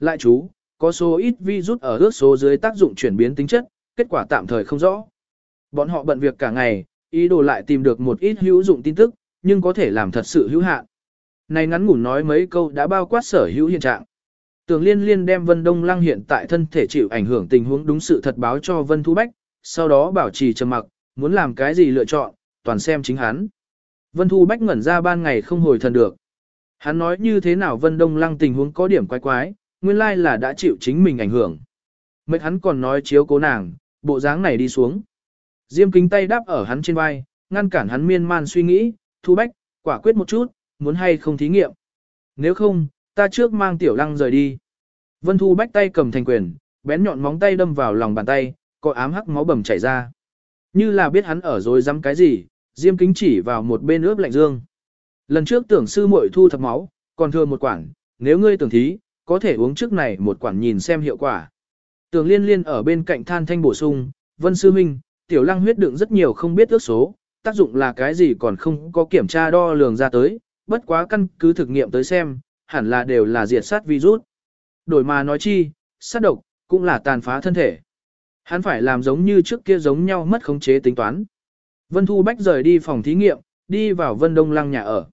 Lại chú, có số ít virus ở ước số dưới tác dụng chuyển biến tính chất, kết quả tạm thời không rõ. Bọn họ bận việc cả ngày, ý đồ lại tìm được một ít hữu dụng tin tức, nhưng có thể làm thật sự hữu hạn. Này ngắn ngủn nói mấy câu đã bao quát sở hữu hiện trạng. Tường liên liên đem Vân Đông Lăng hiện tại thân thể chịu ảnh hưởng tình huống đúng sự thật báo cho Vân Thu Bách, sau đó bảo trì trầm mặc, muốn làm cái gì lựa chọn, toàn xem chính hắn. Vân Thu Bách ngẩn ra ban ngày không hồi thần được. Hắn nói như thế nào Vân Đông Lăng tình huống có điểm quái quái, nguyên lai là đã chịu chính mình ảnh hưởng. Mệt hắn còn nói chiếu cố nàng, bộ dáng này đi xuống. Diêm kính tay đáp ở hắn trên vai, ngăn cản hắn miên man suy nghĩ, Thu Bách, quả quyết một chút, muốn hay không thí nghiệm. Nếu không, ta trước mang tiểu lăng rời đi. Vân Thu Bách tay cầm thành quyền, bén nhọn móng tay đâm vào lòng bàn tay, có ám hắc máu bầm chảy ra. Như là biết hắn ở rồi dám cái gì, Diêm kính chỉ vào một bên ướp lạnh dương. Lần trước tưởng sư muội thu thập máu, còn thừa một quản, nếu ngươi tưởng thí, có thể uống trước này một quản nhìn xem hiệu quả. Tường liên liên ở bên cạnh than thanh bổ sung, Vân Sư Minh, tiểu lăng huyết đựng rất nhiều không biết ước số, tác dụng là cái gì còn không có kiểm tra đo lường ra tới, bất quá căn cứ thực nghiệm tới xem, hẳn là đều là diệt sát virus. Đổi mà nói chi, sát độc, cũng là tàn phá thân thể. Hắn phải làm giống như trước kia giống nhau mất khống chế tính toán. Vân Thu Bách rời đi phòng thí nghiệm, đi vào Vân Đông Lăng nhà ở.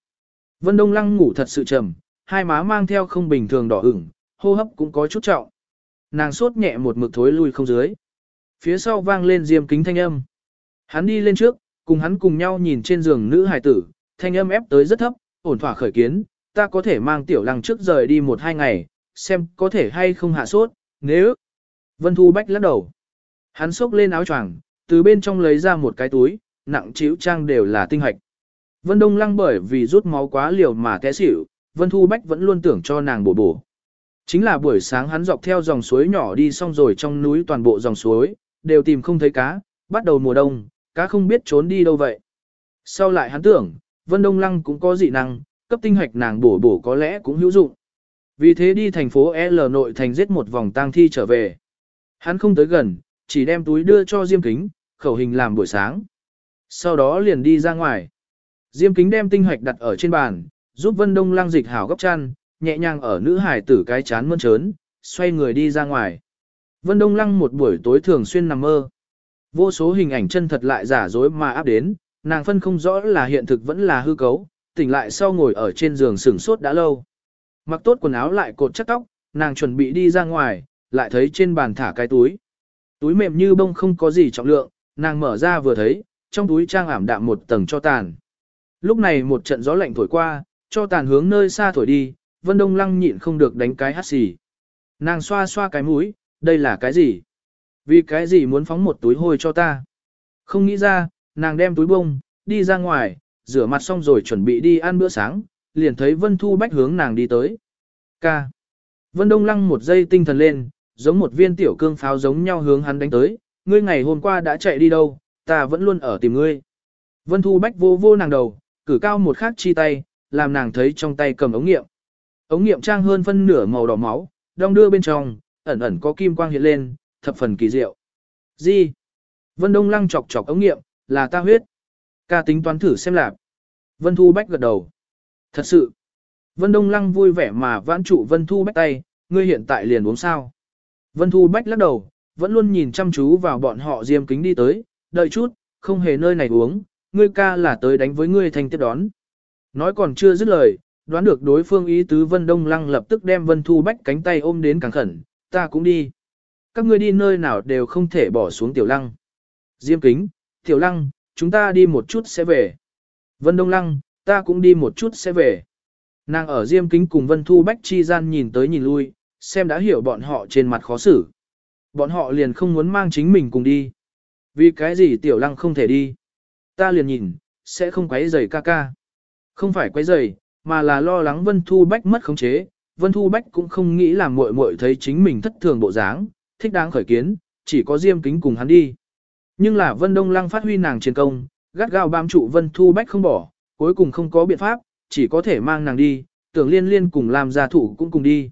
Vân Đông Lăng ngủ thật sự trầm, hai má mang theo không bình thường đỏ ửng, hô hấp cũng có chút trọng. Nàng sốt nhẹ một mực thối lui không dưới. Phía sau vang lên diêm kính thanh âm. Hắn đi lên trước, cùng hắn cùng nhau nhìn trên giường nữ hài tử, thanh âm ép tới rất thấp, ổn thỏa khởi kiến, ta có thể mang tiểu lăng trước rời đi một hai ngày, xem có thể hay không hạ sốt, nếu... Vân Thu Bách lắc đầu. Hắn xốc lên áo choàng, từ bên trong lấy ra một cái túi, nặng chiếu trang đều là tinh hạch. Vân Đông Lăng bởi vì rút máu quá liều mà té xỉu, Vân Thu Bách vẫn luôn tưởng cho nàng bổ bổ. Chính là buổi sáng hắn dọc theo dòng suối nhỏ đi xong rồi trong núi toàn bộ dòng suối, đều tìm không thấy cá, bắt đầu mùa đông, cá không biết trốn đi đâu vậy. Sau lại hắn tưởng, Vân Đông Lăng cũng có dị năng, cấp tinh hạch nàng bổ bổ có lẽ cũng hữu dụng. Vì thế đi thành phố L nội thành giết một vòng tang thi trở về. Hắn không tới gần, chỉ đem túi đưa cho Diêm Kính, khẩu hình làm buổi sáng. Sau đó liền đi ra ngoài. Diêm Kính đem tinh hạch đặt ở trên bàn, giúp Vân Đông Lăng dịch hảo gấp chăn, nhẹ nhàng ở nữ hải tử cái chán mơn trớn, xoay người đi ra ngoài. Vân Đông Lăng một buổi tối thường xuyên nằm mơ. Vô số hình ảnh chân thật lại giả dối mà áp đến, nàng phân không rõ là hiện thực vẫn là hư cấu, tỉnh lại sau ngồi ở trên giường sửng sốt đã lâu. Mặc tốt quần áo lại cột chắc tóc, nàng chuẩn bị đi ra ngoài, lại thấy trên bàn thả cái túi. Túi mềm như bông không có gì trọng lượng, nàng mở ra vừa thấy, trong túi trang ảm đạm một tầng cho tàn. Lúc này một trận gió lạnh thổi qua, cho tàn hướng nơi xa thổi đi, Vân Đông Lăng nhịn không được đánh cái hắt xì. Nàng xoa xoa cái mũi, đây là cái gì? Vì cái gì muốn phóng một túi hôi cho ta? Không nghĩ ra, nàng đem túi bông, đi ra ngoài, rửa mặt xong rồi chuẩn bị đi ăn bữa sáng, liền thấy Vân Thu Bách hướng nàng đi tới. Ca. Vân Đông Lăng một giây tinh thần lên, giống một viên tiểu cương pháo giống nhau hướng hắn đánh tới, ngươi ngày hôm qua đã chạy đi đâu, ta vẫn luôn ở tìm ngươi. Vân Thu Bách vô vô nàng đầu, cử cao một khắc chi tay, làm nàng thấy trong tay cầm ống nghiệm. Ống nghiệm trang hơn phân nửa màu đỏ máu, đong đưa bên trong, ẩn ẩn có kim quang hiện lên, thập phần kỳ diệu. Gì? Vân Đông Lăng chọc chọc ống nghiệm, là ta huyết. Ca tính toán thử xem lạc. Vân Thu Bách gật đầu. Thật sự. Vân Đông Lăng vui vẻ mà vãn trụ Vân Thu Bách tay, ngươi hiện tại liền uống sao. Vân Thu Bách lắc đầu, vẫn luôn nhìn chăm chú vào bọn họ diêm kính đi tới, đợi chút, không hề nơi này uống, ngươi ca là tới đánh với ngươi thành tiếp đón. Nói còn chưa dứt lời, đoán được đối phương ý tứ Vân Đông Lăng lập tức đem Vân Thu Bách cánh tay ôm đến càng khẩn, ta cũng đi. Các ngươi đi nơi nào đều không thể bỏ xuống Tiểu Lăng. Diêm kính, Tiểu Lăng, chúng ta đi một chút sẽ về. Vân Đông Lăng, ta cũng đi một chút sẽ về. Nàng ở Diêm kính cùng Vân Thu Bách chi gian nhìn tới nhìn lui, xem đã hiểu bọn họ trên mặt khó xử. Bọn họ liền không muốn mang chính mình cùng đi. Vì cái gì Tiểu Lăng không thể đi? Ta liền nhìn, sẽ không quấy rầy ca ca. Không phải quấy rầy, mà là lo lắng Vân Thu Bách mất khống chế. Vân Thu Bách cũng không nghĩ là muội muội thấy chính mình thất thường bộ dáng, thích đáng khởi kiến, chỉ có Diêm Kính cùng hắn đi. Nhưng là Vân Đông Lăng phát huy nàng chiến công, gắt gao bám trụ Vân Thu Bách không bỏ, cuối cùng không có biện pháp, chỉ có thể mang nàng đi, tưởng liên liên cùng làm gia thủ cũng cùng đi.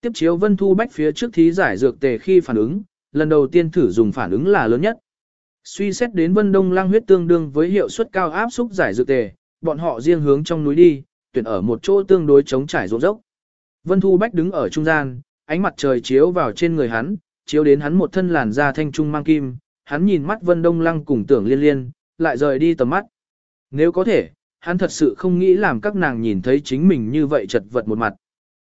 Tiếp chiếu Vân Thu Bách phía trước thí giải dược tề khi phản ứng, lần đầu tiên thử dùng phản ứng là lớn nhất. Suy xét đến Vân Đông Lăng huyết tương đương với hiệu suất cao áp xúc giải dược tề, bọn họ riêng hướng trong núi đi, tuyển ở một chỗ tương đối chống trải rộng dốc. Vân Thu Bách đứng ở trung gian, ánh mặt trời chiếu vào trên người hắn, chiếu đến hắn một thân làn da thanh trung mang kim, hắn nhìn mắt Vân Đông Lăng cùng tưởng liên liên, lại rời đi tầm mắt. Nếu có thể, hắn thật sự không nghĩ làm các nàng nhìn thấy chính mình như vậy chật vật một mặt.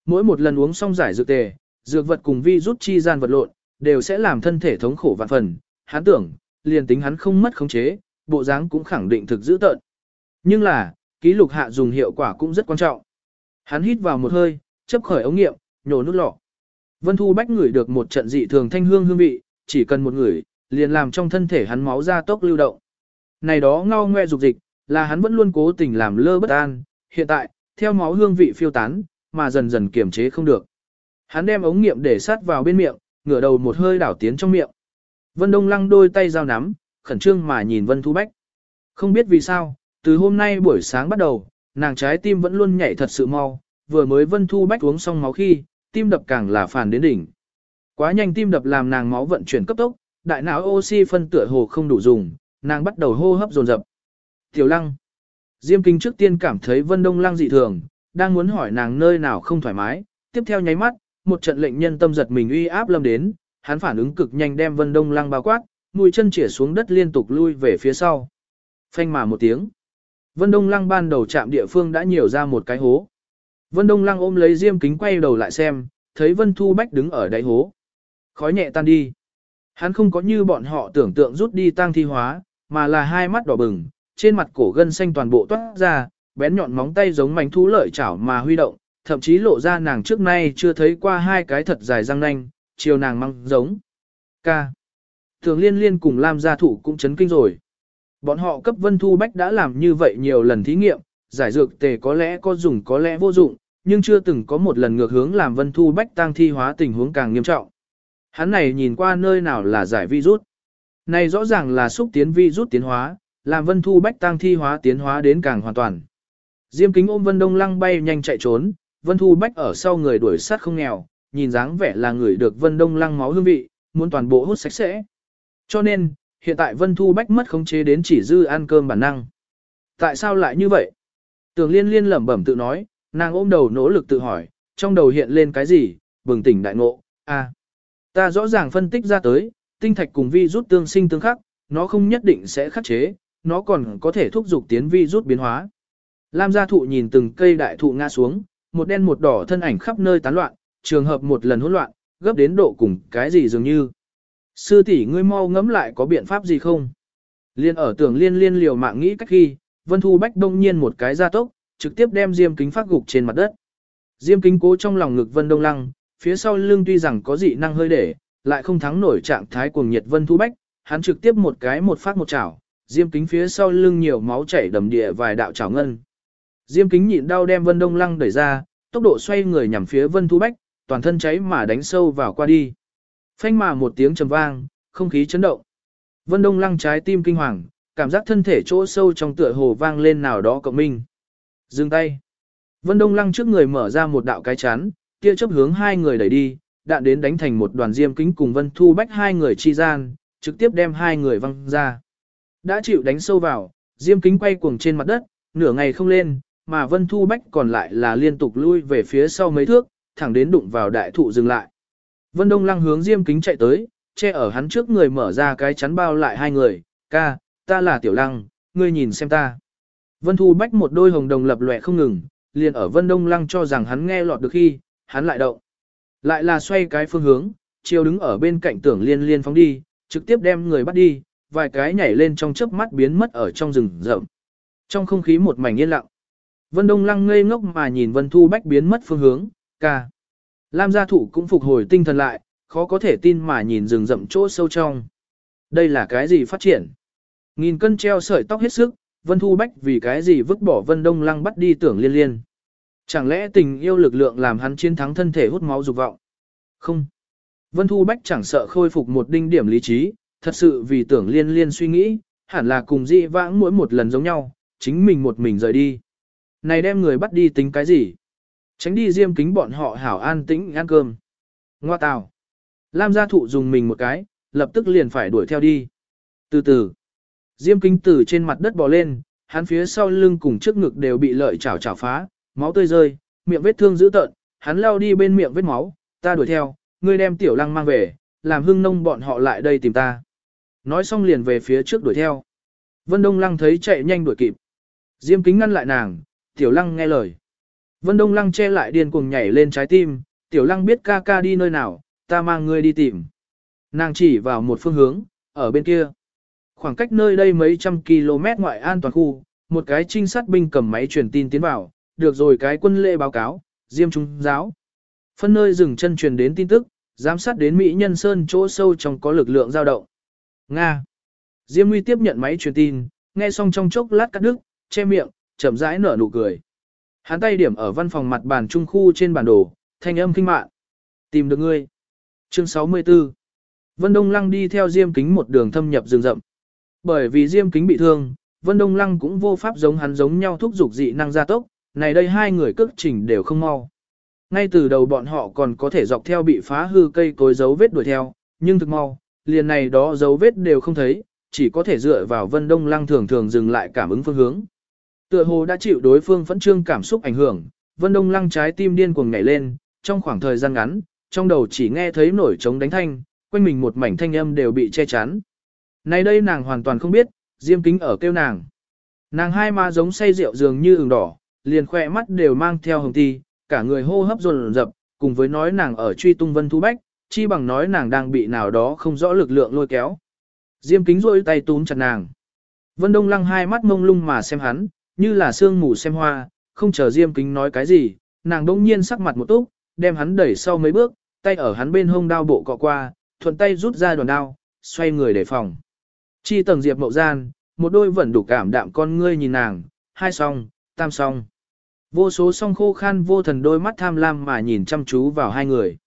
Mỗi một lần uống xong giải dược tề, dược vật cùng vi rút chi gian vật lộn, đều sẽ làm thân thể thống khổ vạn phần. Hắn tưởng, liền tính hắn không mất khống chế, bộ dáng cũng khẳng định thực dữ tợn. Nhưng là, ký lục hạ dùng hiệu quả cũng rất quan trọng. Hắn hít vào một hơi, chấp khởi ống nghiệm, nhổ nút lọ. Vân Thu Bách ngửi được một trận dị thường thanh hương hương vị, chỉ cần một ngửi, liền làm trong thân thể hắn máu ra tốc lưu động. Này đó ngao ngoe dục dịch, là hắn vẫn luôn cố tình làm lơ bất an, hiện tại, theo máu hương vị phiêu tán, mà dần dần kiềm chế không được. Hắn đem ống nghiệm để sát vào bên miệng, ngửa đầu một hơi đảo tiến trong miệng. Vân Đông Lăng đôi tay giao nắm, khẩn trương mà nhìn Vân Thu Bách. Không biết vì sao, từ hôm nay buổi sáng bắt đầu, nàng trái tim vẫn luôn nhảy thật sự mau, vừa mới Vân Thu Bách uống xong máu khi, tim đập càng là phản đến đỉnh. Quá nhanh tim đập làm nàng máu vận chuyển cấp tốc, đại não oxy phân tựa hồ không đủ dùng, nàng bắt đầu hô hấp dồn dập. Tiểu Lăng. Diêm Kinh trước tiên cảm thấy Vân Đông Lăng dị thường, đang muốn hỏi nàng nơi nào không thoải mái, tiếp theo nháy mắt, một trận lệnh nhân tâm giật mình uy áp lâm đến, hắn phản ứng cực nhanh đem Vân Đông Lăng bao quát, mũi chân chĩa xuống đất liên tục lui về phía sau. Phanh mà một tiếng. Vân Đông Lăng ban đầu chạm địa phương đã nhiều ra một cái hố. Vân Đông Lăng ôm lấy diêm kính quay đầu lại xem, thấy Vân Thu Bách đứng ở đáy hố. Khói nhẹ tan đi. Hắn không có như bọn họ tưởng tượng rút đi tang thi hóa, mà là hai mắt đỏ bừng, trên mặt cổ gân xanh toàn bộ toát ra, bén nhọn móng tay giống mảnh thú lợi chảo mà huy động, thậm chí lộ ra nàng trước nay chưa thấy qua hai cái thật dài răng nanh, chiều nàng mang giống. Ca. Thường liên liên cùng Lam gia thủ cũng chấn kinh rồi. Bọn họ cấp Vân Thu Bách đã làm như vậy nhiều lần thí nghiệm, giải dược tề có lẽ có dùng có lẽ vô dụng, nhưng chưa từng có một lần ngược hướng làm Vân Thu Bách tăng thi hóa tình huống càng nghiêm trọng. Hắn này nhìn qua nơi nào là giải virus. Này rõ ràng là xúc tiến virus tiến hóa, làm Vân Thu Bách tăng thi hóa tiến hóa đến càng hoàn toàn. Diêm kính ôm Vân Đông Lăng bay nhanh chạy trốn, Vân Thu Bách ở sau người đuổi sát không nghèo, nhìn dáng vẻ là người được Vân Đông Lăng máu hương vị, muốn toàn bộ hút sạch sẽ. Cho nên, hiện tại Vân Thu Bách mất khống chế đến chỉ dư ăn cơm bản năng. Tại sao lại như vậy? Tường liên liên lẩm bẩm tự nói, nàng ôm đầu nỗ lực tự hỏi, trong đầu hiện lên cái gì, bừng tỉnh đại ngộ, a, à, ta rõ ràng phân tích ra tới, tinh thạch cùng vi rút tương sinh tương khắc, nó không nhất định sẽ khắc chế, nó còn có thể thúc giục tiến vi rút biến hóa. Lam gia thụ nhìn từng cây đại thụ ngã xuống, một đen một đỏ thân ảnh khắp nơi tán loạn, trường hợp một lần hỗn loạn, gấp đến độ cùng cái gì dường như. Sư tỷ ngươi mau ngẫm lại có biện pháp gì không? Liên ở tưởng liên liên liều mạng nghĩ cách khi, Vân Thu Bách đông nhiên một cái gia tốc, trực tiếp đem Diêm Kính phát gục trên mặt đất. Diêm Kính cố trong lòng ngực Vân Đông Lăng, phía sau lưng tuy rằng có dị năng hơi để, lại không thắng nổi trạng thái cuồng nhiệt Vân Thu Bách, hắn trực tiếp một cái một phát một chảo, Diêm Kính phía sau lưng nhiều máu chảy đầm địa vài đạo chảo ngân. Diêm Kính nhịn đau đem Vân Đông Lăng đẩy ra, tốc độ xoay người nhằm phía Vân Thu Bách, toàn thân cháy mà đánh sâu vào qua đi. Phanh mà một tiếng trầm vang, không khí chấn động. Vân Đông Lăng trái tim kinh hoàng, cảm giác thân thể chỗ sâu trong tựa hồ vang lên nào đó cộng minh. Dừng tay. Vân Đông Lăng trước người mở ra một đạo cái chắn, kia chớp hướng hai người đẩy đi, đạn đến đánh thành một đoàn diêm kính cùng Vân Thu Bách hai người chi gian, trực tiếp đem hai người văng ra. Đã chịu đánh sâu vào, diêm kính quay cuồng trên mặt đất, nửa ngày không lên, mà Vân Thu Bách còn lại là liên tục lui về phía sau mấy thước, thẳng đến đụng vào đại thụ dừng lại. Vân Đông Lăng hướng Diêm Kính chạy tới, che ở hắn trước người mở ra cái chắn bao lại hai người, ca, ta là Tiểu Lăng, ngươi nhìn xem ta. Vân Thu Bách một đôi hồng đồng lập lòe không ngừng, liền ở Vân Đông Lăng cho rằng hắn nghe lọt được khi, hắn lại động. Lại là xoay cái phương hướng, chiều đứng ở bên cạnh tưởng liên liên phóng đi, trực tiếp đem người bắt đi, vài cái nhảy lên trong chớp mắt biến mất ở trong rừng rậm. Trong không khí một mảnh yên lặng. Vân Đông Lăng ngây ngốc mà nhìn Vân Thu Bách biến mất phương hướng, ca. Lam gia thụ cũng phục hồi tinh thần lại, khó có thể tin mà nhìn rừng rậm chỗ sâu trong. Đây là cái gì phát triển? Nghìn cân treo sợi tóc hết sức, Vân Thu Bách vì cái gì vứt bỏ Vân Đông Lăng bắt đi tưởng liên liên. Chẳng lẽ tình yêu lực lượng làm hắn chiến thắng thân thể hút máu dục vọng? Không. Vân Thu Bách chẳng sợ khôi phục một đinh điểm lý trí, thật sự vì tưởng liên liên suy nghĩ, hẳn là cùng dị vãng mỗi một lần giống nhau, chính mình một mình rời đi. Này đem người bắt đi tính cái gì? Tránh đi diêm kính bọn họ hảo an tĩnh ăn cơm. Ngoa tào. Lam gia thụ dùng mình một cái, lập tức liền phải đuổi theo đi. Từ từ. Diêm kính từ trên mặt đất bò lên, hắn phía sau lưng cùng trước ngực đều bị lợi chảo chảo phá, máu tươi rơi, miệng vết thương dữ tợn, hắn lao đi bên miệng vết máu, ta đuổi theo, ngươi đem tiểu lăng mang về, làm hưng nông bọn họ lại đây tìm ta. Nói xong liền về phía trước đuổi theo. Vân Đông Lăng thấy chạy nhanh đuổi kịp. Diêm kính ngăn lại nàng, tiểu lăng nghe lời. Vân Đông Lăng che lại điên cuồng nhảy lên trái tim, tiểu lăng biết ca ca đi nơi nào, ta mang ngươi đi tìm. Nàng chỉ vào một phương hướng, ở bên kia. Khoảng cách nơi đây mấy trăm km ngoại an toàn khu, một cái trinh sát binh cầm máy truyền tin tiến vào, được rồi cái quân lệ báo cáo, diêm trung giáo. Phân nơi dừng chân truyền đến tin tức, giám sát đến Mỹ Nhân Sơn chỗ sâu trong có lực lượng dao động. Nga. Diêm Nguy tiếp nhận máy truyền tin, nghe xong trong chốc lát cắt đứt, che miệng, chậm rãi nở nụ cười. Hắn tay điểm ở văn phòng mặt bàn trung khu trên bản đồ, thanh âm kinh mạn. Tìm được ngươi. Chương 64. Vân Đông Lăng đi theo Diêm Kính một đường thâm nhập rừng rậm. Bởi vì Diêm Kính bị thương, Vân Đông Lăng cũng vô pháp giống hắn giống nhau thúc giục dị năng gia tốc, này đây hai người cước chỉnh đều không mau. Ngay từ đầu bọn họ còn có thể dọc theo bị phá hư cây cối dấu vết đuổi theo, nhưng thực mau, liền này đó dấu vết đều không thấy, chỉ có thể dựa vào Vân Đông Lăng thường thường dừng lại cảm ứng phương hướng. Tựa hồ đã chịu đối phương phẫn trương cảm xúc ảnh hưởng, Vân Đông Lăng trái tim điên cuồng nhảy lên, trong khoảng thời gian ngắn, trong đầu chỉ nghe thấy nổi trống đánh thanh, quanh mình một mảnh thanh âm đều bị che chắn. Nay đây nàng hoàn toàn không biết, Diêm Kính ở kêu nàng. Nàng hai má giống say rượu dường như ửng đỏ, liền khoe mắt đều mang theo hồng ti, cả người hô hấp dồn dập, cùng với nói nàng ở truy tung Vân Thu Bách, chi bằng nói nàng đang bị nào đó không rõ lực lượng lôi kéo. Diêm Kính rôi tay túm chặt nàng. Vân Đông Lăng hai mắt mông lung mà xem hắn, như là sương mù xem hoa, không chờ Diêm Kính nói cái gì, nàng đông nhiên sắc mặt một túc, đem hắn đẩy sau mấy bước, tay ở hắn bên hông đao bộ cọ qua, thuận tay rút ra đoàn đao, xoay người để phòng. Chi tầng Diệp Mậu Gian, một đôi vẫn đủ cảm đạm con ngươi nhìn nàng, hai song, tam song. Vô số song khô khan vô thần đôi mắt tham lam mà nhìn chăm chú vào hai người.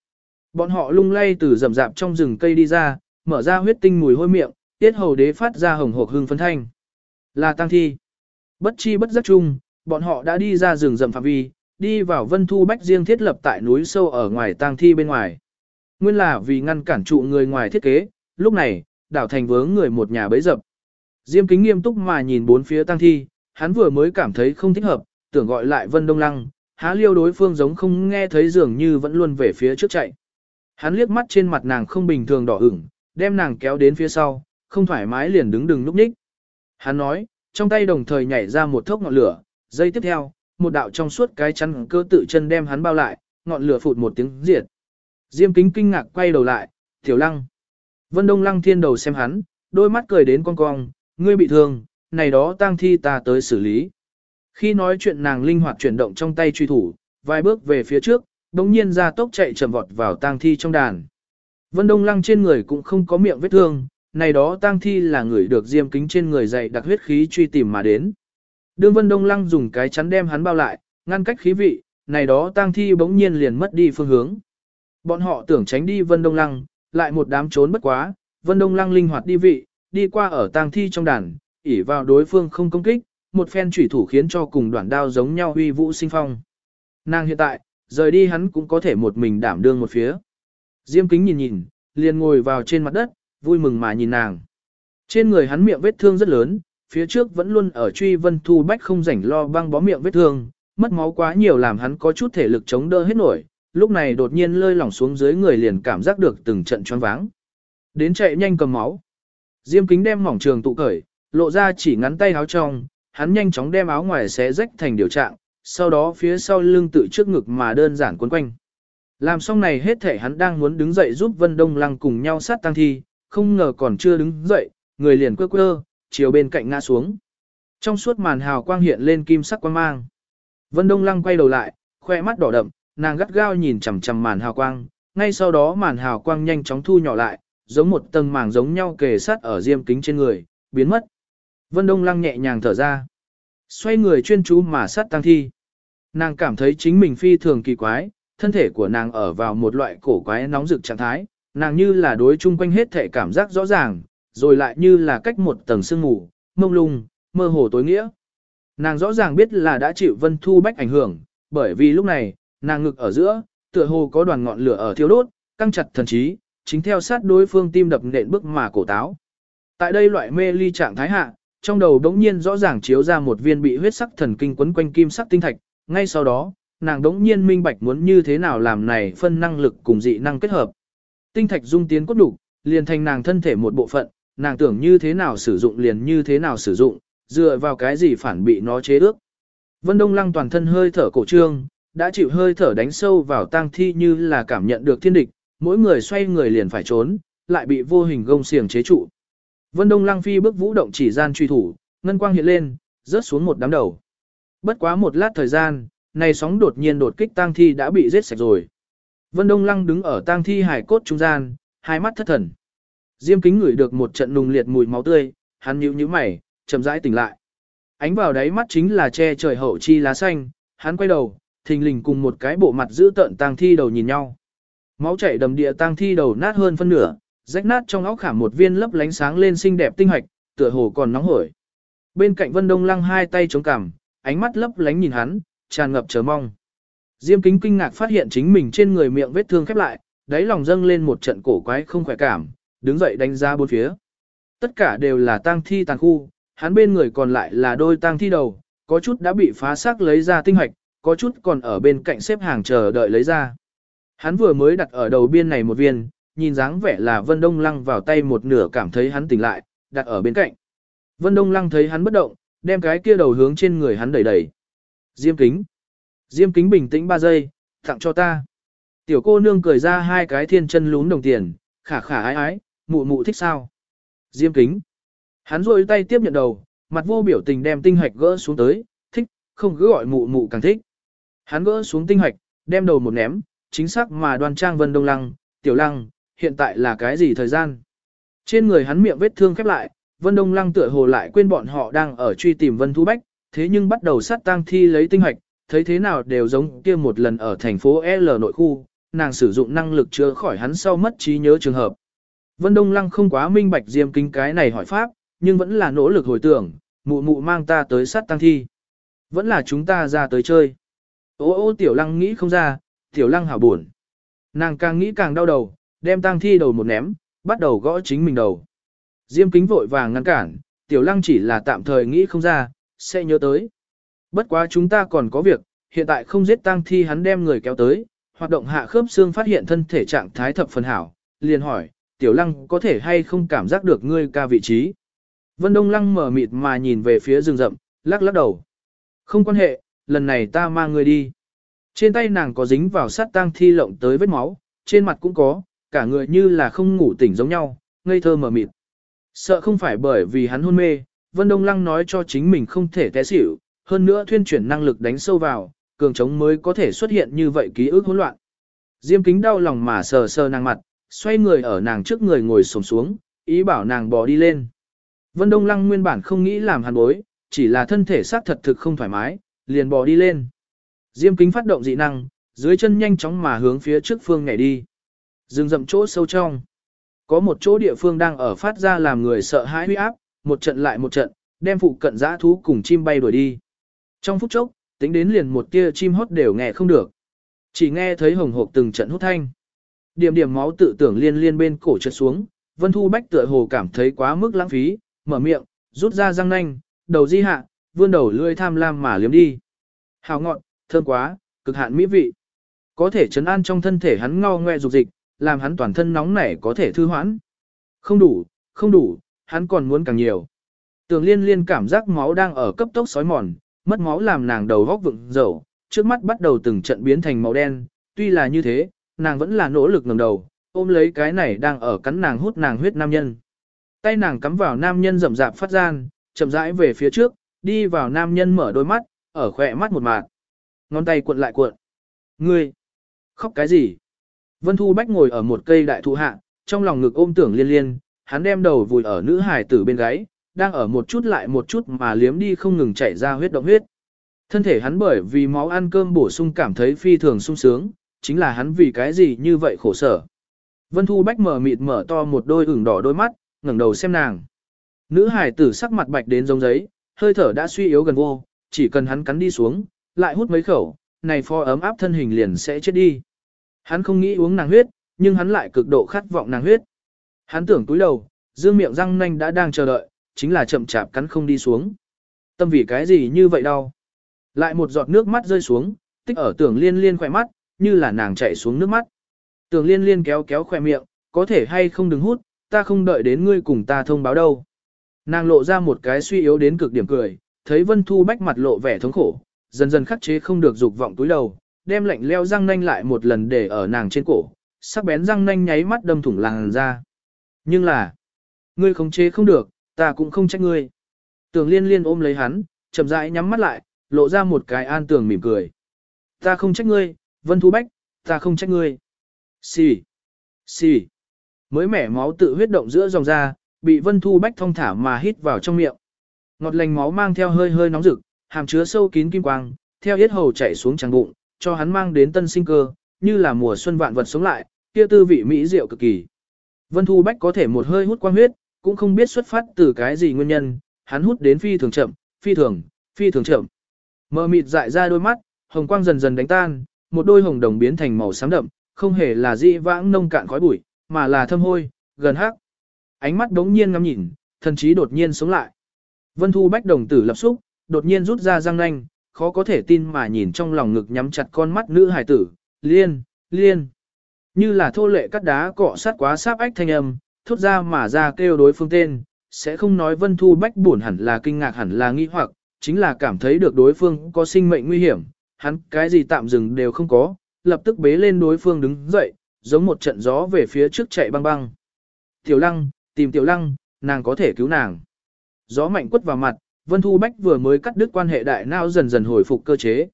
Bọn họ lung lay từ rậm rạp trong rừng cây đi ra, mở ra huyết tinh mùi hôi miệng, tiết hầu đế phát ra hồng hộc hương phấn thanh. Là tăng thi. Bất chi bất giác chung, bọn họ đã đi ra rừng rậm phạm vi, đi vào vân thu bách riêng thiết lập tại núi sâu ở ngoài tang thi bên ngoài. Nguyên là vì ngăn cản trụ người ngoài thiết kế, lúc này, đảo thành vướng người một nhà bấy dập. Diêm kính nghiêm túc mà nhìn bốn phía tang thi, hắn vừa mới cảm thấy không thích hợp, tưởng gọi lại vân đông lăng, há liêu đối phương giống không nghe thấy dường như vẫn luôn về phía trước chạy. Hắn liếc mắt trên mặt nàng không bình thường đỏ ửng, đem nàng kéo đến phía sau, không thoải mái liền đứng đừng lúc nhích. Hắn nói, trong tay đồng thời nhảy ra một thốc ngọn lửa, giây tiếp theo, một đạo trong suốt cái chắn cơ tự chân đem hắn bao lại, ngọn lửa phụt một tiếng diệt. Diêm kính kinh ngạc quay đầu lại, tiểu lăng. Vân Đông lăng thiên đầu xem hắn, đôi mắt cười đến cong cong, ngươi bị thương, này đó tang thi ta tới xử lý. Khi nói chuyện nàng linh hoạt chuyển động trong tay truy thủ, vài bước về phía trước, đồng nhiên ra tốc chạy chậm vọt vào tang thi trong đàn. Vân Đông lăng trên người cũng không có miệng vết thương, này đó tang thi là người được diêm kính trên người dày đặc huyết khí truy tìm mà đến. Đương Vân Đông Lăng dùng cái chắn đem hắn bao lại, ngăn cách khí vị, này đó tang thi bỗng nhiên liền mất đi phương hướng. Bọn họ tưởng tránh đi Vân Đông Lăng, lại một đám trốn bất quá, Vân Đông Lăng linh hoạt đi vị, đi qua ở tang thi trong đàn, ỉ vào đối phương không công kích, một phen chủy thủ khiến cho cùng đoạn đao giống nhau huy vũ sinh phong. Nàng hiện tại, rời đi hắn cũng có thể một mình đảm đương một phía. Diêm kính nhìn nhìn, liền ngồi vào trên mặt đất, vui mừng mà nhìn nàng. Trên người hắn miệng vết thương rất lớn, phía trước vẫn luôn ở truy vân thu bách không rảnh lo băng bó miệng vết thương, mất máu quá nhiều làm hắn có chút thể lực chống đỡ hết nổi, lúc này đột nhiên lơi lỏng xuống dưới người liền cảm giác được từng trận choáng váng. Đến chạy nhanh cầm máu. Diêm kính đem mỏng trường tụ cởi, lộ ra chỉ ngắn tay áo trong, hắn nhanh chóng đem áo ngoài xé rách thành điều trạng, sau đó phía sau lưng tự trước ngực mà đơn giản quấn quanh. Làm xong này hết thể hắn đang muốn đứng dậy giúp Vân Đông Lăng cùng nhau sát tăng thi, không ngờ còn chưa đứng dậy, người liền quơ quơ, chiều bên cạnh ngã xuống. Trong suốt màn hào quang hiện lên kim sắc quang mang. Vân Đông Lăng quay đầu lại, khoe mắt đỏ đậm, nàng gắt gao nhìn chằm chằm màn hào quang, ngay sau đó màn hào quang nhanh chóng thu nhỏ lại, giống một tầng màng giống nhau kề sát ở diêm kính trên người, biến mất. Vân Đông Lăng nhẹ nhàng thở ra. Xoay người chuyên chú mà sát tăng thi. Nàng cảm thấy chính mình phi thường kỳ quái, thân thể của nàng ở vào một loại cổ quái nóng rực trạng thái, nàng như là đối chung quanh hết thể cảm giác rõ ràng, rồi lại như là cách một tầng sương ngủ, mông lung, mơ hồ tối nghĩa. Nàng rõ ràng biết là đã chịu Vân Thu Bách ảnh hưởng, bởi vì lúc này, nàng ngực ở giữa, tựa hồ có đoàn ngọn lửa ở thiêu đốt, căng chặt thần trí, chính theo sát đối phương tim đập nện bước mà cổ táo. Tại đây loại mê ly trạng thái hạ, trong đầu đống nhiên rõ ràng chiếu ra một viên bị huyết sắc thần kinh quấn quanh kim sắc tinh thạch, ngay sau đó, nàng đống nhiên minh bạch muốn như thế nào làm này phân năng lực cùng dị năng kết hợp. Tinh thạch dung tiến cốt đủ, liền thành nàng thân thể một bộ phận, nàng tưởng như thế nào sử dụng liền như thế nào sử dụng, dựa vào cái gì phản bị nó chế ước. Vân Đông Lăng toàn thân hơi thở cổ trương, đã chịu hơi thở đánh sâu vào tang thi như là cảm nhận được thiên địch, mỗi người xoay người liền phải trốn, lại bị vô hình gông xiềng chế trụ. Vân Đông Lăng phi bước vũ động chỉ gian truy thủ, ngân quang hiện lên, rớt xuống một đám đầu. Bất quá một lát thời gian, này sóng đột nhiên đột kích tang thi đã bị giết sạch rồi. Vân Đông Lăng đứng ở tang thi hải cốt trung gian, hai mắt thất thần. Diêm kính ngửi được một trận nùng liệt mùi máu tươi, hắn nhíu nhíu mày, chậm rãi tỉnh lại. Ánh vào đáy mắt chính là che trời hậu chi lá xanh, hắn quay đầu, thình lình cùng một cái bộ mặt giữ tợn tang thi đầu nhìn nhau. Máu chảy đầm địa tang thi đầu nát hơn phân nửa, rách nát trong óc khảm một viên lấp lánh sáng lên xinh đẹp tinh hoạch, tựa hồ còn nóng hổi. Bên cạnh Vân Đông Lăng hai tay chống cằm, ánh mắt lấp lánh nhìn hắn, tràn ngập chờ mong. Diêm Kính kinh ngạc phát hiện chính mình trên người miệng vết thương khép lại, đáy lòng dâng lên một trận cổ quái không khỏe cảm, đứng dậy đánh ra bốn phía. Tất cả đều là tang thi tàn khu, hắn bên người còn lại là đôi tang thi đầu, có chút đã bị phá xác lấy ra tinh hoạch, có chút còn ở bên cạnh xếp hàng chờ đợi lấy ra. Hắn vừa mới đặt ở đầu biên này một viên, nhìn dáng vẻ là Vân Đông Lăng vào tay một nửa cảm thấy hắn tỉnh lại, đặt ở bên cạnh. Vân Đông Lăng thấy hắn bất động, đem cái kia đầu hướng trên người hắn đẩy đẩy. Diêm kính. Diêm kính bình tĩnh 3 giây, tặng cho ta. Tiểu cô nương cười ra hai cái thiên chân lún đồng tiền, khả khả ái ái, mụ mụ thích sao. Diêm kính. Hắn rôi tay tiếp nhận đầu, mặt vô biểu tình đem tinh hạch gỡ xuống tới, thích, không cứ gọi mụ mụ càng thích. Hắn gỡ xuống tinh hạch, đem đầu một ném, chính xác mà đoan trang vân đông lăng, tiểu lăng, hiện tại là cái gì thời gian. Trên người hắn miệng vết thương khép lại, vân đông lăng tựa hồ lại quên bọn họ đang ở truy tìm vân thu bách, thế nhưng bắt đầu sát tang thi lấy tinh hạch, thấy thế nào đều giống kia một lần ở thành phố L nội khu, nàng sử dụng năng lực chữa khỏi hắn sau mất trí nhớ trường hợp. Vân Đông Lăng không quá minh bạch diêm kinh cái này hỏi pháp, nhưng vẫn là nỗ lực hồi tưởng, mụ mụ mang ta tới sát tăng thi. Vẫn là chúng ta ra tới chơi. Ô ô tiểu lăng nghĩ không ra, tiểu lăng hảo buồn. Nàng càng nghĩ càng đau đầu, đem tăng thi đầu một ném, bắt đầu gõ chính mình đầu. Diêm kính vội vàng ngăn cản, tiểu lăng chỉ là tạm thời nghĩ không ra, sẽ nhớ tới. Bất quá chúng ta còn có việc, hiện tại không giết tang thi hắn đem người kéo tới, hoạt động hạ khớp xương phát hiện thân thể trạng thái thập phần hảo, liền hỏi, tiểu lăng có thể hay không cảm giác được ngươi ca vị trí. Vân Đông Lăng mở mịt mà nhìn về phía rừng rậm, lắc lắc đầu. Không quan hệ, lần này ta mang ngươi đi. Trên tay nàng có dính vào sát tang thi lộng tới vết máu, trên mặt cũng có, cả người như là không ngủ tỉnh giống nhau, ngây thơ mở mịt. Sợ không phải bởi vì hắn hôn mê, Vân Đông Lăng nói cho chính mình không thể té xỉu, hơn nữa thuyên chuyển năng lực đánh sâu vào, cường chống mới có thể xuất hiện như vậy ký ức hỗn loạn. Diêm kính đau lòng mà sờ sờ nàng mặt, xoay người ở nàng trước người ngồi xổm xuống, ý bảo nàng bò đi lên. Vân Đông Lăng nguyên bản không nghĩ làm hàn bối, chỉ là thân thể xác thật thực không thoải mái, liền bò đi lên. Diêm kính phát động dị năng, dưới chân nhanh chóng mà hướng phía trước phương nhảy đi. Dừng rậm chỗ sâu trong. Có một chỗ địa phương đang ở phát ra làm người sợ hãi huy áp, một trận lại một trận, đem phụ cận giã thú cùng chim bay đuổi đi. Trong phút chốc, tính đến liền một tia chim hót đều nghe không được. Chỉ nghe thấy hồng hộp từng trận hút thanh. Điểm điểm máu tự tưởng liên liên bên cổ trượt xuống, Vân Thu Bách tựa hồ cảm thấy quá mức lãng phí, mở miệng, rút ra răng nanh, đầu di hạ, vươn đầu lưỡi tham lam mà liếm đi. Hào ngọn, thơm quá, cực hạn mỹ vị. Có thể chấn an trong thân thể hắn ngao ngoe dục dịch, làm hắn toàn thân nóng nảy có thể thư hoãn. Không đủ, không đủ, hắn còn muốn càng nhiều. Tường liên liên cảm giác máu đang ở cấp tốc sói mòn, mất máu làm nàng đầu góc vựng dầu, trước mắt bắt đầu từng trận biến thành màu đen, tuy là như thế, nàng vẫn là nỗ lực ngẩng đầu, ôm lấy cái này đang ở cắn nàng hút nàng huyết nam nhân. Tay nàng cắm vào nam nhân rậm rạp phát gian, chậm rãi về phía trước, đi vào nam nhân mở đôi mắt, ở khỏe mắt một mạt. Ngón tay cuộn lại cuộn. Ngươi! Khóc cái gì? Vân Thu Bách ngồi ở một cây đại thụ hạ, trong lòng ngực ôm tưởng liên liên, hắn đem đầu vùi ở nữ hải tử bên gáy, đang ở một chút lại một chút mà liếm đi không ngừng chảy ra huyết động huyết. Thân thể hắn bởi vì máu ăn cơm bổ sung cảm thấy phi thường sung sướng, chính là hắn vì cái gì như vậy khổ sở. Vân Thu Bách mở mịt mở to một đôi ửng đỏ đôi mắt, ngẩng đầu xem nàng. Nữ hải tử sắc mặt bạch đến giống giấy, hơi thở đã suy yếu gần vô, chỉ cần hắn cắn đi xuống, lại hút mấy khẩu, này pho ấm áp thân hình liền sẽ chết đi. Hắn không nghĩ uống nàng huyết, nhưng hắn lại cực độ khát vọng nàng huyết. Hắn tưởng túi đầu, dương miệng răng nanh đã đang chờ đợi, chính là chậm chạp cắn không đi xuống. Tâm vì cái gì như vậy đâu. Lại một giọt nước mắt rơi xuống, tích ở tưởng liên liên khỏe mắt, như là nàng chạy xuống nước mắt. Tưởng liên liên kéo kéo khỏe miệng, có thể hay không đừng hút, ta không đợi đến ngươi cùng ta thông báo đâu. Nàng lộ ra một cái suy yếu đến cực điểm cười, thấy Vân Thu Bách mặt lộ vẻ thống khổ, dần dần khắc chế không được dục vọng túi đầu, đem lạnh leo răng nanh lại một lần để ở nàng trên cổ, sắc bén răng nanh nháy mắt đâm thủng làng ra. Nhưng là, ngươi khống chế không được, ta cũng không trách ngươi. Tưởng liên liên ôm lấy hắn, chậm rãi nhắm mắt lại, lộ ra một cái an tường mỉm cười. Ta không trách ngươi, Vân Thu Bách, ta không trách ngươi. Xì, xì. Mới mẻ máu tự huyết động giữa dòng da, bị Vân Thu Bách thông thả mà hít vào trong miệng. Ngọt lành máu mang theo hơi hơi nóng rực, hàm chứa sâu kín kim quang, theo yết hầu chảy xuống tràng bụng, cho hắn mang đến tân sinh cơ, như là mùa xuân vạn vật sống lại, kia tư vị mỹ diệu cực kỳ. Vân Thu Bách có thể một hơi hút quang huyết, cũng không biết xuất phát từ cái gì nguyên nhân, hắn hút đến phi thường chậm, phi thường, phi thường chậm. Mờ mịt dại ra đôi mắt, hồng quang dần dần đánh tan, một đôi hồng đồng biến thành màu xám đậm, không hề là dị vãng nông cạn khói bụi, mà là thâm hôi, gần hắc. Ánh mắt đống nhiên ngắm nhìn, thần trí đột nhiên sống lại. Vân Thu Bách đồng tử lập xúc, đột nhiên rút ra răng nanh, khó có thể tin mà nhìn trong lòng ngực nhắm chặt con mắt nữ hài tử, liên, liên. Như là thô lệ cắt đá cọ sát quá sáp ách thanh âm, thốt ra mà ra kêu đối phương tên, sẽ không nói Vân Thu Bách buồn hẳn là kinh ngạc hẳn là nghi hoặc, chính là cảm thấy được đối phương có sinh mệnh nguy hiểm, hắn cái gì tạm dừng đều không có, lập tức bế lên đối phương đứng dậy, giống một trận gió về phía trước chạy băng băng. Tiểu lăng, tìm tiểu lăng, nàng có thể cứu nàng. Gió mạnh quất vào mặt, Vân Thu Bách vừa mới cắt đứt quan hệ đại não dần dần hồi phục cơ chế.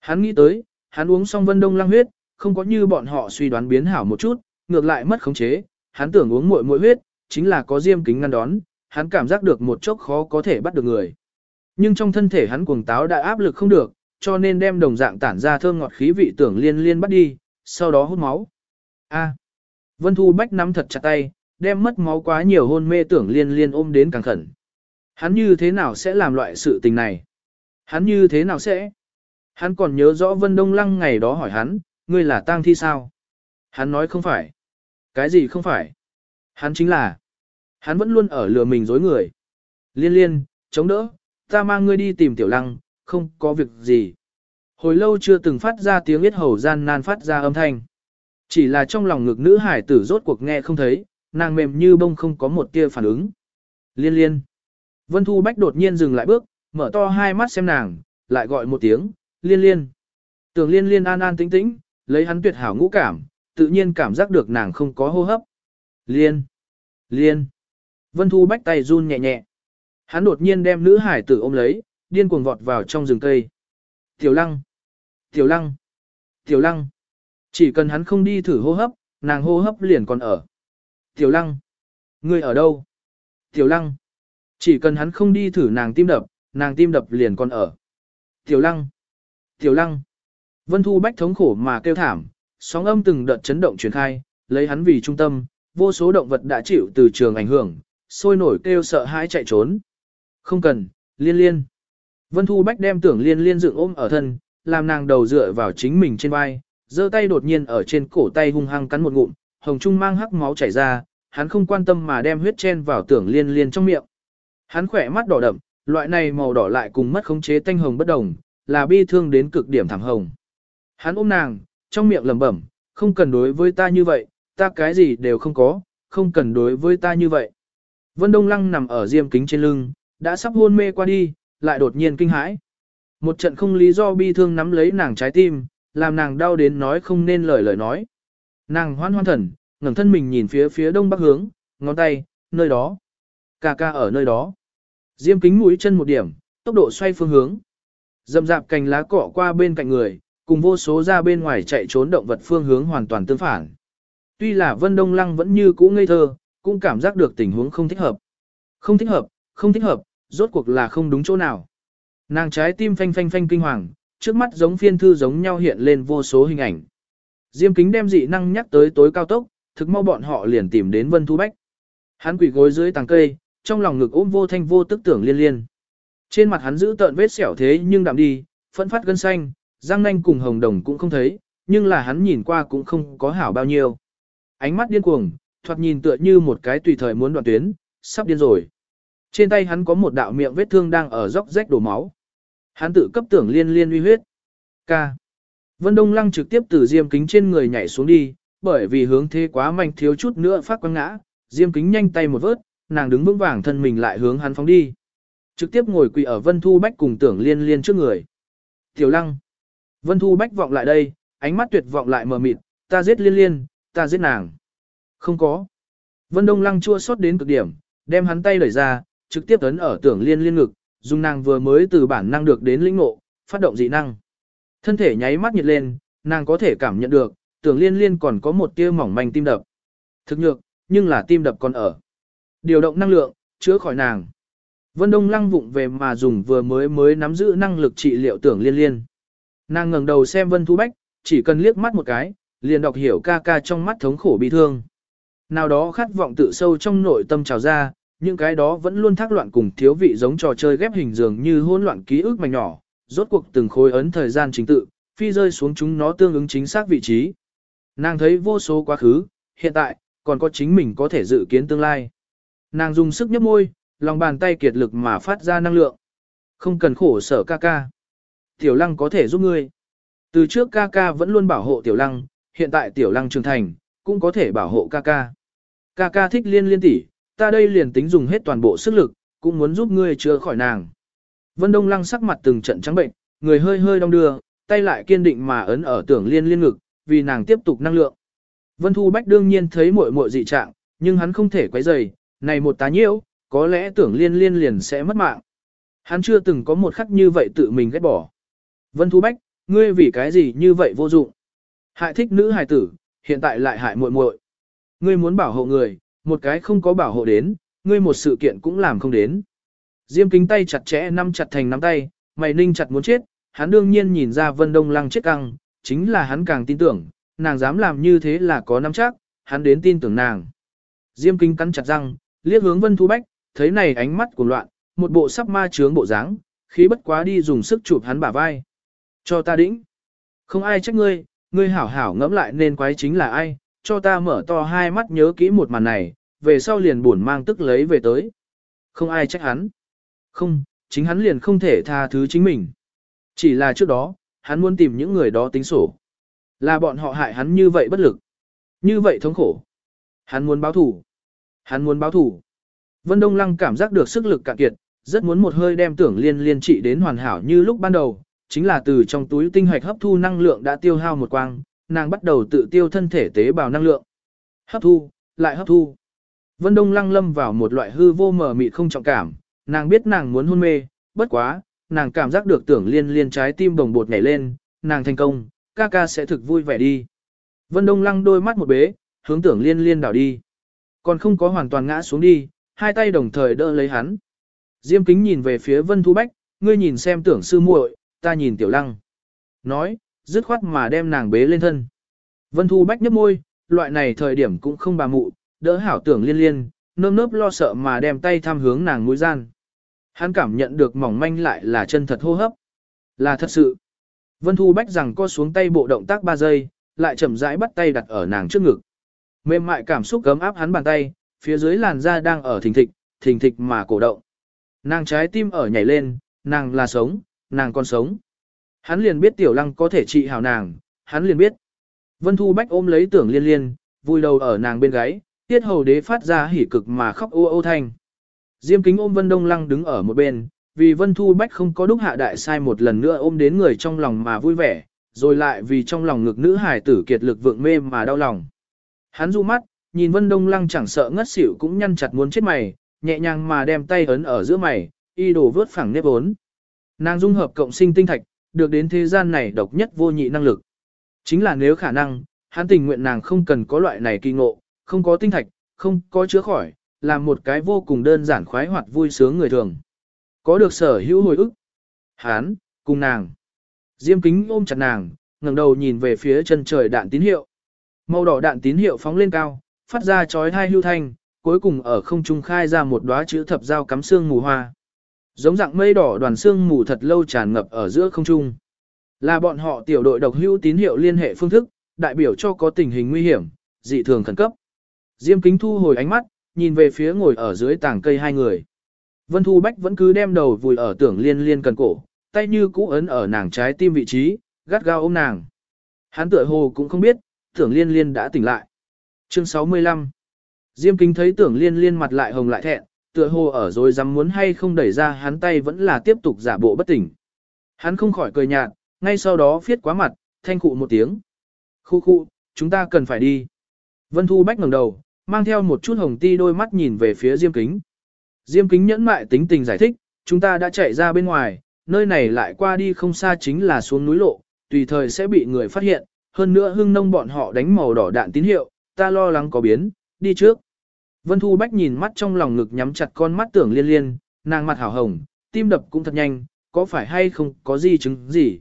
Hắn nghĩ tới, hắn uống xong Vân Đông lăng huyết, không có như bọn họ suy đoán biến hảo một chút, ngược lại mất khống chế, hắn tưởng uống muội muội huyết, chính là có diêm kính ngăn đón, hắn cảm giác được một chốc khó có thể bắt được người. Nhưng trong thân thể hắn cuồng táo đã áp lực không được, cho nên đem đồng dạng tản ra thơm ngọt khí vị tưởng liên liên bắt đi, sau đó hút máu. A. Vân Thu Bách nắm thật chặt tay, đem mất máu quá nhiều hôn mê tưởng liên liên ôm đến càng khẩn. Hắn như thế nào sẽ làm loại sự tình này? Hắn như thế nào sẽ? Hắn còn nhớ rõ Vân Đông Lăng ngày đó hỏi hắn, ngươi là tang thi sao? Hắn nói không phải. Cái gì không phải? Hắn chính là. Hắn vẫn luôn ở lừa mình dối người. Liên liên, chống đỡ, ta mang ngươi đi tìm tiểu lăng, không có việc gì. Hồi lâu chưa từng phát ra tiếng yết hầu gian nan phát ra âm thanh. Chỉ là trong lòng ngực nữ hải tử rốt cuộc nghe không thấy, nàng mềm như bông không có một tia phản ứng. Liên liên. Vân Thu Bách đột nhiên dừng lại bước, mở to hai mắt xem nàng, lại gọi một tiếng, liên liên. Tưởng liên liên an an tĩnh tĩnh, lấy hắn tuyệt hảo ngũ cảm, tự nhiên cảm giác được nàng không có hô hấp. Liên. Liên. Vân Thu Bách tay run nhẹ nhẹ. Hắn đột nhiên đem nữ hải tử ôm lấy, điên cuồng vọt vào trong rừng cây. Tiểu lăng. Tiểu lăng. Tiểu lăng. Chỉ cần hắn không đi thử hô hấp, nàng hô hấp liền còn ở. Tiểu lăng. Ngươi ở đâu? Tiểu lăng. Chỉ cần hắn không đi thử nàng tim đập, nàng tim đập liền còn ở. Tiểu lăng. Tiểu lăng. Vân Thu Bách thống khổ mà kêu thảm, sóng âm từng đợt chấn động truyền khai, lấy hắn vì trung tâm, vô số động vật đã chịu từ trường ảnh hưởng, sôi nổi kêu sợ hãi chạy trốn. Không cần, liên liên. Vân Thu Bách đem tưởng liên liên dựng ôm ở thân, làm nàng đầu dựa vào chính mình trên vai, giơ tay đột nhiên ở trên cổ tay hung hăng cắn một ngụm, hồng trung mang hắc máu chảy ra, hắn không quan tâm mà đem huyết chen vào tưởng liên liên trong miệng. Hắn khỏe mắt đỏ đậm, loại này màu đỏ lại cùng mất khống chế tanh hồng bất đồng, là bi thương đến cực điểm thảm hồng. Hắn ôm nàng, trong miệng lẩm bẩm, không cần đối với ta như vậy, ta cái gì đều không có, không cần đối với ta như vậy. Vân Đông Lăng nằm ở diêm kính trên lưng, đã sắp hôn mê qua đi, lại đột nhiên kinh hãi. Một trận không lý do bi thương nắm lấy nàng trái tim, làm nàng đau đến nói không nên lời lời nói. Nàng hoan hoan thần, ngẩng thân mình nhìn phía phía đông bắc hướng, ngón tay, nơi đó. Ca ca ở nơi đó. Diêm kính mũi chân một điểm, tốc độ xoay phương hướng. Dầm dạp cành lá cọ qua bên cạnh người, cùng vô số ra bên ngoài chạy trốn động vật phương hướng hoàn toàn tương phản. Tuy là Vân Đông Lăng vẫn như cũ ngây thơ, cũng cảm giác được tình huống không thích hợp. Không thích hợp, không thích hợp, rốt cuộc là không đúng chỗ nào. Nàng trái tim phanh phanh phanh kinh hoàng, trước mắt giống phiên thư giống nhau hiện lên vô số hình ảnh. Diêm kính đem dị năng nhắc tới tối cao tốc, thực mau bọn họ liền tìm đến Vân Thu Bách. Hắn quỳ gối dưới tàng cây, trong lòng ngực ôm vô thanh vô tức tưởng liên liên. Trên mặt hắn giữ tợn vết sẹo thế nhưng đạm đi, phẫn phát gân xanh, Giang nanh cùng hồng đồng cũng không thấy, nhưng là hắn nhìn qua cũng không có hảo bao nhiêu. Ánh mắt điên cuồng, thoạt nhìn tựa như một cái tùy thời muốn đoạn tuyến, sắp điên rồi. Trên tay hắn có một đạo miệng vết thương đang ở róc rách đổ máu. Hắn tự cấp tưởng liên liên uy huyết. Ca. Vân Đông Lăng trực tiếp từ diêm kính trên người nhảy xuống đi, bởi vì hướng thế quá mạnh thiếu chút nữa phát quăng ngã, diêm kính nhanh tay một vớt, nàng đứng vững vàng thân mình lại hướng hắn phóng đi. Trực tiếp ngồi quỳ ở Vân Thu Bách cùng tưởng liên liên trước người. Tiểu Lăng. Vân Thu Bách vọng lại đây, ánh mắt tuyệt vọng lại mờ mịt, ta giết liên liên, ta giết nàng. Không có. Vân Đông Lăng chua xót đến cực điểm, đem hắn tay đẩy ra, trực tiếp ấn ở tưởng liên liên ngực, dùng nàng vừa mới từ bản năng được đến lĩnh ngộ, phát động dị năng. Thân thể nháy mắt nhiệt lên, nàng có thể cảm nhận được, tưởng liên liên còn có một tia mỏng manh tim đập. Thực nhược, nhưng là tim đập còn ở. Điều động năng lượng, chữa khỏi nàng. Vân Đông lăng vụng về mà dùng vừa mới mới nắm giữ năng lực trị liệu tưởng liên liên. Nàng ngẩng đầu xem Vân Thu Bách, chỉ cần liếc mắt một cái, liền đọc hiểu ca ca trong mắt thống khổ bi thương. Nào đó khát vọng tự sâu trong nội tâm trào ra, những cái đó vẫn luôn thác loạn cùng thiếu vị giống trò chơi ghép hình dường như hỗn loạn ký ức mảnh nhỏ, rốt cuộc từng khối ấn thời gian chính tự, phi rơi xuống chúng nó tương ứng chính xác vị trí. Nàng thấy vô số quá khứ, hiện tại, còn có chính mình có thể dự kiến tương lai. Nàng dùng sức nhấp môi, lòng bàn tay kiệt lực mà phát ra năng lượng. Không cần khổ sở ca ca. Tiểu lăng có thể giúp ngươi. Từ trước ca ca vẫn luôn bảo hộ tiểu lăng, hiện tại tiểu lăng trưởng thành, cũng có thể bảo hộ ca ca. Ca ca thích liên liên tỷ, ta đây liền tính dùng hết toàn bộ sức lực, cũng muốn giúp ngươi chữa khỏi nàng. Vân Đông Lăng sắc mặt từng trận trắng bệnh, người hơi hơi đong đưa, tay lại kiên định mà ấn ở tưởng liên liên ngực, vì nàng tiếp tục năng lượng. Vân Thu Bách đương nhiên thấy muội muội dị trạng, nhưng hắn không thể quấy rầy, này một tá nhiễu, có lẽ tưởng liên liên liền sẽ mất mạng. Hắn chưa từng có một khắc như vậy tự mình ghét bỏ. Vân Thu Bách, ngươi vì cái gì như vậy vô dụng? Hại thích nữ hài tử, hiện tại lại hại muội muội. Ngươi muốn bảo hộ người, một cái không có bảo hộ đến, ngươi một sự kiện cũng làm không đến. Diêm kính tay chặt chẽ nắm chặt thành nắm tay, mày ninh chặt muốn chết, hắn đương nhiên nhìn ra Vân Đông Lăng chết căng, chính là hắn càng tin tưởng, nàng dám làm như thế là có nắm chắc, hắn đến tin tưởng nàng. Diêm kính cắn chặt răng, liếc hướng Vân Thu Bách, thấy này ánh mắt của loạn, một bộ sắp ma trướng bộ dáng, khí bất quá đi dùng sức chụp hắn bả vai. Cho ta đĩnh. Không ai trách ngươi, ngươi hảo hảo ngẫm lại nên quái chính là ai, cho ta mở to hai mắt nhớ kỹ một màn này, về sau liền buồn mang tức lấy về tới. Không ai trách hắn. Không, chính hắn liền không thể tha thứ chính mình. Chỉ là trước đó, hắn muốn tìm những người đó tính sổ. Là bọn họ hại hắn như vậy bất lực. Như vậy thống khổ. Hắn muốn báo thủ. Hắn muốn báo thủ. Vân Đông Lăng cảm giác được sức lực cạn kiệt, rất muốn một hơi đem tưởng liên liên trị đến hoàn hảo như lúc ban đầu, chính là từ trong túi tinh hoạch hấp thu năng lượng đã tiêu hao một quang, nàng bắt đầu tự tiêu thân thể tế bào năng lượng. Hấp thu, lại hấp thu. Vân Đông Lăng lâm vào một loại hư vô mờ mịt không trọng cảm, nàng biết nàng muốn hôn mê, bất quá, nàng cảm giác được tưởng liên liên trái tim bồng bột nhảy lên, nàng thành công, ca ca sẽ thực vui vẻ đi. Vân Đông Lăng đôi mắt một bế, hướng tưởng liên liên đảo đi. Còn không có hoàn toàn ngã xuống đi, hai tay đồng thời đỡ lấy hắn. Diêm kính nhìn về phía Vân Thu Bách, ngươi nhìn xem tưởng sư muội, ta nhìn tiểu lăng. Nói, dứt khoát mà đem nàng bế lên thân. Vân Thu Bách nhấp môi, loại này thời điểm cũng không bà mụ, đỡ hảo tưởng liên liên, nơm nớp lo sợ mà đem tay tham hướng nàng mũi gian. Hắn cảm nhận được mỏng manh lại là chân thật hô hấp. Là thật sự. Vân Thu Bách rằng co xuống tay bộ động tác 3 giây, lại chậm rãi bắt tay đặt ở nàng trước ngực. Mềm mại cảm xúc cấm áp hắn bàn tay, phía dưới làn da đang ở thình thịch, thình thịch mà cổ động. Nàng trái tim ở nhảy lên, nàng là sống, nàng còn sống. Hắn liền biết tiểu lăng có thể trị hảo nàng, hắn liền biết. Vân Thu Bách ôm lấy tưởng liên liên, vui đầu ở nàng bên gáy, tiết hầu đế phát ra hỉ cực mà khóc ô ô thanh. Diêm kính ôm Vân Đông Lăng đứng ở một bên, vì Vân Thu Bách không có đúc hạ đại sai một lần nữa ôm đến người trong lòng mà vui vẻ, rồi lại vì trong lòng ngực nữ hải tử kiệt lực vượng mê mà đau lòng. Hắn du mắt, nhìn Vân Đông Lăng chẳng sợ ngất xỉu cũng nhăn chặt muốn chết mày, nhẹ nhàng mà đem tay ấn ở giữa mày, y đổ vớt phẳng nếp ốn. Nàng dung hợp cộng sinh tinh thạch, được đến thế gian này độc nhất vô nhị năng lực. Chính là nếu khả năng, hắn tình nguyện nàng không cần có loại này kỳ ngộ, không có tinh thạch, không có chữa khỏi, làm một cái vô cùng đơn giản khoái hoạt vui sướng người thường. Có được sở hữu hồi ức. Hán, cùng nàng. Diêm kính ôm chặt nàng, ngẩng đầu nhìn về phía chân trời đạn tín hiệu. Màu đỏ đạn tín hiệu phóng lên cao, phát ra chói hai hưu thanh, cuối cùng ở không trung khai ra một đóa chữ thập giao cắm xương mù hoa. Giống dạng mây đỏ đoàn xương mù thật lâu tràn ngập ở giữa không trung. Là bọn họ tiểu đội độc hữu tín hiệu liên hệ phương thức, đại biểu cho có tình hình nguy hiểm, dị thường khẩn cấp. Diêm kính thu hồi ánh mắt, nhìn về phía ngồi ở dưới tảng cây hai người. Vân Thu Bách vẫn cứ đem đầu vùi ở tưởng liên liên cần cổ, tay như cũ ấn ở nàng trái tim vị trí, gắt gao ôm nàng. Hắn tựa hồ cũng không biết, tưởng liên liên đã tỉnh lại. Chương 65 Diêm kính thấy tưởng liên liên mặt lại hồng lại thẹn, tựa hồ ở rồi dám muốn hay không đẩy ra hắn tay vẫn là tiếp tục giả bộ bất tỉnh. Hắn không khỏi cười nhạt, ngay sau đó phiết quá mặt, thanh cụ một tiếng. Khu khu, chúng ta cần phải đi. Vân Thu Bách ngẩng đầu, mang theo một chút hồng ti đôi mắt nhìn về phía Diêm Kính. Diêm Kính nhẫn mại tính tình giải thích, chúng ta đã chạy ra bên ngoài, nơi này lại qua đi không xa chính là xuống núi lộ, tùy thời sẽ bị người phát hiện, hơn nữa hưng nông bọn họ đánh màu đỏ đạn tín hiệu, ta lo lắng có biến, đi trước. Vân Thu Bách nhìn mắt trong lòng ngực nhắm chặt con mắt tưởng liên liên, nàng mặt hảo hồng, tim đập cũng thật nhanh, có phải hay không có gì chứng gì.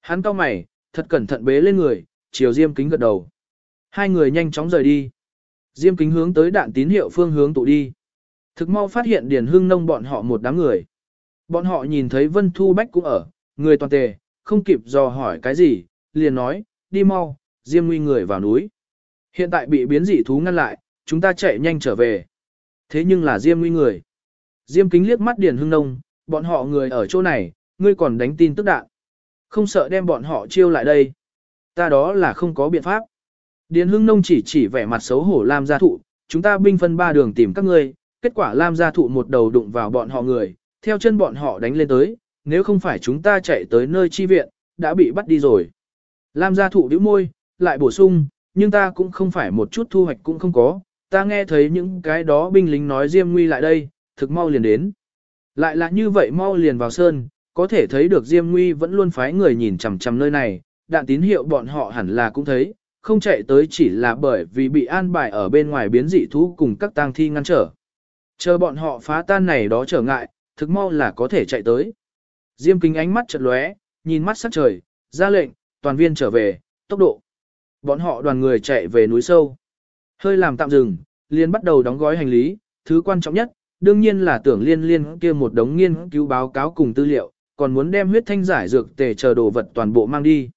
Hắn cau mày, thật cẩn thận bế lên người, chiều Diêm Kính gật đầu. Hai người nhanh chóng rời đi. Diêm Kính hướng tới đạn tín hiệu phương hướng tụ đi. Thực mau phát hiện Điền Hưng Nông bọn họ một đám người. Bọn họ nhìn thấy Vân Thu Bách cũng ở, người toàn tề, không kịp dò hỏi cái gì, liền nói, đi mau, Diêm Nguy người vào núi. Hiện tại bị biến dị thú ngăn lại, chúng ta chạy nhanh trở về. Thế nhưng là Diêm Nguy người. Diêm Kính liếc mắt Điền Hưng Nông, bọn họ người ở chỗ này, ngươi còn đánh tin tức đạn. Không sợ đem bọn họ chiêu lại đây. Ta đó là không có biện pháp. Điền Hưng Nông chỉ chỉ vẻ mặt xấu hổ Lam gia thụ, chúng ta binh phân ba đường tìm các ngươi, kết quả Lam gia thụ một đầu đụng vào bọn họ người, theo chân bọn họ đánh lên tới, nếu không phải chúng ta chạy tới nơi chi viện, đã bị bắt đi rồi. Lam gia thụ bĩu môi, lại bổ sung, nhưng ta cũng không phải một chút thu hoạch cũng không có, ta nghe thấy những cái đó binh lính nói Diêm Nguy lại đây, thực mau liền đến. Lại là như vậy mau liền vào sơn, có thể thấy được Diêm Nguy vẫn luôn phái người nhìn chằm chằm nơi này, đạn tín hiệu bọn họ hẳn là cũng thấy, không chạy tới chỉ là bởi vì bị an bài ở bên ngoài biến dị thú cùng các tang thi ngăn trở. Chờ bọn họ phá tan này đó trở ngại, thực mau là có thể chạy tới. Diêm kính ánh mắt chợt lóe, nhìn mắt sắc trời, ra lệnh, toàn viên trở về, tốc độ. Bọn họ đoàn người chạy về núi sâu. Hơi làm tạm dừng, liền bắt đầu đóng gói hành lý, thứ quan trọng nhất, đương nhiên là tưởng liên liên kia một đống nghiên cứu báo cáo cùng tư liệu, còn muốn đem huyết thanh giải dược tề chờ đồ vật toàn bộ mang đi.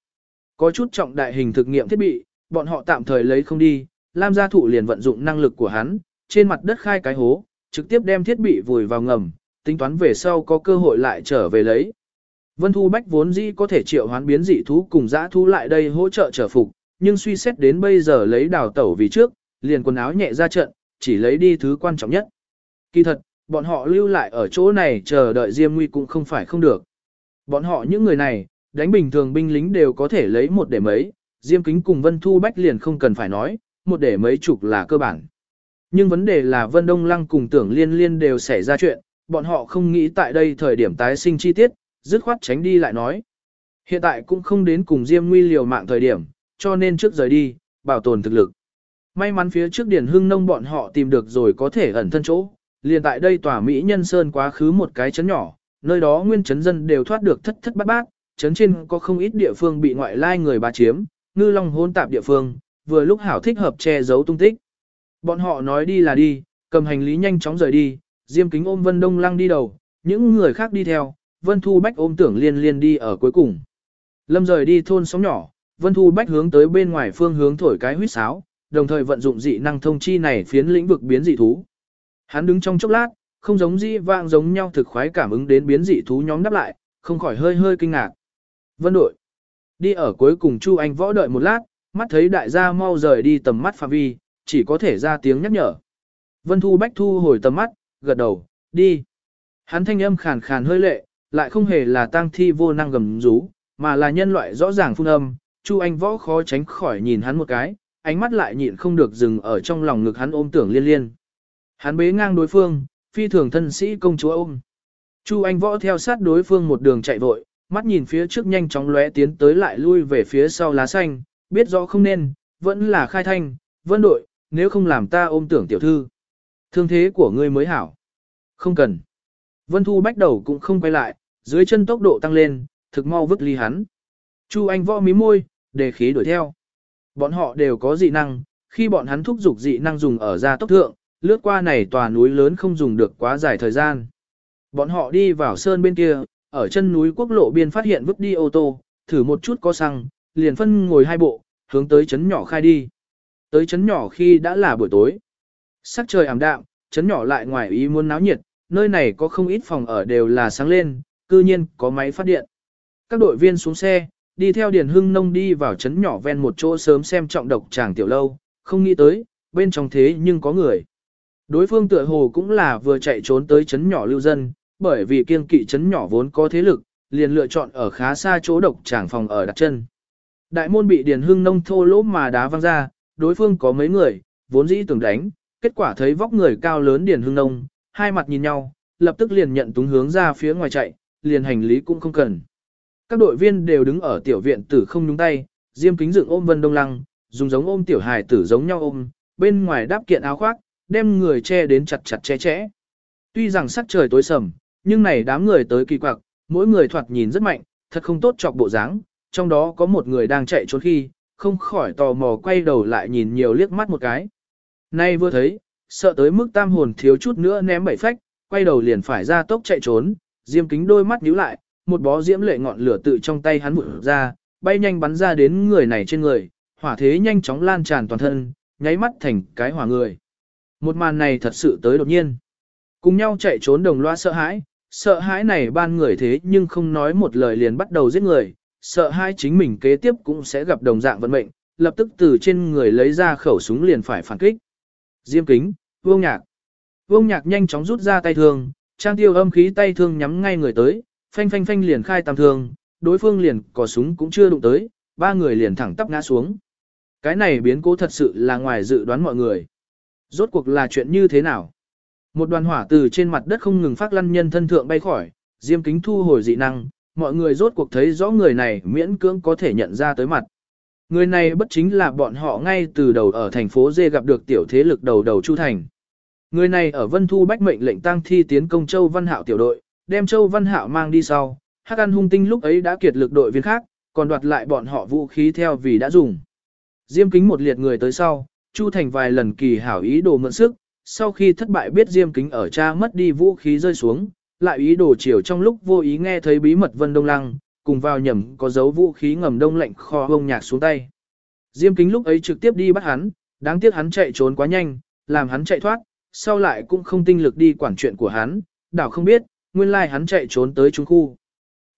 Có chút trọng đại hình thực nghiệm thiết bị, bọn họ tạm thời lấy không đi, Lam gia thụ liền vận dụng năng lực của hắn, trên mặt đất khai cái hố, trực tiếp đem thiết bị vùi vào ngầm, tính toán về sau có cơ hội lại trở về lấy. Vân Thu Bách vốn dĩ có thể triệu hoán biến dị thú cùng dã thú lại đây hỗ trợ trở phục, nhưng suy xét đến bây giờ lấy đào tẩu vì trước, liền quần áo nhẹ ra trận, chỉ lấy đi thứ quan trọng nhất. Kỳ thật, bọn họ lưu lại ở chỗ này chờ đợi Diêm Nguy cũng không phải không được. Bọn họ những người này, đánh bình thường binh lính đều có thể lấy một để mấy, Diêm Kính cùng Vân Thu Bách liền không cần phải nói, một để mấy chục là cơ bản. Nhưng vấn đề là Vân Đông Lăng cùng tưởng liên liên đều xảy ra chuyện, bọn họ không nghĩ tại đây thời điểm tái sinh chi tiết, dứt khoát tránh đi lại nói. Hiện tại cũng không đến cùng Diêm Nguy liều mạng thời điểm, cho nên trước rời đi, bảo tồn thực lực. May mắn phía trước Điền Hưng Nông bọn họ tìm được rồi có thể ẩn thân chỗ, liền tại đây tòa Mỹ Nhân Sơn quá khứ một cái chấn nhỏ, nơi đó nguyên chấn dân đều thoát được thất thất bát bát, chấn trên có không ít địa phương bị ngoại lai người bà chiếm, ngư long hôn tạp địa phương, vừa lúc hảo thích hợp che giấu tung tích. Bọn họ nói đi là đi, cầm hành lý nhanh chóng rời đi, Diêm Kính ôm Vân Đông Lăng đi đầu, những người khác đi theo, Vân Thu Bách ôm tưởng liên liên đi ở cuối cùng. Lâm rời đi thôn sóng nhỏ, Vân Thu Bách hướng tới bên ngoài phương hướng thổi cái huýt sáo, đồng thời vận dụng dị năng thông chi này phiến lĩnh vực biến dị thú. Hắn đứng trong chốc lát, không giống dị vang giống nhau thực khoái cảm ứng đến biến dị thú nhóm đáp lại, không khỏi hơi hơi kinh ngạc. Vân đội. Đi ở cuối cùng Chu Anh võ đợi một lát, mắt thấy đại gia mau rời đi tầm mắt phạm vi, chỉ có thể ra tiếng nhắc nhở. Vân Thu Bách thu hồi tầm mắt, gật đầu, đi. Hắn thanh âm khàn khàn hơi lệ, lại không hề là tang thi vô năng gầm rú, mà là nhân loại rõ ràng phun âm. Chu Anh võ khó tránh khỏi nhìn hắn một cái, ánh mắt lại nhịn không được dừng ở trong lòng ngực hắn ôm tưởng liên liên. Hắn bế ngang đối phương, phi thường thân sĩ công chúa ôm. Chu Anh võ theo sát đối phương một đường chạy vội, mắt nhìn phía trước nhanh chóng lóe tiến tới lại lui về phía sau lá xanh, biết rõ không nên, vẫn là khai thanh, vân đội, nếu không làm ta ôm tưởng tiểu thư. Thương thế của ngươi mới hảo. Không cần. Vân Thu bách đầu cũng không quay lại, dưới chân tốc độ tăng lên, thực mau vứt ly hắn. Chu Anh võ mí môi, đề khí đuổi theo. Bọn họ đều có dị năng, khi bọn hắn thúc giục dị năng dùng ở gia tốc thượng, lướt qua này tòa núi lớn không dùng được quá dài thời gian. Bọn họ đi vào sơn bên kia, ở chân núi quốc lộ biên phát hiện vứt đi ô tô, thử một chút có xăng, liền phân ngồi hai bộ, hướng tới chấn nhỏ khai đi. Tới chấn nhỏ khi đã là buổi tối. Sắc trời ảm đạm, chấn nhỏ lại ngoài ý muốn náo nhiệt, nơi này có không ít phòng ở đều là sáng lên, cư nhiên có máy phát điện. Các đội viên xuống xe, đi theo Điền Hưng Nông đi vào trấn nhỏ ven một chỗ sớm xem trọng độc chàng tiểu lâu, không nghĩ tới, bên trong thế nhưng có người. Đối phương tựa hồ cũng là vừa chạy trốn tới trấn nhỏ lưu dân, bởi vì kiên kỵ trấn nhỏ vốn có thế lực, liền lựa chọn ở khá xa chỗ độc tràng phòng ở đặt chân. Đại môn bị Điền Hưng Nông thô lỗ mà đá văng ra, đối phương có mấy người, vốn dĩ tưởng đánh, kết quả thấy vóc người cao lớn Điền Hưng Nông, hai mặt nhìn nhau, lập tức liền nhận túng hướng ra phía ngoài chạy, liền hành lý cũng không cần. Các đội viên đều đứng ở tiểu viện tử không nhúng tay, Diêm Kính dựng ôm Vân Đông Lăng, dùng giống ôm tiểu hài tử giống nhau ôm, bên ngoài đáp kiện áo khoác, đem người che đến chặt chặt che chẽ. Tuy rằng sắc trời tối sầm, nhưng này đám người tới kỳ quặc, mỗi người thoạt nhìn rất mạnh, thật không tốt chọc bộ dáng, trong đó có một người đang chạy trốn khi, không khỏi tò mò quay đầu lại nhìn nhiều liếc mắt một cái. Nay vừa thấy, sợ tới mức tam hồn thiếu chút nữa ném bảy phách, quay đầu liền phải ra tốc chạy trốn, diêm kính đôi mắt nhíu lại, một bó diễm lệ ngọn lửa tự trong tay hắn vụt ra, bay nhanh bắn ra đến người này trên người, hỏa thế nhanh chóng lan tràn toàn thân, nháy mắt thành cái hỏa người. Một màn này thật sự tới đột nhiên. Cùng nhau chạy trốn đồng loa sợ hãi, sợ hãi này ban người thế nhưng không nói một lời liền bắt đầu giết người, sợ hãi chính mình kế tiếp cũng sẽ gặp đồng dạng vận mệnh, lập tức từ trên người lấy ra khẩu súng liền phải phản kích. Diêm kính, vương nhạc. Vương nhạc nhanh chóng rút ra tay thương, trang tiêu âm khí tay thương nhắm ngay người tới, phanh phanh phanh liền khai tam thương, đối phương liền có súng cũng chưa đụng tới, ba người liền thẳng tắp ngã xuống. Cái này biến cố thật sự là ngoài dự đoán mọi người. Rốt cuộc là chuyện như thế nào? Một đoàn hỏa từ trên mặt đất không ngừng phát lăn nhân thân thượng bay khỏi, diêm kính thu hồi dị năng, mọi người rốt cuộc thấy rõ người này miễn cưỡng có thể nhận ra tới mặt. Người này bất chính là bọn họ ngay từ đầu ở thành phố Dê gặp được tiểu thế lực đầu đầu Chu Thành. Người này ở Vân Thu bách mệnh lệnh tăng thi tiến công Châu Văn Hạo tiểu đội, đem Châu Văn Hạo mang đi sau, Hắc An hung tinh lúc ấy đã kiệt lực đội viên khác, còn đoạt lại bọn họ vũ khí theo vì đã dùng. Diêm kính một liệt người tới sau, Chu Thành vài lần kỳ hảo ý đồ mượn sức, sau khi thất bại biết Diêm kính ở cha mất đi vũ khí rơi xuống, lại ý đồ chiều trong lúc vô ý nghe thấy bí mật Vân Đông Lăng, cùng vào nhầm có dấu vũ khí ngầm đông lạnh kho bông nhạc xuống tay. Diêm kính lúc ấy trực tiếp đi bắt hắn, đáng tiếc hắn chạy trốn quá nhanh, làm hắn chạy thoát, sau lại cũng không tinh lực đi quản chuyện của hắn, đảo không biết, nguyên lai hắn chạy trốn tới trung khu.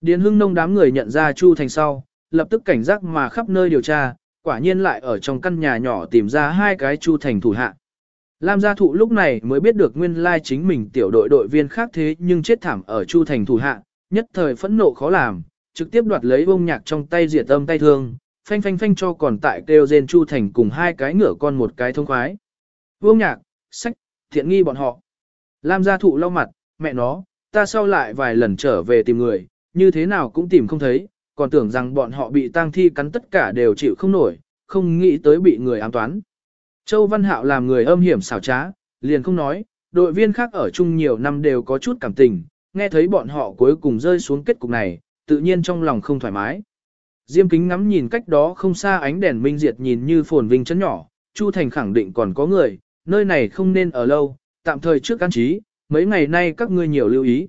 Điền hưng nông đám người nhận ra Chu Thành sau, lập tức cảnh giác mà khắp nơi điều tra, quả nhiên lại ở trong căn nhà nhỏ tìm ra hai cái Chu Thành thủ hạ. Lam gia thụ lúc này mới biết được nguyên lai chính mình tiểu đội đội viên khác thế nhưng chết thảm ở Chu Thành thủ hạ, nhất thời phẫn nộ khó làm, trực tiếp đoạt lấy bông nhạc trong tay diệt âm tay thương, phanh phanh phanh cho còn tại kêu rên Chu Thành cùng hai cái ngửa con một cái thông khoái. Vương nhạc, sách, thiện nghi bọn họ. Lam gia thụ lau mặt, mẹ nó, ta sau lại vài lần trở về tìm người, như thế nào cũng tìm không thấy, còn tưởng rằng bọn họ bị tang thi cắn tất cả đều chịu không nổi, không nghĩ tới bị người ám toán. Châu Văn Hạo làm người âm hiểm xảo trá, liền không nói, đội viên khác ở chung nhiều năm đều có chút cảm tình, nghe thấy bọn họ cuối cùng rơi xuống kết cục này, tự nhiên trong lòng không thoải mái. Diêm kính ngắm nhìn cách đó không xa ánh đèn minh diệt nhìn như phồn vinh chấn nhỏ, Chu Thành khẳng định còn có người, nơi này không nên ở lâu, tạm thời trước căn trí, mấy ngày nay các ngươi nhiều lưu ý.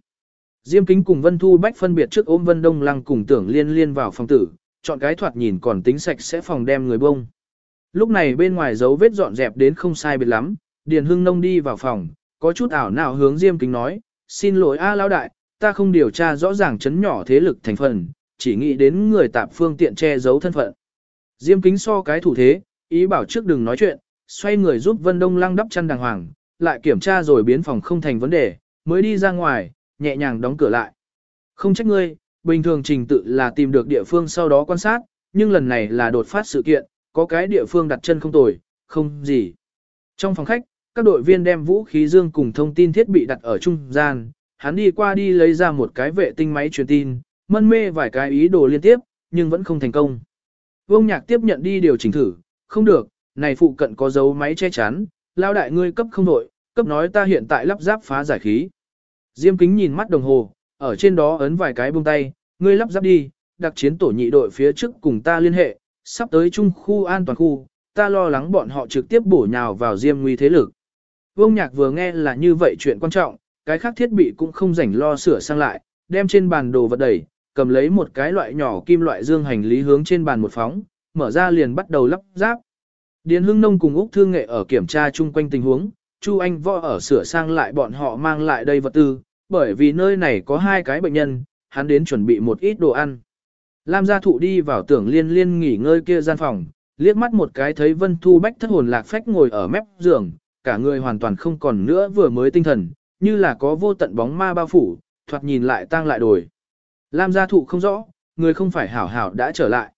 Diêm kính cùng Vân Thu Bách phân biệt trước ôm Vân Đông Lăng cùng tưởng liên liên vào phòng tử, chọn cái thoạt nhìn còn tính sạch sẽ phòng đem người bông. Lúc này bên ngoài dấu vết dọn dẹp đến không sai biệt lắm, Điền Hưng Nông đi vào phòng, có chút ảo nào hướng Diêm kính nói, xin lỗi A Lão Đại, ta không điều tra rõ ràng chấn nhỏ thế lực thành phần, chỉ nghĩ đến người tạp phương tiện che giấu thân phận. Diêm kính so cái thủ thế, ý bảo trước đừng nói chuyện, xoay người giúp Vân Đông Lăng đắp chăn đàng hoàng, lại kiểm tra rồi biến phòng không thành vấn đề, mới đi ra ngoài, nhẹ nhàng đóng cửa lại. Không trách ngươi, bình thường trình tự là tìm được địa phương sau đó quan sát, nhưng lần này là đột phát sự kiện, có cái địa phương đặt chân không tồi, không gì. Trong phòng khách, các đội viên đem vũ khí dương cùng thông tin thiết bị đặt ở trung gian, hắn đi qua đi lấy ra một cái vệ tinh máy truyền tin, mân mê vài cái ý đồ liên tiếp, nhưng vẫn không thành công. Vương Nhạc tiếp nhận đi điều chỉnh thử, không được, này phụ cận có dấu máy che chắn, lao đại ngươi cấp không đội, cấp nói ta hiện tại lắp ráp phá giải khí. Diêm kính nhìn mắt đồng hồ, ở trên đó ấn vài cái buông tay, ngươi lắp ráp đi, đặc chiến tổ nhị đội phía trước cùng ta liên hệ, sắp tới trung khu an toàn khu, ta lo lắng bọn họ trực tiếp bổ nhào vào diêm nguy thế lực. Vương Nhạc vừa nghe là như vậy chuyện quan trọng, cái khác thiết bị cũng không rảnh lo sửa sang lại, đem trên bàn đồ vật đẩy, cầm lấy một cái loại nhỏ kim loại dương hành lý hướng trên bàn một phóng, mở ra liền bắt đầu lắp ráp. Điền Hưng Nông cùng Úc Thương Nghệ ở kiểm tra chung quanh tình huống, Chu Anh Võ ở sửa sang lại bọn họ mang lại đây vật tư, bởi vì nơi này có hai cái bệnh nhân, hắn đến chuẩn bị một ít đồ ăn. Lam gia thụ đi vào tưởng liên liên nghỉ ngơi kia gian phòng, liếc mắt một cái thấy Vân Thu Bách thất hồn lạc phách ngồi ở mép giường, cả người hoàn toàn không còn nữa vừa mới tinh thần, như là có vô tận bóng ma bao phủ, thoạt nhìn lại tang lại đổi. Lam gia thụ không rõ, người không phải hảo hảo đã trở lại.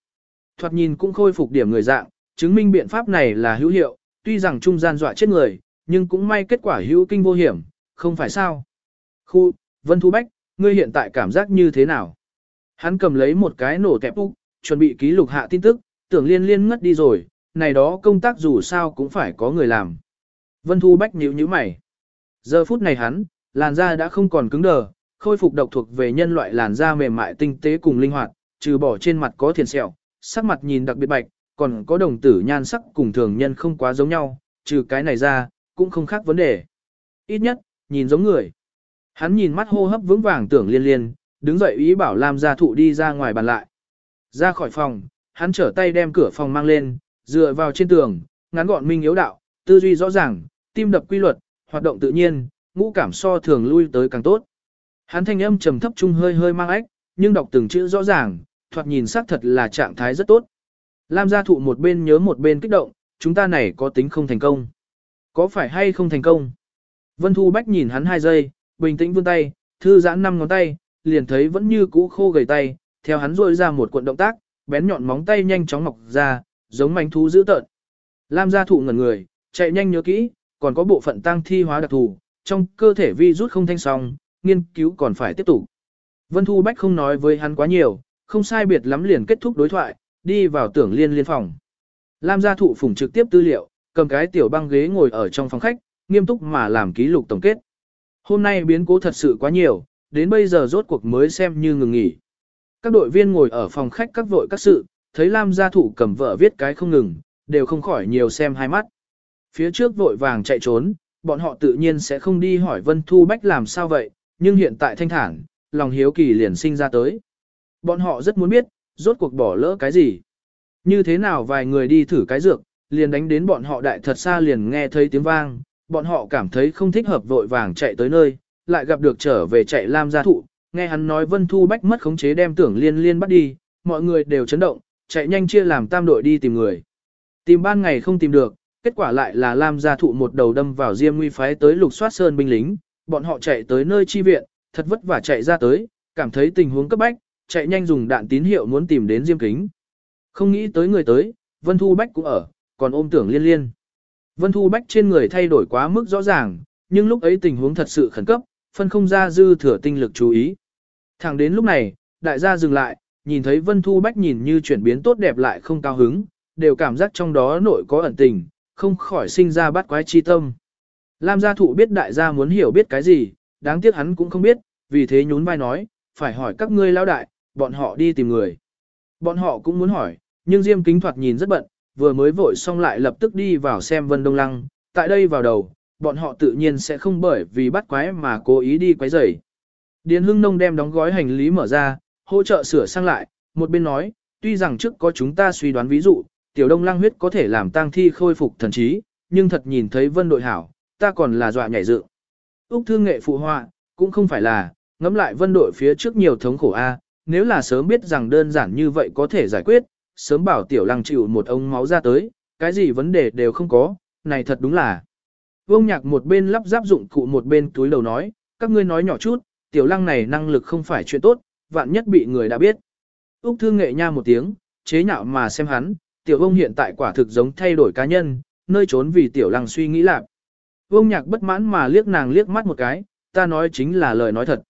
Thoạt nhìn cũng khôi phục điểm người dạng, chứng minh biện pháp này là hữu hiệu, tuy rằng trung gian dọa chết người, nhưng cũng may kết quả hữu kinh vô hiểm, không phải sao. Khu, Vân Thu Bách, ngươi hiện tại cảm giác như thế nào? Hắn cầm lấy một cái nổ kẹp úc, chuẩn bị ký lục hạ tin tức, tưởng liên liên ngất đi rồi, này đó công tác dù sao cũng phải có người làm. Vân Thu Bách nhíu nhíu mày. Giờ phút này hắn, làn da đã không còn cứng đờ, khôi phục độc thuộc về nhân loại làn da mềm mại tinh tế cùng linh hoạt, trừ bỏ trên mặt có thiền sẹo, sắc mặt nhìn đặc biệt bạch, còn có đồng tử nhan sắc cùng thường nhân không quá giống nhau, trừ cái này ra, cũng không khác vấn đề. Ít nhất, nhìn giống người. Hắn nhìn mắt hô hấp vững vàng tưởng liên liên, đứng dậy ý bảo Lam gia thụ đi ra ngoài bàn lại. Ra khỏi phòng, hắn trở tay đem cửa phòng mang lên, dựa vào trên tường, ngắn gọn minh yếu đạo, tư duy rõ ràng, tim đập quy luật, hoạt động tự nhiên, ngũ cảm so thường lui tới càng tốt. Hắn thanh âm trầm thấp trung hơi hơi mang ách, nhưng đọc từng chữ rõ ràng, thoạt nhìn xác thật là trạng thái rất tốt. Lam gia thụ một bên nhớ một bên kích động, chúng ta này có tính không thành công. Có phải hay không thành công? Vân Thu Bách nhìn hắn hai giây, bình tĩnh vươn tay, thư giãn năm ngón tay, liền thấy vẫn như cũ khô gầy tay, theo hắn rôi ra một cuộn động tác, bén nhọn móng tay nhanh chóng mọc ra, giống manh thú dữ tợn. Lam gia thụ ngẩn người, chạy nhanh nhớ kỹ, còn có bộ phận tăng thi hóa đặc thù, trong cơ thể vi rút không thanh song, nghiên cứu còn phải tiếp tục. Vân Thu Bách không nói với hắn quá nhiều, không sai biệt lắm liền kết thúc đối thoại, đi vào tưởng liên liên phòng. Lam gia thụ phủng trực tiếp tư liệu, cầm cái tiểu băng ghế ngồi ở trong phòng khách, nghiêm túc mà làm ký lục tổng kết. Hôm nay biến cố thật sự quá nhiều, đến bây giờ rốt cuộc mới xem như ngừng nghỉ. Các đội viên ngồi ở phòng khách các vội các sự, thấy Lam gia thụ cầm vợ viết cái không ngừng, đều không khỏi nhiều xem hai mắt. Phía trước vội vàng chạy trốn, bọn họ tự nhiên sẽ không đi hỏi Vân Thu Bách làm sao vậy, nhưng hiện tại thanh thản, lòng hiếu kỳ liền sinh ra tới. Bọn họ rất muốn biết, rốt cuộc bỏ lỡ cái gì. Như thế nào vài người đi thử cái dược, liền đánh đến bọn họ đại thật xa liền nghe thấy tiếng vang, bọn họ cảm thấy không thích hợp vội vàng chạy tới nơi, lại gặp được trở về chạy Lam gia thụ, nghe hắn nói Vân Thu Bách mất khống chế đem tưởng liên liên bắt đi, mọi người đều chấn động, chạy nhanh chia làm tam đội đi tìm người. Tìm ban ngày không tìm được, kết quả lại là Lam gia thụ một đầu đâm vào Diêm Nguy phái tới lục soát sơn binh lính, bọn họ chạy tới nơi chi viện, thật vất vả chạy ra tới, cảm thấy tình huống cấp bách, chạy nhanh dùng đạn tín hiệu muốn tìm đến Diêm Kính. Không nghĩ tới người tới, Vân Thu Bách cũng ở, còn ôm tưởng liên liên. Vân Thu Bách trên người thay đổi quá mức rõ ràng, nhưng lúc ấy tình huống thật sự khẩn cấp, phân không ra dư thừa tinh lực chú ý. Thẳng đến lúc này, đại gia dừng lại, nhìn thấy Vân Thu Bách nhìn như chuyển biến tốt đẹp lại không cao hứng, đều cảm giác trong đó nội có ẩn tình, không khỏi sinh ra bắt quái chi tâm. Lam gia thụ biết đại gia muốn hiểu biết cái gì, đáng tiếc hắn cũng không biết, vì thế nhún vai nói, phải hỏi các ngươi lao đại, bọn họ đi tìm người. Bọn họ cũng muốn hỏi, nhưng Diêm Kính thoạt nhìn rất bận, vừa mới vội xong lại lập tức đi vào xem Vân Đông Lăng, tại đây vào đầu, bọn họ tự nhiên sẽ không bởi vì bắt quái mà cố ý đi quấy rầy. Điền Hưng Nông đem đóng gói hành lý mở ra, hỗ trợ sửa sang lại, một bên nói, tuy rằng trước có chúng ta suy đoán ví dụ, tiểu đông lăng huyết có thể làm tang thi khôi phục thần trí, nhưng thật nhìn thấy vân đội hảo, ta còn là dọa nhảy dựng. Úc thương nghệ phụ họa, cũng không phải là, ngẫm lại vân đội phía trước nhiều thống khổ A, nếu là sớm biết rằng đơn giản như vậy có thể giải quyết, sớm bảo tiểu lăng chịu một ông máu ra tới, cái gì vấn đề đều không có, này thật đúng là. Vương nhạc một bên lắp ráp dụng cụ một bên túi đầu nói, các ngươi nói nhỏ chút, tiểu lăng này năng lực không phải chuyện tốt, vạn nhất bị người đã biết. Úc thương nghệ nha một tiếng, chế nhạo mà xem hắn, tiểu ông hiện tại quả thực giống thay đổi cá nhân, nơi trốn vì tiểu lăng suy nghĩ lạc. Vương nhạc bất mãn mà liếc nàng liếc mắt một cái, ta nói chính là lời nói thật.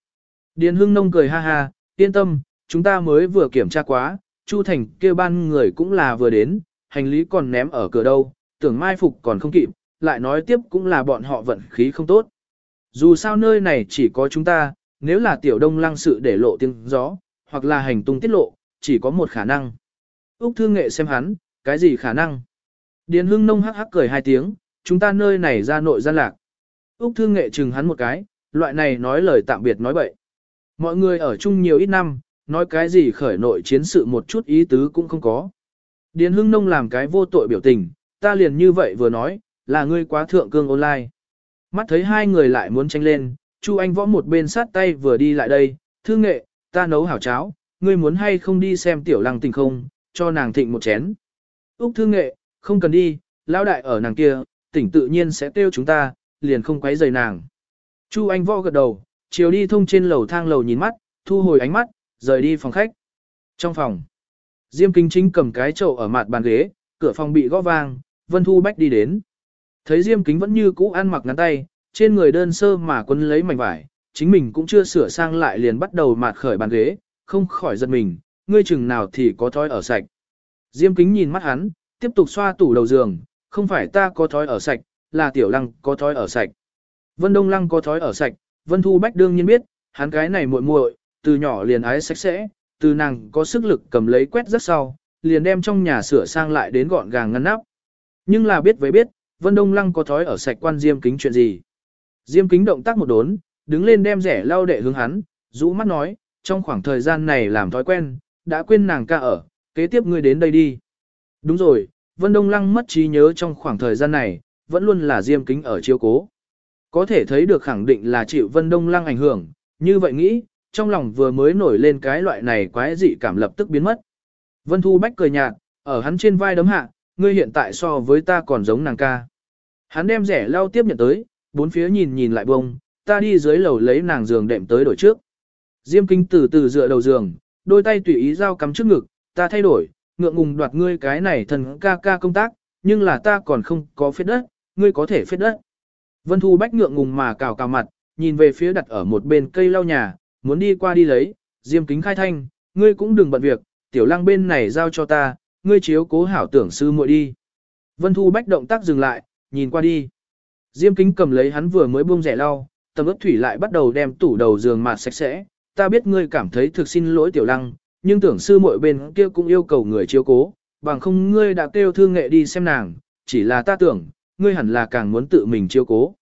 Điền hưng nông cười ha ha, yên tâm, chúng ta mới vừa kiểm tra quá, Chu Thành kêu ban người cũng là vừa đến, hành lý còn ném ở cửa đâu, tưởng mai phục còn không kịp, lại nói tiếp cũng là bọn họ vận khí không tốt. Dù sao nơi này chỉ có chúng ta, nếu là tiểu đông lăng sự để lộ tiếng gió, hoặc là hành tung tiết lộ, chỉ có một khả năng. Úc thương nghệ xem hắn, cái gì khả năng? Điền hưng nông hắc hắc cười hai tiếng, chúng ta nơi này ra nội gian lạc. Úc thương nghệ chừng hắn một cái, loại này nói lời tạm biệt nói bậy. Mọi người ở chung nhiều ít năm, nói cái gì khởi nội chiến sự một chút ý tứ cũng không có. Điền hưng nông làm cái vô tội biểu tình, ta liền như vậy vừa nói, là ngươi quá thượng cương online. Mắt thấy hai người lại muốn tranh lên, Chu Anh võ một bên sát tay vừa đi lại đây, thương nghệ, ta nấu hảo cháo, ngươi muốn hay không đi xem tiểu lăng tình không, cho nàng thịnh một chén. Úc thương nghệ, không cần đi, lão đại ở nàng kia, tỉnh tự nhiên sẽ tiêu chúng ta, liền không quấy rầy nàng. Chu Anh võ gật đầu, chiều đi thông trên lầu thang lầu nhìn mắt, thu hồi ánh mắt, rời đi phòng khách. Trong phòng, Diêm Kính Chính cầm cái chậu ở mặt bàn ghế, cửa phòng bị gõ vang, Vân Thu Bách đi đến. Thấy Diêm Kính vẫn như cũ ăn mặc ngắn tay, trên người đơn sơ mà quấn lấy mảnh vải, chính mình cũng chưa sửa sang lại liền bắt đầu mạt khởi bàn ghế, không khỏi giật mình, ngươi chừng nào thì có thói ở sạch. Diêm Kính nhìn mắt hắn, tiếp tục xoa tủ đầu giường, không phải ta có thói ở sạch, là Tiểu Lăng có thói ở sạch. Vân Đông Lăng có thói ở sạch, Vân Thu Bách đương nhiên biết, hắn cái này muội muội, từ nhỏ liền ái sạch sẽ, từ nàng có sức lực cầm lấy quét rất sau, liền đem trong nhà sửa sang lại đến gọn gàng ngăn nắp. Nhưng là biết với biết, Vân Đông Lăng có thói ở sạch quan Diêm Kính chuyện gì. Diêm Kính động tác một đốn, đứng lên đem rẻ lau đệ hướng hắn, rũ mắt nói, trong khoảng thời gian này làm thói quen, đã quên nàng ca ở, kế tiếp ngươi đến đây đi. Đúng rồi, Vân Đông Lăng mất trí nhớ trong khoảng thời gian này, vẫn luôn là Diêm Kính ở chiếu cố. Có thể thấy được khẳng định là chịu Vân Đông Lăng ảnh hưởng, như vậy nghĩ, trong lòng vừa mới nổi lên cái loại này quái dị cảm lập tức biến mất. Vân Thu Bách cười nhạt, ở hắn trên vai đấm hạ, ngươi hiện tại so với ta còn giống nàng ca. Hắn đem rẻ lao tiếp nhận tới, bốn phía nhìn nhìn lại bông, ta đi dưới lầu lấy nàng giường đệm tới đổi trước. Diêm kinh từ từ dựa đầu giường, đôi tay tùy ý dao cắm trước ngực, ta thay đổi, ngượng ngùng đoạt ngươi cái này thần ca ca công tác, nhưng là ta còn không có phết đất, ngươi có thể phết đất. Vân Thu Bách ngượng ngùng mà cào cào mặt, nhìn về phía đặt ở một bên cây lau nhà, muốn đi qua đi lấy, Diêm kính khai thanh, ngươi cũng đừng bận việc, tiểu lăng bên này giao cho ta, ngươi chiếu cố hảo tưởng sư muội đi. Vân Thu Bách động tác dừng lại, nhìn qua đi. Diêm kính cầm lấy hắn vừa mới buông rẻ lau, tầm ướp thủy lại bắt đầu đem tủ đầu giường mạt sạch sẽ. Ta biết ngươi cảm thấy thực xin lỗi tiểu lăng, nhưng tưởng sư muội bên kia cũng yêu cầu người chiếu cố, bằng không ngươi đã kêu thương nghệ đi xem nàng, chỉ là ta tưởng, ngươi hẳn là càng muốn tự mình chiếu cố.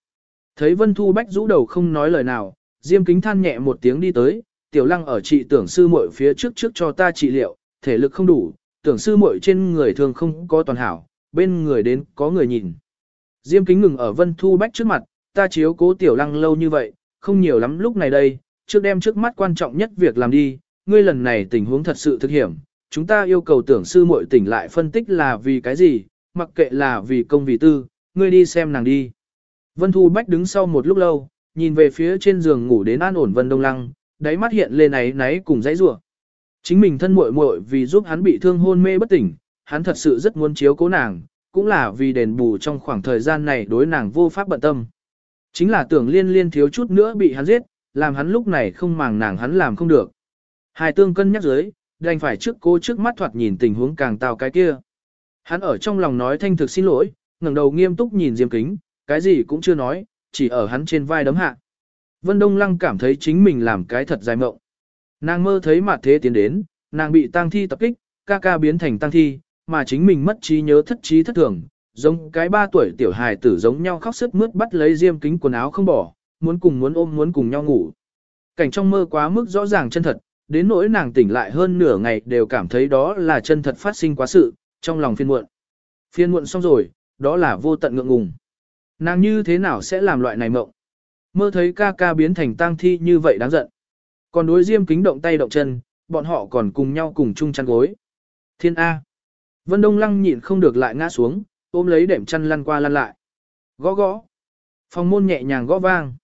Thấy Vân Thu Bách rũ đầu không nói lời nào, Diêm kính than nhẹ một tiếng đi tới, tiểu lăng ở trị tưởng sư muội phía trước trước cho ta trị liệu, thể lực không đủ, tưởng sư muội trên người thường không có toàn hảo, bên người đến có người nhìn. Diêm kính ngừng ở Vân Thu Bách trước mặt, ta chiếu cố tiểu lăng lâu như vậy, không nhiều lắm lúc này đây, trước đem trước mắt quan trọng nhất việc làm đi, ngươi lần này tình huống thật sự thực hiểm, chúng ta yêu cầu tưởng sư muội tỉnh lại phân tích là vì cái gì, mặc kệ là vì công vì tư, ngươi đi xem nàng đi. Vân Thu Bách đứng sau một lúc lâu, nhìn về phía trên giường ngủ đến an ổn Vân Đông Lăng, đáy mắt hiện lên náy náy cùng dãy rủa. Chính mình thân muội muội vì giúp hắn bị thương hôn mê bất tỉnh, hắn thật sự rất muốn chiếu cố nàng, cũng là vì đền bù trong khoảng thời gian này đối nàng vô pháp bận tâm. Chính là tưởng liên liên thiếu chút nữa bị hắn giết, làm hắn lúc này không màng nàng hắn làm không được. Hai tương cân nhắc dưới, đành phải trước cô trước mắt thoạt nhìn tình huống càng tào cái kia. Hắn ở trong lòng nói thanh thực xin lỗi, ngẩng đầu nghiêm túc nhìn Diêm Kính, cái gì cũng chưa nói, chỉ ở hắn trên vai đấm hạ. Vân Đông Lăng cảm thấy chính mình làm cái thật dài mộng. Nàng mơ thấy mặt thế tiến đến, nàng bị tang thi tập kích, ca ca biến thành tang thi, mà chính mình mất trí nhớ thất trí thất thường, giống cái ba tuổi tiểu hài tử giống nhau khóc sức mướt bắt lấy diêm kính quần áo không bỏ, muốn cùng muốn ôm muốn cùng nhau ngủ. Cảnh trong mơ quá mức rõ ràng chân thật, đến nỗi nàng tỉnh lại hơn nửa ngày đều cảm thấy đó là chân thật phát sinh quá sự, trong lòng phiên muộn. Phiên muộn xong rồi, đó là vô tận ngượng ngùng. Nàng như thế nào sẽ làm loại này mộng? Mơ thấy ca ca biến thành tang thi như vậy đáng giận. Còn đối diêm kính động tay động chân, bọn họ còn cùng nhau cùng chung chăn gối. Thiên A. Vân Đông Lăng nhịn không được lại ngã xuống, ôm lấy đệm chăn lăn qua lăn lại. Gõ gõ. Phòng môn nhẹ nhàng gõ vang.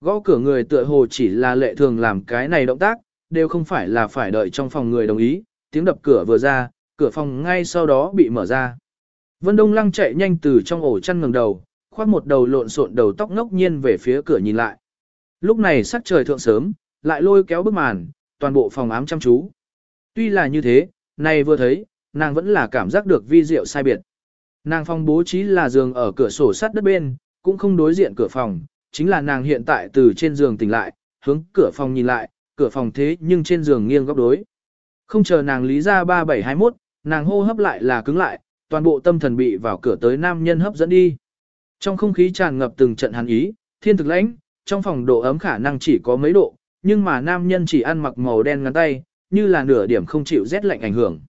Gõ cửa người tựa hồ chỉ là lệ thường làm cái này động tác, đều không phải là phải đợi trong phòng người đồng ý, tiếng đập cửa vừa ra, cửa phòng ngay sau đó bị mở ra. Vân Đông Lăng chạy nhanh từ trong ổ chăn ngẩng đầu, khoác một đầu lộn xộn đầu tóc ngốc nhiên về phía cửa nhìn lại. Lúc này sắc trời thượng sớm, lại lôi kéo bức màn, toàn bộ phòng ám chăm chú. Tuy là như thế, này vừa thấy, nàng vẫn là cảm giác được vi diệu sai biệt. Nàng phòng bố trí là giường ở cửa sổ sắt đất bên, cũng không đối diện cửa phòng, chính là nàng hiện tại từ trên giường tỉnh lại, hướng cửa phòng nhìn lại, cửa phòng thế nhưng trên giường nghiêng góc đối. Không chờ nàng lý ra 3721, nàng hô hấp lại là cứng lại, toàn bộ tâm thần bị vào cửa tới nam nhân hấp dẫn đi. Trong không khí tràn ngập từng trận hàn ý, thiên thực lãnh, trong phòng độ ấm khả năng chỉ có mấy độ, nhưng mà nam nhân chỉ ăn mặc màu đen ngắn tay, như là nửa điểm không chịu rét lạnh ảnh hưởng.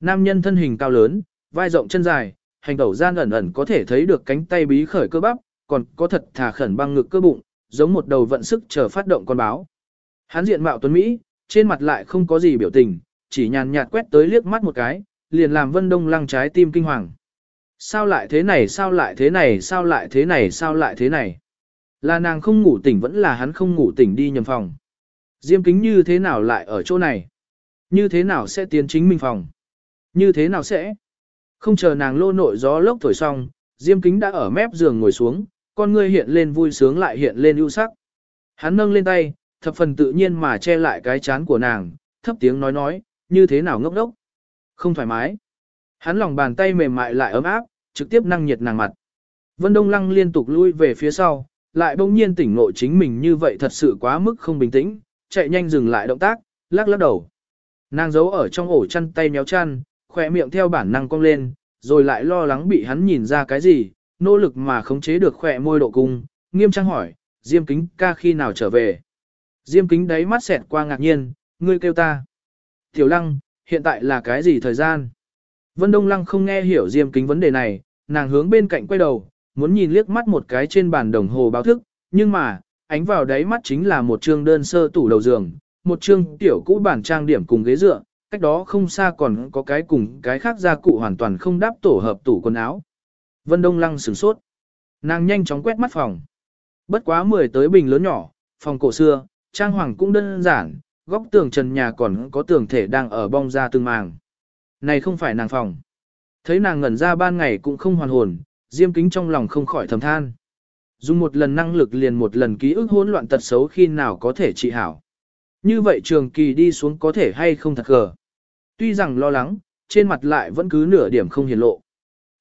Nam nhân thân hình cao lớn, vai rộng chân dài, hành tẩu gian ẩn ẩn có thể thấy được cánh tay bí khởi cơ bắp, còn có thật thà khẩn băng ngực cơ bụng, giống một đầu vận sức chờ phát động con báo. Hắn diện mạo tuấn Mỹ, trên mặt lại không có gì biểu tình, chỉ nhàn nhạt quét tới liếc mắt một cái, liền làm Vân Đông Lăng trái tim kinh hoàng. Sao lại thế này, sao lại thế này, sao lại thế này, sao lại thế này? Là nàng không ngủ tỉnh vẫn là hắn không ngủ tỉnh đi nhầm phòng. Diêm kính như thế nào lại ở chỗ này? Như thế nào sẽ tiến chính mình phòng? Như thế nào sẽ? Không chờ nàng lô nội gió lốc thổi xong, Diêm kính đã ở mép giường ngồi xuống, con ngươi hiện lên vui sướng lại hiện lên ưu sắc. Hắn nâng lên tay, thập phần tự nhiên mà che lại cái chán của nàng, thấp tiếng nói nói, như thế nào ngốc đốc. Không thoải mái. Hắn lòng bàn tay mềm mại lại ấm áp, trực tiếp năng nhiệt nàng mặt. Vân Đông Lăng liên tục lui về phía sau, lại bỗng nhiên tỉnh ngộ chính mình như vậy thật sự quá mức không bình tĩnh, chạy nhanh dừng lại động tác, lắc lắc đầu. Nàng giấu ở trong ổ chăn tay méo chăn, khỏe miệng theo bản năng cong lên, rồi lại lo lắng bị hắn nhìn ra cái gì, nỗ lực mà khống chế được khỏe môi độ cung, nghiêm trang hỏi, Diêm Kính ca khi nào trở về. Diêm Kính đáy mắt xẹt qua ngạc nhiên, ngươi kêu ta. Tiểu Lăng, hiện tại là cái gì thời gian? Vân Đông Lăng không nghe hiểu Diêm Kính vấn đề này, nàng hướng bên cạnh quay đầu, muốn nhìn liếc mắt một cái trên bàn đồng hồ báo thức, nhưng mà, ánh vào đáy mắt chính là một chương đơn sơ tủ đầu giường, một chương tiểu cũ bản trang điểm cùng ghế dựa, cách đó không xa còn có cái cùng cái khác gia cụ hoàn toàn không đáp tổ hợp tủ quần áo. Vân Đông Lăng sửng sốt. Nàng nhanh chóng quét mắt phòng. Bất quá 10 tới bình lớn nhỏ, phòng cổ xưa, trang hoàng cũng đơn giản, góc tường trần nhà còn có tường thể đang ở bong ra từng màng. Này không phải nàng phòng. Thấy nàng ngẩn ra ban ngày cũng không hoàn hồn, diêm kính trong lòng không khỏi thầm than. Dùng một lần năng lực liền một lần ký ức hỗn loạn tật xấu khi nào có thể trị hảo. Như vậy trường kỳ đi xuống có thể hay không thật gờ. Tuy rằng lo lắng, trên mặt lại vẫn cứ nửa điểm không hiển lộ.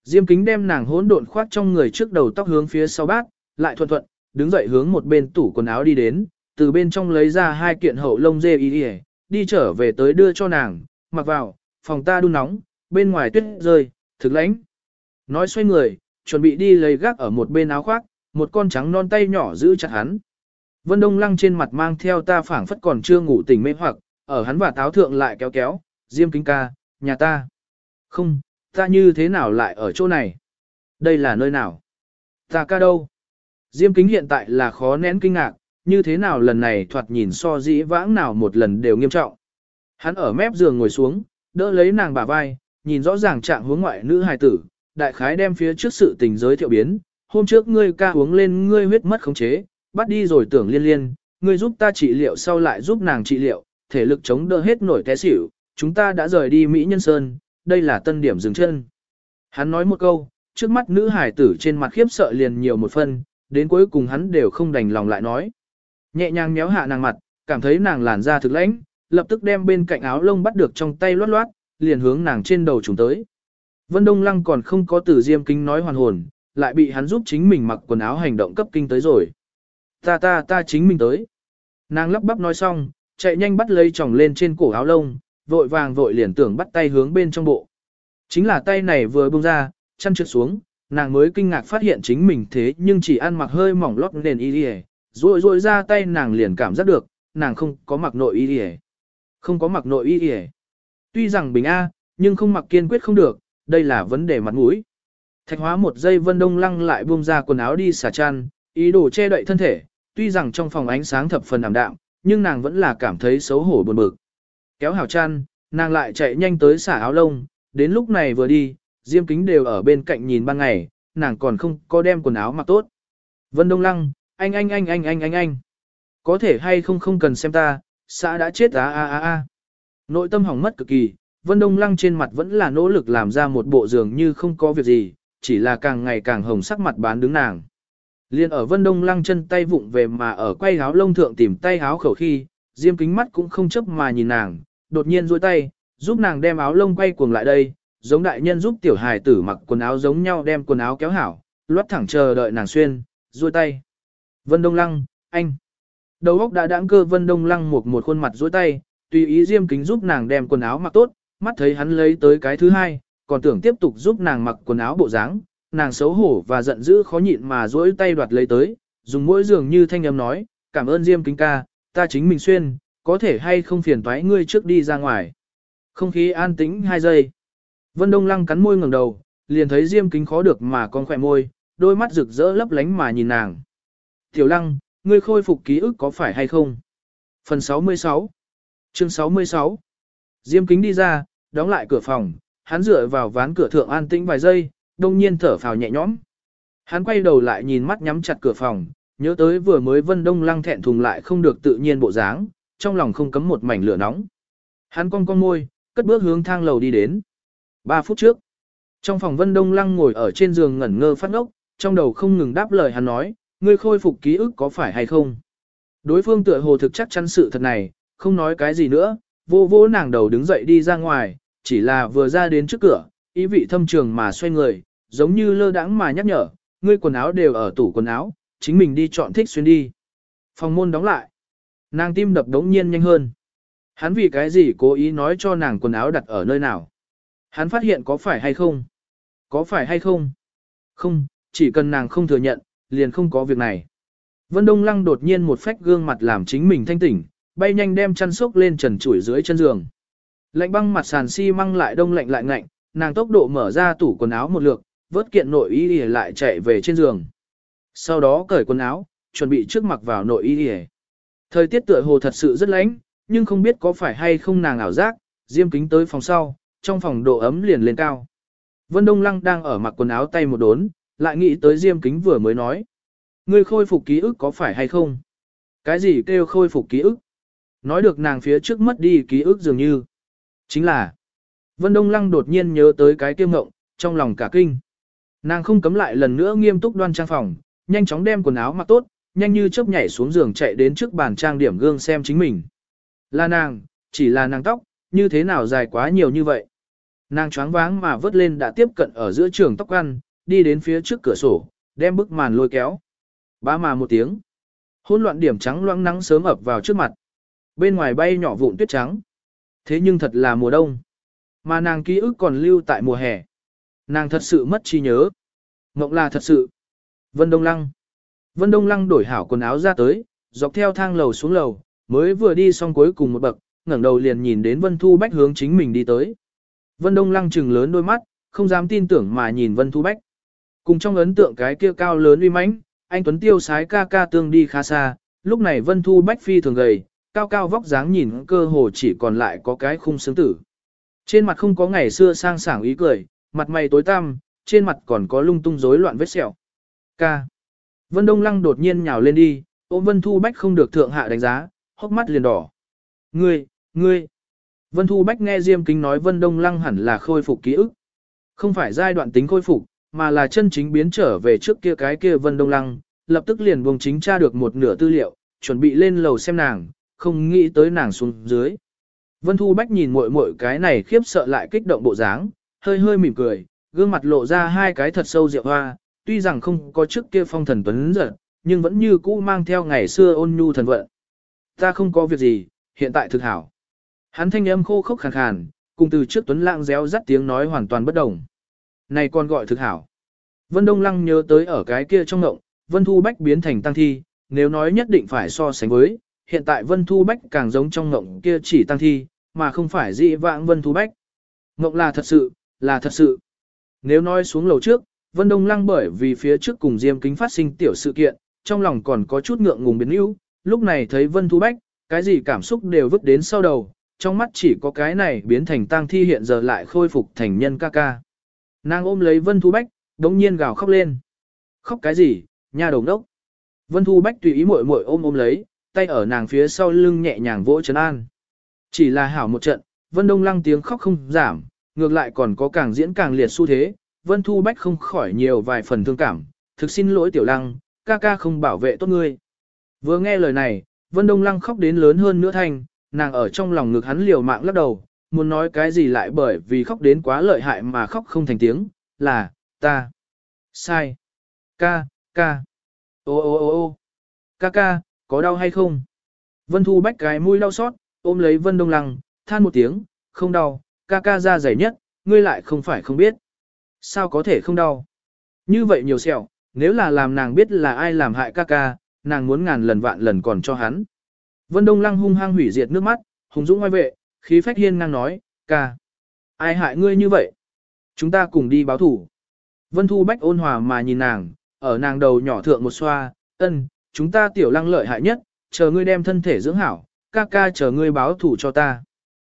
Diêm kính đem nàng hỗn độn khoát trong người trước đầu tóc hướng phía sau bát, lại thuận thuận, đứng dậy hướng một bên tủ quần áo đi đến, từ bên trong lấy ra hai kiện hậu lông dê y đi trở về tới đưa cho nàng, mặc vào, phòng ta đun nóng, bên ngoài tuyết rơi, thực lãnh. Nói xoay người, chuẩn bị đi lấy gác ở một bên áo khoác, một con trắng non tay nhỏ giữ chặt hắn. Vân Đông Lăng trên mặt mang theo ta phảng phất còn chưa ngủ tỉnh mê hoặc, ở hắn và táo thượng lại kéo kéo, Diêm Kính ca, nhà ta. Không, ta như thế nào lại ở chỗ này? Đây là nơi nào? Ta ca đâu? Diêm Kính hiện tại là khó nén kinh ngạc, như thế nào lần này thoạt nhìn so dĩ vãng nào một lần đều nghiêm trọng. Hắn ở mép giường ngồi xuống, đỡ lấy nàng bả vai, nhìn rõ ràng trạng hướng ngoại nữ hài tử, đại khái đem phía trước sự tình giới thiệu biến, hôm trước ngươi ca uống lên ngươi huyết mất khống chế, bắt đi rồi tưởng liên liên, ngươi giúp ta trị liệu sau lại giúp nàng trị liệu, thể lực chống đỡ hết nổi té xỉu, chúng ta đã rời đi Mỹ Nhân Sơn, đây là tân điểm dừng chân. Hắn nói một câu, trước mắt nữ hải tử trên mặt khiếp sợ liền nhiều một phân, đến cuối cùng hắn đều không đành lòng lại nói. Nhẹ nhàng méo hạ nàng mặt, cảm thấy nàng làn da thực lãnh, lập tức đem bên cạnh áo lông bắt được trong tay loát loát, liền hướng nàng trên đầu trùng tới. Vân Đông Lăng còn không có từ diêm kinh nói hoàn hồn, lại bị hắn giúp chính mình mặc quần áo hành động cấp kinh tới rồi. Ta ta ta chính mình tới. Nàng lắp bắp nói xong, chạy nhanh bắt lấy chồng lên trên cổ áo lông, vội vàng vội liền tưởng bắt tay hướng bên trong bộ. Chính là tay này vừa bung ra, chăn trượt xuống, nàng mới kinh ngạc phát hiện chính mình thế nhưng chỉ ăn mặc hơi mỏng lót nền y đi rồi rồi ra tay nàng liền cảm giác được, nàng không có mặc nội y đi không có mặc nội y đi Tuy rằng bình A, nhưng không mặc kiên quyết không được, đây là vấn đề mặt mũi. Thạch hóa một giây vân đông lăng lại buông ra quần áo đi xả chăn, ý đồ che đậy thân thể, tuy rằng trong phòng ánh sáng thập phần ảm đạm, nhưng nàng vẫn là cảm thấy xấu hổ buồn bực. Kéo hào chăn, nàng lại chạy nhanh tới xả áo lông, đến lúc này vừa đi, diêm kính đều ở bên cạnh nhìn ban ngày, nàng còn không có đem quần áo mặc tốt. Vân Đông Lăng, anh anh anh anh anh anh anh. Có thể hay không không cần xem ta, xã đã chết á a a a. Nội tâm hỏng mất cực kỳ, Vân Đông Lăng trên mặt vẫn là nỗ lực làm ra một bộ giường như không có việc gì, chỉ là càng ngày càng hồng sắc mặt bán đứng nàng. Liên ở Vân Đông Lăng chân tay vụng về mà ở quay áo lông thượng tìm tay áo khẩu khi, diêm kính mắt cũng không chấp mà nhìn nàng, đột nhiên duỗi tay, giúp nàng đem áo lông quay cuồng lại đây, giống đại nhân giúp tiểu hài tử mặc quần áo giống nhau đem quần áo kéo hảo, loát thẳng chờ đợi nàng xuyên, duỗi tay. Vân Đông Lăng, anh. Đầu óc đã đãng cơ Vân Đông Lăng một một khuôn mặt rối tay, tùy ý Diêm Kính giúp nàng đem quần áo mặc tốt, mắt thấy hắn lấy tới cái thứ hai, còn tưởng tiếp tục giúp nàng mặc quần áo bộ dáng, nàng xấu hổ và giận dữ khó nhịn mà duỗi tay đoạt lấy tới, dùng mỗi giường như thanh âm nói, cảm ơn Diêm Kính ca, ta chính mình xuyên, có thể hay không phiền toái ngươi trước đi ra ngoài. Không khí an tĩnh hai giây. Vân Đông Lăng cắn môi ngẩng đầu, liền thấy Diêm Kính khó được mà con khỏe môi, đôi mắt rực rỡ lấp lánh mà nhìn nàng. Tiểu Lăng, ngươi khôi phục ký ức có phải hay không? Phần 66 Chương 66 Diêm kính đi ra, đóng lại cửa phòng, hắn dựa vào ván cửa thượng an tĩnh vài giây, đông nhiên thở phào nhẹ nhõm. Hắn quay đầu lại nhìn mắt nhắm chặt cửa phòng, nhớ tới vừa mới Vân Đông Lăng thẹn thùng lại không được tự nhiên bộ dáng, trong lòng không cấm một mảnh lửa nóng. Hắn cong cong môi, cất bước hướng thang lầu đi đến. Ba phút trước, trong phòng Vân Đông Lăng ngồi ở trên giường ngẩn ngơ phát ngốc, trong đầu không ngừng đáp lời hắn nói, ngươi khôi phục ký ức có phải hay không? Đối phương tựa hồ thực chắc chắn sự thật này, không nói cái gì nữa, vô vô nàng đầu đứng dậy đi ra ngoài, chỉ là vừa ra đến trước cửa, ý vị thâm trường mà xoay người, giống như lơ đãng mà nhắc nhở, ngươi quần áo đều ở tủ quần áo, chính mình đi chọn thích xuyên đi. Phòng môn đóng lại. Nàng tim đập đống nhiên nhanh hơn. Hắn vì cái gì cố ý nói cho nàng quần áo đặt ở nơi nào. Hắn phát hiện có phải hay không? Có phải hay không? Không, chỉ cần nàng không thừa nhận, liền không có việc này. Vân Đông Lăng đột nhiên một phách gương mặt làm chính mình thanh tỉnh, bay nhanh đem chăn sốc lên trần trụi dưới chân giường. Lạnh băng mặt sàn xi si măng lại đông lạnh lại ngạnh, nàng tốc độ mở ra tủ quần áo một lượt, vớt kiện nội y lại chạy về trên giường. Sau đó cởi quần áo, chuẩn bị trước mặc vào nội y Thời tiết tựa hồ thật sự rất lạnh, nhưng không biết có phải hay không nàng ảo giác, diêm kính tới phòng sau, trong phòng độ ấm liền lên cao. Vân Đông Lăng đang ở mặc quần áo tay một đốn, lại nghĩ tới diêm kính vừa mới nói. Ngươi khôi phục ký ức có phải hay không? Cái gì kêu khôi phục ký ức? Nói được nàng phía trước mất đi ký ức dường như. Chính là, Vân Đông Lăng đột nhiên nhớ tới cái kiêm ngộng, trong lòng cả kinh. Nàng không cấm lại lần nữa nghiêm túc đoan trang phòng, nhanh chóng đem quần áo mặc tốt, nhanh như chớp nhảy xuống giường chạy đến trước bàn trang điểm gương xem chính mình. Là nàng, chỉ là nàng tóc, như thế nào dài quá nhiều như vậy. Nàng choáng váng mà vớt lên đã tiếp cận ở giữa trường tóc ăn, đi đến phía trước cửa sổ, đem bức màn lôi kéo. Ba mà một tiếng. Hỗn loạn điểm trắng loãng nắng sớm ập vào trước mặt. Bên ngoài bay nhỏ vụn tuyết trắng. Thế nhưng thật là mùa đông. Mà nàng ký ức còn lưu tại mùa hè. Nàng thật sự mất trí nhớ. Ngộng là thật sự. Vân Đông Lăng. Vân Đông Lăng đổi hảo quần áo ra tới, dọc theo thang lầu xuống lầu, mới vừa đi xong cuối cùng một bậc, ngẩng đầu liền nhìn đến Vân Thu Bách hướng chính mình đi tới. Vân Đông Lăng trừng lớn đôi mắt, không dám tin tưởng mà nhìn Vân Thu Bách. Cùng trong ấn tượng cái kia cao lớn uy mãnh, anh Tuấn Tiêu sái ca ca tương đi khá xa, lúc này Vân Thu Bách phi thường gầy, cao cao vóc dáng nhìn cơ hồ chỉ còn lại có cái khung xương tử. Trên mặt không có ngày xưa sang sảng ý cười, mặt mày tối tăm, trên mặt còn có lung tung rối loạn vết sẹo. Ca. Vân Đông Lăng đột nhiên nhào lên đi, ôm Vân Thu Bách không được thượng hạ đánh giá, hốc mắt liền đỏ. Ngươi, ngươi. Vân Thu Bách nghe Diêm Kính nói Vân Đông Lăng hẳn là khôi phục ký ức. Không phải giai đoạn tính khôi phục, mà là chân chính biến trở về trước kia cái kia Vân Đông Lăng, lập tức liền buông chính tra được một nửa tư liệu, chuẩn bị lên lầu xem nàng, không nghĩ tới nàng xuống dưới. Vân Thu Bách nhìn muội muội cái này khiếp sợ lại kích động bộ dáng, hơi hơi mỉm cười, gương mặt lộ ra hai cái thật sâu rượu hoa, tuy rằng không có trước kia phong thần tuấn giật, nhưng vẫn như cũ mang theo ngày xưa ôn nhu thần vận. Ta không có việc gì, hiện tại thực hảo. Hắn thanh âm khô khốc khàn khàn, cùng từ trước tuấn lãng réo rắt tiếng nói hoàn toàn bất đồng. Này còn gọi thực hảo. Vân Đông Lăng nhớ tới ở cái kia trong ngộng, Vân Thu Bách biến thành tăng thi, nếu nói nhất định phải so sánh với, hiện tại Vân Thu Bách càng giống trong ngộng kia chỉ tăng thi, mà không phải dị vãng Vân Thu Bách. Ngộng là thật sự, là thật sự. Nếu nói xuống lầu trước, Vân Đông Lăng bởi vì phía trước cùng Diêm Kính phát sinh tiểu sự kiện, trong lòng còn có chút ngượng ngùng biến yếu, lúc này thấy Vân Thu Bách, cái gì cảm xúc đều vứt đến sau đầu, trong mắt chỉ có cái này biến thành tang thi hiện giờ lại khôi phục thành nhân ca ca. Nàng ôm lấy Vân Thu Bách, đống nhiên gào khóc lên. Khóc cái gì, nhà đồng đốc. Vân Thu Bách tùy ý muội muội ôm ôm lấy, tay ở nàng phía sau lưng nhẹ nhàng vỗ trấn an. Chỉ là hảo một trận, Vân Đông Lăng tiếng khóc không giảm, ngược lại còn có càng diễn càng liệt xu thế, Vân Thu Bách không khỏi nhiều vài phần thương cảm, thực xin lỗi Tiểu Lăng, ca ca không bảo vệ tốt ngươi. Vừa nghe lời này, Vân Đông Lăng khóc đến lớn hơn nữa thành, nàng ở trong lòng ngực hắn liều mạng lắc đầu, muốn nói cái gì lại bởi vì khóc đến quá lợi hại mà khóc không thành tiếng, là, ta, sai, ca, ca, ô ô ô ô, ca ca, có đau hay không? Vân Thu Bách cái mũi đau xót, ôm lấy Vân Đông Lăng, than một tiếng, không đau, ca ca ra dày nhất, ngươi lại không phải không biết. Sao có thể không đau? Như vậy nhiều sẹo, nếu là làm nàng biết là ai làm hại ca ca, nàng muốn ngàn lần vạn lần còn cho hắn. Vân Đông Lăng hung hăng hủy diệt nước mắt, hùng dũng ngoài vệ, khí phách hiên ngang nói, ca. Ai hại ngươi như vậy? Chúng ta cùng đi báo thủ. Vân Thu Bách ôn hòa mà nhìn nàng, ở nàng đầu nhỏ thượng một xoa, ân, chúng ta tiểu lăng lợi hại nhất, chờ ngươi đem thân thể dưỡng hảo, ca ca chờ ngươi báo thủ cho ta.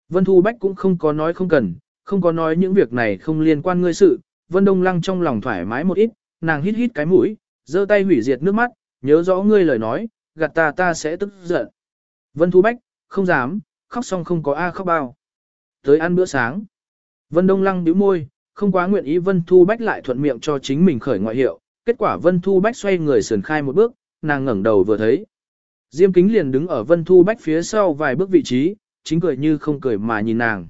Vân Thu Bách cũng không có nói không cần, không có nói những việc này không liên quan ngươi sự, Vân Đông Lăng trong lòng thoải mái một ít, nàng hít hít cái mũi, giơ tay hủy diệt nước mắt, nhớ rõ ngươi lời nói, gạt ta ta sẽ tức giận. Vân Thu Bách, không dám, khóc xong không có A khóc bao. Tới ăn bữa sáng. Vân Đông Lăng bĩu môi, không quá nguyện ý Vân Thu Bách lại thuận miệng cho chính mình khởi ngoại hiệu. Kết quả Vân Thu Bách xoay người sườn khai một bước, nàng ngẩng đầu vừa thấy. Diêm kính liền đứng ở Vân Thu Bách phía sau vài bước vị trí, chính cười như không cười mà nhìn nàng.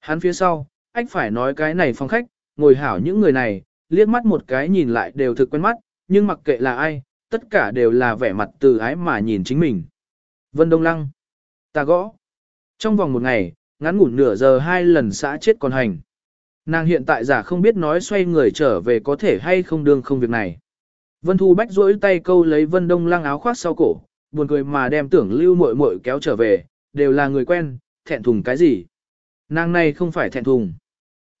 Hắn phía sau, anh phải nói cái này phong khách, ngồi hảo những người này, liếc mắt một cái nhìn lại đều thực quen mắt, nhưng mặc kệ là ai, tất cả đều là vẻ mặt từ ái mà nhìn chính mình. Vân Đông Lăng. Ta gõ. Trong vòng một ngày, ngắn ngủn nửa giờ hai lần xã chết còn hành. Nàng hiện tại giả không biết nói xoay người trở về có thể hay không đương không việc này. Vân Thu Bách duỗi tay câu lấy Vân Đông Lăng áo khoác sau cổ, buồn cười mà đem tưởng lưu muội muội kéo trở về, đều là người quen, thẹn thùng cái gì. Nàng này không phải thẹn thùng.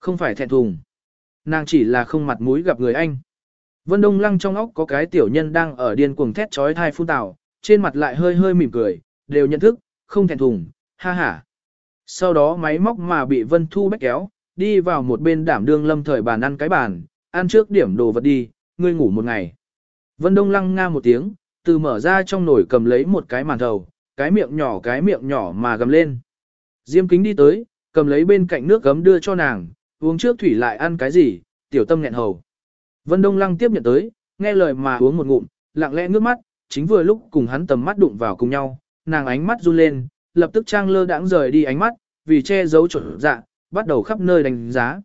Không phải thẹn thùng. Nàng chỉ là không mặt mũi gặp người anh. Vân Đông Lăng trong óc có cái tiểu nhân đang ở điên cuồng thét trói thai phun tào, trên mặt lại hơi hơi mỉm cười, đều nhận thức, không thẹn thùng, ha ha. Sau đó máy móc mà bị Vân Thu Bách kéo, đi vào một bên đảm đương lâm thời bàn ăn cái bàn, ăn trước điểm đồ vật đi, ngươi ngủ một ngày. Vân Đông lăng nga một tiếng, từ mở ra trong nồi cầm lấy một cái màn thầu, cái miệng nhỏ cái miệng nhỏ mà gầm lên. Diêm kính đi tới, cầm lấy bên cạnh nước gấm đưa cho nàng, uống trước thủy lại ăn cái gì, tiểu tâm nghẹn hầu. Vân Đông lăng tiếp nhận tới, nghe lời mà uống một ngụm, lặng lẽ ngước mắt, chính vừa lúc cùng hắn tầm mắt đụng vào cùng nhau, nàng ánh mắt run lên, lập tức trang lơ đãng rời đi ánh mắt, vì che giấu chuẩn dạ, bắt đầu khắp nơi đánh giá.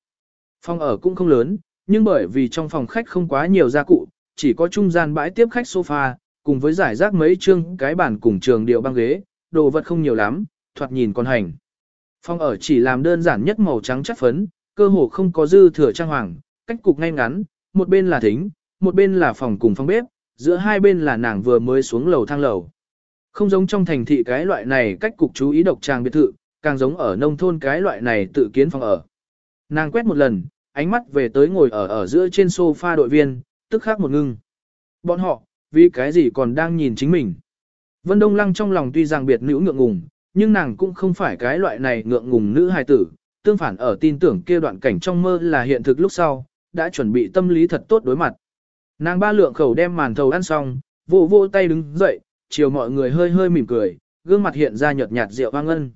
Phòng ở cũng không lớn, nhưng bởi vì trong phòng khách không quá nhiều gia cụ, chỉ có trung gian bãi tiếp khách sofa, cùng với giải rác mấy chương cái bàn cùng trường điệu băng ghế, đồ vật không nhiều lắm, thoạt nhìn còn hành. Phòng ở chỉ làm đơn giản nhất màu trắng chất phấn, cơ hồ không có dư thừa trang hoàng, cách cục ngay ngắn, một bên là thính, một bên là phòng cùng phòng bếp, giữa hai bên là nàng vừa mới xuống lầu thang lầu. Không giống trong thành thị cái loại này cách cục chú ý độc tràng biệt thự, càng giống ở nông thôn cái loại này tự kiến phòng ở. Nàng quét một lần, ánh mắt về tới ngồi ở ở giữa trên sofa đội viên, tức khắc một ngưng. Bọn họ, vì cái gì còn đang nhìn chính mình. Vân Đông Lăng trong lòng tuy rằng biệt nữ ngượng ngùng, nhưng nàng cũng không phải cái loại này ngượng ngùng nữ hài tử, tương phản ở tin tưởng kia đoạn cảnh trong mơ là hiện thực lúc sau, đã chuẩn bị tâm lý thật tốt đối mặt. Nàng ba lượng khẩu đem màn thầu ăn xong, vỗ vỗ tay đứng dậy, chiều mọi người hơi hơi mỉm cười, gương mặt hiện ra nhợt nhạt rượu hoang ân.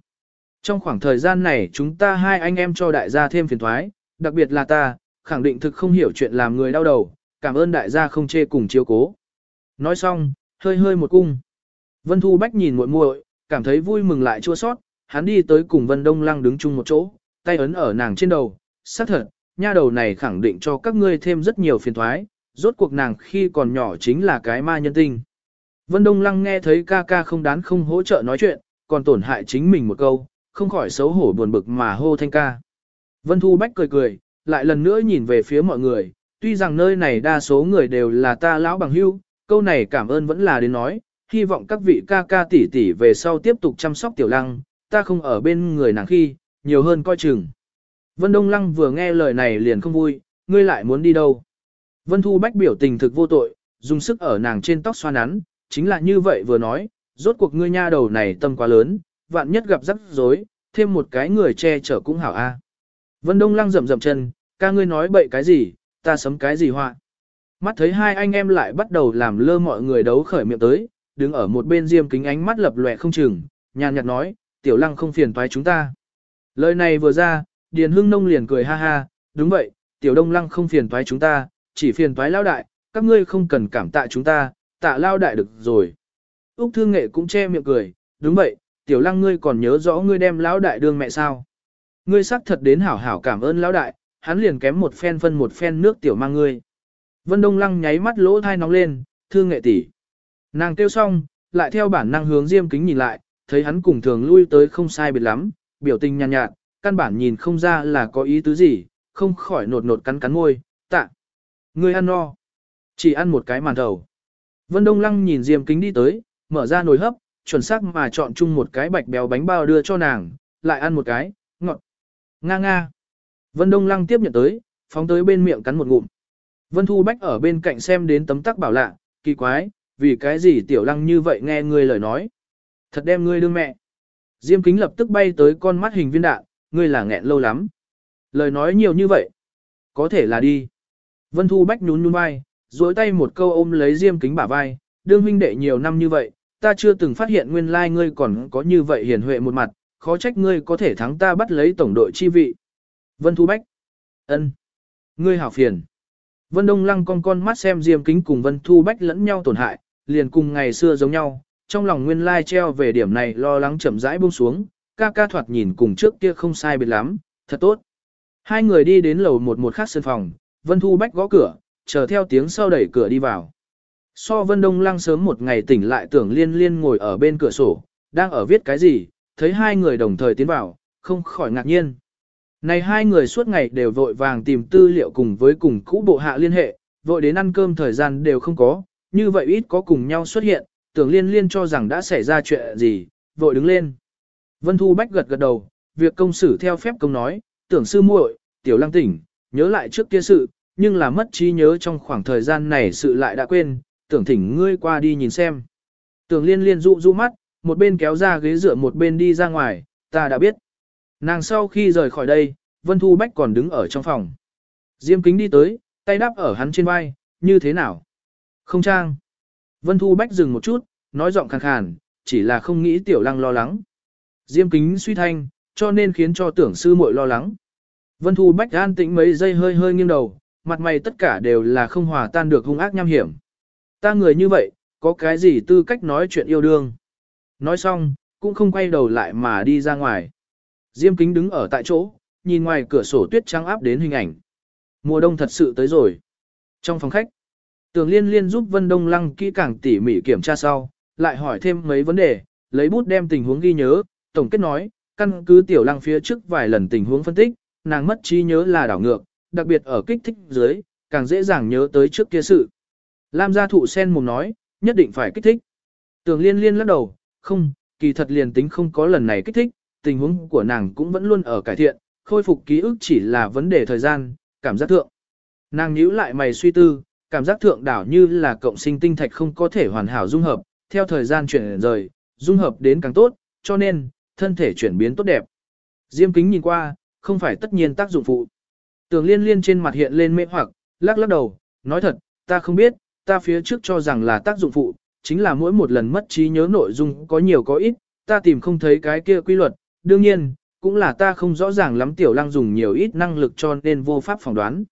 Trong khoảng thời gian này chúng ta hai anh em cho đại gia thêm phiền thoái, đặc biệt là ta, khẳng định thực không hiểu chuyện làm người đau đầu, cảm ơn đại gia không chê cùng chiếu cố. Nói xong, hơi hơi một cung. Vân Thu Bách nhìn muội muội, cảm thấy vui mừng lại chua sót, hắn đi tới cùng Vân Đông Lăng đứng chung một chỗ, tay ấn ở nàng trên đầu, xác thật, nha đầu này khẳng định cho các ngươi thêm rất nhiều phiền thoái, rốt cuộc nàng khi còn nhỏ chính là cái ma nhân tinh. Vân Đông Lăng nghe thấy ca ca không đán không hỗ trợ nói chuyện, còn tổn hại chính mình một câu, không khỏi xấu hổ buồn bực mà hô thanh ca. Vân Thu Bách cười cười, lại lần nữa nhìn về phía mọi người, tuy rằng nơi này đa số người đều là ta lão bằng hưu, câu này cảm ơn vẫn là đến nói, hy vọng các vị ca ca tỷ tỷ về sau tiếp tục chăm sóc tiểu lăng, ta không ở bên người nàng khi, nhiều hơn coi chừng. Vân Đông Lăng vừa nghe lời này liền không vui, ngươi lại muốn đi đâu. Vân Thu Bách biểu tình thực vô tội, dùng sức ở nàng trên tóc xoa nắn, chính là như vậy vừa nói, rốt cuộc ngươi nha đầu này tâm quá lớn, vạn nhất gặp rắc rối, thêm một cái người che chở cũng hảo a. Vân Đông Lăng rậm rậm chân, ca ngươi nói bậy cái gì, ta sấm cái gì họa. Mắt thấy hai anh em lại bắt đầu làm lơ mọi người đấu khởi miệng tới, đứng ở một bên diêm kính ánh mắt lập lòe không chừng, nhàn nhạt nói, tiểu lăng không phiền toái chúng ta. Lời này vừa ra, Điền Hưng Nông liền cười ha ha, đúng vậy, tiểu đông lăng không phiền toái chúng ta, chỉ phiền toái lao đại, các ngươi không cần cảm tạ chúng ta, tạ lao đại được rồi. Úc thư Nghệ cũng che miệng cười, đúng vậy, tiểu lăng ngươi còn nhớ rõ ngươi đem lão đại đương mẹ sao. Ngươi xác thật đến hảo hảo cảm ơn lão đại, hắn liền kém một phen phân một phen nước tiểu mang ngươi. Vân Đông Lăng nháy mắt lỗ thai nóng lên, thương nghệ tỷ. Nàng kêu xong, lại theo bản năng hướng Diêm Kính nhìn lại, thấy hắn cùng thường lui tới không sai biệt lắm, biểu tình nhàn nhạt, nhạt, căn bản nhìn không ra là có ý tứ gì, không khỏi nột nột cắn cắn môi, tạ. Ngươi ăn no. Chỉ ăn một cái màn thầu. Vân Đông Lăng nhìn Diêm Kính đi tới, mở ra nồi hấp, chuẩn xác mà chọn chung một cái bạch béo bánh bao đưa cho nàng, lại ăn một cái, ngọt. Nga nga. Vân Đông Lăng tiếp nhận tới, phóng tới bên miệng cắn một ngụm. Vân Thu Bách ở bên cạnh xem đến tấm tắc bảo lạ, kỳ quái, vì cái gì tiểu lăng như vậy nghe ngươi lời nói. Thật đem ngươi đương mẹ. Diêm kính lập tức bay tới con mắt hình viên đạn, ngươi là nghẹn lâu lắm. Lời nói nhiều như vậy. Có thể là đi. Vân Thu Bách nhún nhún vai, duỗi tay một câu ôm lấy Diêm kính bả vai, đương huynh đệ nhiều năm như vậy, ta chưa từng phát hiện nguyên lai ngươi còn có như vậy hiền huệ một mặt, khó trách ngươi có thể thắng ta bắt lấy tổng đội chi vị. Vân Thu Bách. ân, Ngươi hảo phiền. Vân Đông Lăng con con mắt xem Diêm Kính cùng Vân Thu Bách lẫn nhau tổn hại, liền cùng ngày xưa giống nhau, trong lòng nguyên lai treo về điểm này lo lắng chậm rãi buông xuống, ca ca thoạt nhìn cùng trước kia không sai biệt lắm, thật tốt. Hai người đi đến lầu một một khác sân phòng, Vân Thu Bách gõ cửa, chờ theo tiếng sau đẩy cửa đi vào. So Vân Đông Lăng sớm một ngày tỉnh lại tưởng liên liên ngồi ở bên cửa sổ, đang ở viết cái gì, thấy hai người đồng thời tiến vào, không khỏi ngạc nhiên. Này hai người suốt ngày đều vội vàng tìm tư liệu cùng với cùng cũ bộ hạ liên hệ, vội đến ăn cơm thời gian đều không có, như vậy ít có cùng nhau xuất hiện, tưởng liên liên cho rằng đã xảy ra chuyện gì, vội đứng lên. Vân Thu Bách gật gật đầu, việc công xử theo phép công nói, tưởng sư muội, tiểu lăng tỉnh, nhớ lại trước kia sự, nhưng là mất trí nhớ trong khoảng thời gian này sự lại đã quên, tưởng thỉnh ngươi qua đi nhìn xem. Tưởng liên liên dụ dụ mắt, một bên kéo ra ghế dựa một bên đi ra ngoài, ta đã biết. Nàng sau khi rời khỏi đây, Vân Thu Bách còn đứng ở trong phòng. Diêm kính đi tới, tay đắp ở hắn trên vai, như thế nào? Không trang. Vân Thu Bách dừng một chút, nói giọng khàn khàn, chỉ là không nghĩ tiểu lăng lo lắng. Diêm kính suy thanh, cho nên khiến cho tưởng sư muội lo lắng. Vân Thu Bách an tĩnh mấy giây hơi hơi nghiêng đầu, mặt mày tất cả đều là không hòa tan được hung ác nham hiểm. Ta người như vậy, có cái gì tư cách nói chuyện yêu đương. Nói xong, cũng không quay đầu lại mà đi ra ngoài. Diêm kính đứng ở tại chỗ, nhìn ngoài cửa sổ tuyết trắng áp đến hình ảnh. Mùa đông thật sự tới rồi. Trong phòng khách, tường liên liên giúp Vân Đông Lăng kỹ càng tỉ mỉ kiểm tra sau, lại hỏi thêm mấy vấn đề, lấy bút đem tình huống ghi nhớ, tổng kết nói, căn cứ tiểu lăng phía trước vài lần tình huống phân tích, nàng mất trí nhớ là đảo ngược, đặc biệt ở kích thích dưới, càng dễ dàng nhớ tới trước kia sự. Lam gia thụ sen mồm nói, nhất định phải kích thích. Tường liên liên lắc đầu, không, kỳ thật liền tính không có lần này kích thích, tình huống của nàng cũng vẫn luôn ở cải thiện, khôi phục ký ức chỉ là vấn đề thời gian, cảm giác thượng. Nàng nhíu lại mày suy tư, cảm giác thượng đảo như là cộng sinh tinh thạch không có thể hoàn hảo dung hợp, theo thời gian chuyển rời, dung hợp đến càng tốt, cho nên, thân thể chuyển biến tốt đẹp. Diêm kính nhìn qua, không phải tất nhiên tác dụng phụ. Tường liên liên trên mặt hiện lên mê hoặc, lắc lắc đầu, nói thật, ta không biết, ta phía trước cho rằng là tác dụng phụ, chính là mỗi một lần mất trí nhớ nội dung có nhiều có ít, ta tìm không thấy cái kia quy luật, đương nhiên, cũng là ta không rõ ràng lắm tiểu lăng dùng nhiều ít năng lực cho nên vô pháp phỏng đoán.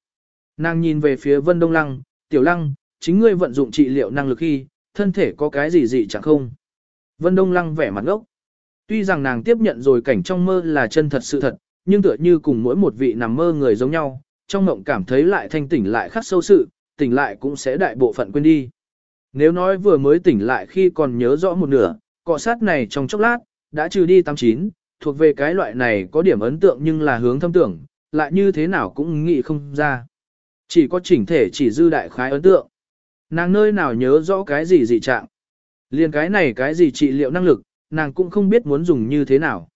Nàng nhìn về phía vân đông lăng, tiểu lăng, chính ngươi vận dụng trị liệu năng lực khi, thân thể có cái gì dị chẳng không. Vân đông lăng vẻ mặt ngốc. Tuy rằng nàng tiếp nhận rồi cảnh trong mơ là chân thật sự thật, nhưng tựa như cùng mỗi một vị nằm mơ người giống nhau, trong mộng cảm thấy lại thanh tỉnh lại khắc sâu sự, tỉnh lại cũng sẽ đại bộ phận quên đi. Nếu nói vừa mới tỉnh lại khi còn nhớ rõ một nửa, cọ sát này trong chốc lát, đã trừ đi 89, thuộc về cái loại này có điểm ấn tượng nhưng là hướng thâm tưởng, lại như thế nào cũng nghĩ không ra. Chỉ có chỉnh thể chỉ dư đại khái ấn tượng. Nàng nơi nào nhớ rõ cái gì dị trạng. Liên cái này cái gì trị liệu năng lực, nàng cũng không biết muốn dùng như thế nào.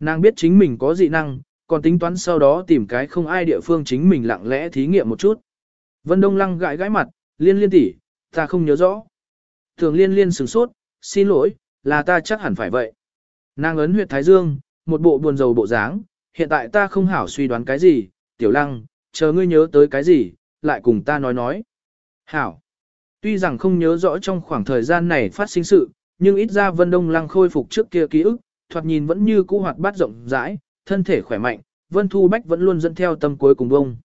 Nàng biết chính mình có dị năng, còn tính toán sau đó tìm cái không ai địa phương chính mình lặng lẽ thí nghiệm một chút. Vân Đông Lăng gãi gãi mặt, liên liên tỷ, ta không nhớ rõ. Thường liên liên sửng sốt, xin lỗi, là ta chắc hẳn phải vậy. Nàng ấn huyệt thái dương, một bộ buồn rầu bộ dáng, hiện tại ta không hảo suy đoán cái gì, tiểu lăng, chờ ngươi nhớ tới cái gì, lại cùng ta nói nói. Hảo. Tuy rằng không nhớ rõ trong khoảng thời gian này phát sinh sự, nhưng ít ra Vân Đông Lăng khôi phục trước kia ký ức, thoạt nhìn vẫn như cũ hoạt bát rộng rãi, thân thể khỏe mạnh, Vân Thu Bách vẫn luôn dẫn theo tâm cuối cùng bông.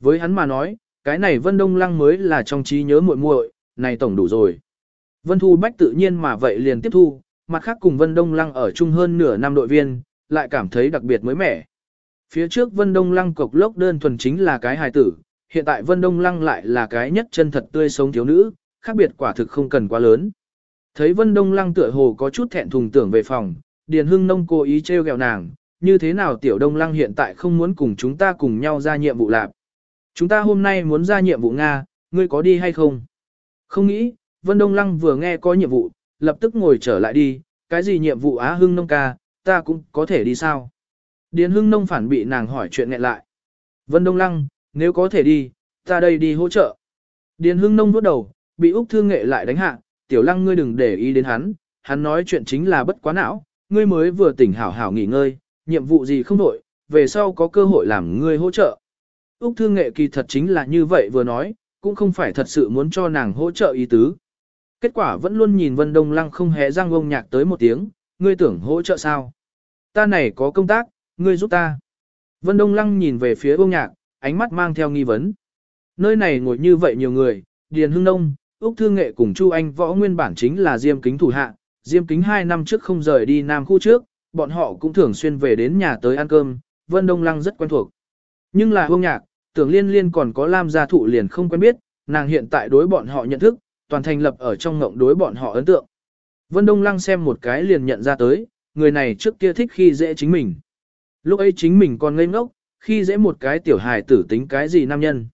Với hắn mà nói, cái này Vân Đông Lăng mới là trong trí nhớ muội muội, này tổng đủ rồi. Vân Thu Bách tự nhiên mà vậy liền tiếp thu, mặt khác cùng Vân Đông Lăng ở chung hơn nửa năm đội viên, lại cảm thấy đặc biệt mới mẻ. Phía trước Vân Đông Lăng cục lốc đơn thuần chính là cái hài tử, hiện tại Vân Đông Lăng lại là cái nhất chân thật tươi sống thiếu nữ, khác biệt quả thực không cần quá lớn. Thấy Vân Đông Lăng tựa hồ có chút thẹn thùng tưởng về phòng, Điền Hưng Nông cố ý trêu ghẹo nàng, như thế nào Tiểu Đông Lăng hiện tại không muốn cùng chúng ta cùng nhau ra nhiệm vụ lạp. Chúng ta hôm nay muốn ra nhiệm vụ Nga, ngươi có đi hay không? Không nghĩ, Vân Đông Lăng vừa nghe có nhiệm vụ, lập tức ngồi trở lại đi, cái gì nhiệm vụ Á Hưng Nông ca, ta cũng có thể đi sao? Điền Hưng Nông phản bị nàng hỏi chuyện nghẹn lại. Vân Đông Lăng, nếu có thể đi, ta đây đi hỗ trợ. Điền Hưng Nông vuốt đầu, bị Úc Thương Nghệ lại đánh hạ, Tiểu Lăng ngươi đừng để ý đến hắn, hắn nói chuyện chính là bất quá não, ngươi mới vừa tỉnh hảo hảo nghỉ ngơi, nhiệm vụ gì không đổi, về sau có cơ hội làm ngươi hỗ trợ. Úc Thương Nghệ kỳ thật chính là như vậy vừa nói, cũng không phải thật sự muốn cho nàng hỗ trợ ý tứ. Kết quả vẫn luôn nhìn Vân Đông Lăng không hé răng ông nhạc tới một tiếng, ngươi tưởng hỗ trợ sao? Ta này có công tác, ngươi giúp ta. Vân Đông Lăng nhìn về phía ông nhạc, ánh mắt mang theo nghi vấn. Nơi này ngồi như vậy nhiều người, Điền Hưng Nông, Úc Thương Nghệ cùng Chu Anh võ nguyên bản chính là Diêm Kính thủ hạ. Diêm Kính hai năm trước không rời đi Nam khu trước, bọn họ cũng thường xuyên về đến nhà tới ăn cơm, Vân Đông Lăng rất quen thuộc. Nhưng là hương nhạc, tưởng liên liên còn có Lam gia thụ liền không quen biết, nàng hiện tại đối bọn họ nhận thức, toàn thành lập ở trong ngộng đối bọn họ ấn tượng. Vân Đông Lăng xem một cái liền nhận ra tới, người này trước kia thích khi dễ chính mình. Lúc ấy chính mình còn ngây ngốc, khi dễ một cái tiểu hài tử tính cái gì nam nhân.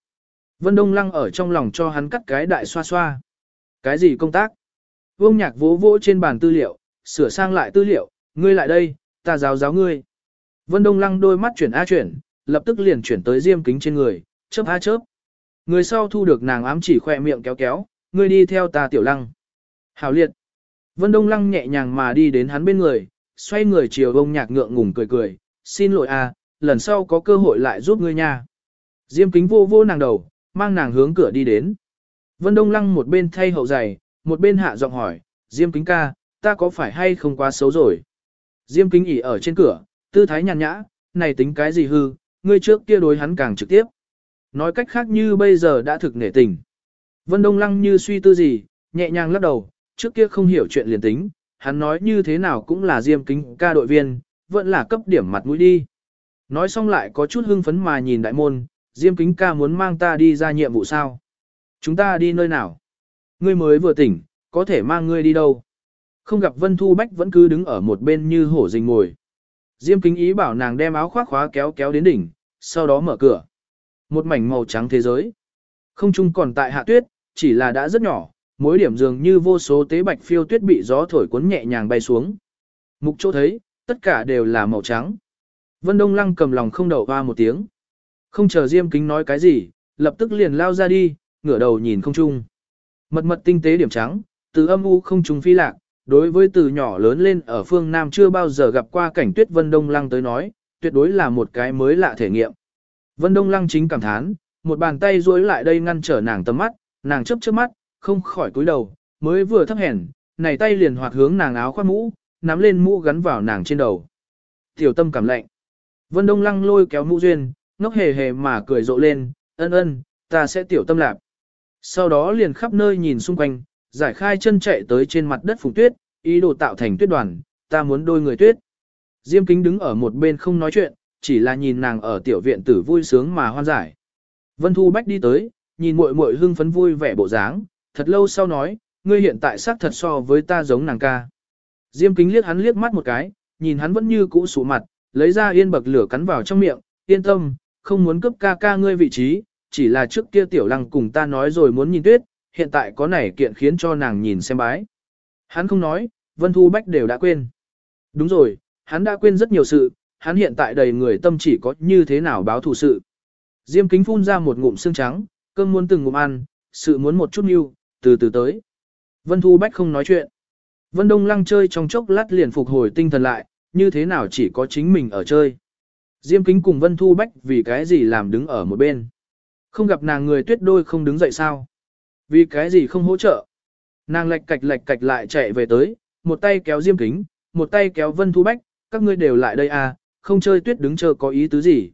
Vân Đông Lăng ở trong lòng cho hắn cắt cái đại xoa xoa. Cái gì công tác? Vương nhạc vỗ vỗ trên bàn tư liệu, sửa sang lại tư liệu, ngươi lại đây, ta giáo giáo ngươi. Vân Đông Lăng đôi mắt chuyển a chuyển, lập tức liền chuyển tới diêm kính trên người, chớp a chớp. Người sau thu được nàng ám chỉ khoe miệng kéo kéo, ngươi đi theo ta tiểu lăng. Hảo liệt. Vân Đông Lăng nhẹ nhàng mà đi đến hắn bên người, xoay người chiều ông nhạc ngượng ngùng cười cười, xin lỗi a, lần sau có cơ hội lại giúp ngươi nha. Diêm kính vô vô nàng đầu, mang nàng hướng cửa đi đến. Vân Đông Lăng một bên thay hậu giày, một bên hạ giọng hỏi, Diêm kính ca, ta có phải hay không quá xấu rồi? Diêm kính ỉ ở trên cửa, tư thái nhàn nhã, này tính cái gì hư, ngươi trước kia đối hắn càng trực tiếp. Nói cách khác như bây giờ đã thực nể tình. Vân Đông Lăng như suy tư gì, nhẹ nhàng lắc đầu, trước kia không hiểu chuyện liền tính, hắn nói như thế nào cũng là diêm kính ca đội viên, vẫn là cấp điểm mặt mũi đi. Nói xong lại có chút hưng phấn mà nhìn đại môn, diêm kính ca muốn mang ta đi ra nhiệm vụ sao. Chúng ta đi nơi nào? Ngươi mới vừa tỉnh, có thể mang ngươi đi đâu? Không gặp Vân Thu Bách vẫn cứ đứng ở một bên như hổ rình ngồi. Diêm kính ý bảo nàng đem áo khoác khóa kéo kéo đến đỉnh, sau đó mở cửa. Một mảnh màu trắng thế giới. Không chung còn tại hạ tuyết, chỉ là đã rất nhỏ, mỗi điểm dường như vô số tế bạch phiêu tuyết bị gió thổi cuốn nhẹ nhàng bay xuống. Mục chỗ thấy, tất cả đều là màu trắng. Vân Đông Lăng cầm lòng không đậu hoa một tiếng. Không chờ Diêm Kính nói cái gì, lập tức liền lao ra đi, ngửa đầu nhìn không trung. Mật mật tinh tế điểm trắng, từ âm u không trùng phi lạc, đối với từ nhỏ lớn lên ở phương Nam chưa bao giờ gặp qua cảnh tuyết Vân Đông Lăng tới nói, tuyệt đối là một cái mới lạ thể nghiệm. Vân Đông Lăng chính cảm thán, một bàn tay duỗi lại đây ngăn trở nàng tầm mắt, nàng chớp chớp mắt, không khỏi cúi đầu, mới vừa thấp hèn, này tay liền hoạt hướng nàng áo khoác mũ, nắm lên mũ gắn vào nàng trên đầu. Tiểu tâm cảm lạnh. Vân Đông Lăng lôi kéo mũ duyên, ngốc hề hề mà cười rộ lên, ân ân, ta sẽ tiểu tâm lạp. Sau đó liền khắp nơi nhìn xung quanh, giải khai chân chạy tới trên mặt đất phùng tuyết, ý đồ tạo thành tuyết đoàn, ta muốn đôi người tuyết. Diêm kính đứng ở một bên không nói chuyện, chỉ là nhìn nàng ở tiểu viện tử vui sướng mà hoan giải. Vân Thu Bách đi tới, nhìn muội muội hưng phấn vui vẻ bộ dáng, thật lâu sau nói, ngươi hiện tại xác thật so với ta giống nàng ca. Diêm kính liếc hắn liếc mắt một cái, nhìn hắn vẫn như cũ sụ mặt, lấy ra yên bậc lửa cắn vào trong miệng, yên tâm, không muốn cướp ca ca ngươi vị trí, chỉ là trước kia tiểu lăng cùng ta nói rồi muốn nhìn tuyết, hiện tại có nảy kiện khiến cho nàng nhìn xem bái. Hắn không nói, Vân Thu Bách đều đã quên. Đúng rồi, hắn đã quên rất nhiều sự, hắn hiện tại đầy người tâm chỉ có như thế nào báo thù sự. Diêm kính phun ra một ngụm xương trắng, cơm muốn từng ngụm ăn, sự muốn một chút yêu, từ từ tới. Vân Thu Bách không nói chuyện. Vân Đông Lăng chơi trong chốc lát liền phục hồi tinh thần lại, như thế nào chỉ có chính mình ở chơi. Diêm kính cùng Vân Thu Bách vì cái gì làm đứng ở một bên. Không gặp nàng người tuyết đôi không đứng dậy sao. Vì cái gì không hỗ trợ. Nàng lạch cạch lạch cạch lại chạy về tới, một tay kéo Diêm kính, một tay kéo Vân Thu Bách, các ngươi đều lại đây à, không chơi tuyết đứng chờ có ý tứ gì.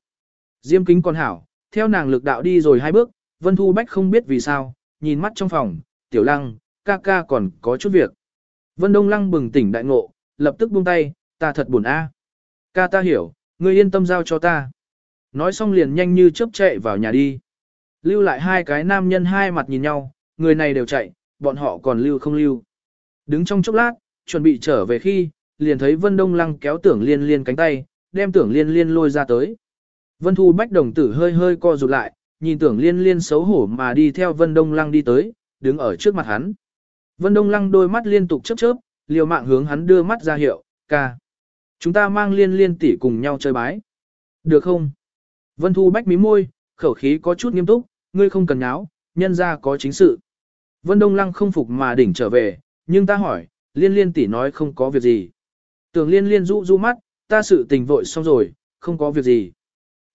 Diêm kính còn hảo, theo nàng lực đạo đi rồi hai bước, Vân Thu Bách không biết vì sao, nhìn mắt trong phòng, tiểu lăng, ca ca còn có chút việc. Vân Đông Lăng bừng tỉnh đại ngộ, lập tức buông tay, ta thật buồn a. Ca ta hiểu, ngươi yên tâm giao cho ta. Nói xong liền nhanh như chớp chạy vào nhà đi. Lưu lại hai cái nam nhân hai mặt nhìn nhau, người này đều chạy, bọn họ còn lưu không lưu. Đứng trong chốc lát, chuẩn bị trở về khi, liền thấy Vân Đông Lăng kéo tưởng liên liên cánh tay, đem tưởng liên liên lôi ra tới. Vân Thu Bách đồng tử hơi hơi co rụt lại, nhìn tưởng liên liên xấu hổ mà đi theo Vân Đông Lăng đi tới, đứng ở trước mặt hắn. Vân Đông Lăng đôi mắt liên tục chớp chớp, liều mạng hướng hắn đưa mắt ra hiệu, ca. Chúng ta mang liên liên tỷ cùng nhau chơi bái. Được không? Vân Thu Bách mí môi, khẩu khí có chút nghiêm túc, ngươi không cần nháo, nhân ra có chính sự. Vân Đông Lăng không phục mà đỉnh trở về, nhưng ta hỏi, liên liên tỷ nói không có việc gì. Tưởng liên liên rũ rũ mắt, ta sự tình vội xong rồi, không có việc gì.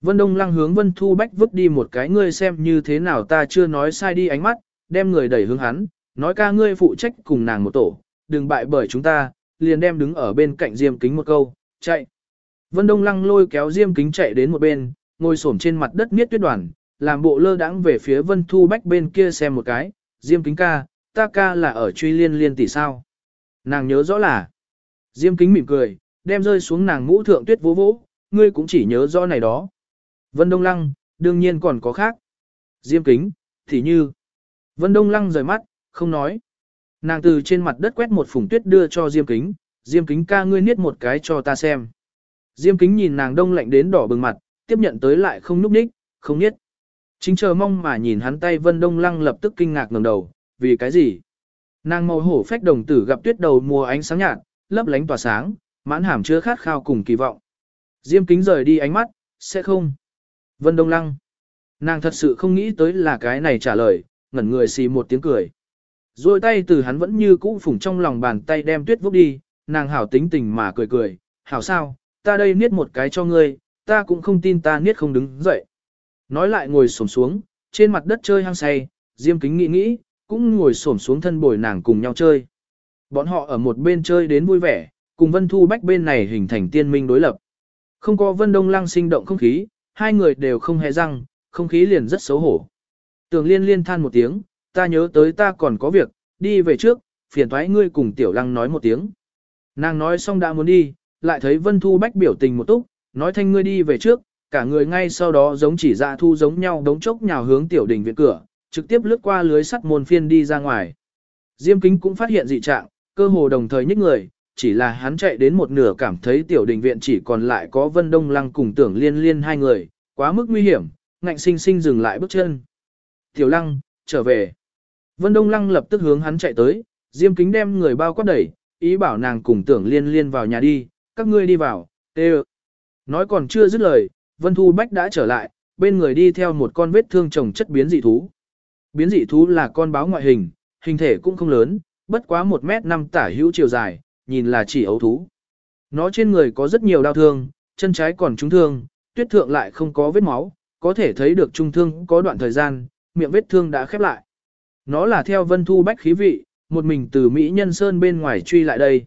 Vân Đông Lăng hướng Vân Thu Bách vứt đi một cái ngươi xem như thế nào ta chưa nói sai đi ánh mắt, đem người đẩy hướng hắn, nói ca ngươi phụ trách cùng nàng một tổ, đừng bại bởi chúng ta, liền đem đứng ở bên cạnh Diêm Kính một câu, chạy. Vân Đông Lăng lôi kéo Diêm Kính chạy đến một bên, ngồi xổm trên mặt đất miết tuyết đoàn, làm bộ lơ đãng về phía Vân Thu Bách bên kia xem một cái, Diêm Kính ca, ta ca là ở truy liên liên tỷ sao. Nàng nhớ rõ là, Diêm Kính mỉm cười, đem rơi xuống nàng mũ thượng tuyết vỗ vỗ, ngươi cũng chỉ nhớ rõ này đó. Vân Đông Lăng, đương nhiên còn có khác. Diêm Kính, thì như. Vân Đông Lăng rời mắt, không nói. Nàng từ trên mặt đất quét một phùng tuyết đưa cho Diêm Kính, Diêm Kính ca ngươi niết một cái cho ta xem. Diêm Kính nhìn nàng đông lạnh đến đỏ bừng mặt, tiếp nhận tới lại không núp ních, không niết. Chính chờ mong mà nhìn hắn tay Vân Đông Lăng lập tức kinh ngạc ngẩng đầu, vì cái gì? Nàng màu hổ phách đồng tử gặp tuyết đầu mùa ánh sáng nhạt, lấp lánh tỏa sáng, mãn hàm chứa khát khao cùng kỳ vọng. Diêm Kính rời đi ánh mắt, sẽ không. Vân Đông Lăng. Nàng thật sự không nghĩ tới là cái này trả lời, ngẩn người xì một tiếng cười. Rồi tay từ hắn vẫn như cũ phủng trong lòng bàn tay đem tuyết vốc đi, nàng hảo tính tình mà cười cười, hảo sao, ta đây niết một cái cho ngươi, ta cũng không tin ta niết không đứng dậy. Nói lại ngồi xổm xuống, trên mặt đất chơi hăng say, diêm kính nghĩ nghĩ, cũng ngồi xổm xuống thân bồi nàng cùng nhau chơi. Bọn họ ở một bên chơi đến vui vẻ, cùng Vân Thu Bách bên này hình thành tiên minh đối lập. Không có Vân Đông Lăng sinh động không khí, hai người đều không hề răng, không khí liền rất xấu hổ. Tường liên liên than một tiếng, ta nhớ tới ta còn có việc, đi về trước, phiền thoái ngươi cùng tiểu lăng nói một tiếng. Nàng nói xong đã muốn đi, lại thấy Vân Thu Bách biểu tình một túc, nói thanh ngươi đi về trước, cả người ngay sau đó giống chỉ dạ thu giống nhau đống chốc nhào hướng tiểu đình viện cửa, trực tiếp lướt qua lưới sắt môn phiên đi ra ngoài. Diêm kính cũng phát hiện dị trạng, cơ hồ đồng thời nhích người, chỉ là hắn chạy đến một nửa cảm thấy tiểu đình viện chỉ còn lại có Vân Đông Lăng cùng tưởng liên liên hai người, quá mức nguy hiểm, ngạnh sinh sinh dừng lại bước chân. Tiểu Lăng, trở về. Vân Đông Lăng lập tức hướng hắn chạy tới, Diêm Kính đem người bao quát đẩy, ý bảo nàng cùng tưởng liên liên vào nhà đi, các ngươi đi vào, tê Nói còn chưa dứt lời, Vân Thu Bách đã trở lại, bên người đi theo một con vết thương trồng chất biến dị thú. Biến dị thú là con báo ngoại hình, hình thể cũng không lớn, bất quá 1 mét 5 tả hữu chiều dài, nhìn là chỉ ấu thú. Nó trên người có rất nhiều đau thương, chân trái còn trúng thương, tuyết thượng lại không có vết máu, có thể thấy được trung thương có đoạn thời gian, miệng vết thương đã khép lại. Nó là theo vân thu bách khí vị, một mình từ Mỹ Nhân Sơn bên ngoài truy lại đây.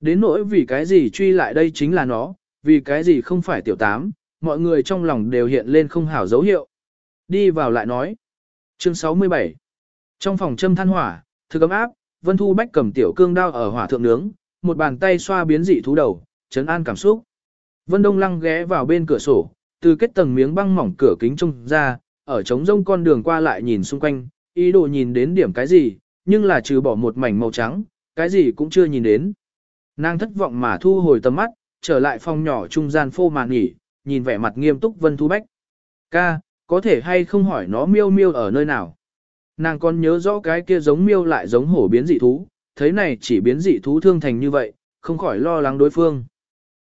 Đến nỗi vì cái gì truy lại đây chính là nó, vì cái gì không phải tiểu tám, mọi người trong lòng đều hiện lên không hảo dấu hiệu. Đi vào lại nói. Chương 67 Trong phòng châm than hỏa, thực ấm áp, Vân Thu Bách cầm tiểu cương đao ở hỏa thượng nướng, một bàn tay xoa biến dị thú đầu, chấn an cảm xúc. Vân Đông Lăng ghé vào bên cửa sổ, từ kết tầng miếng băng mỏng cửa kính trông ra, ở trống rông con đường qua lại nhìn xung quanh, ý đồ nhìn đến điểm cái gì, nhưng là trừ bỏ một mảnh màu trắng, cái gì cũng chưa nhìn đến. Nàng thất vọng mà thu hồi tầm mắt, trở lại phòng nhỏ trung gian phô màn nghỉ, nhìn vẻ mặt nghiêm túc Vân Thu Bách. Ca, có thể hay không hỏi nó miêu miêu ở nơi nào? Nàng còn nhớ rõ cái kia giống miêu lại giống hổ biến dị thú, thấy này chỉ biến dị thú thương thành như vậy, không khỏi lo lắng đối phương.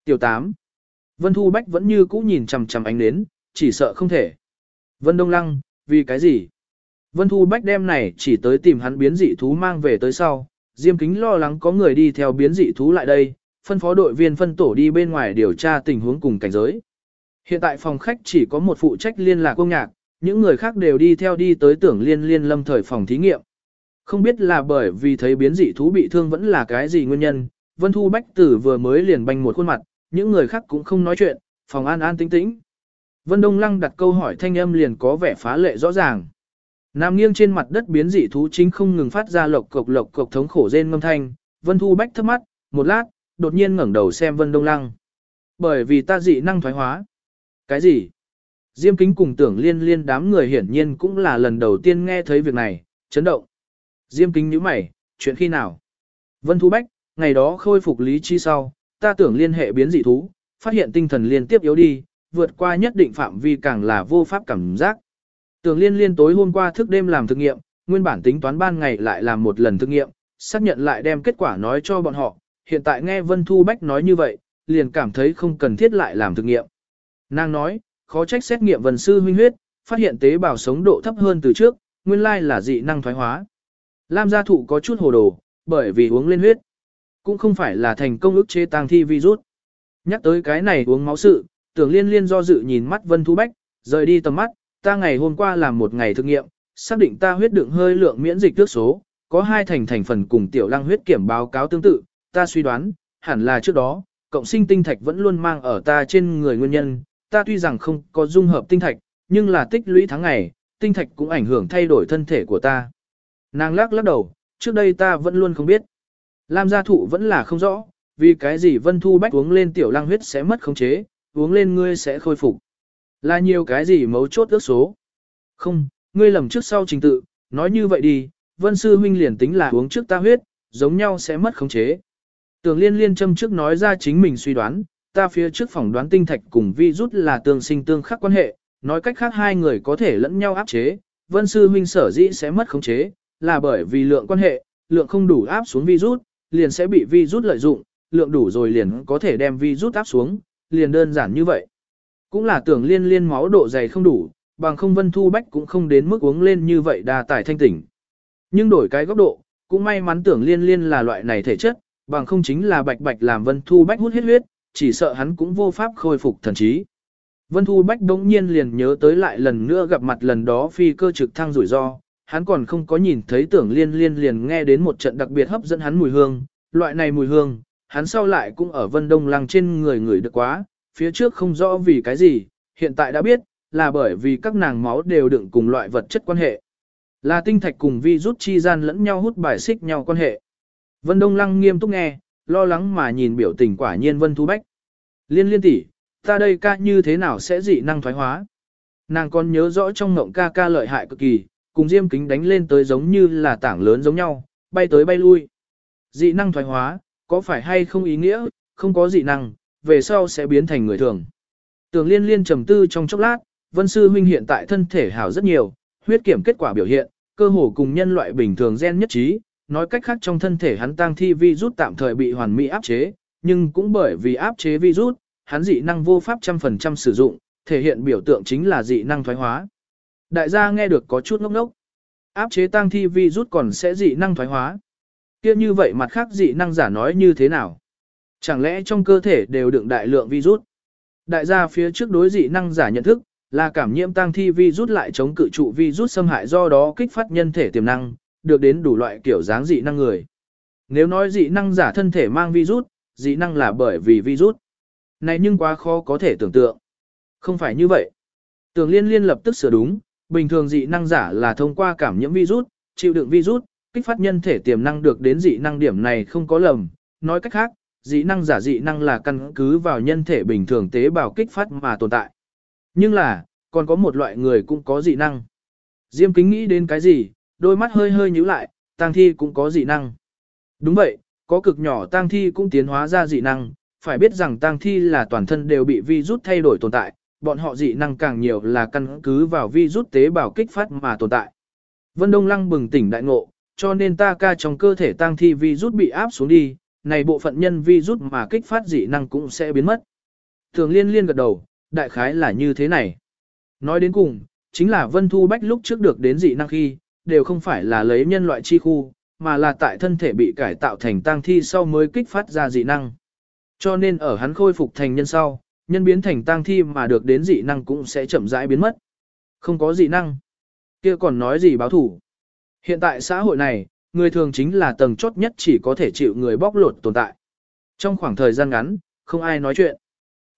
Tiểu 8. Vân Thu Bách vẫn như cũ nhìn chằm chằm ánh đến, chỉ sợ không thể. Vân Đông Lăng, vì cái gì? Vân Thu Bách đem này chỉ tới tìm hắn biến dị thú mang về tới sau, Diêm Kính lo lắng có người đi theo biến dị thú lại đây, phân phó đội viên phân tổ đi bên ngoài điều tra tình huống cùng cảnh giới. Hiện tại phòng khách chỉ có một phụ trách liên lạc công nhạc, những người khác đều đi theo đi tới tưởng liên liên lâm thời phòng thí nghiệm. Không biết là bởi vì thấy biến dị thú bị thương vẫn là cái gì nguyên nhân, Vân Thu Bách Tử vừa mới liền banh một khuôn mặt, những người khác cũng không nói chuyện, phòng an an tĩnh tĩnh. Vân Đông Lăng đặt câu hỏi thanh âm liền có vẻ phá lệ rõ ràng. Nam nghiêng trên mặt đất biến dị thú chính không ngừng phát ra lộc cộc lộc cộc thống khổ rên ngâm thanh, Vân Thu Bách thấp mắt, một lát, đột nhiên ngẩng đầu xem Vân Đông Lăng. Bởi vì ta dị năng thoái hóa. Cái gì? Diêm kính cùng tưởng liên liên đám người hiển nhiên cũng là lần đầu tiên nghe thấy việc này, chấn động. Diêm kính nhíu mày, chuyện khi nào? Vân Thu Bách, ngày đó khôi phục lý trí sau, ta tưởng liên hệ biến dị thú, phát hiện tinh thần liên tiếp yếu đi, vượt qua nhất định phạm vi càng là vô pháp cảm giác. Tưởng liên liên tối hôm qua thức đêm làm thực nghiệm, nguyên bản tính toán ban ngày lại làm một lần thực nghiệm, xác nhận lại đem kết quả nói cho bọn họ, hiện tại nghe Vân Thu Bách nói như vậy, liền cảm thấy không cần thiết lại làm thực nghiệm. Nàng nói, khó trách xét nghiệm vần sư huynh huyết, phát hiện tế bào sống độ thấp hơn từ trước, nguyên lai là dị năng thoái hóa. Lam gia thụ có chút hồ đồ, bởi vì uống lên huyết. cũng không phải là thành công ức chế tang thi virus. Nhắc tới cái này uống máu sự, tưởng liên liên do dự nhìn mắt Vân Thu Bách, rời đi tầm mắt, ta ngày hôm qua làm một ngày thực nghiệm, xác định ta huyết đựng hơi lượng miễn dịch tước số, có hai thành thành phần cùng tiểu lăng huyết kiểm báo cáo tương tự, ta suy đoán, hẳn là trước đó, cộng sinh tinh thạch vẫn luôn mang ở ta trên người nguyên nhân, ta tuy rằng không có dung hợp tinh thạch, nhưng là tích lũy tháng ngày, tinh thạch cũng ảnh hưởng thay đổi thân thể của ta. Nàng lắc lắc đầu, trước đây ta vẫn luôn không biết. Lam gia thụ vẫn là không rõ, vì cái gì Vân Thu Bách uống lên tiểu lang huyết sẽ mất khống chế, uống lên ngươi sẽ khôi phục. Là nhiều cái gì mấu chốt ước số. Không, ngươi lầm trước sau trình tự, nói như vậy đi, Vân Sư Huynh liền tính là uống trước ta huyết, giống nhau sẽ mất khống chế. Tường liên liên châm trước nói ra chính mình suy đoán, ta phía trước phỏng đoán tinh thạch cùng vi rút là tương sinh tương khắc quan hệ, nói cách khác hai người có thể lẫn nhau áp chế, Vân Sư Huynh sở dĩ sẽ mất khống chế, là bởi vì lượng quan hệ, lượng không đủ áp xuống Vi Rút, liền sẽ bị Vi Rút lợi dụng, lượng đủ rồi liền có thể đem Vi Rút áp xuống, liền đơn giản như vậy. Cũng là tưởng liên liên máu độ dày không đủ, bằng không Vân Thu Bách cũng không đến mức uống lên như vậy đà tài thanh tỉnh. Nhưng đổi cái góc độ, cũng may mắn tưởng liên liên là loại này thể chất, bằng không chính là bạch bạch làm Vân Thu Bách hút hết huyết, chỉ sợ hắn cũng vô pháp khôi phục thần trí. Vân Thu Bách đống nhiên liền nhớ tới lại lần nữa gặp mặt lần đó phi cơ trực thăng rủi ro, hắn còn không có nhìn thấy tưởng liên liên liền nghe đến một trận đặc biệt hấp dẫn hắn mùi hương, loại này mùi hương, hắn sau lại cũng ở Vân Đông Lăng trên người người được quá, phía trước không rõ vì cái gì, hiện tại đã biết, là bởi vì các nàng máu đều đựng cùng loại vật chất quan hệ. Là tinh thạch cùng vi rút chi gian lẫn nhau hút bài xích nhau quan hệ. Vân Đông Lăng nghiêm túc nghe, lo lắng mà nhìn biểu tình quả nhiên Vân Thu Bách. Liên liên tỷ, ta đây ca như thế nào sẽ dị năng thoái hóa? Nàng còn nhớ rõ trong ngộng ca ca lợi hại cực kỳ, cùng diêm kính đánh lên tới giống như là tảng lớn giống nhau, bay tới bay lui. Dị năng thoái hóa, có phải hay không ý nghĩa, không có dị năng, về sau sẽ biến thành người thường. Tường liên liên trầm tư trong chốc lát, vân sư huynh hiện tại thân thể hảo rất nhiều, huyết kiểm kết quả biểu hiện, cơ hồ cùng nhân loại bình thường gen nhất trí, nói cách khác trong thân thể hắn tăng thi virus tạm thời bị hoàn mỹ áp chế, nhưng cũng bởi vì áp chế virus, hắn dị năng vô pháp trăm phần trăm sử dụng, thể hiện biểu tượng chính là dị năng thoái hóa. Đại gia nghe được có chút ngốc ngốc. Áp chế tăng thi virus còn sẽ dị năng thoái hóa. Kia như vậy mặt khác dị năng giả nói như thế nào? Chẳng lẽ trong cơ thể đều đựng đại lượng virus? Đại gia phía trước đối dị năng giả nhận thức, là cảm nhiễm tăng thi virus lại chống cự trụ virus xâm hại do đó kích phát nhân thể tiềm năng, được đến đủ loại kiểu dáng dị năng người. Nếu nói dị năng giả thân thể mang virus, dị năng là bởi vì virus. Này nhưng quá khó có thể tưởng tượng. Không phải như vậy. Tưởng liên liên lập tức sửa đúng, bình thường dị năng giả là thông qua cảm nhiễm virus, chịu đựng virus, kích phát nhân thể tiềm năng được đến dị năng điểm này không có lầm. Nói cách khác, dị năng giả dị năng là căn cứ vào nhân thể bình thường tế bào kích phát mà tồn tại. Nhưng là, còn có một loại người cũng có dị năng. Diêm kính nghĩ đến cái gì, đôi mắt hơi hơi nhíu lại, tang thi cũng có dị năng. Đúng vậy, có cực nhỏ tang thi cũng tiến hóa ra dị năng, phải biết rằng tang thi là toàn thân đều bị virus thay đổi tồn tại, bọn họ dị năng càng nhiều là căn cứ vào virus tế bào kích phát mà tồn tại. Vân Đông Lăng bừng tỉnh đại ngộ, cho nên ta ca trong cơ thể tang thi virus bị áp xuống đi, này bộ phận nhân virus mà kích phát dị năng cũng sẽ biến mất. Thường liên liên gật đầu, đại khái là như thế này. Nói đến cùng, chính là Vân Thu Bách lúc trước được đến dị năng khi, đều không phải là lấy nhân loại chi khu, mà là tại thân thể bị cải tạo thành tang thi sau mới kích phát ra dị năng. Cho nên ở hắn khôi phục thành nhân sau, nhân biến thành tang thi mà được đến dị năng cũng sẽ chậm rãi biến mất. Không có dị năng. kia còn nói gì báo thủ. Hiện tại xã hội này, người thường chính là tầng chốt nhất chỉ có thể chịu người bóc lột tồn tại. Trong khoảng thời gian ngắn, không ai nói chuyện.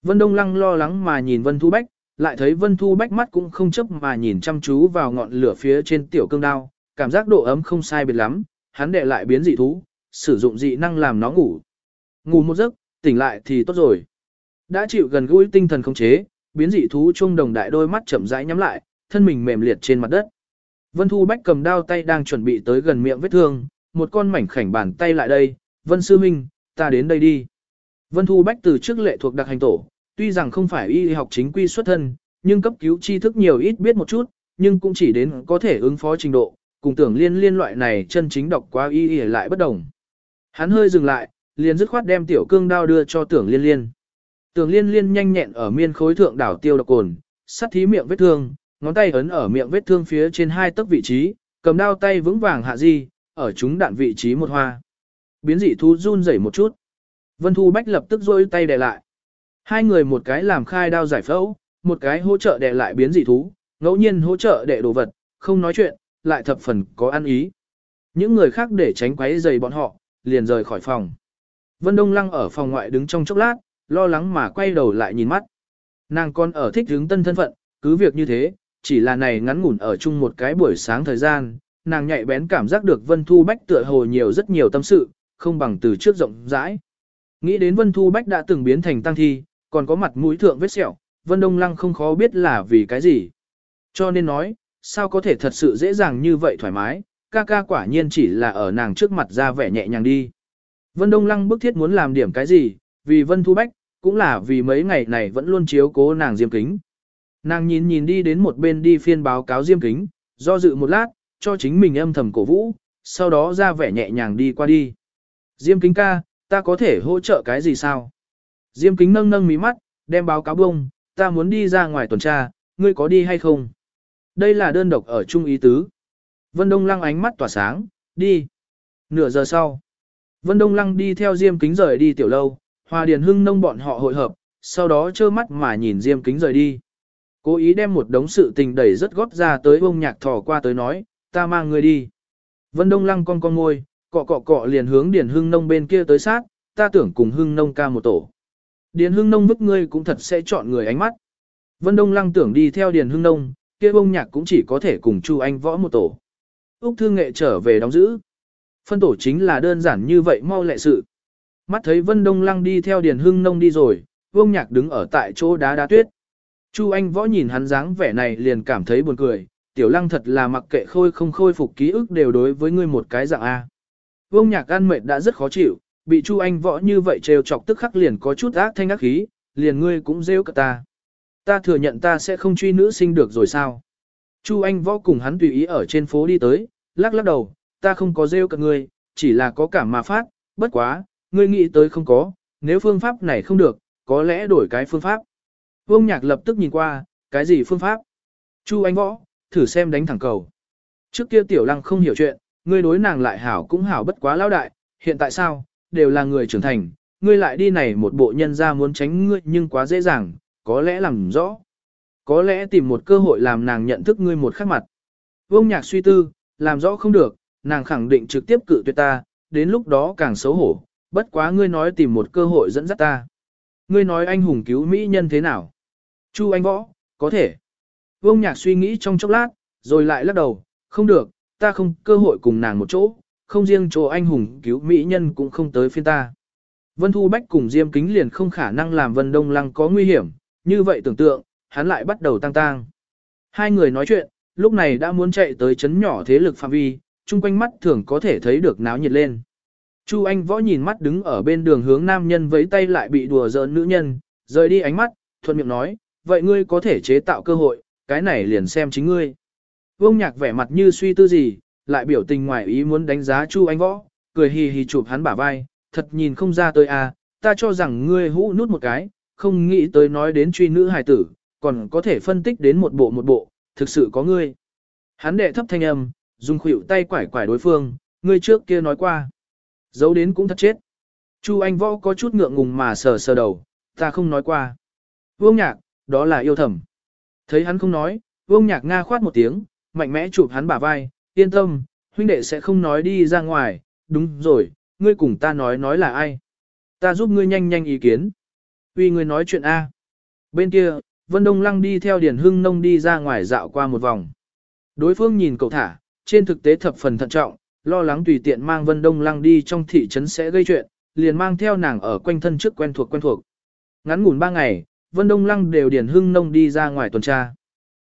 Vân Đông Lăng lo lắng mà nhìn Vân Thu Bách, lại thấy Vân Thu Bách mắt cũng không chấp mà nhìn chăm chú vào ngọn lửa phía trên tiểu cương đao, cảm giác độ ấm không sai biệt lắm, hắn đệ lại biến dị thú, sử dụng dị năng làm nó ngủ. Ngủ một giấc, tỉnh lại thì tốt rồi. Đã chịu gần gũi tinh thần khống chế, biến dị thú trung đồng đại đôi mắt chậm rãi nhắm lại, thân mình mềm liệt trên mặt đất. Vân Thu Bách cầm đao tay đang chuẩn bị tới gần miệng vết thương, một con mảnh khảnh bàn tay lại đây, Vân Sư Minh, ta đến đây đi. Vân Thu Bách từ trước lệ thuộc đặc hành tổ, tuy rằng không phải y học chính quy xuất thân, nhưng cấp cứu tri thức nhiều ít biết một chút, nhưng cũng chỉ đến có thể ứng phó trình độ, cùng tưởng liên liên loại này chân chính đọc qua y y lại bất đồng. Hắn hơi dừng lại, liền dứt khoát đem tiểu cương đao đưa cho tưởng liên liên. Tưởng liên liên nhanh nhẹn ở miên khối thượng đảo tiêu độc cồn, sắt thí miệng vết thương, ngón tay ấn ở miệng vết thương phía trên hai tấc vị trí, cầm đao tay vững vàng hạ di, ở chúng đạn vị trí một hoa. Biến dị thú run rẩy một chút. Vân Thu Bách lập tức rôi tay đè lại. Hai người một cái làm khai đao giải phẫu, một cái hỗ trợ đè lại biến dị thú, ngẫu nhiên hỗ trợ đè đồ vật, không nói chuyện, lại thập phần có ăn ý. Những người khác để tránh quấy rầy bọn họ, liền rời khỏi phòng. Vân Đông Lăng ở phòng ngoại đứng trong chốc lát, lo lắng mà quay đầu lại nhìn mắt. Nàng còn ở thích hướng tân thân phận, cứ việc như thế, chỉ là này ngắn ngủn ở chung một cái buổi sáng thời gian, nàng nhạy bén cảm giác được Vân Thu Bách tựa hồ nhiều rất nhiều tâm sự, không bằng từ trước rộng rãi. Nghĩ đến Vân Thu Bách đã từng biến thành tăng thi, còn có mặt mũi thượng vết sẹo, Vân Đông Lăng không khó biết là vì cái gì. Cho nên nói, sao có thể thật sự dễ dàng như vậy thoải mái, ca ca quả nhiên chỉ là ở nàng trước mặt ra vẻ nhẹ nhàng đi. Vân Đông Lăng bức thiết muốn làm điểm cái gì, vì Vân Thu Bách, cũng là vì mấy ngày này vẫn luôn chiếu cố nàng Diêm Kính. Nàng nhìn nhìn đi đến một bên đi phiên báo cáo Diêm Kính, do dự một lát, cho chính mình âm thầm cổ vũ, sau đó ra vẻ nhẹ nhàng đi qua đi. Diêm Kính ca, ta có thể hỗ trợ cái gì sao? Diêm Kính nâng nâng mí mắt, đem báo cáo bông, ta muốn đi ra ngoài tuần tra, ngươi có đi hay không? Đây là đơn độc ở Trung Ý Tứ. Vân Đông Lăng ánh mắt tỏa sáng, đi. Nửa giờ sau, Vân Đông Lăng đi theo Diêm Kính rời đi tiểu lâu, Hòa Điền Hưng nông bọn họ hội hợp, sau đó trơ mắt mà nhìn Diêm Kính rời đi. Cố ý đem một đống sự tình đẩy rất gót ra tới ông nhạc thỏ qua tới nói, ta mang ngươi đi. Vân Đông Lăng con con ngôi, cọ cọ cọ liền hướng Điền Hưng nông bên kia tới sát, ta tưởng cùng Hưng nông ca một tổ. Điền Hưng nông vứt ngươi cũng thật sẽ chọn người ánh mắt. Vân Đông Lăng tưởng đi theo Điền Hưng nông, kia bông nhạc cũng chỉ có thể cùng Chu Anh võ một tổ. Úc Thương Nghệ trở về đóng giữ. Phân tổ chính là đơn giản như vậy mau lẹ sự. Mắt thấy Vân Đông Lăng đi theo Điền Hưng Nông đi rồi, Vương Nhạc đứng ở tại chỗ đá đá tuyết. Chu Anh Võ nhìn hắn dáng vẻ này liền cảm thấy buồn cười, Tiểu Lăng thật là mặc kệ khôi không khôi phục ký ức đều đối với ngươi một cái dạng A. Vương Nhạc ăn mệt đã rất khó chịu, bị Chu Anh Võ như vậy trêu chọc tức khắc liền có chút ác thanh ác khí, liền ngươi cũng rêu cả ta. Ta thừa nhận ta sẽ không truy nữ sinh được rồi sao? Chu Anh Võ cùng hắn tùy ý ở trên phố đi tới, lắc lắc đầu, ta không có rêu cả ngươi, chỉ là có cảm mà phát, bất quá, ngươi nghĩ tới không có, nếu phương pháp này không được, có lẽ đổi cái phương pháp. Vương Nhạc lập tức nhìn qua, cái gì phương pháp? Chu Anh Võ, thử xem đánh thẳng cầu. Trước kia Tiểu Lăng không hiểu chuyện, ngươi đối nàng lại hảo cũng hảo bất quá lão đại, hiện tại sao, đều là người trưởng thành, ngươi lại đi này một bộ nhân ra muốn tránh ngươi nhưng quá dễ dàng, có lẽ làm rõ. Có lẽ tìm một cơ hội làm nàng nhận thức ngươi một khắc mặt. Vương Nhạc suy tư, làm rõ không được, nàng khẳng định trực tiếp cự tuyệt ta, đến lúc đó càng xấu hổ, bất quá ngươi nói tìm một cơ hội dẫn dắt ta. Ngươi nói anh hùng cứu mỹ nhân thế nào? Chu anh võ, có thể. Vương Nhạc suy nghĩ trong chốc lát, rồi lại lắc đầu, không được, ta không cơ hội cùng nàng một chỗ, không riêng chỗ anh hùng cứu mỹ nhân cũng không tới phiên ta. Vân Thu Bách cùng Diêm Kính liền không khả năng làm Vân Đông Lăng có nguy hiểm, như vậy tưởng tượng, hắn lại bắt đầu tăng tăng. Hai người nói chuyện, lúc này đã muốn chạy tới chấn nhỏ thế lực phạm vi, chung quanh mắt thường có thể thấy được náo nhiệt lên. Chu Anh võ nhìn mắt đứng ở bên đường hướng nam nhân với tay lại bị đùa giỡn nữ nhân, rời đi ánh mắt, thuận miệng nói, vậy ngươi có thể chế tạo cơ hội, cái này liền xem chính ngươi. Vương nhạc vẻ mặt như suy tư gì, lại biểu tình ngoài ý muốn đánh giá Chu Anh võ, cười hì hì chụp hắn bả vai, thật nhìn không ra tới à, ta cho rằng ngươi hũ nút một cái, không nghĩ tới nói đến truy nữ hài tử, còn có thể phân tích đến một bộ một bộ, thực sự có ngươi. Hắn đệ thấp thanh âm, dùng khuỷu tay quải quải đối phương, ngươi trước kia nói qua. Giấu đến cũng thật chết. Chu Anh Võ có chút ngượng ngùng mà sờ sờ đầu, ta không nói qua. Vương Nhạc, đó là yêu thầm. Thấy hắn không nói, Vương Nhạc nga khoát một tiếng, mạnh mẽ chụp hắn bả vai, yên tâm, huynh đệ sẽ không nói đi ra ngoài, đúng rồi, ngươi cùng ta nói nói là ai. Ta giúp ngươi nhanh nhanh ý kiến. Vì ngươi nói chuyện A. Bên kia, Vân Đông Lăng đi theo Điền Hưng Nông đi ra ngoài dạo qua một vòng. Đối phương nhìn cậu thả, trên thực tế thập phần thận trọng, lo lắng tùy tiện mang Vân Đông Lăng đi trong thị trấn sẽ gây chuyện, liền mang theo nàng ở quanh thân trước quen thuộc quen thuộc. Ngắn ngủn ba ngày, Vân Đông Lăng đều điền hưng nông đi ra ngoài tuần tra.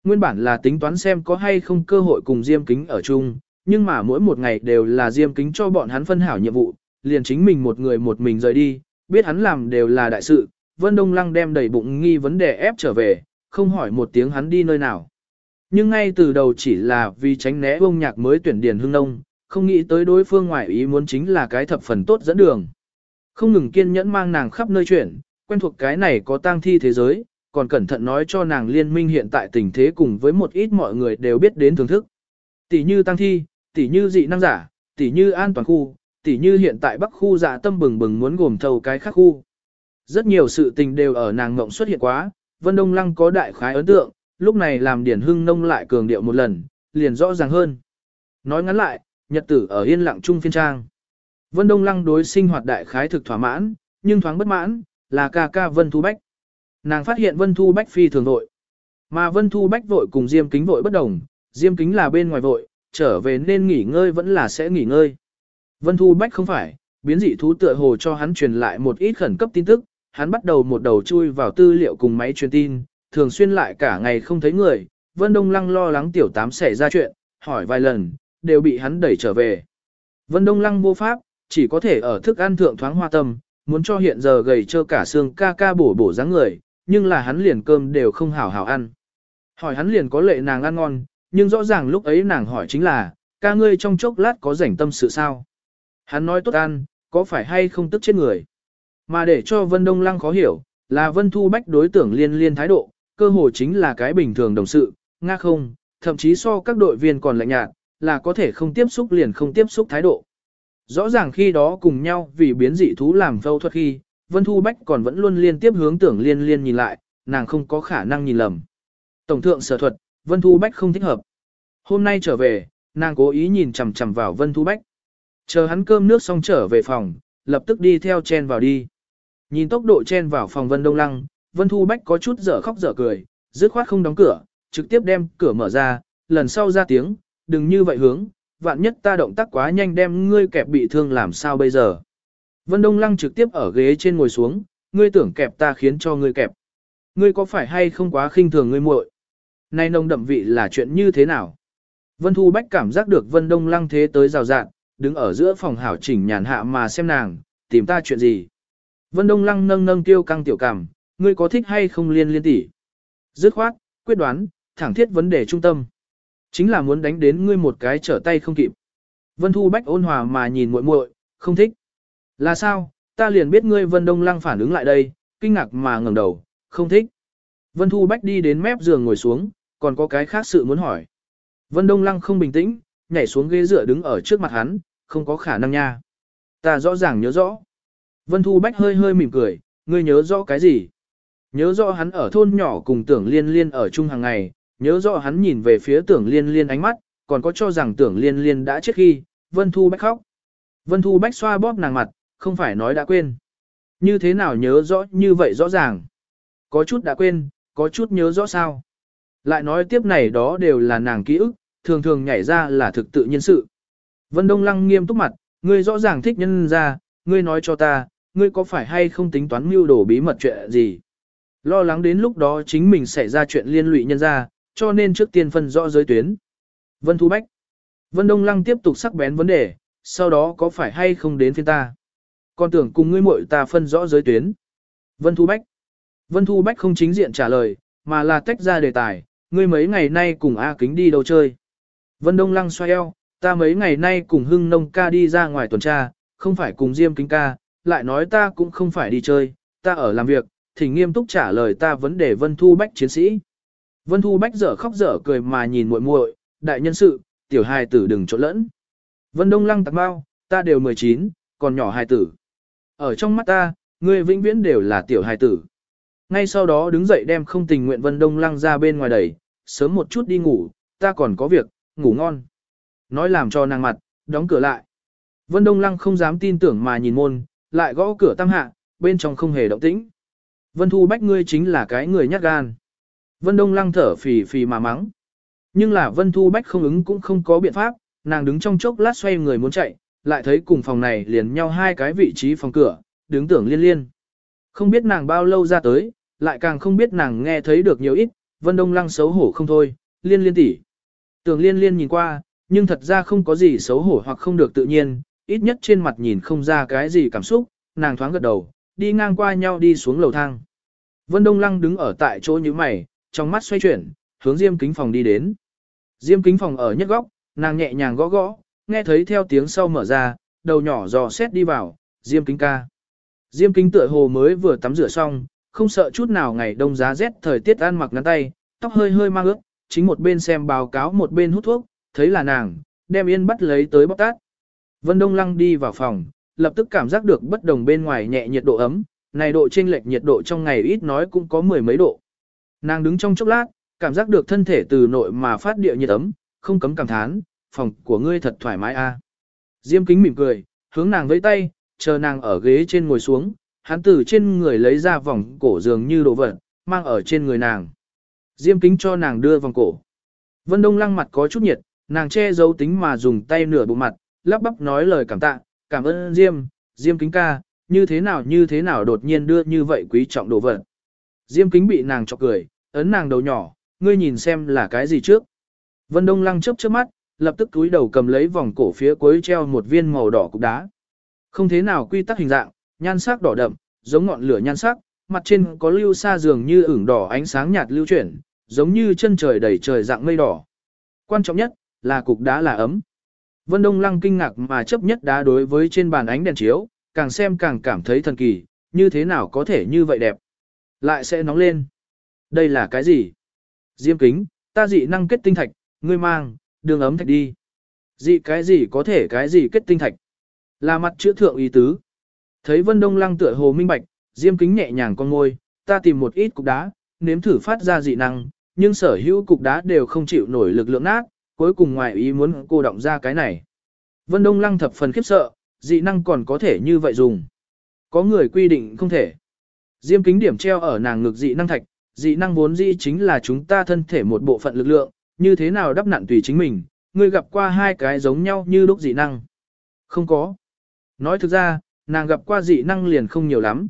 Nguyên bản là tính toán xem có hay không cơ hội cùng Diêm Kính ở chung, nhưng mà mỗi một ngày đều là Diêm Kính cho bọn hắn phân hảo nhiệm vụ, liền chính mình một người một mình rời đi, biết hắn làm đều là đại sự, Vân Đông Lăng đem đầy bụng nghi vấn đề ép trở về, không hỏi một tiếng hắn đi nơi nào. Nhưng ngay từ đầu chỉ là vì tránh né bông nhạc mới tuyển điền Hương nông, không nghĩ tới đối phương ngoại ý muốn chính là cái thập phần tốt dẫn đường. Không ngừng kiên nhẫn mang nàng khắp nơi chuyển, quen thuộc cái này có tang thi thế giới, còn cẩn thận nói cho nàng liên minh hiện tại tình thế cùng với một ít mọi người đều biết đến thưởng thức. Tỷ như tăng thi, tỷ như dị năng giả, tỷ như an toàn khu, tỷ như hiện tại Bắc khu dạ tâm bừng bừng muốn gồm thầu cái khác khu. Rất nhiều sự tình đều ở nàng ngộng xuất hiện quá, Vân Đông Lăng có đại khái ấn tượng, lúc này làm Điển Hưng Nông lại cường điệu một lần, liền rõ ràng hơn. Nói ngắn lại, nhật tử ở yên lặng trung phiên trang. Vân Đông Lăng đối sinh hoạt đại khái thực thỏa mãn, nhưng thoáng bất mãn, là ca ca Vân Thu Bách. Nàng phát hiện Vân Thu Bách phi thường vội. Mà Vân Thu Bách vội cùng Diêm Kính vội bất đồng, Diêm Kính là bên ngoài vội, trở về nên nghỉ ngơi vẫn là sẽ nghỉ ngơi. Vân Thu Bách không phải, biến dị thú tựa hồ cho hắn truyền lại một ít khẩn cấp tin tức, hắn bắt đầu một đầu chui vào tư liệu cùng máy truyền tin, thường xuyên lại cả ngày không thấy người, Vân Đông Lăng lo lắng tiểu tám xảy ra chuyện, hỏi vài lần, đều bị hắn đẩy trở về. Vân Đông Lăng vô pháp, chỉ có thể ở thức ăn thượng thoáng hoa tâm, muốn cho hiện giờ gầy trơ cả xương ca ca bổ bổ dáng người, nhưng là hắn liền cơm đều không hảo hảo ăn. Hỏi hắn liền có lệ nàng ăn ngon, nhưng rõ ràng lúc ấy nàng hỏi chính là, ca ngươi trong chốc lát có rảnh tâm sự sao? Hắn nói tốt ăn, có phải hay không tức chết người? Mà để cho Vân Đông Lăng khó hiểu, là Vân Thu Bách đối tưởng liên liên thái độ, cơ hồ chính là cái bình thường đồng sự, nga không, thậm chí so các đội viên còn lạnh nhạt, là có thể không tiếp xúc liền không tiếp xúc thái độ. Rõ ràng khi đó cùng nhau vì biến dị thú làm phẫu thuật khi, Vân Thu Bách còn vẫn luôn liên tiếp hướng tưởng liên liên nhìn lại, nàng không có khả năng nhìn lầm. Tổng thượng sở thuật, Vân Thu Bách không thích hợp. Hôm nay trở về, nàng cố ý nhìn chằm chằm vào Vân Thu Bách. Chờ hắn cơm nước xong trở về phòng, lập tức đi theo chen vào đi. Nhìn tốc độ chen vào phòng Vân Đông Lăng, Vân Thu Bách có chút dở khóc dở cười, dứt khoát không đóng cửa, trực tiếp đem cửa mở ra, lần sau ra tiếng, đừng như vậy hướng, vạn nhất ta động tác quá nhanh đem ngươi kẹp bị thương làm sao bây giờ. Vân Đông Lăng trực tiếp ở ghế trên ngồi xuống, ngươi tưởng kẹp ta khiến cho ngươi kẹp. Ngươi có phải hay không quá khinh thường ngươi muội? Nay nông đậm vị là chuyện như thế nào? Vân Thu Bách cảm giác được Vân Đông Lăng thế tới rào rạng, đứng ở giữa phòng hảo chỉnh nhàn hạ mà xem nàng, tìm ta chuyện gì. Vân Đông Lăng nâng nâng tiêu căng tiểu cảm, ngươi có thích hay không liên liên tỷ. Dứt khoát, quyết đoán, thẳng thiết vấn đề trung tâm. Chính là muốn đánh đến ngươi một cái trở tay không kịp. Vân Thu Bách ôn hòa mà nhìn muội muội, không thích. Là sao, ta liền biết ngươi Vân Đông Lăng phản ứng lại đây, kinh ngạc mà ngẩng đầu, không thích. Vân Thu Bách đi đến mép giường ngồi xuống, còn có cái khác sự muốn hỏi. Vân Đông Lăng không bình tĩnh, nhảy xuống ghế dựa đứng ở trước mặt hắn, không có khả năng nha. Ta rõ ràng nhớ rõ. Vân Thu Bách hơi hơi mỉm cười, ngươi nhớ rõ cái gì? Nhớ rõ hắn ở thôn nhỏ cùng tưởng liên liên ở chung hàng ngày, nhớ rõ hắn nhìn về phía tưởng liên liên ánh mắt, còn có cho rằng tưởng liên liên đã chết khi, Vân Thu Bách khóc. Vân Thu Bách xoa bóp nàng mặt, không phải nói đã quên. Như thế nào nhớ rõ như vậy rõ ràng? Có chút đã quên, có chút nhớ rõ sao? Lại nói tiếp này đó đều là nàng ký ức, thường thường nhảy ra là thực tự nhiên sự. Vân Đông Lăng nghiêm túc mặt, ngươi rõ ràng thích nhân ra, ngươi nói cho ta, ngươi có phải hay không tính toán mưu đồ bí mật chuyện gì? Lo lắng đến lúc đó chính mình xảy ra chuyện liên lụy nhân ra, cho nên trước tiên phân rõ giới tuyến. Vân Thu Bách. Vân Đông Lăng tiếp tục sắc bén vấn đề, sau đó có phải hay không đến phiên ta? Còn tưởng cùng ngươi muội ta phân rõ giới tuyến. Vân Thu Bách. Vân Thu Bách không chính diện trả lời, mà là tách ra đề tài, ngươi mấy ngày nay cùng A Kính đi đâu chơi. Vân Đông Lăng xoay eo, ta mấy ngày nay cùng Hưng Nông ca đi ra ngoài tuần tra, không phải cùng Diêm Kính ca, lại nói ta cũng không phải đi chơi, ta ở làm việc, thỉnh nghiêm túc trả lời ta vấn đề Vân Thu Bách chiến sĩ. Vân Thu Bách dở khóc dở cười mà nhìn muội muội, đại nhân sự, tiểu hài tử đừng trộn lẫn. Vân Đông Lăng tạc bao, ta đều 19, còn nhỏ hài tử. Ở trong mắt ta, ngươi vĩnh viễn đều là tiểu hài tử. Ngay sau đó đứng dậy đem không tình nguyện Vân Đông Lăng ra bên ngoài đẩy, sớm một chút đi ngủ, ta còn có việc, ngủ ngon. Nói làm cho nàng mặt, đóng cửa lại. Vân Đông Lăng không dám tin tưởng mà nhìn môn, lại gõ cửa tăng hạ, bên trong không hề động tĩnh. Vân Thu Bách ngươi chính là cái người nhát gan. Vân Đông Lăng thở phì phì mà mắng. Nhưng là Vân Thu Bách không ứng cũng không có biện pháp, nàng đứng trong chốc lát xoay người muốn chạy, lại thấy cùng phòng này liền nhau hai cái vị trí phòng cửa, đứng tưởng liên liên. Không biết nàng bao lâu ra tới, lại càng không biết nàng nghe thấy được nhiều ít, Vân Đông Lăng xấu hổ không thôi, liên liên tỉ. Tưởng liên liên nhìn qua, nhưng thật ra không có gì xấu hổ hoặc không được tự nhiên, ít nhất trên mặt nhìn không ra cái gì cảm xúc, nàng thoáng gật đầu, đi ngang qua nhau đi xuống lầu thang. Vân Đông Lăng đứng ở tại chỗ như mày, trong mắt xoay chuyển, hướng Diêm Kính phòng đi đến. Diêm Kính phòng ở nhất góc, nàng nhẹ nhàng gõ gõ, nghe thấy theo tiếng sau mở ra, đầu nhỏ dò xét đi vào, Diêm Kính ca. Diêm Kính tựa hồ mới vừa tắm rửa xong, không sợ chút nào ngày đông giá rét thời tiết ăn mặc ngắn tay, tóc hơi hơi mang ướt, chính một bên xem báo cáo một bên hút thuốc, thấy là nàng, đem yên bắt lấy tới bóc tát. Vân Đông Lăng đi vào phòng, lập tức cảm giác được bất đồng bên ngoài nhẹ nhiệt độ ấm, này độ chênh lệch nhiệt độ trong ngày ít nói cũng có mười mấy độ. Nàng đứng trong chốc lát, cảm giác được thân thể từ nội mà phát địa nhiệt ấm, không cấm cảm thán, phòng của ngươi thật thoải mái a. Diêm kính mỉm cười, hướng nàng vẫy tay, chờ nàng ở ghế trên ngồi xuống, hắn từ trên người lấy ra vòng cổ dường như đồ vật, mang ở trên người nàng. Diêm kính cho nàng đưa vòng cổ. Vân Đông lăng mặt có chút nhiệt, nàng che giấu tính mà dùng tay nửa bụng mặt, lắp bắp nói lời cảm tạ, cảm ơn Diêm, Diêm kính ca, như thế nào như thế nào đột nhiên đưa như vậy quý trọng đồ vật. Diêm kính bị nàng chọc cười, ấn nàng đầu nhỏ, ngươi nhìn xem là cái gì trước. Vân Đông lăng chớp chớp mắt, lập tức cúi đầu cầm lấy vòng cổ phía cuối treo một viên màu đỏ cục đá. Không thế nào quy tắc hình dạng, nhan sắc đỏ đậm, giống ngọn lửa nhan sắc, mặt trên có lưu xa dường như ửng đỏ ánh sáng nhạt lưu chuyển, giống như chân trời đầy trời dạng mây đỏ. Quan trọng nhất là cục đá là ấm. Vân Đông Lăng kinh ngạc mà chấp nhất đá đối với trên bàn ánh đèn chiếu, càng xem càng cảm thấy thần kỳ, như thế nào có thể như vậy đẹp. Lại sẽ nóng lên. Đây là cái gì? Diêm kính, ta dị năng kết tinh thạch, ngươi mang, đường ấm thạch đi. Dị cái gì có thể cái gì kết tinh thạch? Là mặt chữa thượng ý tứ. Thấy Vân Đông Lăng tựa hồ minh bạch, Diêm kính nhẹ nhàng con ngôi, ta tìm một ít cục đá, nếm thử phát ra dị năng, nhưng sở hữu cục đá đều không chịu nổi lực lượng nát, cuối cùng ngoài ý muốn cô động ra cái này. Vân Đông Lăng thập phần khiếp sợ, dị năng còn có thể như vậy dùng. Có người quy định không thể. Diêm kính điểm treo ở nàng ngực dị năng thạch, dị năng vốn dĩ chính là chúng ta thân thể một bộ phận lực lượng, như thế nào đắp nặn tùy chính mình, ngươi gặp qua hai cái giống nhau như lúc dị năng. Không có. Nói thực ra, nàng gặp qua dị năng liền không nhiều lắm.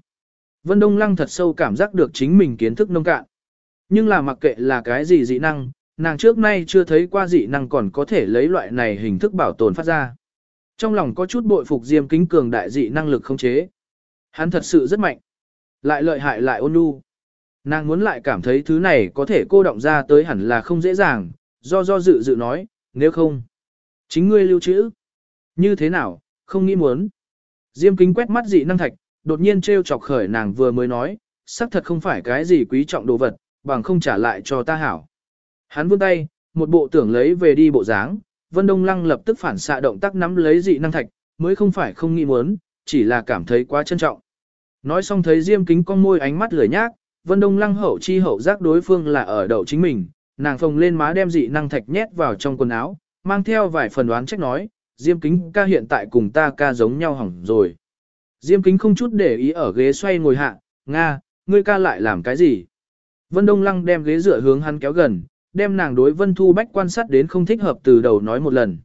Vân Đông Lăng thật sâu cảm giác được chính mình kiến thức nông cạn. Nhưng là mặc kệ là cái gì dị năng, nàng trước nay chưa thấy qua dị năng còn có thể lấy loại này hình thức bảo tồn phát ra. Trong lòng có chút bội phục Diêm Kính cường đại dị năng lực không chế. Hắn thật sự rất mạnh. Lại lợi hại lại ôn nhu. Nàng muốn lại cảm thấy thứ này có thể cô động ra tới hẳn là không dễ dàng, do do dự dự nói, nếu không. Chính ngươi lưu trữ. Như thế nào, không nghĩ muốn. Diêm kính quét mắt dị năng thạch, đột nhiên trêu chọc khởi nàng vừa mới nói, xác thật không phải cái gì quý trọng đồ vật, bằng không trả lại cho ta hảo. Hắn vươn tay, một bộ tưởng lấy về đi bộ dáng, Vân Đông Lăng lập tức phản xạ động tác nắm lấy dị năng thạch, mới không phải không nghĩ muốn, chỉ là cảm thấy quá trân trọng. Nói xong thấy Diêm Kính con môi ánh mắt lửa nhác, Vân Đông Lăng hậu chi hậu giác đối phương là ở đậu chính mình, nàng phồng lên má đem dị năng thạch nhét vào trong quần áo, mang theo vài phần đoán trách nói, Diêm Kính ca hiện tại cùng ta ca giống nhau hỏng rồi. Diêm Kính không chút để ý ở ghế xoay ngồi hạ, Nga, ngươi ca lại làm cái gì? Vân Đông Lăng đem ghế dựa hướng hắn kéo gần, đem nàng đối Vân Thu Bách quan sát đến không thích hợp từ đầu nói một lần.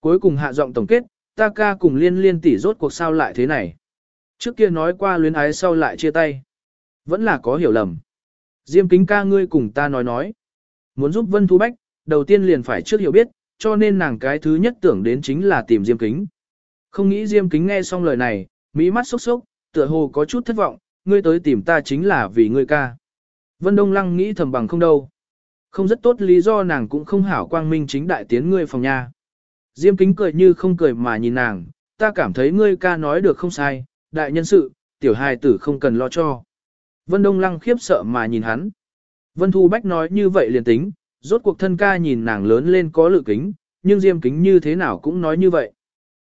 Cuối cùng hạ giọng tổng kết, ta ca cùng liên liên tỷ rốt cuộc sao lại thế này. Trước kia nói qua luyến ái sau lại chia tay. Vẫn là có hiểu lầm. Diêm kính ca ngươi cùng ta nói nói. Muốn giúp Vân Thu Bách, đầu tiên liền phải trước hiểu biết, cho nên nàng cái thứ nhất tưởng đến chính là tìm Diêm kính. Không nghĩ Diêm kính nghe xong lời này, mỹ mắt sốc sốc, tựa hồ có chút thất vọng, ngươi tới tìm ta chính là vì ngươi ca. Vân Đông Lăng nghĩ thầm bằng không đâu. Không rất tốt lý do nàng cũng không hảo quang minh chính đại tiến ngươi phòng nha. Diêm kính cười như không cười mà nhìn nàng, ta cảm thấy ngươi ca nói được không sai, đại nhân sự, tiểu hài tử không cần lo cho. Vân Đông Lăng khiếp sợ mà nhìn hắn. Vân Thu Bách nói như vậy liền tính, rốt cuộc thân ca nhìn nàng lớn lên có lự kính, nhưng Diêm kính như thế nào cũng nói như vậy.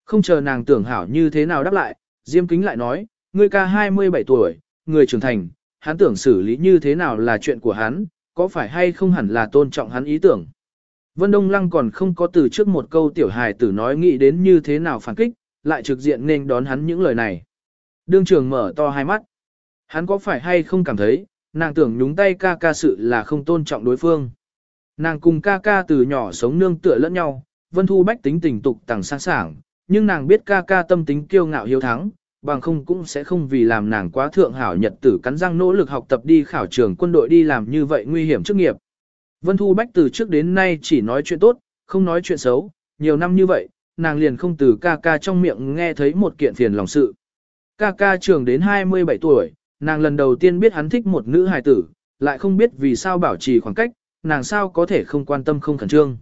Không chờ nàng tưởng hảo như thế nào đáp lại, Diêm kính lại nói, ngươi ca 27 tuổi, người trưởng thành, hắn tưởng xử lý như thế nào là chuyện của hắn, có phải hay không hẳn là tôn trọng hắn ý tưởng. Vân Đông Lăng còn không có từ trước một câu tiểu hài tử nói nghĩ đến như thế nào phản kích, lại trực diện nên đón hắn những lời này. Đương trường mở to hai mắt. Hắn có phải hay không cảm thấy, nàng tưởng nhúng tay ca ca sự là không tôn trọng đối phương. Nàng cùng ca ca từ nhỏ sống nương tựa lẫn nhau, Vân Thu Bách tính tình tục tàng sẵn sảng, nhưng nàng biết ca ca tâm tính kiêu ngạo hiếu thắng, bằng không cũng sẽ không vì làm nàng quá thượng hảo nhật tử cắn răng nỗ lực học tập đi khảo trường quân đội đi làm như vậy nguy hiểm chức nghiệp. Vân Thu Bách từ trước đến nay chỉ nói chuyện tốt, không nói chuyện xấu, nhiều năm như vậy, nàng liền không từ ca ca trong miệng nghe thấy một kiện phiền lòng sự. Ca ca trường đến 27 tuổi, nàng lần đầu tiên biết hắn thích một nữ hài tử, lại không biết vì sao bảo trì khoảng cách, nàng sao có thể không quan tâm không khẩn trương.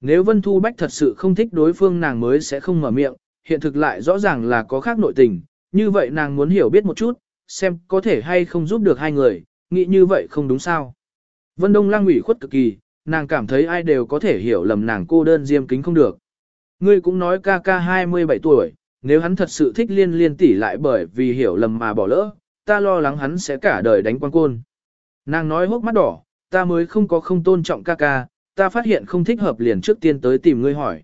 Nếu Vân Thu Bách thật sự không thích đối phương nàng mới sẽ không mở miệng, hiện thực lại rõ ràng là có khác nội tình, như vậy nàng muốn hiểu biết một chút, xem có thể hay không giúp được hai người, nghĩ như vậy không đúng sao. Vân Đông Lang ủy khuất cực kỳ, nàng cảm thấy ai đều có thể hiểu lầm nàng cô đơn diêm kính không được. Ngươi cũng nói ca ca 27 tuổi, nếu hắn thật sự thích liên liên tỷ lại bởi vì hiểu lầm mà bỏ lỡ, ta lo lắng hắn sẽ cả đời đánh quan côn. Nàng nói hốc mắt đỏ, ta mới không có không tôn trọng ca ca, ta phát hiện không thích hợp liền trước tiên tới tìm ngươi hỏi.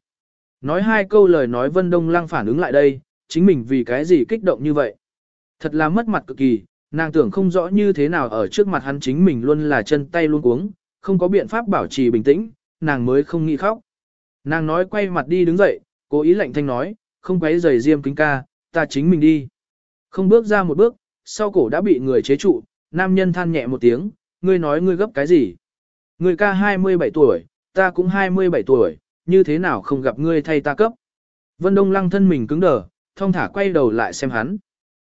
Nói hai câu lời nói Vân Đông Lăng phản ứng lại đây, chính mình vì cái gì kích động như vậy. Thật là mất mặt cực kỳ, nàng tưởng không rõ như thế nào ở trước mặt hắn chính mình luôn là chân tay luôn cuống, không có biện pháp bảo trì bình tĩnh, nàng mới không nghĩ khóc. Nàng nói quay mặt đi đứng dậy, cố ý lạnh thanh nói, không quấy giày diêm kính ca, ta chính mình đi. Không bước ra một bước, sau cổ đã bị người chế trụ, nam nhân than nhẹ một tiếng, ngươi nói ngươi gấp cái gì? Ngươi ca 27 tuổi, ta cũng 27 tuổi, như thế nào không gặp ngươi thay ta cấp? Vân Đông lăng thân mình cứng đờ, thong thả quay đầu lại xem hắn.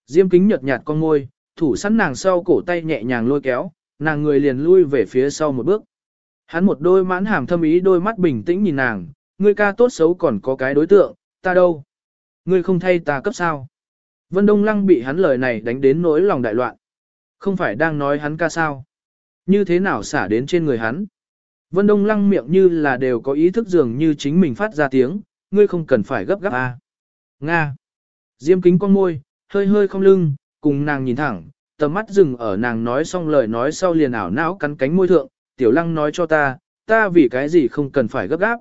Diêm kính nhợt nhạt con môi, thủ sẵn nàng sau cổ tay nhẹ nhàng lôi kéo, nàng người liền lui về phía sau một bước. Hắn một đôi mãn hàm thâm ý đôi mắt bình tĩnh nhìn nàng, ngươi ca tốt xấu còn có cái đối tượng, ta đâu? Ngươi không thay ta cấp sao? Vân Đông Lăng bị hắn lời này đánh đến nỗi lòng đại loạn. Không phải đang nói hắn ca sao? Như thế nào xả đến trên người hắn? Vân Đông Lăng miệng như là đều có ý thức dường như chính mình phát ra tiếng, ngươi không cần phải gấp gáp à. Nga. Diêm kính con môi, hơi hơi không lưng, cùng nàng nhìn thẳng, tầm mắt dừng ở nàng nói xong lời nói sau liền ảo não cắn cánh môi thượng, tiểu lăng nói cho ta, ta vì cái gì không cần phải gấp gáp.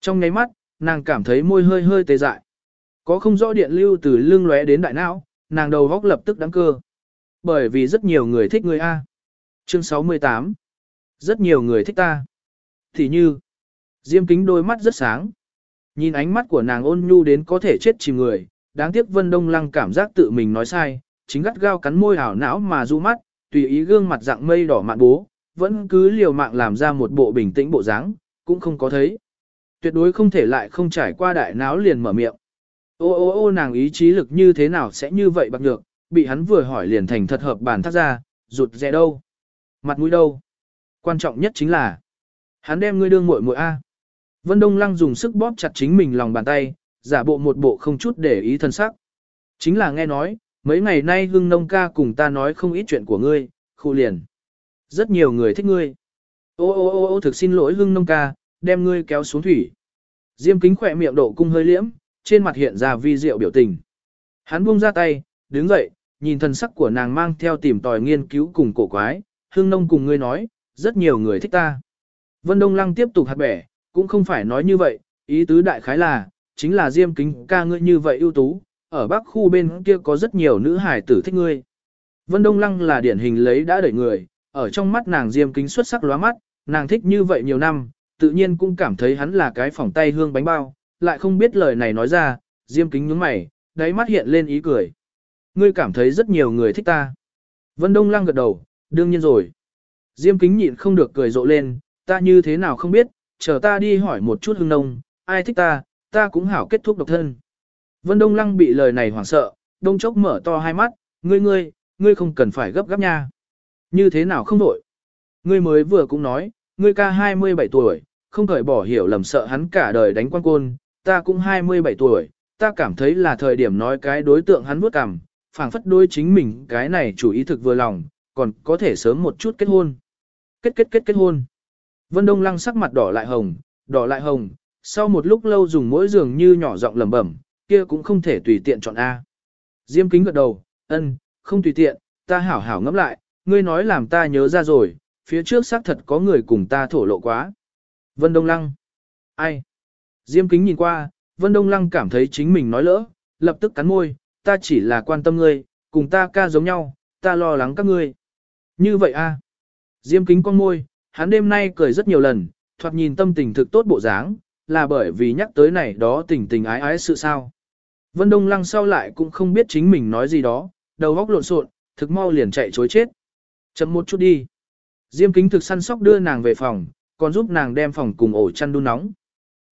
Trong nháy mắt, nàng cảm thấy môi hơi hơi tê dại. Có không rõ điện lưu từ lưng lóe đến đại não, nàng đầu góc lập tức đắng cơ. Bởi vì rất nhiều người thích người A. Chương 68 Rất nhiều người thích ta. Thì như, Diêm kính đôi mắt rất sáng. Nhìn ánh mắt của nàng ôn nhu đến có thể chết chìm người, đáng tiếc Vân Đông Lăng cảm giác tự mình nói sai, chính gắt gao cắn môi ảo não mà du mắt, tùy ý gương mặt dạng mây đỏ mạn bố, vẫn cứ liều mạng làm ra một bộ bình tĩnh bộ dáng, cũng không có thấy. Tuyệt đối không thể lại không trải qua đại não liền mở miệng. Ô ô ô nàng ý chí lực như thế nào sẽ như vậy bạc nhược, bị hắn vừa hỏi liền thành thật hợp bản thác ra, rụt rè đâu, mặt mũi đâu. Quan trọng nhất chính là, hắn đem ngươi đương muội muội A. Vân Đông Lăng dùng sức bóp chặt chính mình lòng bàn tay, giả bộ một bộ không chút để ý thân sắc. Chính là nghe nói, mấy ngày nay hưng nông ca cùng ta nói không ít chuyện của ngươi, khu liền. Rất nhiều người thích ngươi. Ô ô ô ô thực xin lỗi hưng nông ca, đem ngươi kéo xuống thủy. Diêm kính khỏe miệng độ cung hơi liễm, trên mặt hiện ra vi diệu biểu tình. Hắn buông ra tay, đứng dậy, nhìn thần sắc của nàng mang theo tìm tòi nghiên cứu cùng cổ quái, hương nông cùng ngươi nói, rất nhiều người thích ta. Vân Đông Lăng tiếp tục hạt bẻ, cũng không phải nói như vậy, ý tứ đại khái là, chính là diêm kính ca ngươi như vậy ưu tú, ở bắc khu bên kia có rất nhiều nữ hải tử thích ngươi. Vân Đông Lăng là điển hình lấy đã đẩy người, ở trong mắt nàng diêm kính xuất sắc lóa mắt, nàng thích như vậy nhiều năm, tự nhiên cũng cảm thấy hắn là cái phỏng tay hương bánh bao, lại không biết lời này nói ra, diêm kính nhướng mày, đáy mắt hiện lên ý cười. Ngươi cảm thấy rất nhiều người thích ta. Vân Đông Lăng gật đầu, đương nhiên rồi. Diêm kính nhịn không được cười rộ lên, ta như thế nào không biết, chờ ta đi hỏi một chút hương nông, ai thích ta, ta cũng hảo kết thúc độc thân. Vân Đông Lăng bị lời này hoảng sợ, đông chốc mở to hai mắt, ngươi ngươi, ngươi không cần phải gấp gáp nha. Như thế nào không đổi? Ngươi mới vừa cũng nói, ngươi ca 27 tuổi, không thể bỏ hiểu lầm sợ hắn cả đời đánh quan côn, ta cũng 27 tuổi, ta cảm thấy là thời điểm nói cái đối tượng hắn bước cằm, phảng phất đôi chính mình cái này chủ ý thực vừa lòng, còn có thể sớm một chút kết hôn. Kết kết kết kết hôn. Vân Đông Lăng sắc mặt đỏ lại hồng, đỏ lại hồng, sau một lúc lâu dùng mỗi giường như nhỏ giọng lẩm bẩm, kia cũng không thể tùy tiện chọn A. Diêm kính gật đầu, ân, không tùy tiện, ta hảo hảo ngẫm lại, ngươi nói làm ta nhớ ra rồi, phía trước xác thật có người cùng ta thổ lộ quá. Vân Đông Lăng. Ai? Diêm kính nhìn qua, Vân Đông Lăng cảm thấy chính mình nói lỡ, lập tức cắn môi, ta chỉ là quan tâm ngươi, cùng ta ca giống nhau, ta lo lắng các ngươi. Như vậy a? Diêm kính con môi, hắn đêm nay cười rất nhiều lần, thoạt nhìn tâm tình thực tốt bộ dáng, là bởi vì nhắc tới này đó tình tình ái ái sự sao. Vân Đông Lăng sau lại cũng không biết chính mình nói gì đó, đầu óc lộn xộn, thực mau liền chạy chối chết. Chậm một chút đi. Diêm kính thực săn sóc đưa nàng về phòng, còn giúp nàng đem phòng cùng ổ chăn đun nóng.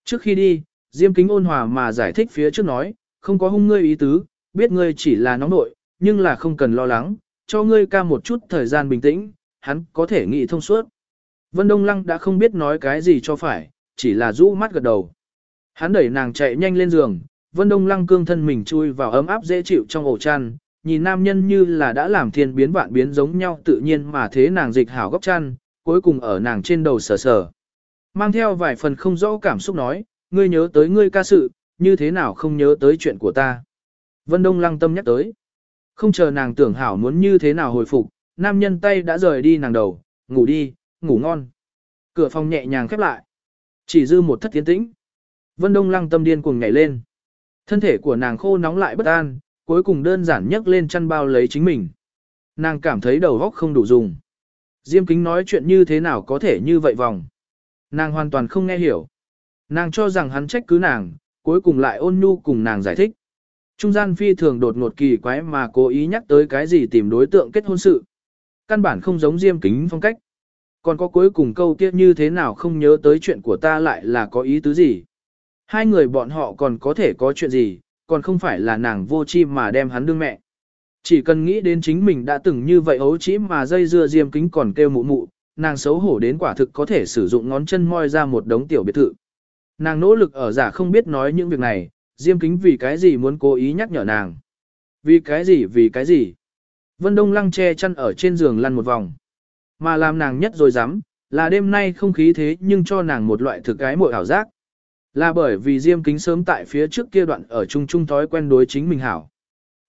Trước khi đi, Diêm kính ôn hòa mà giải thích phía trước nói, không có hung ngươi ý tứ, biết ngươi chỉ là nóng nội, nhưng là không cần lo lắng, cho ngươi ca một chút thời gian bình tĩnh, hắn có thể nghĩ thông suốt. Vân Đông Lăng đã không biết nói cái gì cho phải, chỉ là rũ mắt gật đầu. Hắn đẩy nàng chạy nhanh lên giường, Vân Đông Lăng cương thân mình chui vào ấm áp dễ chịu trong ổ chăn, nhìn nam nhân như là đã làm thiên biến vạn biến giống nhau tự nhiên mà thế nàng dịch hảo góc chăn, cuối cùng ở nàng trên đầu sờ sờ. Mang theo vài phần không rõ cảm xúc nói, ngươi nhớ tới ngươi ca sự, như thế nào không nhớ tới chuyện của ta. Vân Đông lăng tâm nhắc tới. Không chờ nàng tưởng hảo muốn như thế nào hồi phục, nam nhân tay đã rời đi nàng đầu, ngủ đi, ngủ ngon. Cửa phòng nhẹ nhàng khép lại. Chỉ dư một thất tiến tĩnh. Vân Đông lăng tâm điên cuồng nhảy lên. Thân thể của nàng khô nóng lại bất an, cuối cùng đơn giản nhấc lên chăn bao lấy chính mình. Nàng cảm thấy đầu góc không đủ dùng. Diêm kính nói chuyện như thế nào có thể như vậy vòng. Nàng hoàn toàn không nghe hiểu. Nàng cho rằng hắn trách cứ nàng, cuối cùng lại ôn nhu cùng nàng giải thích. Trung gian phi thường đột ngột kỳ quái mà cố ý nhắc tới cái gì tìm đối tượng kết hôn sự. Căn bản không giống diêm kính phong cách. Còn có cuối cùng câu kia như thế nào không nhớ tới chuyện của ta lại là có ý tứ gì. Hai người bọn họ còn có thể có chuyện gì, còn không phải là nàng vô chi mà đem hắn đương mẹ. Chỉ cần nghĩ đến chính mình đã từng như vậy ấu chỉ mà dây dưa diêm kính còn kêu mụ mụ, nàng xấu hổ đến quả thực có thể sử dụng ngón chân moi ra một đống tiểu biệt thự. Nàng nỗ lực ở giả không biết nói những việc này, diêm kính vì cái gì muốn cố ý nhắc nhở nàng. Vì cái gì vì cái gì. Vân Đông lăng che chăn ở trên giường lăn một vòng. Mà làm nàng nhất rồi dám, là đêm nay không khí thế nhưng cho nàng một loại thực cái mội ảo giác. Là bởi vì Diêm Kính sớm tại phía trước kia đoạn ở chung chung thói quen đối chính mình hảo.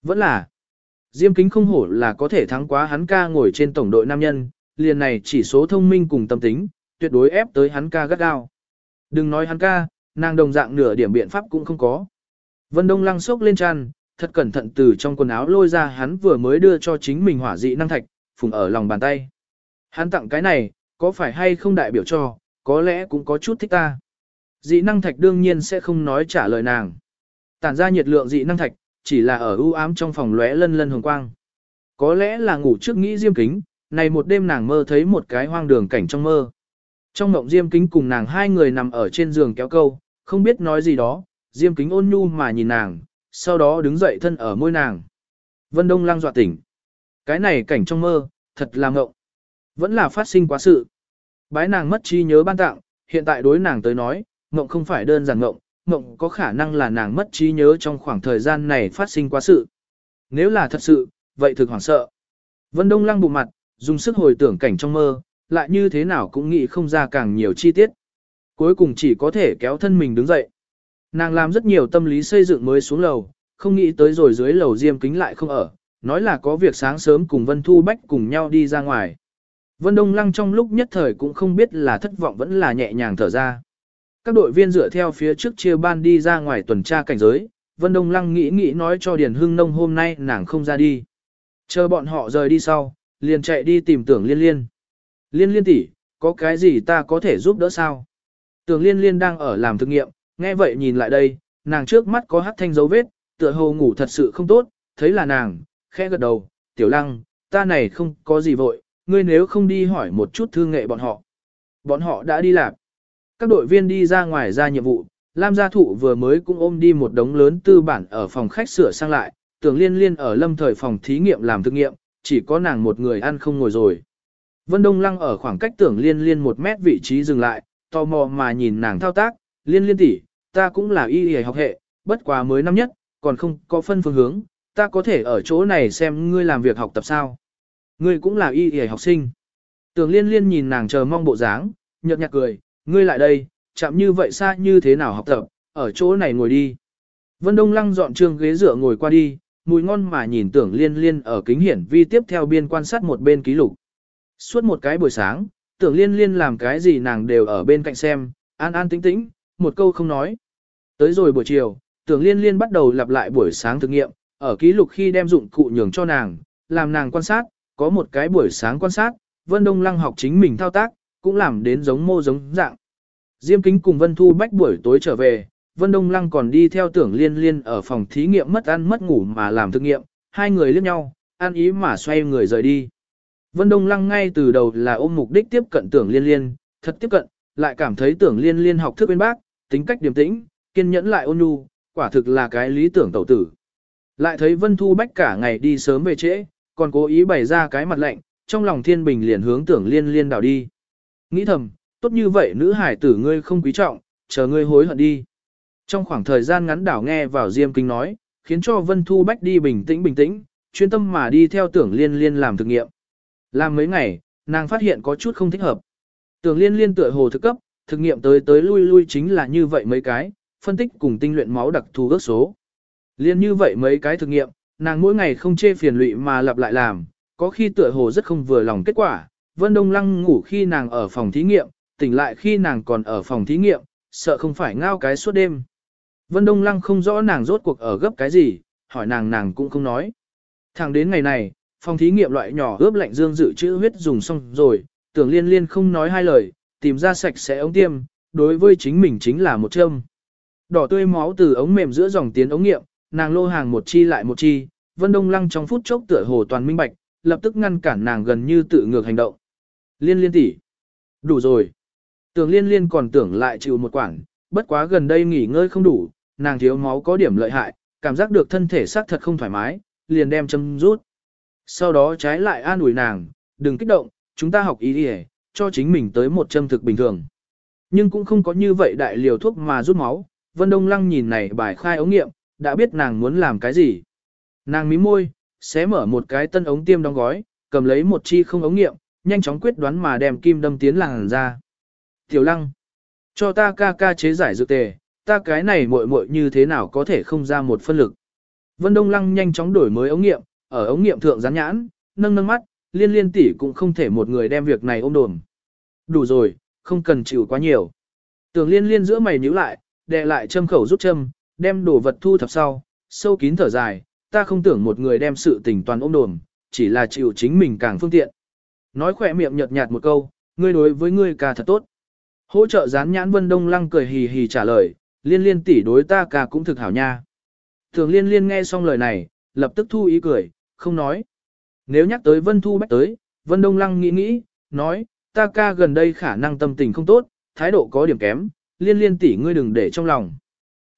Vẫn là, Diêm Kính không hổ là có thể thắng quá hắn ca ngồi trên tổng đội nam nhân, liền này chỉ số thông minh cùng tâm tính, tuyệt đối ép tới hắn ca gắt gao. Đừng nói hắn ca, nàng đồng dạng nửa điểm biện pháp cũng không có. Vân Đông lăng sốc lên chăn, thật cẩn thận từ trong quần áo lôi ra hắn vừa mới đưa cho chính mình hỏa dị năng thạch, phùng ở lòng bàn tay. Hắn tặng cái này, có phải hay không đại biểu cho, có lẽ cũng có chút thích ta. Dị năng thạch đương nhiên sẽ không nói trả lời nàng. Tản ra nhiệt lượng dị năng thạch, chỉ là ở ưu ám trong phòng lóe lân lân hồng quang. Có lẽ là ngủ trước nghĩ diêm kính, này một đêm nàng mơ thấy một cái hoang đường cảnh trong mơ. Trong mộng diêm kính cùng nàng hai người nằm ở trên giường kéo câu, không biết nói gì đó, diêm kính ôn nhu mà nhìn nàng, sau đó đứng dậy thân ở môi nàng. Vân Đông lang dọa tỉnh. Cái này cảnh trong mơ, thật là ngộng. Vẫn là phát sinh quá sự. Bái nàng mất trí nhớ ban tặng, hiện tại đối nàng tới nói, ngộng không phải đơn giản ngộng, ngộng có khả năng là nàng mất trí nhớ trong khoảng thời gian này phát sinh quá sự. Nếu là thật sự, vậy thực hoảng sợ. Vân Đông lăng bụng mặt, dùng sức hồi tưởng cảnh trong mơ, lại như thế nào cũng nghĩ không ra càng nhiều chi tiết. Cuối cùng chỉ có thể kéo thân mình đứng dậy. Nàng làm rất nhiều tâm lý xây dựng mới xuống lầu, không nghĩ tới rồi dưới lầu diêm kính lại không ở, nói là có việc sáng sớm cùng Vân Thu Bách cùng nhau đi ra ngoài. Vân Đông Lăng trong lúc nhất thời cũng không biết là thất vọng vẫn là nhẹ nhàng thở ra. Các đội viên dựa theo phía trước chia ban đi ra ngoài tuần tra cảnh giới, Vân Đông Lăng nghĩ nghĩ nói cho Điền Hưng Nông hôm nay nàng không ra đi. Chờ bọn họ rời đi sau, liền chạy đi tìm tưởng liên liên. Liên liên tỷ, có cái gì ta có thể giúp đỡ sao? Tưởng liên liên đang ở làm thực nghiệm, nghe vậy nhìn lại đây, nàng trước mắt có hắt thanh dấu vết, tựa hồ ngủ thật sự không tốt, thấy là nàng, khẽ gật đầu, tiểu lăng, ta này không có gì vội, ngươi nếu không đi hỏi một chút thương nghệ bọn họ. Bọn họ đã đi làm các đội viên đi ra ngoài ra nhiệm vụ, Lam gia thụ vừa mới cũng ôm đi một đống lớn tư bản ở phòng khách sửa sang lại, tưởng liên liên ở lâm thời phòng thí nghiệm làm thực nghiệm, chỉ có nàng một người ăn không ngồi rồi. Vân Đông Lăng ở khoảng cách tưởng liên liên một mét vị trí dừng lại, tò mò mà nhìn nàng thao tác, liên liên tỷ, ta cũng là y y học hệ, bất quá mới năm nhất, còn không có phân phương hướng, ta có thể ở chỗ này xem ngươi làm việc học tập sao. Ngươi cũng là y y học sinh. Tưởng liên liên nhìn nàng chờ mong bộ dáng, nhợt nhạt cười, ngươi lại đây, chạm như vậy xa như thế nào học tập, ở chỗ này ngồi đi. Vân Đông Lăng dọn trương ghế dựa ngồi qua đi, mùi ngon mà nhìn tưởng liên liên ở kính hiển vi tiếp theo biên quan sát một bên ký lục. Suốt một cái buổi sáng, tưởng liên liên làm cái gì nàng đều ở bên cạnh xem, an an tĩnh tĩnh, một câu không nói. Tới rồi buổi chiều, tưởng liên liên bắt đầu lặp lại buổi sáng thực nghiệm, ở ký lục khi đem dụng cụ nhường cho nàng, làm nàng quan sát, có một cái buổi sáng quan sát, Vân Đông Lăng học chính mình thao tác, cũng làm đến giống mô giống dạng. Diêm kính cùng Vân Thu Bách buổi tối trở về, Vân Đông Lăng còn đi theo tưởng liên liên ở phòng thí nghiệm mất ăn mất ngủ mà làm thực nghiệm, hai người liếc nhau, ăn ý mà xoay người rời đi. Vân Đông Lăng ngay từ đầu là ôm mục đích tiếp cận tưởng liên liên, thật tiếp cận, lại cảm thấy tưởng liên liên học thức bên bác, tính cách điềm tĩnh, kiên nhẫn lại ôn nhu, quả thực là cái lý tưởng tẩu tử. Lại thấy Vân Thu Bách cả ngày đi sớm về trễ, còn cố ý bày ra cái mặt lạnh, trong lòng thiên bình liền hướng tưởng liên liên đảo đi. Nghĩ thầm, tốt như vậy nữ hải tử ngươi không quý trọng, chờ ngươi hối hận đi. Trong khoảng thời gian ngắn đảo nghe vào Diêm Kinh nói, khiến cho Vân Thu Bách đi bình tĩnh bình tĩnh, chuyên tâm mà đi theo tưởng liên liên làm thực nghiệm. Làm mấy ngày, nàng phát hiện có chút không thích hợp. Tưởng liên liên tựa hồ thực cấp, thực nghiệm tới tới lui lui chính là như vậy mấy cái, phân tích cùng tinh luyện máu đặc thù ước số. Liên như vậy mấy cái thực nghiệm, nàng mỗi ngày không chê phiền lụy mà lặp lại làm, có khi tựa hồ rất không vừa lòng kết quả. Vân Đông Lăng ngủ khi nàng ở phòng thí nghiệm, tỉnh lại khi nàng còn ở phòng thí nghiệm, sợ không phải ngao cái suốt đêm. Vân Đông Lăng không rõ nàng rốt cuộc ở gấp cái gì, hỏi nàng nàng cũng không nói. Thẳng đến ngày này, phòng thí nghiệm loại nhỏ ướp lạnh dương dự trữ huyết dùng xong rồi, tưởng liên liên không nói hai lời, tìm ra sạch sẽ ống tiêm, đối với chính mình chính là một châm. Đỏ tươi máu từ ống mềm giữa dòng tiến ống nghiệm, nàng lô hàng một chi lại một chi, Vân Đông Lăng trong phút chốc tựa hồ toàn minh bạch, lập tức ngăn cản nàng gần như tự ngược hành động. Liên liên tỷ, đủ rồi. Tưởng liên liên còn tưởng lại chịu một quảng, bất quá gần đây nghỉ ngơi không đủ, nàng thiếu máu có điểm lợi hại, cảm giác được thân thể xác thật không thoải mái, liền đem châm rút. Sau đó trái lại an ủi nàng, đừng kích động, chúng ta học ý đi cho chính mình tới một châm thực bình thường. Nhưng cũng không có như vậy đại liều thuốc mà rút máu, Vân Đông Lăng nhìn này bài khai ống nghiệm, đã biết nàng muốn làm cái gì. Nàng mí môi, xé mở một cái tân ống tiêm đóng gói, cầm lấy một chi không ống nghiệm, nhanh chóng quyết đoán mà đem kim đâm tiến làng ra. Tiểu Lăng, cho ta ca ca chế giải dược tề, ta cái này muội muội như thế nào có thể không ra một phân lực. Vân Đông Lăng nhanh chóng đổi mới ống nghiệm, ở ống nghiệm thượng dán nhãn, nâng nâng mắt, liên liên tỷ cũng không thể một người đem việc này ôm đồm. Đủ rồi, không cần chịu quá nhiều. Tưởng liên liên giữa mày nhíu lại, đè lại châm khẩu rút châm, đem đồ vật thu thập sau, sâu kín thở dài, ta không tưởng một người đem sự tình toàn ôm đồm, chỉ là chịu chính mình càng phương tiện. Nói khỏe miệng nhợt nhạt một câu, ngươi đối với ngươi ca thật tốt. Hỗ trợ dán nhãn Vân Đông Lăng cười hì hì trả lời, liên liên tỷ đối ta ca cũng thực hảo nha. Thường liên liên nghe xong lời này, lập tức thu ý cười, không nói. Nếu nhắc tới Vân Thu Bách tới, Vân Đông Lăng nghĩ nghĩ, nói, ta ca gần đây khả năng tâm tình không tốt, thái độ có điểm kém, liên liên tỷ ngươi đừng để trong lòng.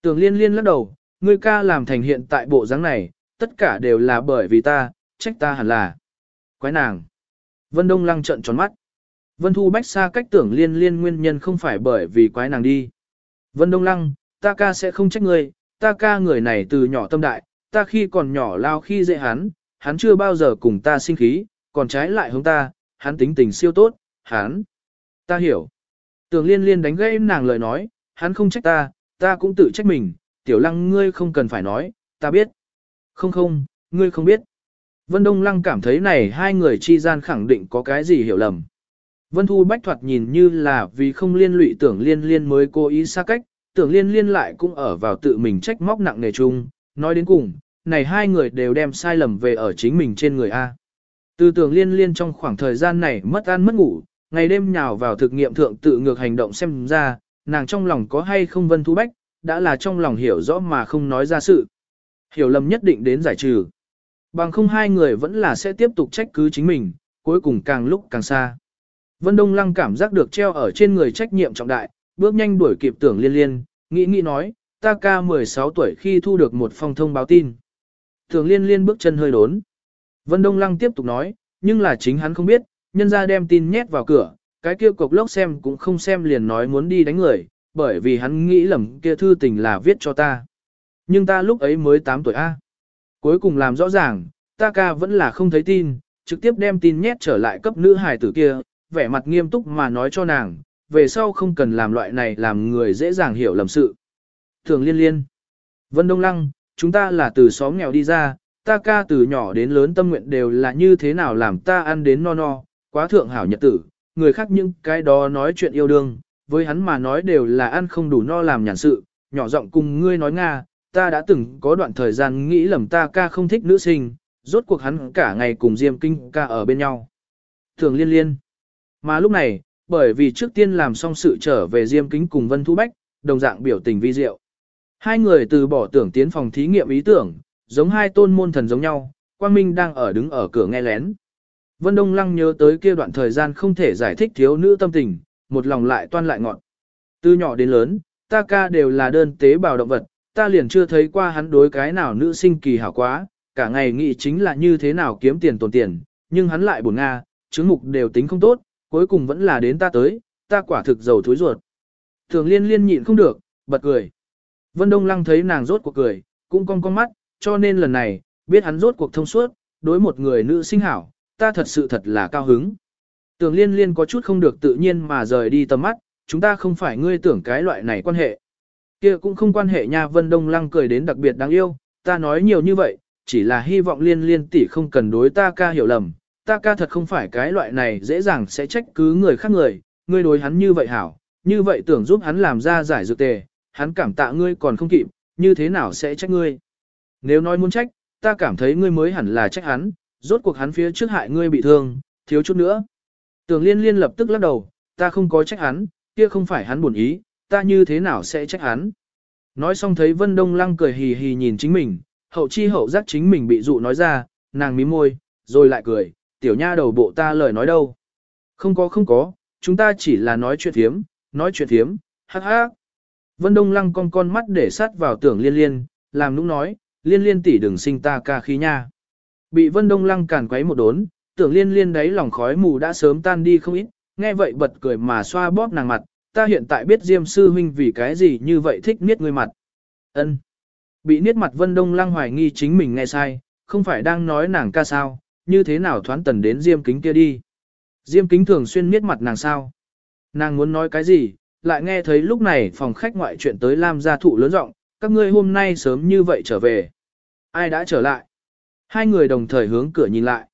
Tưởng liên liên lắc đầu, ngươi ca làm thành hiện tại bộ dáng này, tất cả đều là bởi vì ta, trách ta hẳn là. Quái nàng. Vân Đông Lăng trợn tròn mắt. Vân Thu Bách xa cách tưởng liên liên nguyên nhân không phải bởi vì quái nàng đi. Vân Đông Lăng, ta ca sẽ không trách ngươi, ta ca người này từ nhỏ tâm đại, ta khi còn nhỏ lao khi dễ hắn, hắn chưa bao giờ cùng ta sinh khí, còn trái lại hướng ta, hắn tính tình siêu tốt, hắn. Ta hiểu. Tưởng liên liên đánh gây nàng lời nói, hắn không trách ta, ta cũng tự trách mình, tiểu lăng ngươi không cần phải nói, ta biết. Không không, ngươi không biết. Vân Đông Lăng cảm thấy này hai người chi gian khẳng định có cái gì hiểu lầm. Vân Thu Bách thoạt nhìn như là vì không liên lụy tưởng liên liên mới cố ý xa cách, tưởng liên liên lại cũng ở vào tự mình trách móc nặng nề chung, nói đến cùng, này hai người đều đem sai lầm về ở chính mình trên người A. Từ tưởng liên liên trong khoảng thời gian này mất ăn mất ngủ, ngày đêm nhào vào thực nghiệm thượng tự ngược hành động xem ra, nàng trong lòng có hay không Vân Thu Bách, đã là trong lòng hiểu rõ mà không nói ra sự. Hiểu lầm nhất định đến giải trừ. Bằng không hai người vẫn là sẽ tiếp tục trách cứ chính mình, cuối cùng càng lúc càng xa. Vân Đông Lăng cảm giác được treo ở trên người trách nhiệm trọng đại, bước nhanh đuổi kịp tưởng liên liên, nghĩ nghĩ nói, ta ca 16 tuổi khi thu được một phong thông báo tin. Tưởng liên liên bước chân hơi đốn. Vân Đông Lăng tiếp tục nói, nhưng là chính hắn không biết, nhân ra đem tin nhét vào cửa, cái kia cục lốc xem cũng không xem liền nói muốn đi đánh người, bởi vì hắn nghĩ lầm kia thư tình là viết cho ta. Nhưng ta lúc ấy mới 8 tuổi A. Cuối cùng làm rõ ràng, ta ca vẫn là không thấy tin, trực tiếp đem tin nhét trở lại cấp nữ hài tử kia, vẻ mặt nghiêm túc mà nói cho nàng, về sau không cần làm loại này làm người dễ dàng hiểu lầm sự. Thường liên liên. Vân Đông Lăng, chúng ta là từ xóm nghèo đi ra, ta ca từ nhỏ đến lớn tâm nguyện đều là như thế nào làm ta ăn đến no no, quá thượng hảo nhật tử, người khác những cái đó nói chuyện yêu đương, với hắn mà nói đều là ăn không đủ no làm nhàn sự, nhỏ giọng cùng ngươi nói Nga, ta đã từng có đoạn thời gian nghĩ lầm ta ca không thích nữ sinh, rốt cuộc hắn cả ngày cùng Diêm Kinh ca ở bên nhau. Thường liên liên. Mà lúc này, bởi vì trước tiên làm xong sự trở về Diêm Kính cùng Vân Thu Bách, đồng dạng biểu tình vi diệu. Hai người từ bỏ tưởng tiến phòng thí nghiệm ý tưởng, giống hai tôn môn thần giống nhau, Quang Minh đang ở đứng ở cửa nghe lén. Vân Đông Lăng nhớ tới kia đoạn thời gian không thể giải thích thiếu nữ tâm tình, một lòng lại toan lại ngọn. Từ nhỏ đến lớn, ta ca đều là đơn tế bào động vật, ta liền chưa thấy qua hắn đối cái nào nữ sinh kỳ hảo quá, cả ngày nghĩ chính là như thế nào kiếm tiền tồn tiền, nhưng hắn lại buồn nga, chứng mục đều tính không tốt, cuối cùng vẫn là đến ta tới, ta quả thực giàu thối ruột. Thường liên liên nhịn không được, bật cười. Vân Đông Lăng thấy nàng rốt cuộc cười, cũng cong cong mắt, cho nên lần này, biết hắn rốt cuộc thông suốt, đối một người nữ sinh hảo, ta thật sự thật là cao hứng. Tường liên liên có chút không được tự nhiên mà rời đi tầm mắt, chúng ta không phải ngươi tưởng cái loại này quan hệ. kia cũng không quan hệ nha Vân Đông Lăng cười đến đặc biệt đáng yêu, ta nói nhiều như vậy, chỉ là hy vọng liên liên tỷ không cần đối ta ca hiểu lầm, ta ca thật không phải cái loại này dễ dàng sẽ trách cứ người khác người, ngươi đối hắn như vậy hảo, như vậy tưởng giúp hắn làm ra giải dược tề, hắn cảm tạ ngươi còn không kịp, như thế nào sẽ trách ngươi. Nếu nói muốn trách, ta cảm thấy ngươi mới hẳn là trách hắn, rốt cuộc hắn phía trước hại ngươi bị thương, thiếu chút nữa. Tưởng liên liên lập tức lắc đầu, ta không có trách hắn, kia không phải hắn buồn ý, ta như thế nào sẽ trách hắn. Nói xong thấy Vân Đông Lăng cười hì hì nhìn chính mình, hậu chi hậu giác chính mình bị dụ nói ra, nàng mím môi, rồi lại cười, tiểu nha đầu bộ ta lời nói đâu. Không có không có, chúng ta chỉ là nói chuyện thiếm, nói chuyện thiếm, hắc hắc. Vân Đông Lăng con con mắt để sát vào tưởng liên liên, làm nũng nói, liên liên tỷ đừng sinh ta ca khí nha. Bị Vân Đông Lăng càn quấy một đốn, tưởng liên liên đấy lòng khói mù đã sớm tan đi không ít, nghe vậy bật cười mà xoa bóp nàng mặt, ta hiện tại biết Diêm sư huynh vì cái gì như vậy thích niết người mặt. Ân. Bị niết mặt Vân Đông Lăng hoài nghi chính mình nghe sai, không phải đang nói nàng ca sao, như thế nào thoán tần đến Diêm kính kia đi. Diêm kính thường xuyên miết mặt nàng sao. Nàng muốn nói cái gì, lại nghe thấy lúc này phòng khách ngoại chuyện tới Lam gia thụ lớn rộng, các ngươi hôm nay sớm như vậy trở về. Ai đã trở lại? Hai người đồng thời hướng cửa nhìn lại.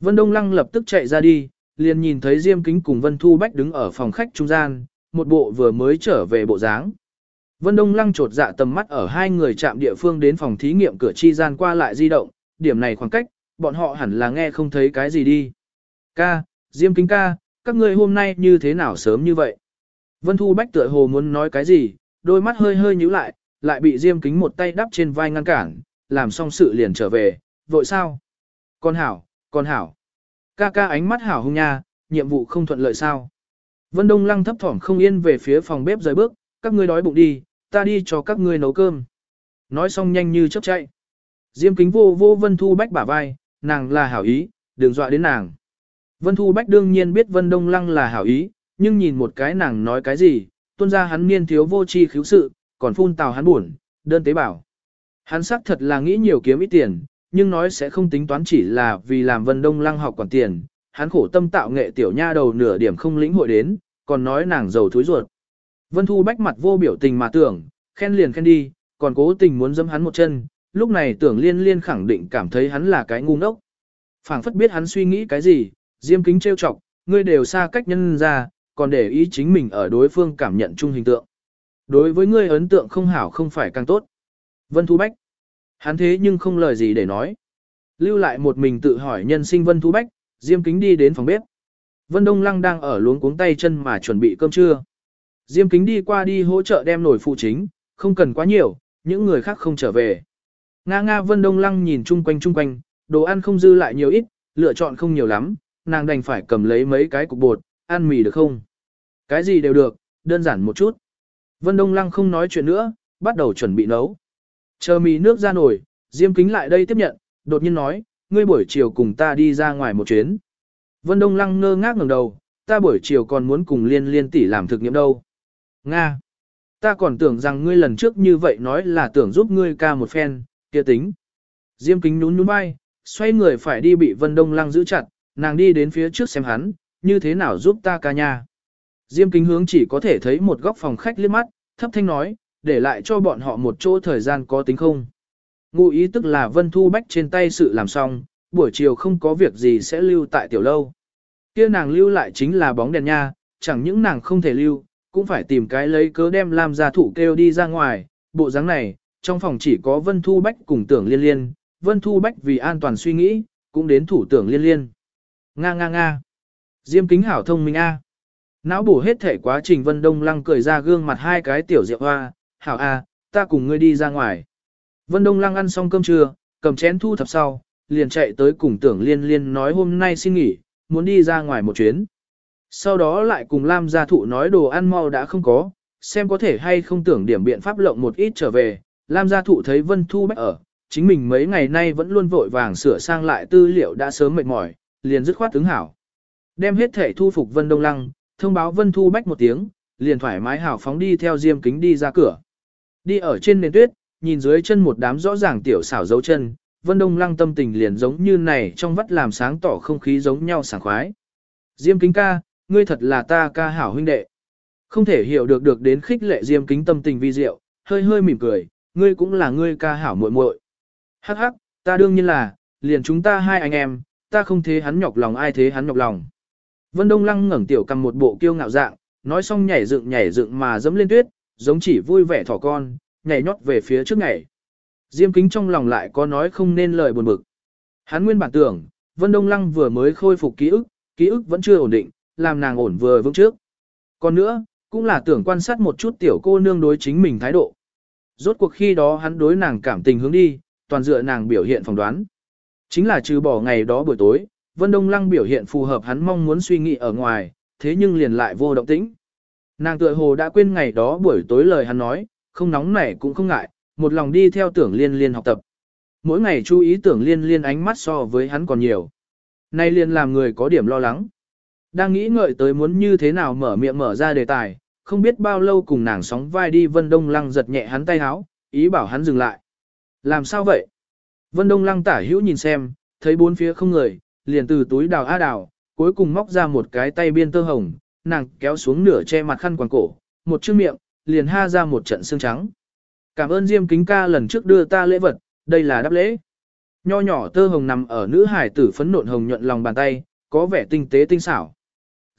Vân Đông Lăng lập tức chạy ra đi, liền nhìn thấy Diêm Kính cùng Vân Thu Bách đứng ở phòng khách trung gian, một bộ vừa mới trở về bộ dáng. Vân Đông Lăng trột dạ tầm mắt ở hai người chạm địa phương đến phòng thí nghiệm cửa chi gian qua lại di động, điểm này khoảng cách, bọn họ hẳn là nghe không thấy cái gì đi. Ca, Diêm Kính ca, các ngươi hôm nay như thế nào sớm như vậy? Vân Thu Bách tựa hồ muốn nói cái gì, đôi mắt hơi hơi nhíu lại, lại bị Diêm Kính một tay đắp trên vai ngăn cản, làm xong sự liền trở về, vội sao? Con hảo, con hảo. Ca ca ánh mắt hảo hung nha, nhiệm vụ không thuận lợi sao? Vân Đông Lăng thấp thỏm không yên về phía phòng bếp rời bước, các ngươi đói bụng đi, ta đi cho các ngươi nấu cơm. Nói xong nhanh như chớp chạy. Diêm kính vô vô Vân Thu Bách bả vai, nàng là hảo ý, đừng dọa đến nàng. Vân Thu Bách đương nhiên biết Vân Đông Lăng là hảo ý, nhưng nhìn một cái nàng nói cái gì, tuôn ra hắn niên thiếu vô chi khiếu sự, còn phun tào hắn buồn, đơn tế bảo. Hắn xác thật là nghĩ nhiều kiếm ít tiền, nhưng nói sẽ không tính toán chỉ là vì làm Vân Đông Lăng học quản tiền, hắn khổ tâm tạo nghệ tiểu nha đầu nửa điểm không lĩnh hội đến, còn nói nàng giàu thúi ruột. Vân Thu bách mặt vô biểu tình mà tưởng, khen liền khen đi, còn cố tình muốn dâm hắn một chân, lúc này tưởng liên liên khẳng định cảm thấy hắn là cái ngu ngốc. phảng phất biết hắn suy nghĩ cái gì, diêm kính trêu chọc, ngươi đều xa cách nhân ra, còn để ý chính mình ở đối phương cảm nhận chung hình tượng. Đối với ngươi ấn tượng không hảo không phải càng tốt. Vân Thu Bách. Hắn thế nhưng không lời gì để nói. Lưu lại một mình tự hỏi nhân sinh Vân Thu Bách, Diêm Kính đi đến phòng bếp. Vân Đông Lăng đang ở luống cuống tay chân mà chuẩn bị cơm trưa. Diêm Kính đi qua đi hỗ trợ đem nồi phụ chính, không cần quá nhiều, những người khác không trở về. Nga Nga Vân Đông Lăng nhìn chung quanh chung quanh, đồ ăn không dư lại nhiều ít, lựa chọn không nhiều lắm, nàng đành phải cầm lấy mấy cái cục bột, ăn mì được không? Cái gì đều được, đơn giản một chút. Vân Đông Lăng không nói chuyện nữa, bắt đầu chuẩn bị nấu. Chờ mì nước ra nổi, Diêm Kính lại đây tiếp nhận, đột nhiên nói, ngươi buổi chiều cùng ta đi ra ngoài một chuyến. Vân Đông Lăng ngơ ngác ngẩng đầu, ta buổi chiều còn muốn cùng liên liên tỷ làm thực nghiệm đâu. Nga! Ta còn tưởng rằng ngươi lần trước như vậy nói là tưởng giúp ngươi ca một phen, kia tính. Diêm kính nhún nhún vai, xoay người phải đi bị Vân Đông Lăng giữ chặt, nàng đi đến phía trước xem hắn, như thế nào giúp ta ca nha. Diêm kính hướng chỉ có thể thấy một góc phòng khách liếc mắt, thấp thanh nói, để lại cho bọn họ một chỗ thời gian có tính không. Ngụ ý tức là Vân Thu Bách trên tay sự làm xong, buổi chiều không có việc gì sẽ lưu tại tiểu lâu. kia nàng lưu lại chính là bóng đèn nha, chẳng những nàng không thể lưu, cũng phải tìm cái lấy cớ đem làm gia thủ kêu đi ra ngoài. Bộ dáng này, trong phòng chỉ có Vân Thu Bách cùng tưởng liên liên, Vân Thu Bách vì an toàn suy nghĩ, cũng đến thủ tưởng liên liên. Nga nga nga. Diêm kính hảo thông minh a. Não bổ hết thể quá trình Vân Đông Lăng cười ra gương mặt hai cái tiểu rượu hoa, hảo a, ta cùng ngươi đi ra ngoài. Vân Đông Lăng ăn xong cơm trưa, cầm chén thu thập sau, liền chạy tới cùng tưởng liên liên nói hôm nay xin nghỉ, muốn đi ra ngoài một chuyến. Sau đó lại cùng Lam gia thụ nói đồ ăn mau đã không có, xem có thể hay không tưởng điểm biện pháp lộng một ít trở về. Lam gia thụ thấy Vân Thu Bách ở, chính mình mấy ngày nay vẫn luôn vội vàng sửa sang lại tư liệu đã sớm mệt mỏi, liền dứt khoát ứng hảo. Đem hết thể thu phục Vân Đông Lăng, thông báo Vân Thu Bách một tiếng, liền thoải mái hảo phóng đi theo Diêm Kính đi ra cửa. Đi ở trên nền tuyết, nhìn dưới chân một đám rõ ràng tiểu xảo dấu chân, Vân Đông Lăng tâm tình liền giống như này trong vắt làm sáng tỏ không khí giống nhau sảng khoái. Diêm Kính ca, ngươi thật là ta ca hảo huynh đệ. Không thể hiểu được được đến khích lệ Diêm Kính tâm tình vi diệu, hơi hơi mỉm cười, ngươi cũng là ngươi ca hảo muội muội. Hắc hắc, ta đương nhiên là, liền chúng ta hai anh em, ta không thế hắn nhọc lòng ai thế hắn nhọc lòng. Vân Đông Lăng ngẩng tiểu cầm một bộ kiêu ngạo dạng, nói xong nhảy dựng nhảy dựng mà dẫm lên tuyết, giống chỉ vui vẻ thỏ con, nhảy nhót về phía trước nhảy. Diêm kính trong lòng lại có nói không nên lời buồn bực. Hắn nguyên bản tưởng, Vân Đông Lăng vừa mới khôi phục ký ức, ký ức vẫn chưa ổn định, làm nàng ổn vừa vững trước. Còn nữa, cũng là tưởng quan sát một chút tiểu cô nương đối chính mình thái độ. Rốt cuộc khi đó hắn đối nàng cảm tình hướng đi, toàn dựa nàng biểu hiện phỏng đoán. Chính là trừ bỏ ngày đó buổi tối, Vân Đông Lăng biểu hiện phù hợp hắn mong muốn suy nghĩ ở ngoài, thế nhưng liền lại vô động tĩnh. Nàng tựa hồ đã quên ngày đó buổi tối lời hắn nói, không nóng nảy cũng không ngại, một lòng đi theo tưởng liên liên học tập. Mỗi ngày chú ý tưởng liên liên ánh mắt so với hắn còn nhiều. Nay liên làm người có điểm lo lắng. Đang nghĩ ngợi tới muốn như thế nào mở miệng mở ra đề tài, không biết bao lâu cùng nàng sóng vai đi Vân Đông Lăng giật nhẹ hắn tay háo, ý bảo hắn dừng lại. Làm sao vậy? Vân Đông Lăng tả hữu nhìn xem, thấy bốn phía không người, liền từ túi đào a đào, cuối cùng móc ra một cái tay biên tơ hồng, nàng kéo xuống nửa che mặt khăn quàng cổ, một chiếc miệng, liền ha ra một trận xương trắng. Cảm ơn Diêm Kính ca lần trước đưa ta lễ vật, đây là đáp lễ. Nho nhỏ tơ hồng nằm ở nữ hải tử phấn nộn hồng nhuận lòng bàn tay, có vẻ tinh tế tinh xảo.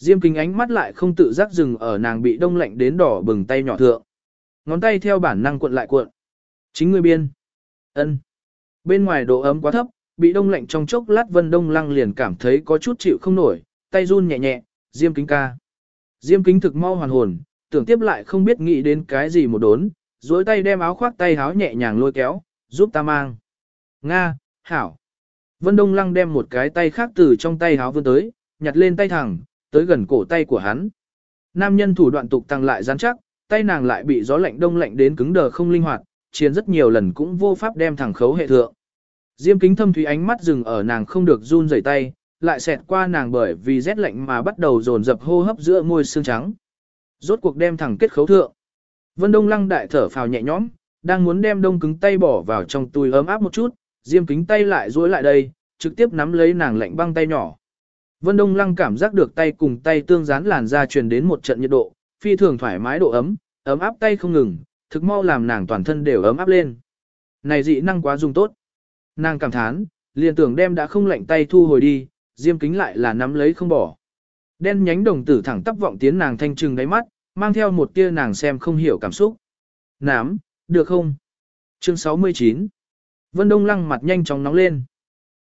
Diêm Kính ánh mắt lại không tự giác dừng ở nàng bị đông lạnh đến đỏ bừng tay nhỏ thượng. Ngón tay theo bản năng cuộn lại cuộn. Chính người biên. ân. Bên ngoài độ ấm quá thấp, bị đông lạnh trong chốc lát Vân Đông Lăng liền cảm thấy có chút chịu không nổi, tay run nhẹ nhẹ, Diêm Kính ca. Diêm Kính thực mau hoàn hồn, tưởng tiếp lại không biết nghĩ đến cái gì một đốn, dối tay đem áo khoác tay háo nhẹ nhàng lôi kéo, giúp ta mang. Nga, hảo. Vân Đông Lăng đem một cái tay khác từ trong tay háo vươn tới, nhặt lên tay thẳng, tới gần cổ tay của hắn. Nam nhân thủ đoạn tục tăng lại rắn chắc, tay nàng lại bị gió lạnh đông lạnh đến cứng đờ không linh hoạt, chiến rất nhiều lần cũng vô pháp đem thẳng khấu hệ thượng. Diêm kính thâm thúy ánh mắt dừng ở nàng không được run rẩy tay, lại xẹt qua nàng bởi vì rét lạnh mà bắt đầu dồn dập hô hấp giữa môi xương trắng. Rốt cuộc đem thẳng kết khấu thượng. Vân Đông Lăng đại thở phào nhẹ nhõm, đang muốn đem đông cứng tay bỏ vào trong túi ấm áp một chút, diêm kính tay lại duỗi lại đây, trực tiếp nắm lấy nàng lạnh băng tay nhỏ. Vân Đông Lăng cảm giác được tay cùng tay tương dán làn da truyền đến một trận nhiệt độ, phi thường thoải mái độ ấm, ấm áp tay không ngừng, thực mau làm nàng toàn thân đều ấm áp lên. Này dị năng quá dùng tốt. Nàng cảm thán, liền tưởng đem đã không lạnh tay thu hồi đi, diêm kính lại là nắm lấy không bỏ. Đen nhánh đồng tử thẳng tắp vọng tiến nàng thanh trừng đáy mắt, mang theo một tia nàng xem không hiểu cảm xúc. Nám, được không? Chương 69 Vân Đông lăng mặt nhanh chóng nóng lên.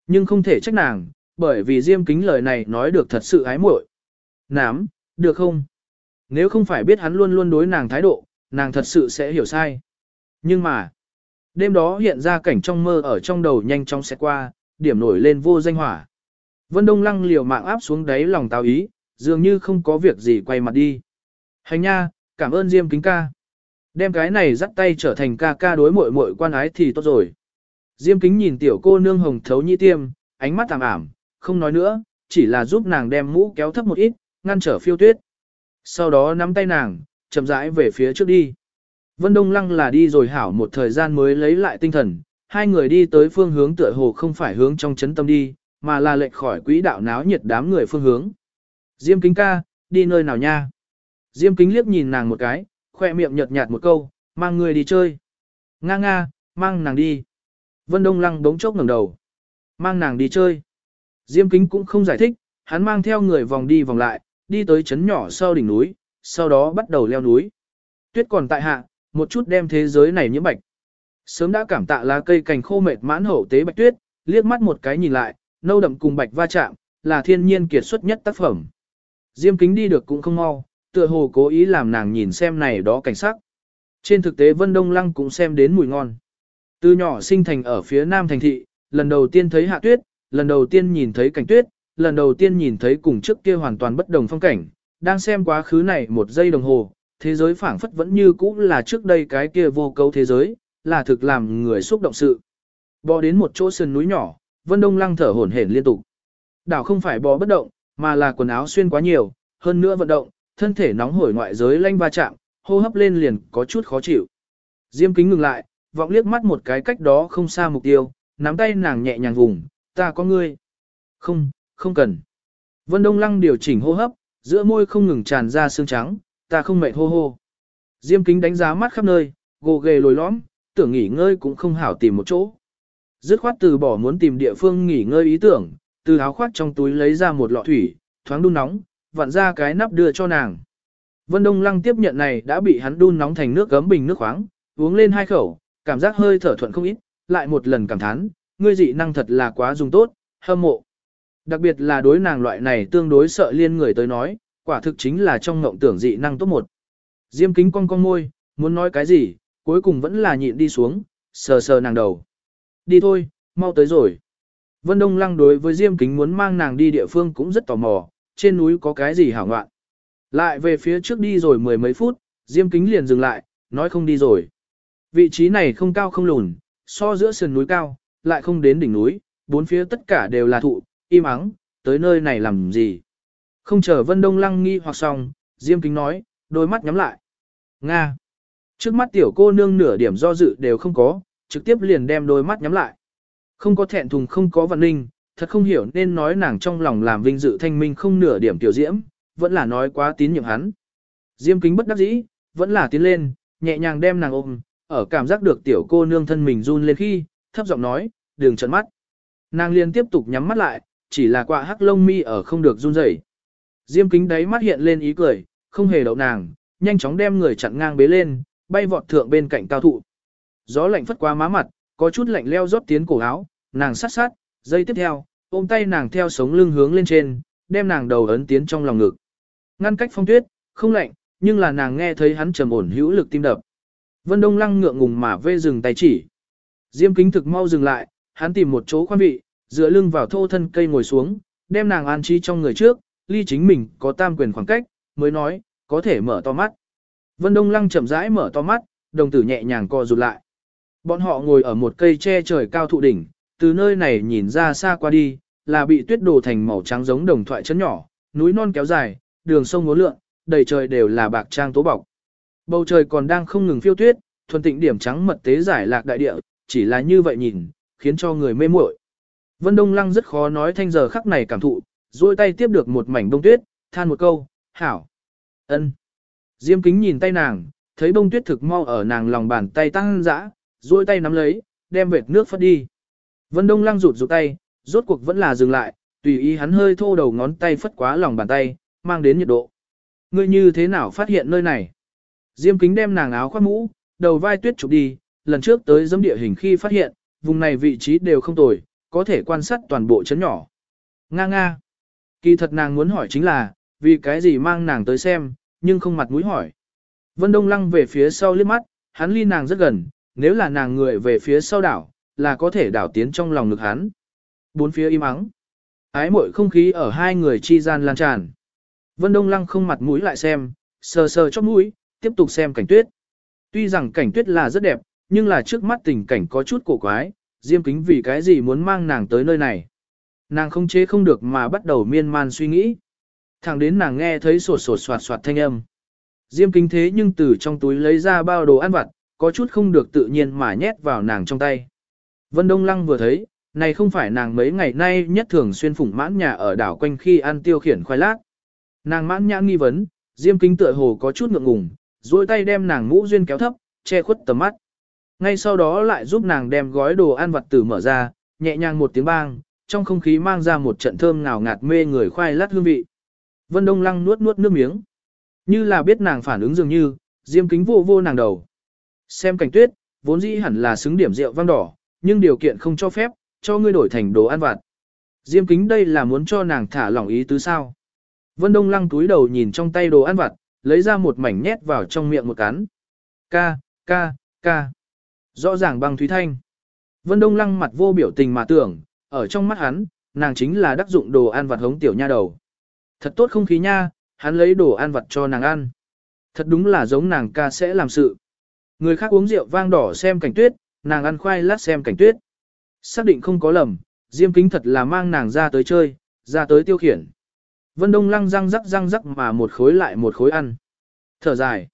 Nhưng không thể trách nàng, bởi vì Diêm Kính lời này nói được thật sự ái muội. Nám, được không? Nếu không phải biết hắn luôn luôn đối nàng thái độ, nàng thật sự sẽ hiểu sai. Nhưng mà, đêm đó hiện ra cảnh trong mơ ở trong đầu nhanh chóng sẽ qua, điểm nổi lên vô danh hỏa. Vân Đông lăng liều mạng áp xuống đáy lòng tao ý, dường như không có việc gì quay mặt đi. Hành nha, cảm ơn Diêm Kính ca. Đem cái này dắt tay trở thành ca ca đối muội muội quan ái thì tốt rồi. Diêm Kính nhìn tiểu cô nương hồng thấu nhĩ tiêm, ánh mắt tạm ảm, không nói nữa, chỉ là giúp nàng đem mũ kéo thấp một ít, ngăn trở phiêu tuyết. Sau đó nắm tay nàng, chậm rãi về phía trước đi. Vân Đông Lăng là đi rồi hảo một thời gian mới lấy lại tinh thần, hai người đi tới phương hướng tựa hồ không phải hướng trong chấn tâm đi, mà là lệch khỏi quỹ đạo náo nhiệt đám người phương hướng. Diêm kính ca, đi nơi nào nha? Diêm kính liếc nhìn nàng một cái, khoe miệng nhợt nhạt một câu, mang người đi chơi. Nga nga, mang nàng đi. Vân Đông Lăng đống chốc ngẩng đầu. Mang nàng đi chơi. Diêm kính cũng không giải thích, hắn mang theo người vòng đi vòng lại, đi tới chấn nhỏ sau đỉnh núi, sau đó bắt đầu leo núi. Tuyết còn tại hạ, một chút đem thế giới này nhiễm bạch. Sớm đã cảm tạ lá cây cành khô mệt mãn hậu tế bạch tuyết, liếc mắt một cái nhìn lại, nâu đậm cùng bạch va chạm, là thiên nhiên kiệt xuất nhất tác phẩm. Diêm kính đi được cũng không mau, tựa hồ cố ý làm nàng nhìn xem này đó cảnh sắc. Trên thực tế Vân Đông Lăng cũng xem đến mùi ngon. Từ nhỏ sinh thành ở phía nam thành thị, lần đầu tiên thấy hạ tuyết, lần đầu tiên nhìn thấy cảnh tuyết, lần đầu tiên nhìn thấy cùng trước kia hoàn toàn bất đồng phong cảnh, đang xem quá khứ này một giây đồng hồ, thế giới phảng phất vẫn như cũ là trước đây cái kia vô cấu thế giới, là thực làm người xúc động sự. Bò đến một chỗ sườn núi nhỏ, Vân Đông Lăng thở hổn hển liên tục. Đảo không phải bò bất động, mà là quần áo xuyên quá nhiều, hơn nữa vận động, thân thể nóng hổi ngoại giới lanh va chạm, hô hấp lên liền có chút khó chịu. Diêm kính ngừng lại, vọng liếc mắt một cái cách đó không xa mục tiêu, nắm tay nàng nhẹ nhàng vùng, ta có ngươi. Không, không cần. Vân Đông Lăng điều chỉnh hô hấp, giữa môi không ngừng tràn ra xương trắng, ta không mệt hô hô. Diêm kính đánh giá mắt khắp nơi, gồ ghề lồi lõm, tưởng nghỉ ngơi cũng không hảo tìm một chỗ. Dứt khoát từ bỏ muốn tìm địa phương nghỉ ngơi ý tưởng, từ áo khoác trong túi lấy ra một lọ thủy, thoáng đun nóng, vặn ra cái nắp đưa cho nàng. Vân Đông Lăng tiếp nhận này đã bị hắn đun nóng thành nước gấm bình nước khoáng, uống lên hai khẩu, cảm giác hơi thở thuận không ít, lại một lần cảm thán, ngươi dị năng thật là quá dùng tốt, hâm mộ. Đặc biệt là đối nàng loại này tương đối sợ liên người tới nói, quả thực chính là trong ngộng tưởng dị năng tốt một. Diêm kính cong cong môi, muốn nói cái gì, cuối cùng vẫn là nhịn đi xuống, sờ sờ nàng đầu. Đi thôi, mau tới rồi. Vân Đông Lăng đối với Diêm kính muốn mang nàng đi địa phương cũng rất tò mò, trên núi có cái gì hảo ngoạn. Lại về phía trước đi rồi mười mấy phút, Diêm kính liền dừng lại, nói không đi rồi. Vị trí này không cao không lùn, so giữa sườn núi cao, lại không đến đỉnh núi, bốn phía tất cả đều là thụ, im ắng, tới nơi này làm gì. Không chờ Vân Đông Lăng nghi hoặc xong, Diêm kính nói, đôi mắt nhắm lại. Nga. Trước mắt tiểu cô nương nửa điểm do dự đều không có, trực tiếp liền đem đôi mắt nhắm lại. Không có thẹn thùng không có văn ninh, thật không hiểu nên nói nàng trong lòng làm vinh dự thanh minh không nửa điểm tiểu diễm, vẫn là nói quá tín nhiệm hắn. Diêm kính bất đắc dĩ, vẫn là tiến lên, nhẹ nhàng đem nàng ôm, ở cảm giác được tiểu cô nương thân mình run lên khi, thấp giọng nói, đường trợn mắt. Nàng liền tiếp tục nhắm mắt lại, chỉ là quạ hắc lông mi ở không được run rẩy. Diêm kính đáy mắt hiện lên ý cười, không hề đậu nàng, nhanh chóng đem người chặn ngang bế lên, bay vọt thượng bên cạnh cao thụ. Gió lạnh phất qua má mặt, có chút lạnh leo rót tiến cổ áo, nàng sát sát, dây tiếp theo, ôm tay nàng theo sống lưng hướng lên trên, đem nàng đầu ấn tiến trong lòng ngực. Ngăn cách phong tuyết, không lạnh, nhưng là nàng nghe thấy hắn trầm ổn hữu lực tim đập. Vân Đông Lăng ngượng ngùng mà vê dừng tay chỉ. Diêm kính thực mau dừng lại, hắn tìm một chỗ khoan vị, dựa lưng vào thô thân cây ngồi xuống, đem nàng an trí trong người trước, ly chính mình có tam quyền khoảng cách, mới nói, có thể mở to mắt. Vân Đông Lăng chậm rãi mở to mắt, đồng tử nhẹ nhàng co rụt lại. Bọn họ ngồi ở một cây tre trời cao thụ đỉnh, từ nơi này nhìn ra xa qua đi, là bị tuyết đổ thành màu trắng giống đồng thoại chấn nhỏ, núi non kéo dài, đường sông ngố lượn, đầy trời đều là bạc trang tố bọc. Bầu trời còn đang không ngừng phiêu tuyết, thuần tịnh điểm trắng mật tế giải lạc đại địa, chỉ là như vậy nhìn, khiến cho người mê muội. Vân Đông Lăng rất khó nói thanh giờ khắc này cảm thụ, duỗi tay tiếp được một mảnh bông tuyết, than một câu, hảo. ân. Diêm kính nhìn tay nàng, thấy bông tuyết thực mau ở nàng lòng bàn tay tăng dã, duỗi tay nắm lấy, đem vệt nước phất đi. Vân Đông Lăng rụt rụt tay, rốt cuộc vẫn là dừng lại, tùy ý hắn hơi thô đầu ngón tay phất quá lòng bàn tay, mang đến nhiệt độ. Ngươi như thế nào phát hiện nơi này? Diêm kính đem nàng áo khoác mũ, đầu vai tuyết chụp đi, lần trước tới giấm địa hình khi phát hiện, vùng này vị trí đều không tồi, có thể quan sát toàn bộ chấn nhỏ. Nga nga. Kỳ thật nàng muốn hỏi chính là, vì cái gì mang nàng tới xem, nhưng không mặt mũi hỏi. Vân Đông Lăng về phía sau liếc mắt, hắn ly nàng rất gần, nếu là nàng người về phía sau đảo, là có thể đảo tiến trong lòng ngực hắn. Bốn phía im ắng. Ái mội không khí ở hai người chi gian lan tràn. Vân Đông Lăng không mặt mũi lại xem, sờ sờ chóp mũi, tiếp tục xem cảnh tuyết. Tuy rằng cảnh tuyết là rất đẹp, nhưng là trước mắt tình cảnh có chút cổ quái, Diêm Kính vì cái gì muốn mang nàng tới nơi này. Nàng không chế không được mà bắt đầu miên man suy nghĩ. Thẳng đến nàng nghe thấy sột sột soạt soạt thanh âm. Diêm Kính thế nhưng từ trong túi lấy ra bao đồ ăn vặt, có chút không được tự nhiên mà nhét vào nàng trong tay. Vân Đông Lăng vừa thấy, này không phải nàng mấy ngày nay nhất thường xuyên phủng mãn nhà ở đảo quanh khi ăn tiêu khiển khoai lát. Nàng mãn nhãn nghi vấn, Diêm Kính tựa hồ có chút ngượng ngùng, duỗi tay đem nàng ngũ duyên kéo thấp, che khuất tầm mắt. Ngay sau đó lại giúp nàng đem gói đồ ăn vặt tử mở ra, nhẹ nhàng một tiếng bang, trong không khí mang ra một trận thơm ngào ngạt mê người khoai lát hương vị. Vân Đông Lăng nuốt nuốt nước miếng. Như là biết nàng phản ứng dường như, Diêm Kính vô vô nàng đầu. Xem cảnh tuyết, vốn dĩ hẳn là xứng điểm rượu vang đỏ, nhưng điều kiện không cho phép, cho ngươi đổi thành đồ ăn vặt. Diêm Kính đây là muốn cho nàng thả lỏng ý tứ sao. Vân Đông Lăng túi đầu nhìn trong tay đồ ăn vặt, lấy ra một mảnh nhét vào trong miệng một cắn. Ca, ca, ca. Rõ ràng băng thúy thanh. Vân Đông Lăng mặt vô biểu tình mà tưởng, ở trong mắt hắn, nàng chính là đắc dụng đồ ăn vặt hống tiểu nha đầu. Thật tốt không khí nha, hắn lấy đồ ăn vặt cho nàng ăn. Thật đúng là giống nàng ca sẽ làm sự. Người khác uống rượu vang đỏ xem cảnh tuyết, nàng ăn khoai lát xem cảnh tuyết. Xác định không có lầm, Diêm Kính thật là mang nàng ra tới chơi, ra tới tiêu khiển. Vân Đông lăng răng rắc răng rắc mà một khối lại một khối ăn. Thở dài.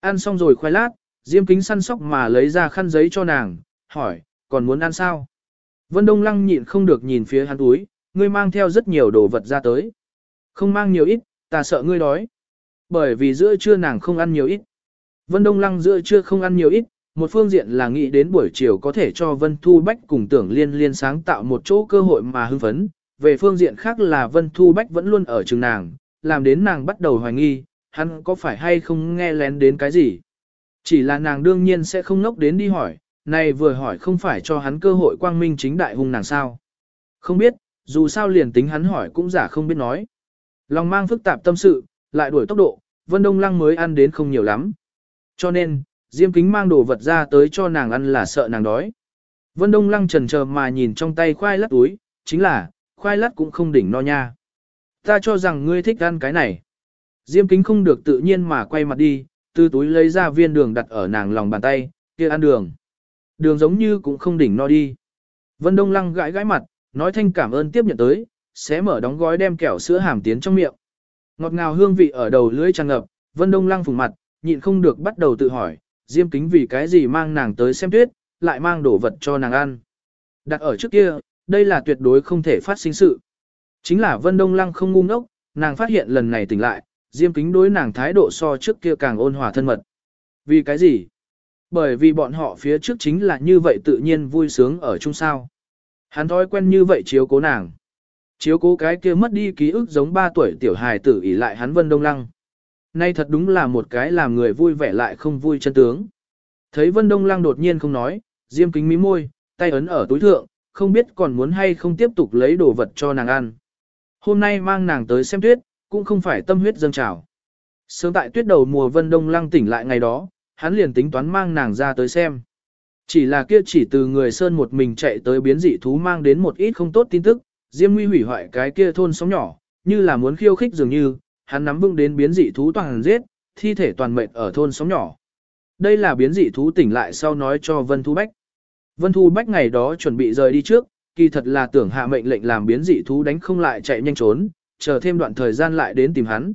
Ăn xong rồi khoai lát, Diêm Kính săn sóc mà lấy ra khăn giấy cho nàng, hỏi, còn muốn ăn sao? Vân Đông lăng nhịn không được nhìn phía hắn túi, ngươi mang theo rất nhiều đồ vật ra tới. Không mang nhiều ít, ta sợ ngươi đói. Bởi vì giữa trưa nàng không ăn nhiều ít. Vân Đông Lăng giữa trưa không ăn nhiều ít, một phương diện là nghĩ đến buổi chiều có thể cho Vân Thu Bách cùng tưởng liên liên sáng tạo một chỗ cơ hội mà hưng phấn. Về phương diện khác là Vân Thu Bách vẫn luôn ở trường nàng, làm đến nàng bắt đầu hoài nghi, hắn có phải hay không nghe lén đến cái gì. Chỉ là nàng đương nhiên sẽ không ngốc đến đi hỏi, này vừa hỏi không phải cho hắn cơ hội quang minh chính đại hung nàng sao. Không biết, dù sao liền tính hắn hỏi cũng giả không biết nói. Lòng mang phức tạp tâm sự, lại đuổi tốc độ, Vân Đông Lăng mới ăn đến không nhiều lắm. Cho nên, Diêm Kính mang đồ vật ra tới cho nàng ăn là sợ nàng đói. Vân Đông Lăng trần chờ mà nhìn trong tay khoai lát túi, chính là, khoai lát cũng không đỉnh no nha. Ta cho rằng ngươi thích ăn cái này. Diêm Kính không được tự nhiên mà quay mặt đi, từ túi lấy ra viên đường đặt ở nàng lòng bàn tay, kia ăn đường. Đường giống như cũng không đỉnh no đi. Vân Đông Lăng gãi gãi mặt, nói thanh cảm ơn tiếp nhận tới, sẽ mở đóng gói đem kẹo sữa hàm tiến trong miệng. Ngọt ngào hương vị ở đầu lưỡi tràn ngập, Vân Đông Lăng phùng mặt, nhịn không được bắt đầu tự hỏi, Diêm Kính vì cái gì mang nàng tới xem tuyết, lại mang đồ vật cho nàng ăn. Đặt ở trước kia, đây là tuyệt đối không thể phát sinh sự. Chính là Vân Đông Lăng không ngu ngốc, nàng phát hiện lần này tỉnh lại, Diêm Kính đối nàng thái độ so trước kia càng ôn hòa thân mật. Vì cái gì? Bởi vì bọn họ phía trước chính là như vậy tự nhiên vui sướng ở chung sao. Hắn thói quen như vậy chiếu cố nàng. Chiếu cố cái kia mất đi ký ức giống 3 tuổi tiểu hài tử ỉ lại hắn Vân Đông Lăng. Nay thật đúng là một cái làm người vui vẻ lại không vui chân tướng. Thấy Vân Đông Lăng đột nhiên không nói, Diêm kính mí môi, tay ấn ở túi thượng, không biết còn muốn hay không tiếp tục lấy đồ vật cho nàng ăn. Hôm nay mang nàng tới xem tuyết, cũng không phải tâm huyết dâng trào. Sớm tại tuyết đầu mùa Vân Đông Lăng tỉnh lại ngày đó, hắn liền tính toán mang nàng ra tới xem. Chỉ là kia chỉ từ người sơn một mình chạy tới biến dị thú mang đến một ít không tốt tin tức, Diêm Nguy hủy hoại cái kia thôn sóng nhỏ, như là muốn khiêu khích dường như, hắn nắm vững đến biến dị thú toàn giết, thi thể toàn mệnh ở thôn sóng nhỏ. Đây là biến dị thú tỉnh lại sau nói cho Vân Thu Bách. Vân Thu Bách ngày đó chuẩn bị rời đi trước, kỳ thật là tưởng hạ mệnh lệnh làm biến dị thú đánh không lại chạy nhanh trốn, chờ thêm đoạn thời gian lại đến tìm hắn.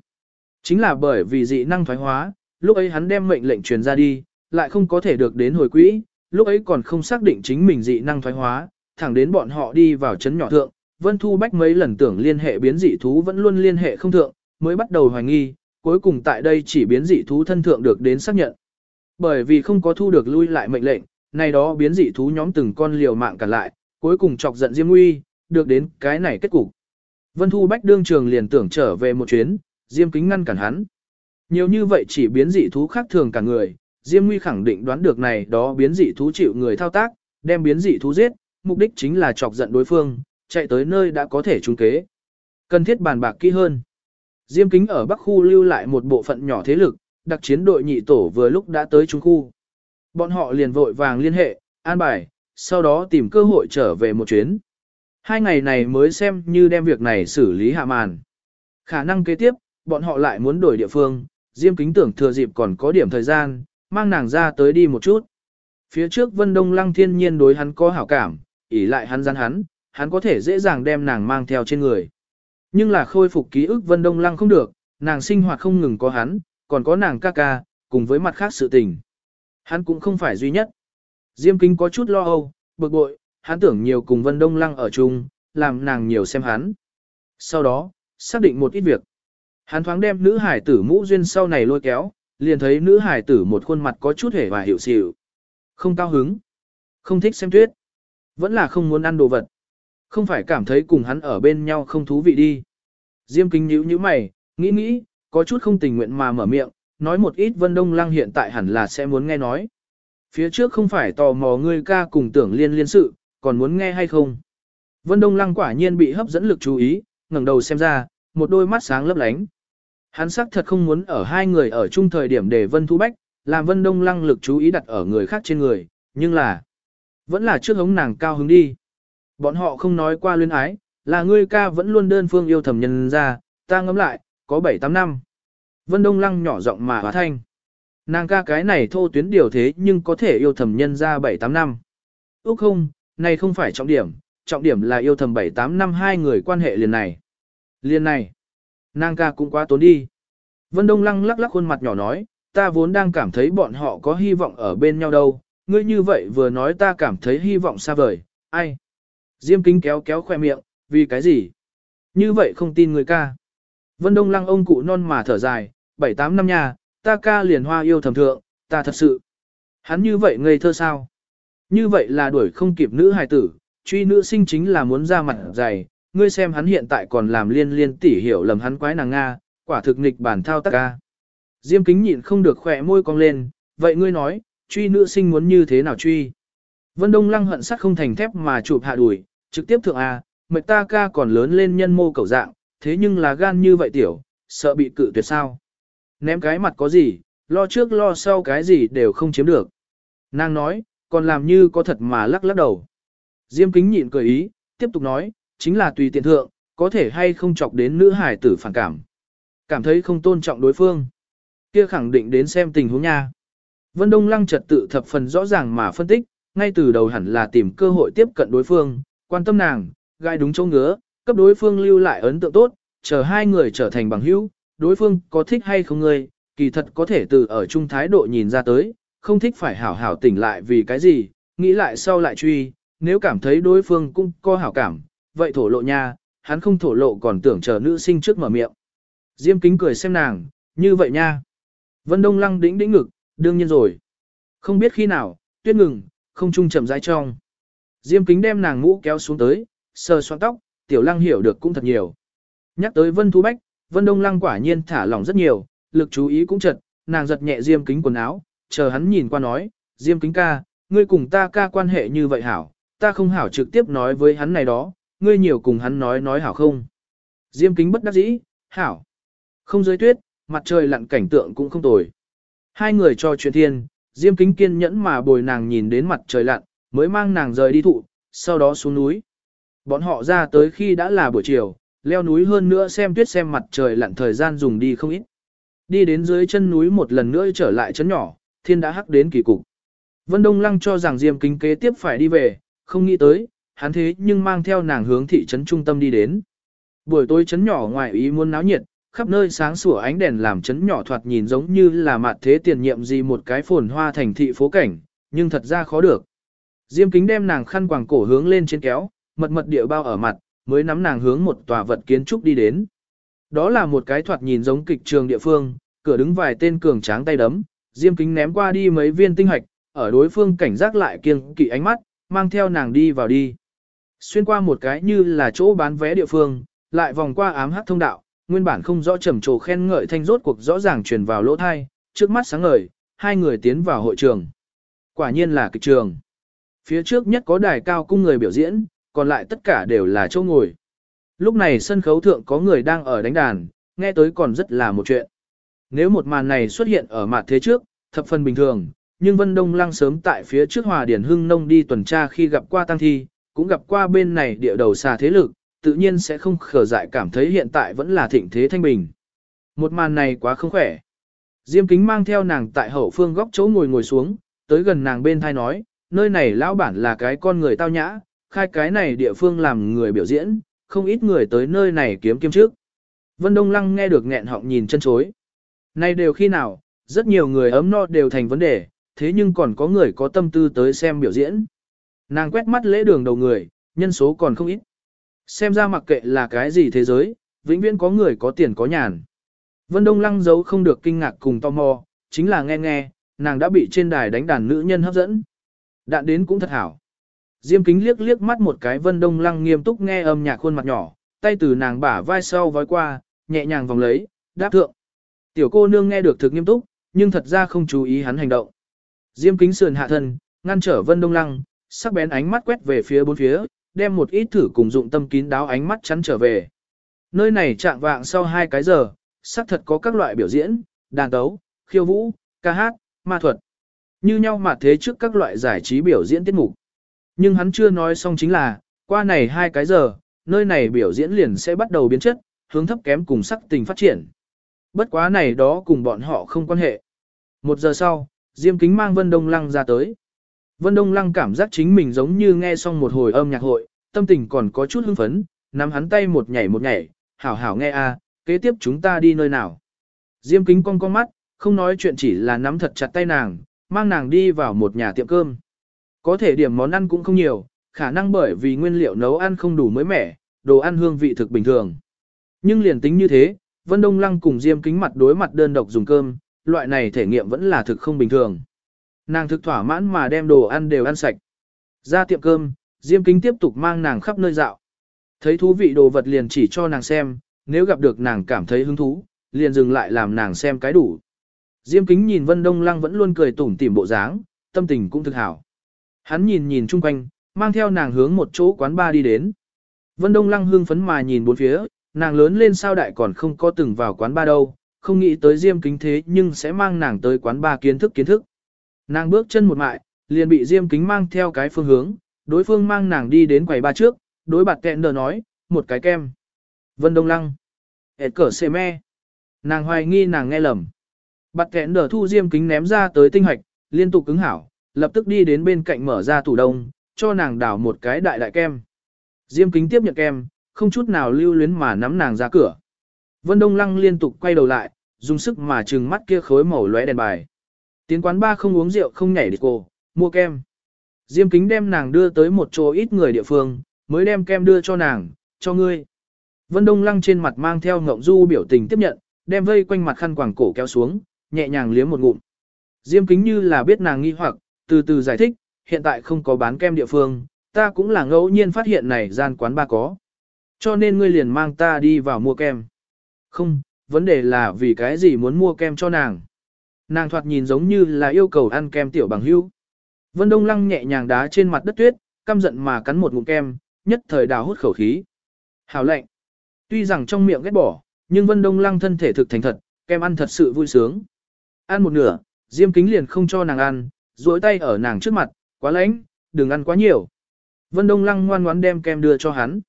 Chính là bởi vì dị năng thoái hóa, lúc ấy hắn đem mệnh lệnh truyền ra đi, lại không có thể được đến hồi quỹ, lúc ấy còn không xác định chính mình dị năng thoái hóa, thẳng đến bọn họ đi vào chấn nhỏ thượng, Vân Thu Bách mấy lần tưởng liên hệ biến dị thú vẫn luôn liên hệ không thượng, mới bắt đầu hoài nghi, cuối cùng tại đây chỉ biến dị thú thân thượng được đến xác nhận. Bởi vì không có thu được lui lại mệnh lệnh, này đó biến dị thú nhóm từng con liều mạng cả lại, cuối cùng chọc giận Diêm Nguy, được đến cái này kết cục. Vân Thu Bách đương trường liền tưởng trở về một chuyến, Diêm Kính ngăn cản hắn. Nhiều như vậy chỉ biến dị thú khác thường cả người, Diêm Nguy khẳng định đoán được này đó biến dị thú chịu người thao tác, đem biến dị thú giết, mục đích chính là chọc giận đối phương, chạy tới nơi đã có thể trúng kế. Cần thiết bàn bạc kỹ hơn. Diêm Kính ở Bắc khu lưu lại một bộ phận nhỏ thế lực, đặc chiến đội nhị tổ vừa lúc đã tới trung khu. Bọn họ liền vội vàng liên hệ, an bài, sau đó tìm cơ hội trở về một chuyến. Hai ngày này mới xem như đem việc này xử lý hạ màn. Khả năng kế tiếp, bọn họ lại muốn đổi địa phương, Diêm Kính tưởng thừa dịp còn có điểm thời gian, mang nàng ra tới đi một chút. Phía trước Vân Đông Lăng thiên nhiên đối hắn có hảo cảm, ỷ lại hắn gian hắn, hắn có thể dễ dàng đem nàng mang theo trên người. Nhưng là khôi phục ký ức Vân Đông Lăng không được, nàng sinh hoạt không ngừng có hắn, còn có nàng ca ca, cùng với mặt khác sự tình. Hắn cũng không phải duy nhất. Diêm Kính có chút lo âu, bực bội, hắn tưởng nhiều cùng Vân Đông Lăng ở chung, làm nàng nhiều xem hắn. Sau đó, xác định một ít việc. Hắn thoáng đem nữ hải tử mũ duyên sau này lôi kéo, liền thấy nữ hải tử một khuôn mặt có chút hề và hiểu xỉu. Không cao hứng. Không thích xem tuyết. Vẫn là không muốn ăn đồ vật. Không phải cảm thấy cùng hắn ở bên nhau không thú vị đi. Diêm kính nhíu như mày, nghĩ nghĩ, có chút không tình nguyện mà mở miệng, nói một ít Vân Đông Lăng hiện tại hẳn là sẽ muốn nghe nói. Phía trước không phải tò mò ngươi ca cùng tưởng liên liên sự, còn muốn nghe hay không? Vân Đông Lăng quả nhiên bị hấp dẫn lực chú ý, ngẩng đầu xem ra, một đôi mắt sáng lấp lánh. Hắn xác thật không muốn ở hai người ở chung thời điểm để Vân Thu Bách, làm Vân Đông Lăng lực chú ý đặt ở người khác trên người, nhưng là, vẫn là trước hống nàng cao hứng đi. Bọn họ không nói qua luyến ái, là ngươi ca vẫn luôn đơn phương yêu thầm nhân ra, ta ngẫm lại, có 7-8 năm. Vân Đông Lăng nhỏ giọng mà hóa thanh. Nàng ca cái này thô tuyến điều thế nhưng có thể yêu thầm nhân ra 7-8 năm. Úc không, này không phải trọng điểm, trọng điểm là yêu thầm 7-8 năm hai người quan hệ liền này. Liền này, nàng ca cũng quá tốn đi. Vân Đông Lăng lắc lắc khuôn mặt nhỏ nói, ta vốn đang cảm thấy bọn họ có hy vọng ở bên nhau đâu, ngươi như vậy vừa nói ta cảm thấy hy vọng xa vời, ai? Diêm kính kéo kéo khoe miệng, vì cái gì? Như vậy không tin người ca. Vân Đông Lăng ông cụ non mà thở dài, bảy tám năm nha, ta ca liền hoa yêu thầm thượng, ta thật sự. Hắn như vậy ngây thơ sao? Như vậy là đuổi không kịp nữ hài tử, truy nữ sinh chính là muốn ra mặt dày, ngươi xem hắn hiện tại còn làm liên liên tỉ hiểu lầm hắn quái nàng Nga, quả thực nghịch bản thao tác ca. Diêm kính nhịn không được khỏe môi cong lên, vậy ngươi nói, truy nữ sinh muốn như thế nào truy? Vân Đông lăng hận sắt không thành thép mà chụp hạ đuổi, trực tiếp thượng A, mệt ta ca còn lớn lên nhân mô cầu dạng, thế nhưng là gan như vậy tiểu, sợ bị cự tuyệt sao. Ném cái mặt có gì, lo trước lo sau cái gì đều không chiếm được. Nàng nói, còn làm như có thật mà lắc lắc đầu. Diêm kính nhịn cười ý, tiếp tục nói, chính là tùy tiện thượng, có thể hay không chọc đến nữ hải tử phản cảm. Cảm thấy không tôn trọng đối phương. Kia khẳng định đến xem tình huống nha. Vân Đông Lăng trật tự thập phần rõ ràng mà phân tích, ngay từ đầu hẳn là tìm cơ hội tiếp cận đối phương, quan tâm nàng, gai đúng chỗ ngứa, cấp đối phương lưu lại ấn tượng tốt, chờ hai người trở thành bằng hữu, đối phương có thích hay không ngươi, kỳ thật có thể từ ở chung thái độ nhìn ra tới, không thích phải hảo hảo tỉnh lại vì cái gì, nghĩ lại sau lại truy, nếu cảm thấy đối phương cũng có hảo cảm, vậy thổ lộ nha, hắn không thổ lộ còn tưởng chờ nữ sinh trước mở miệng. Diêm kính cười xem nàng, như vậy nha. Vân Đông lăng đĩnh đĩnh ngực, đương nhiên rồi. Không biết khi nào, tuyết ngừng, không trung chậm rãi trong. Diêm kính đem nàng mũ kéo xuống tới, sờ xoan tóc, tiểu lăng hiểu được cũng thật nhiều. Nhắc tới Vân Thu Bách, Vân Đông lăng quả nhiên thả lỏng rất nhiều, lực chú ý cũng chật, nàng giật nhẹ Diêm kính quần áo, chờ hắn nhìn qua nói, Diêm kính ca, ngươi cùng ta ca quan hệ như vậy hảo, ta không hảo trực tiếp nói với hắn này đó, ngươi nhiều cùng hắn nói nói hảo không. Diêm kính bất đắc dĩ, hảo. Không giới tuyết, mặt trời lặn cảnh tượng cũng không tồi. Hai người cho chuyện thiên, Diêm kính kiên nhẫn mà bồi nàng nhìn đến mặt trời lặn, mới mang nàng rời đi thụ, sau đó xuống núi. Bọn họ ra tới khi đã là buổi chiều, leo núi hơn nữa xem tuyết xem mặt trời lặn thời gian dùng đi không ít. Đi đến dưới chân núi một lần nữa trở lại chấn nhỏ, thiên đã hắc đến kỳ cục. Vân Đông Lăng cho rằng Diêm kính kế tiếp phải đi về, không nghĩ tới, hắn thế nhưng mang theo nàng hướng thị trấn trung tâm đi đến. Buổi tối trấn nhỏ ngoài ý muốn náo nhiệt, khắp nơi sáng sủa ánh đèn làm trấn nhỏ thoạt nhìn giống như là mạt thế tiền nhiệm gì một cái phồn hoa thành thị phố cảnh, nhưng thật ra khó được. Diêm kính đem nàng khăn quàng cổ hướng lên trên kéo, mật mật địa bao ở mặt, mới nắm nàng hướng một tòa vật kiến trúc đi đến. Đó là một cái thoạt nhìn giống kịch trường địa phương, cửa đứng vài tên cường tráng tay đấm, Diêm kính ném qua đi mấy viên tinh hạch, ở đối phương cảnh giác lại kiêng kỵ ánh mắt, mang theo nàng đi vào đi. Xuyên qua một cái như là chỗ bán vé địa phương, lại vòng qua ám hắc thông đạo, nguyên bản không rõ trầm trồ khen ngợi thanh rốt cuộc rõ ràng truyền vào lỗ thai, trước mắt sáng ngời, hai người tiến vào hội trường. Quả nhiên là kịch trường. Phía trước nhất có đài cao cung người biểu diễn, còn lại tất cả đều là chỗ ngồi. Lúc này sân khấu thượng có người đang ở đánh đàn, nghe tới còn rất là một chuyện. Nếu một màn này xuất hiện ở mặt thế trước, thập phần bình thường, nhưng Vân Đông Lăng sớm tại phía trước Hòa Điển Hưng Nông đi tuần tra khi gặp qua tăng thi, cũng gặp qua bên này địa đầu xà thế lực, tự nhiên sẽ không khở dại cảm thấy hiện tại vẫn là thịnh thế thanh bình. Một màn này quá không khỏe. Diêm kính mang theo nàng tại hậu phương góc chỗ ngồi ngồi xuống, tới gần nàng bên thai nói, nơi này lão bản là cái con người tao nhã, khai cái này địa phương làm người biểu diễn, không ít người tới nơi này kiếm kiếm trước. Vân Đông Lăng nghe được nghẹn họng nhìn chân chối. Nay đều khi nào, rất nhiều người ấm no đều thành vấn đề, thế nhưng còn có người có tâm tư tới xem biểu diễn. Nàng quét mắt lễ đường đầu người, nhân số còn không ít. Xem ra mặc kệ là cái gì thế giới, vĩnh viễn có người có tiền có nhàn. Vân Đông Lăng giấu không được kinh ngạc cùng tò mò, chính là nghe nghe, nàng đã bị trên đài đánh đàn nữ nhân hấp dẫn. Đạn đến cũng thật hảo. Diêm kính liếc liếc mắt một cái Vân Đông Lăng nghiêm túc nghe âm nhạc khuôn mặt nhỏ, tay từ nàng bả vai sau vói qua, nhẹ nhàng vòng lấy, đáp thượng. Tiểu cô nương nghe được thực nghiêm túc, nhưng thật ra không chú ý hắn hành động. Diêm kính sườn hạ thân, ngăn trở Vân Đông Lăng, sắc bén ánh mắt quét về phía bốn phía, đem một ít thử cùng dụng tâm kín đáo ánh mắt chắn trở về. Nơi này trạng vạng sau hai cái giờ, xác thật có các loại biểu diễn, đàn tấu, khiêu vũ, ca hát, ma thuật. Như nhau mà thế trước các loại giải trí biểu diễn tiết mục. Nhưng hắn chưa nói xong chính là, qua này hai cái giờ, nơi này biểu diễn liền sẽ bắt đầu biến chất, hướng thấp kém cùng sắc tình phát triển. Bất quá này đó cùng bọn họ không quan hệ. Một giờ sau, Diêm Kính mang Vân Đông Lăng ra tới. Vân Đông Lăng cảm giác chính mình giống như nghe xong một hồi âm nhạc hội, tâm tình còn có chút hưng phấn, nắm hắn tay một nhảy một nhảy, hảo hảo nghe a, kế tiếp chúng ta đi nơi nào. Diêm Kính cong cong mắt, không nói chuyện chỉ là nắm thật chặt tay nàng, mang nàng đi vào một nhà tiệm cơm. Có thể điểm món ăn cũng không nhiều, khả năng bởi vì nguyên liệu nấu ăn không đủ mới mẻ, đồ ăn hương vị thực bình thường. Nhưng liền tính như thế, Vân Đông Lăng cùng Diêm Kính mặt đối mặt đơn độc dùng cơm, loại này thể nghiệm vẫn là thực không bình thường. Nàng thực thỏa mãn mà đem đồ ăn đều ăn sạch. Ra tiệm cơm, Diêm Kính tiếp tục mang nàng khắp nơi dạo. Thấy thú vị đồ vật liền chỉ cho nàng xem, nếu gặp được nàng cảm thấy hứng thú, liền dừng lại làm nàng xem cái đủ. Diêm Kính nhìn Vân Đông Lăng vẫn luôn cười tủm tỉm bộ dáng, tâm tình cũng thực hảo. Hắn nhìn nhìn chung quanh, mang theo nàng hướng một chỗ quán bar đi đến. Vân Đông Lăng hương phấn mà nhìn bốn phía, nàng lớn lên sao đại còn không có từng vào quán ba đâu, không nghĩ tới Diêm Kính thế nhưng sẽ mang nàng tới quán ba kiến thức kiến thức. Nàng bước chân một mại, liền bị Diêm Kính mang theo cái phương hướng, đối phương mang nàng đi đến quầy ba trước, đối bạt kẹn đờ nói, một cái kem. Vân Đông Lăng. Hệt cỡ xe me. Nàng hoài nghi nàng nghe lầm. Bạt kẹn đờ thu Diêm Kính ném ra tới tinh hoạch, liên tục cứng hảo, lập tức đi đến bên cạnh mở ra tủ đông, cho nàng đảo một cái đại đại kem. Diêm Kính tiếp nhận kem, không chút nào lưu luyến mà nắm nàng ra cửa. Vân Đông Lăng liên tục quay đầu lại, dùng sức mà trừng mắt kia khối màu lóe đèn bài. Tiến quán ba không uống rượu không nhảy đi cô, mua kem. Diêm kính đem nàng đưa tới một chỗ ít người địa phương, mới đem kem đưa cho nàng, cho ngươi. Vân Đông Lăng trên mặt mang theo ngộng du biểu tình tiếp nhận, đem vây quanh mặt khăn quàng cổ kéo xuống, nhẹ nhàng liếm một ngụm. Diêm kính như là biết nàng nghi hoặc, từ từ giải thích, hiện tại không có bán kem địa phương, ta cũng là ngẫu nhiên phát hiện này gian quán ba có. Cho nên ngươi liền mang ta đi vào mua kem. Không, vấn đề là vì cái gì muốn mua kem cho nàng. Nàng thoạt nhìn giống như là yêu cầu ăn kem tiểu bằng hữu. Vân Đông Lăng nhẹ nhàng đá trên mặt đất tuyết, căm giận mà cắn một ngụm kem, nhất thời đào hút khẩu khí. hào lệnh. Tuy rằng trong miệng ghét bỏ, nhưng Vân Đông Lăng thân thể thực thành thật, kem ăn thật sự vui sướng. Ăn một nửa, Diêm Kính liền không cho nàng ăn, duỗi tay ở nàng trước mặt, quá lạnh, đừng ăn quá nhiều. Vân Đông Lăng ngoan ngoãn đem kem đưa cho hắn.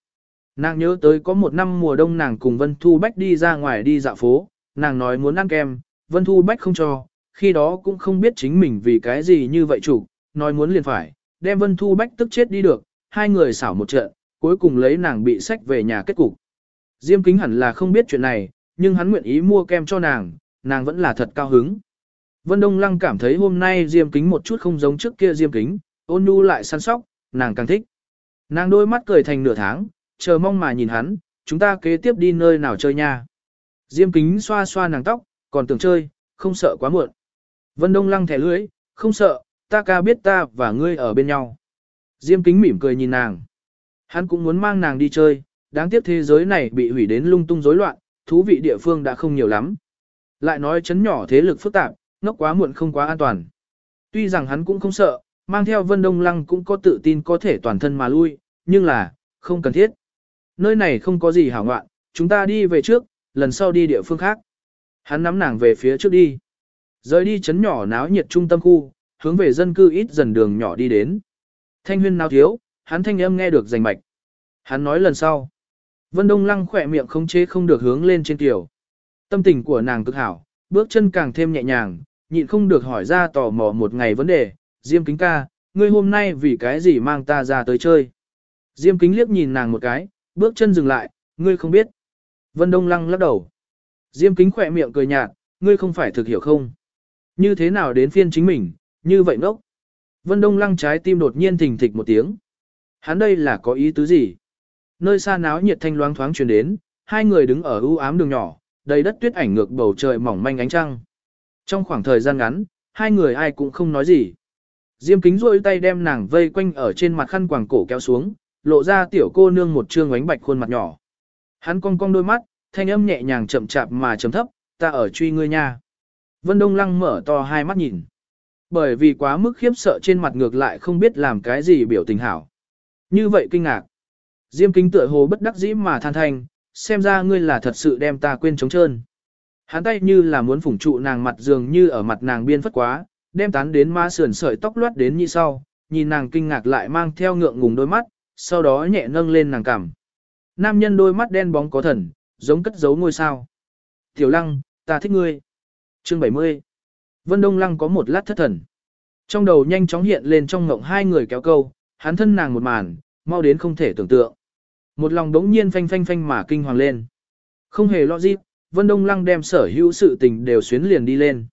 Nàng nhớ tới có một năm mùa đông nàng cùng Vân Thu Bách đi ra ngoài đi dạo phố, nàng nói muốn ăn kem, Vân Thu Bách không cho, khi đó cũng không biết chính mình vì cái gì như vậy chủ, nói muốn liền phải, đem Vân Thu Bách tức chết đi được, hai người xảo một trận, cuối cùng lấy nàng bị sách về nhà kết cục. Diêm kính hẳn là không biết chuyện này, nhưng hắn nguyện ý mua kem cho nàng, nàng vẫn là thật cao hứng. Vân Đông Lăng cảm thấy hôm nay Diêm kính một chút không giống trước kia Diêm kính, ôn nhu lại săn sóc, nàng càng thích. Nàng đôi mắt cười thành nửa tháng, chờ mong mà nhìn hắn, chúng ta kế tiếp đi nơi nào chơi nha. Diêm kính xoa xoa nàng tóc, còn tưởng chơi, không sợ quá muộn. Vân Đông lăng thẻ lưới, không sợ, ta ca biết ta và ngươi ở bên nhau. Diêm kính mỉm cười nhìn nàng. Hắn cũng muốn mang nàng đi chơi, đáng tiếc thế giới này bị hủy đến lung tung rối loạn, thú vị địa phương đã không nhiều lắm. Lại nói chấn nhỏ thế lực phức tạp, ngốc quá muộn không quá an toàn. Tuy rằng hắn cũng không sợ, mang theo Vân Đông Lăng cũng có tự tin có thể toàn thân mà lui, nhưng là, không cần thiết. Nơi này không có gì hảo ngoạn, chúng ta đi về trước, lần sau đi địa phương khác. Hắn nắm nàng về phía trước đi. Rời đi chấn nhỏ náo nhiệt trung tâm khu, hướng về dân cư ít dần đường nhỏ đi đến. Thanh huyên nào thiếu, hắn thanh âm nghe được rành mạch. Hắn nói lần sau. Vân Đông Lăng khỏe miệng không chế không được hướng lên trên tiểu. Tâm tình của nàng cực hảo, bước chân càng thêm nhẹ nhàng, nhịn không được hỏi ra tò mò một ngày vấn đề. Diêm kính ca, ngươi hôm nay vì cái gì mang ta ra tới chơi? Diêm kính liếc nhìn nàng một cái, bước chân dừng lại, ngươi không biết. Vân Đông Lăng lắc đầu. Diêm kính khỏe miệng cười nhạt, ngươi không phải thực hiểu không? Như thế nào đến phiên chính mình, như vậy ngốc? Vân Đông Lăng trái tim đột nhiên thình thịch một tiếng. Hắn đây là có ý tứ gì? Nơi xa náo nhiệt thanh loáng thoáng truyền đến, hai người đứng ở u ám đường nhỏ, đầy đất tuyết ảnh ngược bầu trời mỏng manh ánh trăng. Trong khoảng thời gian ngắn, hai người ai cũng không nói gì. Diêm kính rôi tay đem nàng vây quanh ở trên mặt khăn quàng cổ kéo xuống, lộ ra tiểu cô nương một trương ánh bạch khuôn mặt nhỏ. Hắn cong cong đôi mắt, thanh âm nhẹ nhàng chậm chạp mà chấm thấp, ta ở truy ngươi nha. Vân Đông Lăng mở to hai mắt nhìn. Bởi vì quá mức khiếp sợ trên mặt ngược lại không biết làm cái gì biểu tình hảo. Như vậy kinh ngạc. Diêm kính tựa hồ bất đắc dĩ mà than thanh, xem ra ngươi là thật sự đem ta quên trống trơn. Hắn tay như là muốn phủng trụ nàng mặt dường như ở mặt nàng biên phất quá, đem tán đến ma sườn sợi tóc loát đến như sau, nhìn nàng kinh ngạc lại mang theo ngượng ngùng đôi mắt, sau đó nhẹ nâng lên nàng cằm. Nam nhân đôi mắt đen bóng có thần, giống cất giấu ngôi sao. Tiểu lăng, ta thích ngươi. Chương 70 Vân Đông Lăng có một lát thất thần. Trong đầu nhanh chóng hiện lên trong ngộng hai người kéo câu, hắn thân nàng một màn, mau đến không thể tưởng tượng. Một lòng đống nhiên phanh phanh phanh mà kinh hoàng lên. Không hề lo gì, Vân Đông Lăng đem sở hữu sự tình đều xuyến liền đi lên.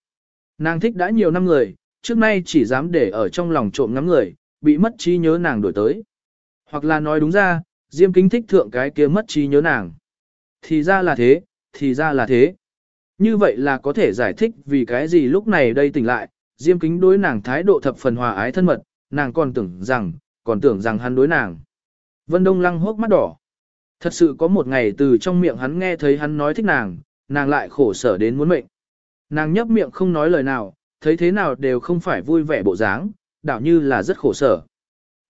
Nàng thích đã nhiều năm người, trước nay chỉ dám để ở trong lòng trộm ngắm người, bị mất trí nhớ nàng đổi tới. Hoặc là nói đúng ra, Diêm Kính thích thượng cái kia mất trí nhớ nàng. Thì ra là thế, thì ra là thế. Như vậy là có thể giải thích vì cái gì lúc này đây tỉnh lại, Diêm Kính đối nàng thái độ thập phần hòa ái thân mật, nàng còn tưởng rằng, còn tưởng rằng hắn đối nàng. Vân Đông Lăng hốc mắt đỏ. Thật sự có một ngày từ trong miệng hắn nghe thấy hắn nói thích nàng, nàng lại khổ sở đến muốn mệnh. Nàng nhấp miệng không nói lời nào, thấy thế nào đều không phải vui vẻ bộ dáng, đảo như là rất khổ sở.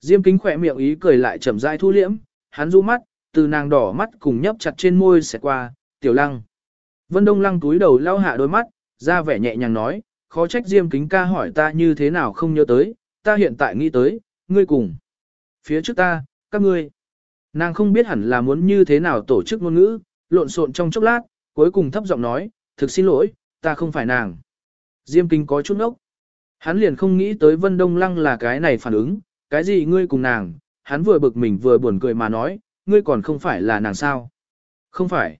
Diêm kính khỏe miệng ý cười lại chậm rãi thu liễm, hắn du mắt, từ nàng đỏ mắt cùng nhấp chặt trên môi sẽ qua, tiểu lăng. Vân Đông lăng túi đầu lau hạ đôi mắt, ra vẻ nhẹ nhàng nói, khó trách Diêm kính ca hỏi ta như thế nào không nhớ tới, ta hiện tại nghĩ tới, ngươi cùng. Phía trước ta, các ngươi. Nàng không biết hẳn là muốn như thế nào tổ chức ngôn ngữ, lộn xộn trong chốc lát, cuối cùng thấp giọng nói, thực xin lỗi, ta không phải nàng. Diêm kính có chút ốc. Hắn liền không nghĩ tới Vân Đông Lăng là cái này phản ứng, cái gì ngươi cùng nàng, hắn vừa bực mình vừa buồn cười mà nói, ngươi còn không phải là nàng sao. Không phải.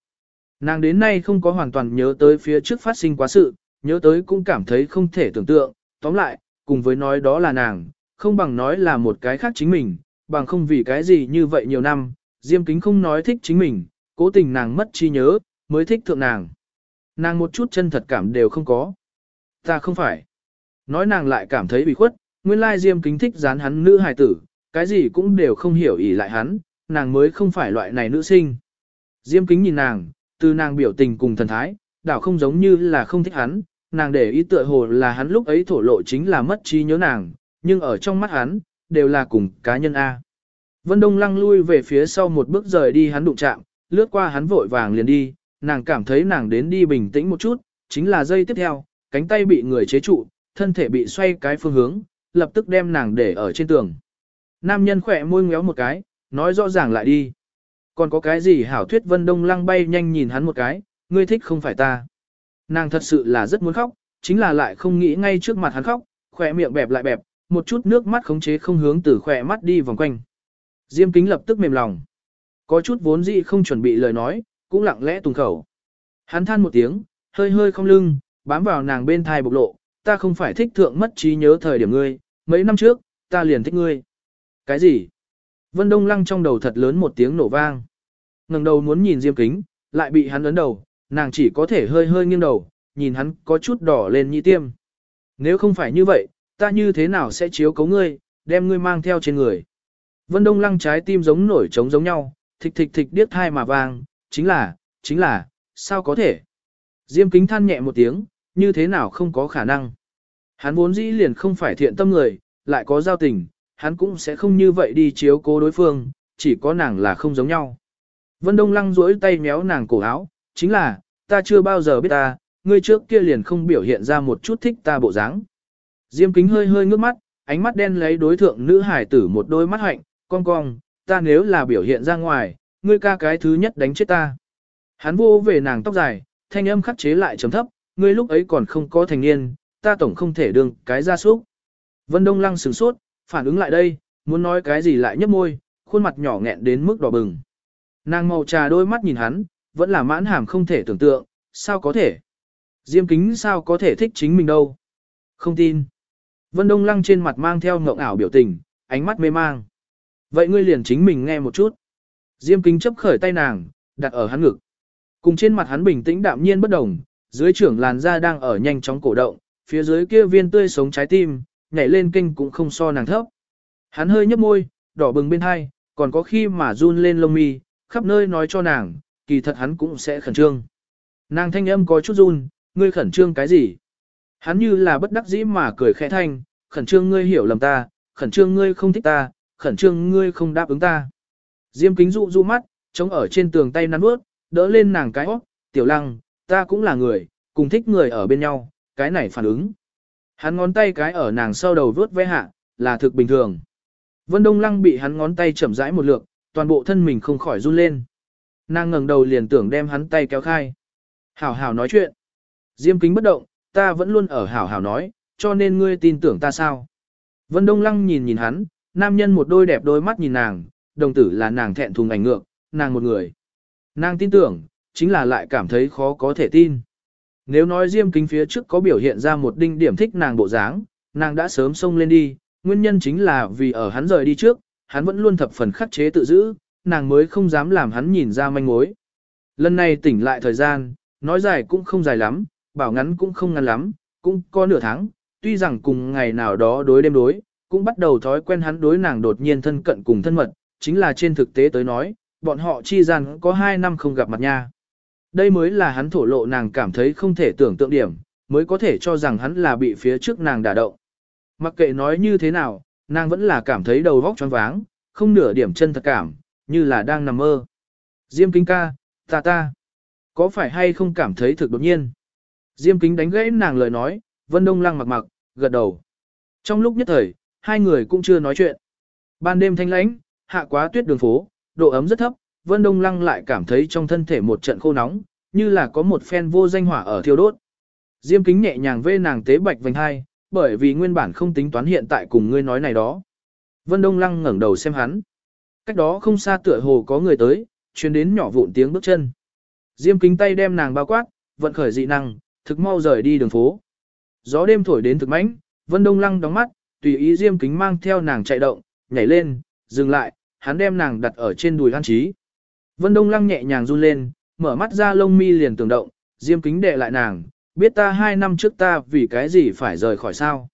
Nàng đến nay không có hoàn toàn nhớ tới phía trước phát sinh quá sự, nhớ tới cũng cảm thấy không thể tưởng tượng, tóm lại, cùng với nói đó là nàng, không bằng nói là một cái khác chính mình, bằng không vì cái gì như vậy nhiều năm, Diêm Kính không nói thích chính mình, cố tình nàng mất trí nhớ, mới thích thượng nàng. Nàng một chút chân thật cảm đều không có. Ta không phải. Nói nàng lại cảm thấy bị khuất, nguyên lai Diêm Kính thích dán hắn nữ hài tử, cái gì cũng đều không hiểu ý lại hắn, nàng mới không phải loại này nữ sinh. Diêm Kính nhìn nàng, từ nàng biểu tình cùng thần thái, đảo không giống như là không thích hắn, nàng để ý tựa hồ là hắn lúc ấy thổ lộ chính là mất trí nhớ nàng, nhưng ở trong mắt hắn, đều là cùng cá nhân A. Vân Đông lăng lui về phía sau một bước rời đi hắn đụng chạm, lướt qua hắn vội vàng liền đi, nàng cảm thấy nàng đến đi bình tĩnh một chút, chính là giây tiếp theo, cánh tay bị người chế trụ, thân thể bị xoay cái phương hướng, lập tức đem nàng để ở trên tường. Nam nhân khỏe môi ngéo một cái, nói rõ ràng lại đi. Còn có cái gì hảo thuyết Vân Đông lăng bay nhanh nhìn hắn một cái, ngươi thích không phải ta. Nàng thật sự là rất muốn khóc, chính là lại không nghĩ ngay trước mặt hắn khóc, khỏe miệng bẹp lại bẹp, một chút nước mắt khống chế không hướng từ khỏe mắt đi vòng quanh. Diêm kính lập tức mềm lòng. Có chút vốn dĩ không chuẩn bị lời nói, cũng lặng lẽ tùng khẩu. Hắn than một tiếng, hơi hơi không lưng, bám vào nàng bên thai bộc lộ, ta không phải thích thượng mất trí nhớ thời điểm ngươi, mấy năm trước, ta liền thích ngươi. Cái gì? Vân Đông Lăng trong đầu thật lớn một tiếng nổ vang. ngẩng đầu muốn nhìn Diêm Kính, lại bị hắn ấn đầu, nàng chỉ có thể hơi hơi nghiêng đầu, nhìn hắn có chút đỏ lên như tiêm. Nếu không phải như vậy, ta như thế nào sẽ chiếu cấu ngươi, đem ngươi mang theo trên người. Vân Đông Lăng trái tim giống nổi trống giống nhau, thịch thịch thịch điếc thai mà vang, chính là, chính là, sao có thể. Diêm kính than nhẹ một tiếng, như thế nào không có khả năng. Hắn vốn dĩ liền không phải thiện tâm người, lại có giao tình, hắn cũng sẽ không như vậy đi chiếu cố đối phương, chỉ có nàng là không giống nhau. Vân Đông Lăng duỗi tay méo nàng cổ áo, chính là, ta chưa bao giờ biết ta, ngươi trước kia liền không biểu hiện ra một chút thích ta bộ dáng. Diêm kính hơi hơi ngước mắt, ánh mắt đen lấy đối thượng nữ hải tử một đôi mắt hạnh, cong cong, ta nếu là biểu hiện ra ngoài, ngươi ca cái thứ nhất đánh chết ta. Hắn vô về nàng tóc dài, thanh âm khắc chế lại trầm thấp, ngươi lúc ấy còn không có thành niên, ta tổng không thể đương cái ra súc. Vân Đông Lăng sửng sốt, phản ứng lại đây, muốn nói cái gì lại nhấp môi, khuôn mặt nhỏ nghẹn đến mức đỏ bừng. Nàng màu trà đôi mắt nhìn hắn, vẫn là mãn hàm không thể tưởng tượng, sao có thể? Diêm kính sao có thể thích chính mình đâu? Không tin. Vân Đông Lăng trên mặt mang theo ngộng ảo biểu tình, ánh mắt mê mang. Vậy ngươi liền chính mình nghe một chút. Diêm kính chấp khởi tay nàng, đặt ở hắn ngực. Cùng trên mặt hắn bình tĩnh đạm nhiên bất đồng, dưới trưởng làn da đang ở nhanh chóng cổ động, phía dưới kia viên tươi sống trái tim, nhảy lên kinh cũng không so nàng thấp. Hắn hơi nhấp môi, đỏ bừng bên hai, còn có khi mà run lên lông mi, khắp nơi nói cho nàng, kỳ thật hắn cũng sẽ khẩn trương. Nàng thanh âm có chút run, ngươi khẩn trương cái gì? Hắn như là bất đắc dĩ mà cười khẽ thanh, khẩn trương ngươi hiểu lầm ta, khẩn trương ngươi không thích ta, khẩn trương ngươi không đáp ứng ta. Diêm kính dụ du mắt, chống ở trên tường tay nắn bước, đỡ lên nàng cái óc, tiểu lăng, ta cũng là người, cùng thích người ở bên nhau, cái này phản ứng. Hắn ngón tay cái ở nàng sau đầu vớt ve hạ, là thực bình thường. Vân Đông Lăng bị hắn ngón tay chậm rãi một lượt, toàn bộ thân mình không khỏi run lên. Nàng ngẩng đầu liền tưởng đem hắn tay kéo khai. Hảo hảo nói chuyện. Diêm kính bất động, ta vẫn luôn ở hảo hảo nói, cho nên ngươi tin tưởng ta sao. Vân Đông Lăng nhìn nhìn hắn, nam nhân một đôi đẹp đôi mắt nhìn nàng, đồng tử là nàng thẹn thùng ảnh ngược, nàng một người. Nàng tin tưởng, chính là lại cảm thấy khó có thể tin. Nếu nói Diêm kính phía trước có biểu hiện ra một đinh điểm thích nàng bộ dáng, nàng đã sớm xông lên đi, nguyên nhân chính là vì ở hắn rời đi trước, hắn vẫn luôn thập phần khắc chế tự giữ, nàng mới không dám làm hắn nhìn ra manh mối. Lần này tỉnh lại thời gian, nói dài cũng không dài lắm, bảo ngắn cũng không ngắn lắm, cũng có nửa tháng, tuy rằng cùng ngày nào đó đối đêm đối, cũng bắt đầu thói quen hắn đối nàng đột nhiên thân cận cùng thân mật, chính là trên thực tế tới nói, bọn họ chi rằng có 2 năm không gặp mặt nha. Đây mới là hắn thổ lộ nàng cảm thấy không thể tưởng tượng điểm, mới có thể cho rằng hắn là bị phía trước nàng đả động. Mặc kệ nói như thế nào, nàng vẫn là cảm thấy đầu vóc choáng váng, không nửa điểm chân thật cảm, như là đang nằm mơ. Diêm kính ca, ta ta, có phải hay không cảm thấy thực đột nhiên? Diêm kính đánh gãy nàng lời nói, Vân Đông Lăng mặc mặc, gật đầu. Trong lúc nhất thời, hai người cũng chưa nói chuyện. Ban đêm thanh lãnh, hạ quá tuyết đường phố, độ ấm rất thấp, Vân Đông Lăng lại cảm thấy trong thân thể một trận khô nóng, như là có một phen vô danh hỏa ở thiêu đốt. Diêm kính nhẹ nhàng vê nàng tế bạch vành hai, bởi vì nguyên bản không tính toán hiện tại cùng ngươi nói này đó. Vân Đông Lăng ngẩng đầu xem hắn. Cách đó không xa tựa hồ có người tới, chuyến đến nhỏ vụn tiếng bước chân. Diêm kính tay đem nàng bao quát, vận khởi dị năng, thực mau rời đi đường phố. Gió đêm thổi đến thực mãnh, Vân Đông Lăng đóng mắt, tùy ý Diêm kính mang theo nàng chạy động, nhảy lên, dừng lại, hắn đem nàng đặt ở trên đùi an trí. Vân Đông Lăng nhẹ nhàng run lên, mở mắt ra lông mi liền tưởng động, Diêm kính đệ lại nàng, biết ta hai năm trước ta vì cái gì phải rời khỏi sao.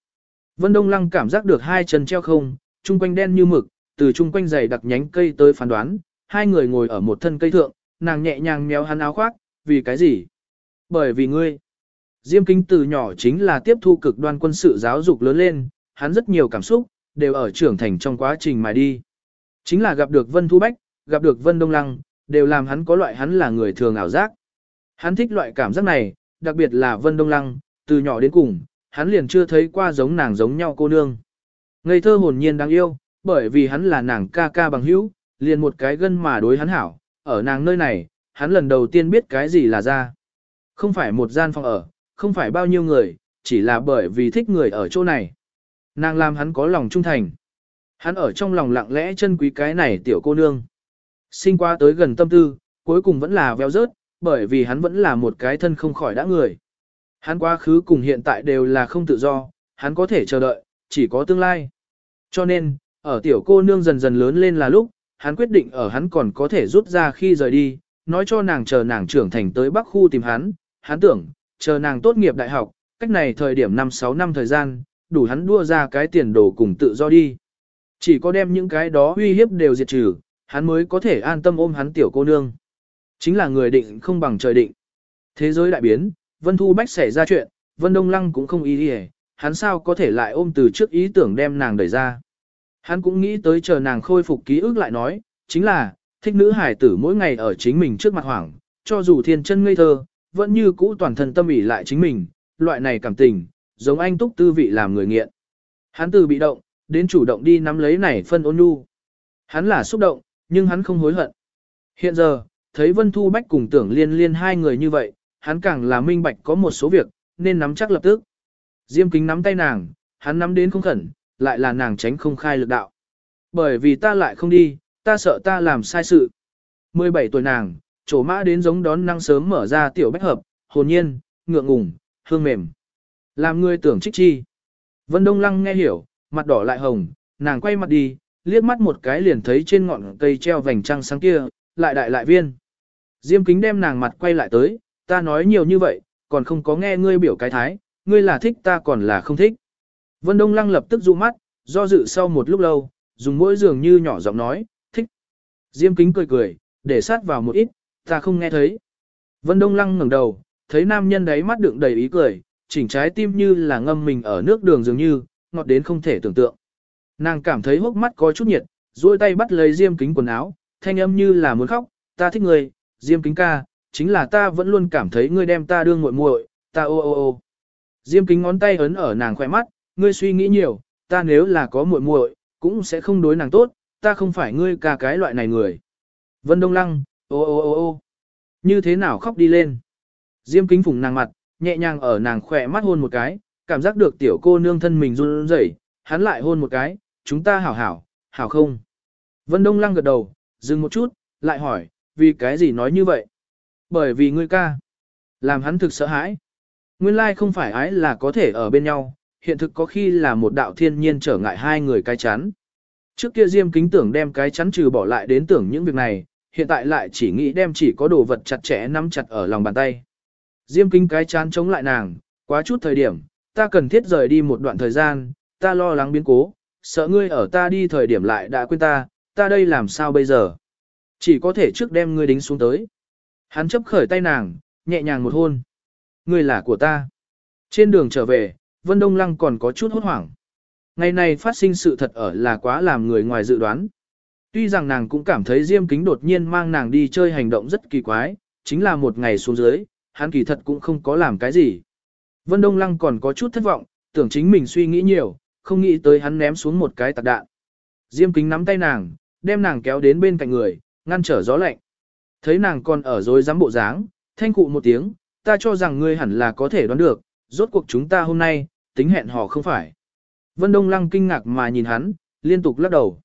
Vân Đông Lăng cảm giác được hai chân treo không, trung quanh đen như mực, từ trung quanh dày đặc nhánh cây tới phán đoán, hai người ngồi ở một thân cây thượng, nàng nhẹ nhàng méo hắn áo khoác, vì cái gì? Bởi vì ngươi. Diêm kính từ nhỏ chính là tiếp thu cực đoan quân sự giáo dục lớn lên, hắn rất nhiều cảm xúc, đều ở trưởng thành trong quá trình mà đi. Chính là gặp được Vân Thu Bách, gặp được Vân Đông Lăng, đều làm hắn có loại hắn là người thường ảo giác. Hắn thích loại cảm giác này, đặc biệt là Vân Đông Lăng, từ nhỏ đến cùng, hắn liền chưa thấy qua giống nàng giống nhau cô nương. Ngây thơ hồn nhiên đáng yêu, bởi vì hắn là nàng ca ca bằng hữu, liền một cái gân mà đối hắn hảo, ở nàng nơi này, hắn lần đầu tiên biết cái gì là ra. Không phải một gian phòng ở, không phải bao nhiêu người, chỉ là bởi vì thích người ở chỗ này. Nàng làm hắn có lòng trung thành. Hắn ở trong lòng lặng lẽ chân quý cái này tiểu cô nương. Sinh qua tới gần tâm tư, cuối cùng vẫn là veo rớt, bởi vì hắn vẫn là một cái thân không khỏi đã người. Hắn quá khứ cùng hiện tại đều là không tự do, hắn có thể chờ đợi, chỉ có tương lai. Cho nên, ở tiểu cô nương dần dần lớn lên là lúc, hắn quyết định ở hắn còn có thể rút ra khi rời đi, nói cho nàng chờ nàng trưởng thành tới Bắc khu tìm hắn, hắn tưởng, chờ nàng tốt nghiệp đại học, cách này thời điểm 5-6 năm thời gian, đủ hắn đua ra cái tiền đồ cùng tự do đi. Chỉ có đem những cái đó uy hiếp đều diệt trừ, hắn mới có thể an tâm ôm hắn tiểu cô nương. Chính là người định không bằng trời định. Thế giới đại biến, Vân Thu Bách xảy ra chuyện, Vân Đông Lăng cũng không ý đi hắn sao có thể lại ôm từ trước ý tưởng đem nàng đẩy ra. Hắn cũng nghĩ tới chờ nàng khôi phục ký ức lại nói, chính là, thích nữ hải tử mỗi ngày ở chính mình trước mặt hoảng, cho dù thiên chân ngây thơ, vẫn như cũ toàn thân tâm ỉ lại chính mình, loại này cảm tình, giống anh túc tư vị làm người nghiện. Hắn từ bị động, đến chủ động đi nắm lấy này phân ôn nhu. Hắn là xúc động, nhưng hắn không hối hận. Hiện giờ, thấy Vân Thu Bách cùng tưởng liên liên hai người như vậy, hắn càng là minh bạch có một số việc, nên nắm chắc lập tức. Diêm kính nắm tay nàng, hắn nắm đến không khẩn, lại là nàng tránh không khai lực đạo. Bởi vì ta lại không đi, ta sợ ta làm sai sự. 17 tuổi nàng, trổ mã đến giống đón năng sớm mở ra tiểu bách hợp, hồn nhiên, ngượng ngùng, hương mềm. Làm người tưởng trích chi. Vân Đông Lăng nghe hiểu, mặt đỏ lại hồng, nàng quay mặt đi, liếc mắt một cái liền thấy trên ngọn cây treo vành trăng sáng kia, lại đại lại viên. Diêm kính đem nàng mặt quay lại tới, ta nói nhiều như vậy, còn không có nghe ngươi biểu cái thái, ngươi là thích ta còn là không thích. Vân Đông Lăng lập tức dụ mắt, do dự sau một lúc lâu, dùng mỗi giường như nhỏ giọng nói, thích. Diêm kính cười cười, để sát vào một ít, ta không nghe thấy. Vân Đông Lăng ngẩng đầu, thấy nam nhân đấy mắt đựng đầy ý cười, chỉnh trái tim như là ngâm mình ở nước đường dường như, ngọt đến không thể tưởng tượng. Nàng cảm thấy hốc mắt có chút nhiệt, duỗi tay bắt lấy diêm kính quần áo, thanh âm như là muốn khóc, ta thích người, diêm kính ca, chính là ta vẫn luôn cảm thấy ngươi đem ta đương muội muội, ta ô ô ô. Diêm kính ngón tay ấn ở nàng khỏe mắt, ngươi suy nghĩ nhiều, ta nếu là có muội muội, cũng sẽ không đối nàng tốt, ta không phải ngươi ca cái loại này người. Vân Đông Lăng, ô ô ô ô, như thế nào khóc đi lên. Diêm kính phủng nàng mặt, nhẹ nhàng ở nàng khỏe mắt hôn một cái, cảm giác được tiểu cô nương thân mình run rẩy, hắn lại hôn một cái, chúng ta hảo hảo, hảo không. Vân Đông Lăng gật đầu, dừng một chút, lại hỏi, vì cái gì nói như vậy? Bởi vì ngươi ca, làm hắn thực sợ hãi. Nguyên lai không phải ái là có thể ở bên nhau, hiện thực có khi là một đạo thiên nhiên trở ngại hai người cái chắn. Trước kia Diêm kính tưởng đem cái chắn trừ bỏ lại đến tưởng những việc này, hiện tại lại chỉ nghĩ đem chỉ có đồ vật chặt chẽ nắm chặt ở lòng bàn tay. Diêm kính cái chán chống lại nàng, quá chút thời điểm, ta cần thiết rời đi một đoạn thời gian, ta lo lắng biến cố, sợ ngươi ở ta đi thời điểm lại đã quên ta, ta đây làm sao bây giờ? Chỉ có thể trước đem ngươi đính xuống tới. Hắn chấp khởi tay nàng, nhẹ nhàng một hôn. Ngươi là của ta. Trên đường trở về, Vân Đông Lăng còn có chút hốt hoảng. Ngày này phát sinh sự thật ở là quá làm người ngoài dự đoán. Tuy rằng nàng cũng cảm thấy Diêm Kính đột nhiên mang nàng đi chơi hành động rất kỳ quái, chính là một ngày xuống dưới, hắn kỳ thật cũng không có làm cái gì. Vân Đông Lăng còn có chút thất vọng, tưởng chính mình suy nghĩ nhiều, không nghĩ tới hắn ném xuống một cái tạc đạn. Diêm Kính nắm tay nàng, đem nàng kéo đến bên cạnh người, ngăn trở gió lạnh. Thấy nàng còn ở dối dám bộ dáng, thanh cụ một tiếng, ta cho rằng ngươi hẳn là có thể đoán được, rốt cuộc chúng ta hôm nay, tính hẹn hò không phải. Vân Đông Lăng kinh ngạc mà nhìn hắn, liên tục lắc đầu.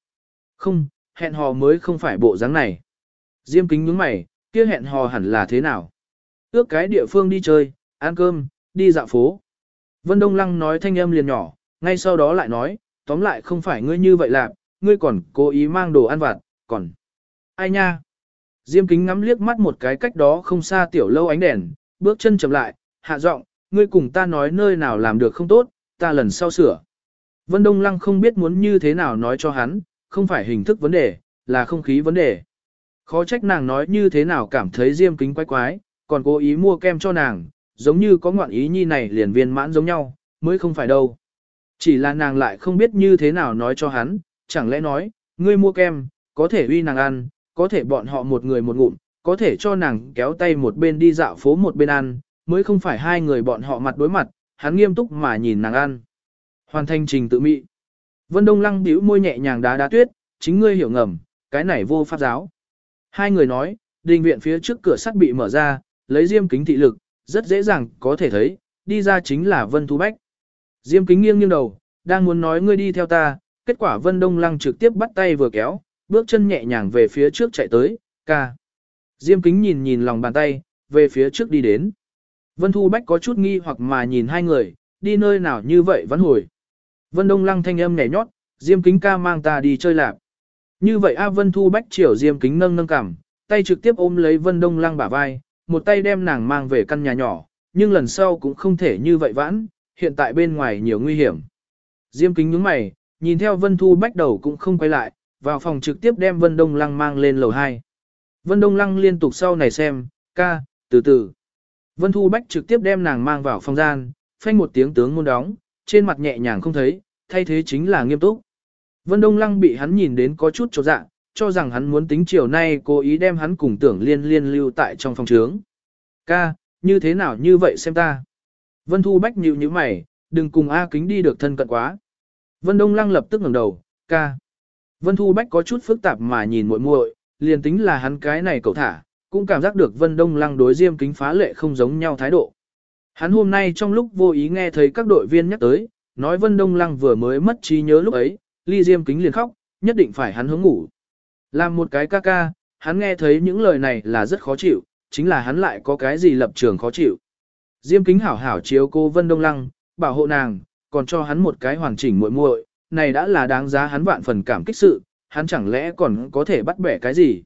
Không, hẹn hò mới không phải bộ dáng này. Diêm kính nhướng mày, kia hẹn hò hẳn là thế nào? Ước cái địa phương đi chơi, ăn cơm, đi dạo phố. Vân Đông Lăng nói thanh âm liền nhỏ, ngay sau đó lại nói, tóm lại không phải ngươi như vậy lạc, ngươi còn cố ý mang đồ ăn vặt, còn... Ai nha? Diêm kính ngắm liếc mắt một cái cách đó không xa tiểu lâu ánh đèn, bước chân chậm lại, hạ giọng, ngươi cùng ta nói nơi nào làm được không tốt, ta lần sau sửa. Vân Đông Lăng không biết muốn như thế nào nói cho hắn, không phải hình thức vấn đề, là không khí vấn đề. Khó trách nàng nói như thế nào cảm thấy diêm kính quái quái, còn cố ý mua kem cho nàng, giống như có ngoạn ý nhi này liền viên mãn giống nhau, mới không phải đâu. Chỉ là nàng lại không biết như thế nào nói cho hắn, chẳng lẽ nói, ngươi mua kem, có thể uy nàng ăn, có thể bọn họ một người một ngụm, có thể cho nàng kéo tay một bên đi dạo phố một bên ăn, mới không phải hai người bọn họ mặt đối mặt, hắn nghiêm túc mà nhìn nàng ăn. Hoàn thành trình tự mị. Vân Đông Lăng bĩu môi nhẹ nhàng đá đá tuyết, chính ngươi hiểu ngầm, cái này vô pháp giáo. Hai người nói, đình viện phía trước cửa sắt bị mở ra, lấy diêm kính thị lực, rất dễ dàng có thể thấy, đi ra chính là Vân Thu Bách. Diêm kính nghiêng nghiêng đầu, đang muốn nói ngươi đi theo ta, kết quả Vân Đông Lăng trực tiếp bắt tay vừa kéo, bước chân nhẹ nhàng về phía trước chạy tới, ca. Diêm kính nhìn nhìn lòng bàn tay, về phía trước đi đến. Vân Thu Bách có chút nghi hoặc mà nhìn hai người, đi nơi nào như vậy vẫn hồi. Vân Đông Lăng thanh âm nhẹ nhót, Diêm kính ca mang ta đi chơi lạp. Như vậy A Vân Thu Bách chiều Diêm kính nâng nâng cằm, tay trực tiếp ôm lấy Vân Đông Lăng bả vai, một tay đem nàng mang về căn nhà nhỏ, nhưng lần sau cũng không thể như vậy vãn, hiện tại bên ngoài nhiều nguy hiểm. Diêm kính nhướng mày, nhìn theo Vân Thu Bách đầu cũng không quay lại, vào phòng trực tiếp đem Vân Đông Lăng mang lên lầu 2. Vân Đông Lăng liên tục sau này xem, ca, từ từ. Vân Thu Bách trực tiếp đem nàng mang vào phòng gian, phanh một tiếng tướng môn đóng, trên mặt nhẹ nhàng không thấy, thay thế chính là nghiêm túc. Vân Đông Lăng bị hắn nhìn đến có chút chột dạ, cho rằng hắn muốn tính chiều nay cố ý đem hắn cùng tưởng liên liên lưu tại trong phòng trướng. Ca, như thế nào như vậy xem ta. Vân Thu Bách nhíu như mày, đừng cùng A kính đi được thân cận quá. Vân Đông Lăng lập tức ngẩng đầu, ca. Vân Thu Bách có chút phức tạp mà nhìn muội muội, liền tính là hắn cái này cậu thả, cũng cảm giác được Vân Đông Lăng đối Diêm Kính phá lệ không giống nhau thái độ. Hắn hôm nay trong lúc vô ý nghe thấy các đội viên nhắc tới, nói Vân Đông Lăng vừa mới mất trí nhớ lúc ấy, ly Diêm Kính liền khóc, nhất định phải hắn hướng ngủ. Làm một cái ca ca, hắn nghe thấy những lời này là rất khó chịu, chính là hắn lại có cái gì lập trường khó chịu. Diêm Kính hảo hảo chiếu cô Vân Đông Lăng, bảo hộ nàng, còn cho hắn một cái hoàn chỉnh muội muội, này đã là đáng giá hắn vạn phần cảm kích sự, hắn chẳng lẽ còn có thể bắt bẻ cái gì.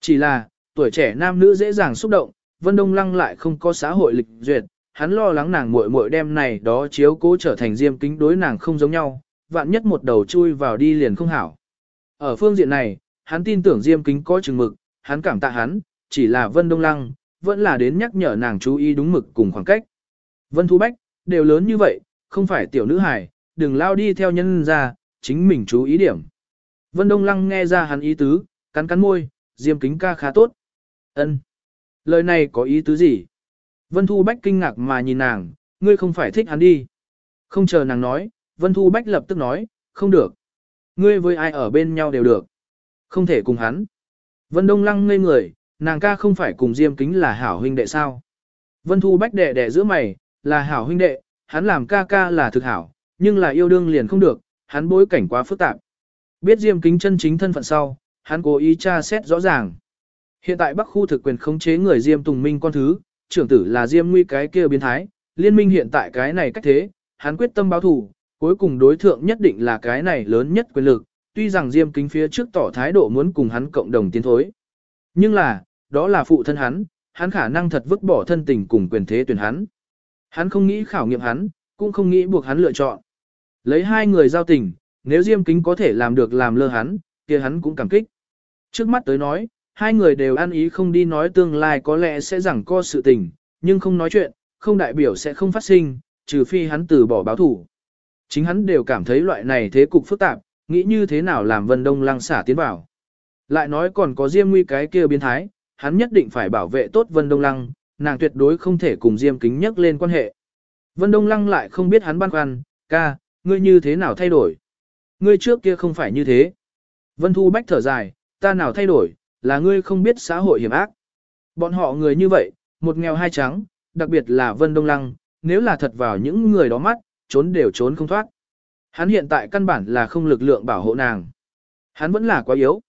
Chỉ là, tuổi trẻ nam nữ dễ dàng xúc động, Vân Đông Lăng lại không có xã hội lịch duyệt, hắn lo lắng nàng muội muội đem này đó chiếu cố trở thành diêm kính đối nàng không giống nhau, vạn nhất một đầu chui vào đi liền không hảo. Ở phương diện này, hắn tin tưởng diêm kính có chừng mực, hắn cảm tạ hắn, chỉ là Vân Đông Lăng, vẫn là đến nhắc nhở nàng chú ý đúng mực cùng khoảng cách. Vân Thu Bách, đều lớn như vậy, không phải tiểu nữ hài, đừng lao đi theo nhân ra, chính mình chú ý điểm. Vân Đông Lăng nghe ra hắn ý tứ, cắn cắn môi, diêm kính ca khá tốt. ân Lời này có ý tứ gì? Vân Thu Bách kinh ngạc mà nhìn nàng, ngươi không phải thích hắn đi. Không chờ nàng nói, Vân Thu Bách lập tức nói, không được. Ngươi với ai ở bên nhau đều được. Không thể cùng hắn. Vân Đông Lăng ngây người, nàng ca không phải cùng Diêm Kính là hảo huynh đệ sao. Vân Thu Bách đệ đệ giữa mày, là hảo huynh đệ, hắn làm ca ca là thực hảo, nhưng là yêu đương liền không được, hắn bối cảnh quá phức tạp. Biết Diêm Kính chân chính thân phận sau, hắn cố ý tra xét rõ ràng. Hiện tại Bắc khu thực quyền khống chế người Diêm Tùng Minh con thứ, trưởng tử là Diêm Nguy cái kia biến thái, liên minh hiện tại cái này cách thế, hắn quyết tâm báo thủ, cuối cùng đối thượng nhất định là cái này lớn nhất quyền lực, tuy rằng Diêm Kính phía trước tỏ thái độ muốn cùng hắn cộng đồng tiến thối. Nhưng là, đó là phụ thân hắn, hắn khả năng thật vứt bỏ thân tình cùng quyền thế tuyển hắn. Hắn không nghĩ khảo nghiệm hắn, cũng không nghĩ buộc hắn lựa chọn. Lấy hai người giao tình, nếu Diêm Kính có thể làm được làm lơ hắn, kia hắn cũng cảm kích. Trước mắt tới nói, hai người đều ăn ý không đi nói tương lai có lẽ sẽ rằng co sự tình, nhưng không nói chuyện, không đại biểu sẽ không phát sinh, trừ phi hắn từ bỏ báo thủ. Chính hắn đều cảm thấy loại này thế cục phức tạp, nghĩ như thế nào làm Vân Đông Lăng xả tiến vào. Lại nói còn có Diêm Nguy cái kia biến thái, hắn nhất định phải bảo vệ tốt Vân Đông Lăng, nàng tuyệt đối không thể cùng Diêm Kính nhắc lên quan hệ. Vân Đông Lăng lại không biết hắn băn khoăn, ca, ngươi như thế nào thay đổi. Ngươi trước kia không phải như thế. Vân Thu Bách thở dài, ta nào thay đổi, là ngươi không biết xã hội hiểm ác. Bọn họ người như vậy, một nghèo hai trắng, đặc biệt là Vân Đông Lăng, nếu là thật vào những người đó mắt, trốn đều trốn không thoát. Hắn hiện tại căn bản là không lực lượng bảo hộ nàng. Hắn vẫn là quá yếu.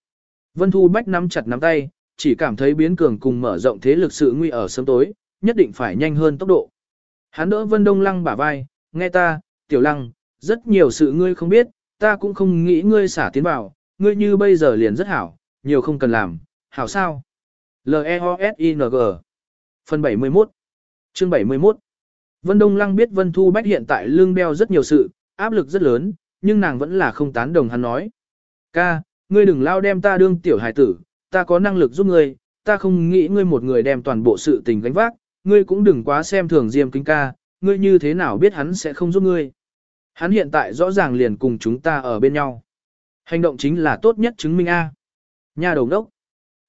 Vân Thu Bách nắm chặt nắm tay, chỉ cảm thấy biến cường cùng mở rộng thế lực sự nguy ở sớm tối, nhất định phải nhanh hơn tốc độ. Hắn đỡ Vân Đông Lăng bả vai, nghe ta, Tiểu Lăng, rất nhiều sự ngươi không biết, ta cũng không nghĩ ngươi xả tiến vào, ngươi như bây giờ liền rất hảo, nhiều không cần làm, hảo sao? L-E-O-S-I-N-G Phần 71 Chương 71 Vân Đông Lăng biết Vân Thu Bách hiện tại lương đeo rất nhiều sự, áp lực rất lớn, nhưng nàng vẫn là không tán đồng hắn nói. Ca, ngươi đừng lao đem ta đương tiểu hài tử, ta có năng lực giúp ngươi, ta không nghĩ ngươi một người đem toàn bộ sự tình gánh vác, ngươi cũng đừng quá xem thường Diêm Kính ca, ngươi như thế nào biết hắn sẽ không giúp ngươi. Hắn hiện tại rõ ràng liền cùng chúng ta ở bên nhau. Hành động chính là tốt nhất chứng minh A. Nhà đầu đốc.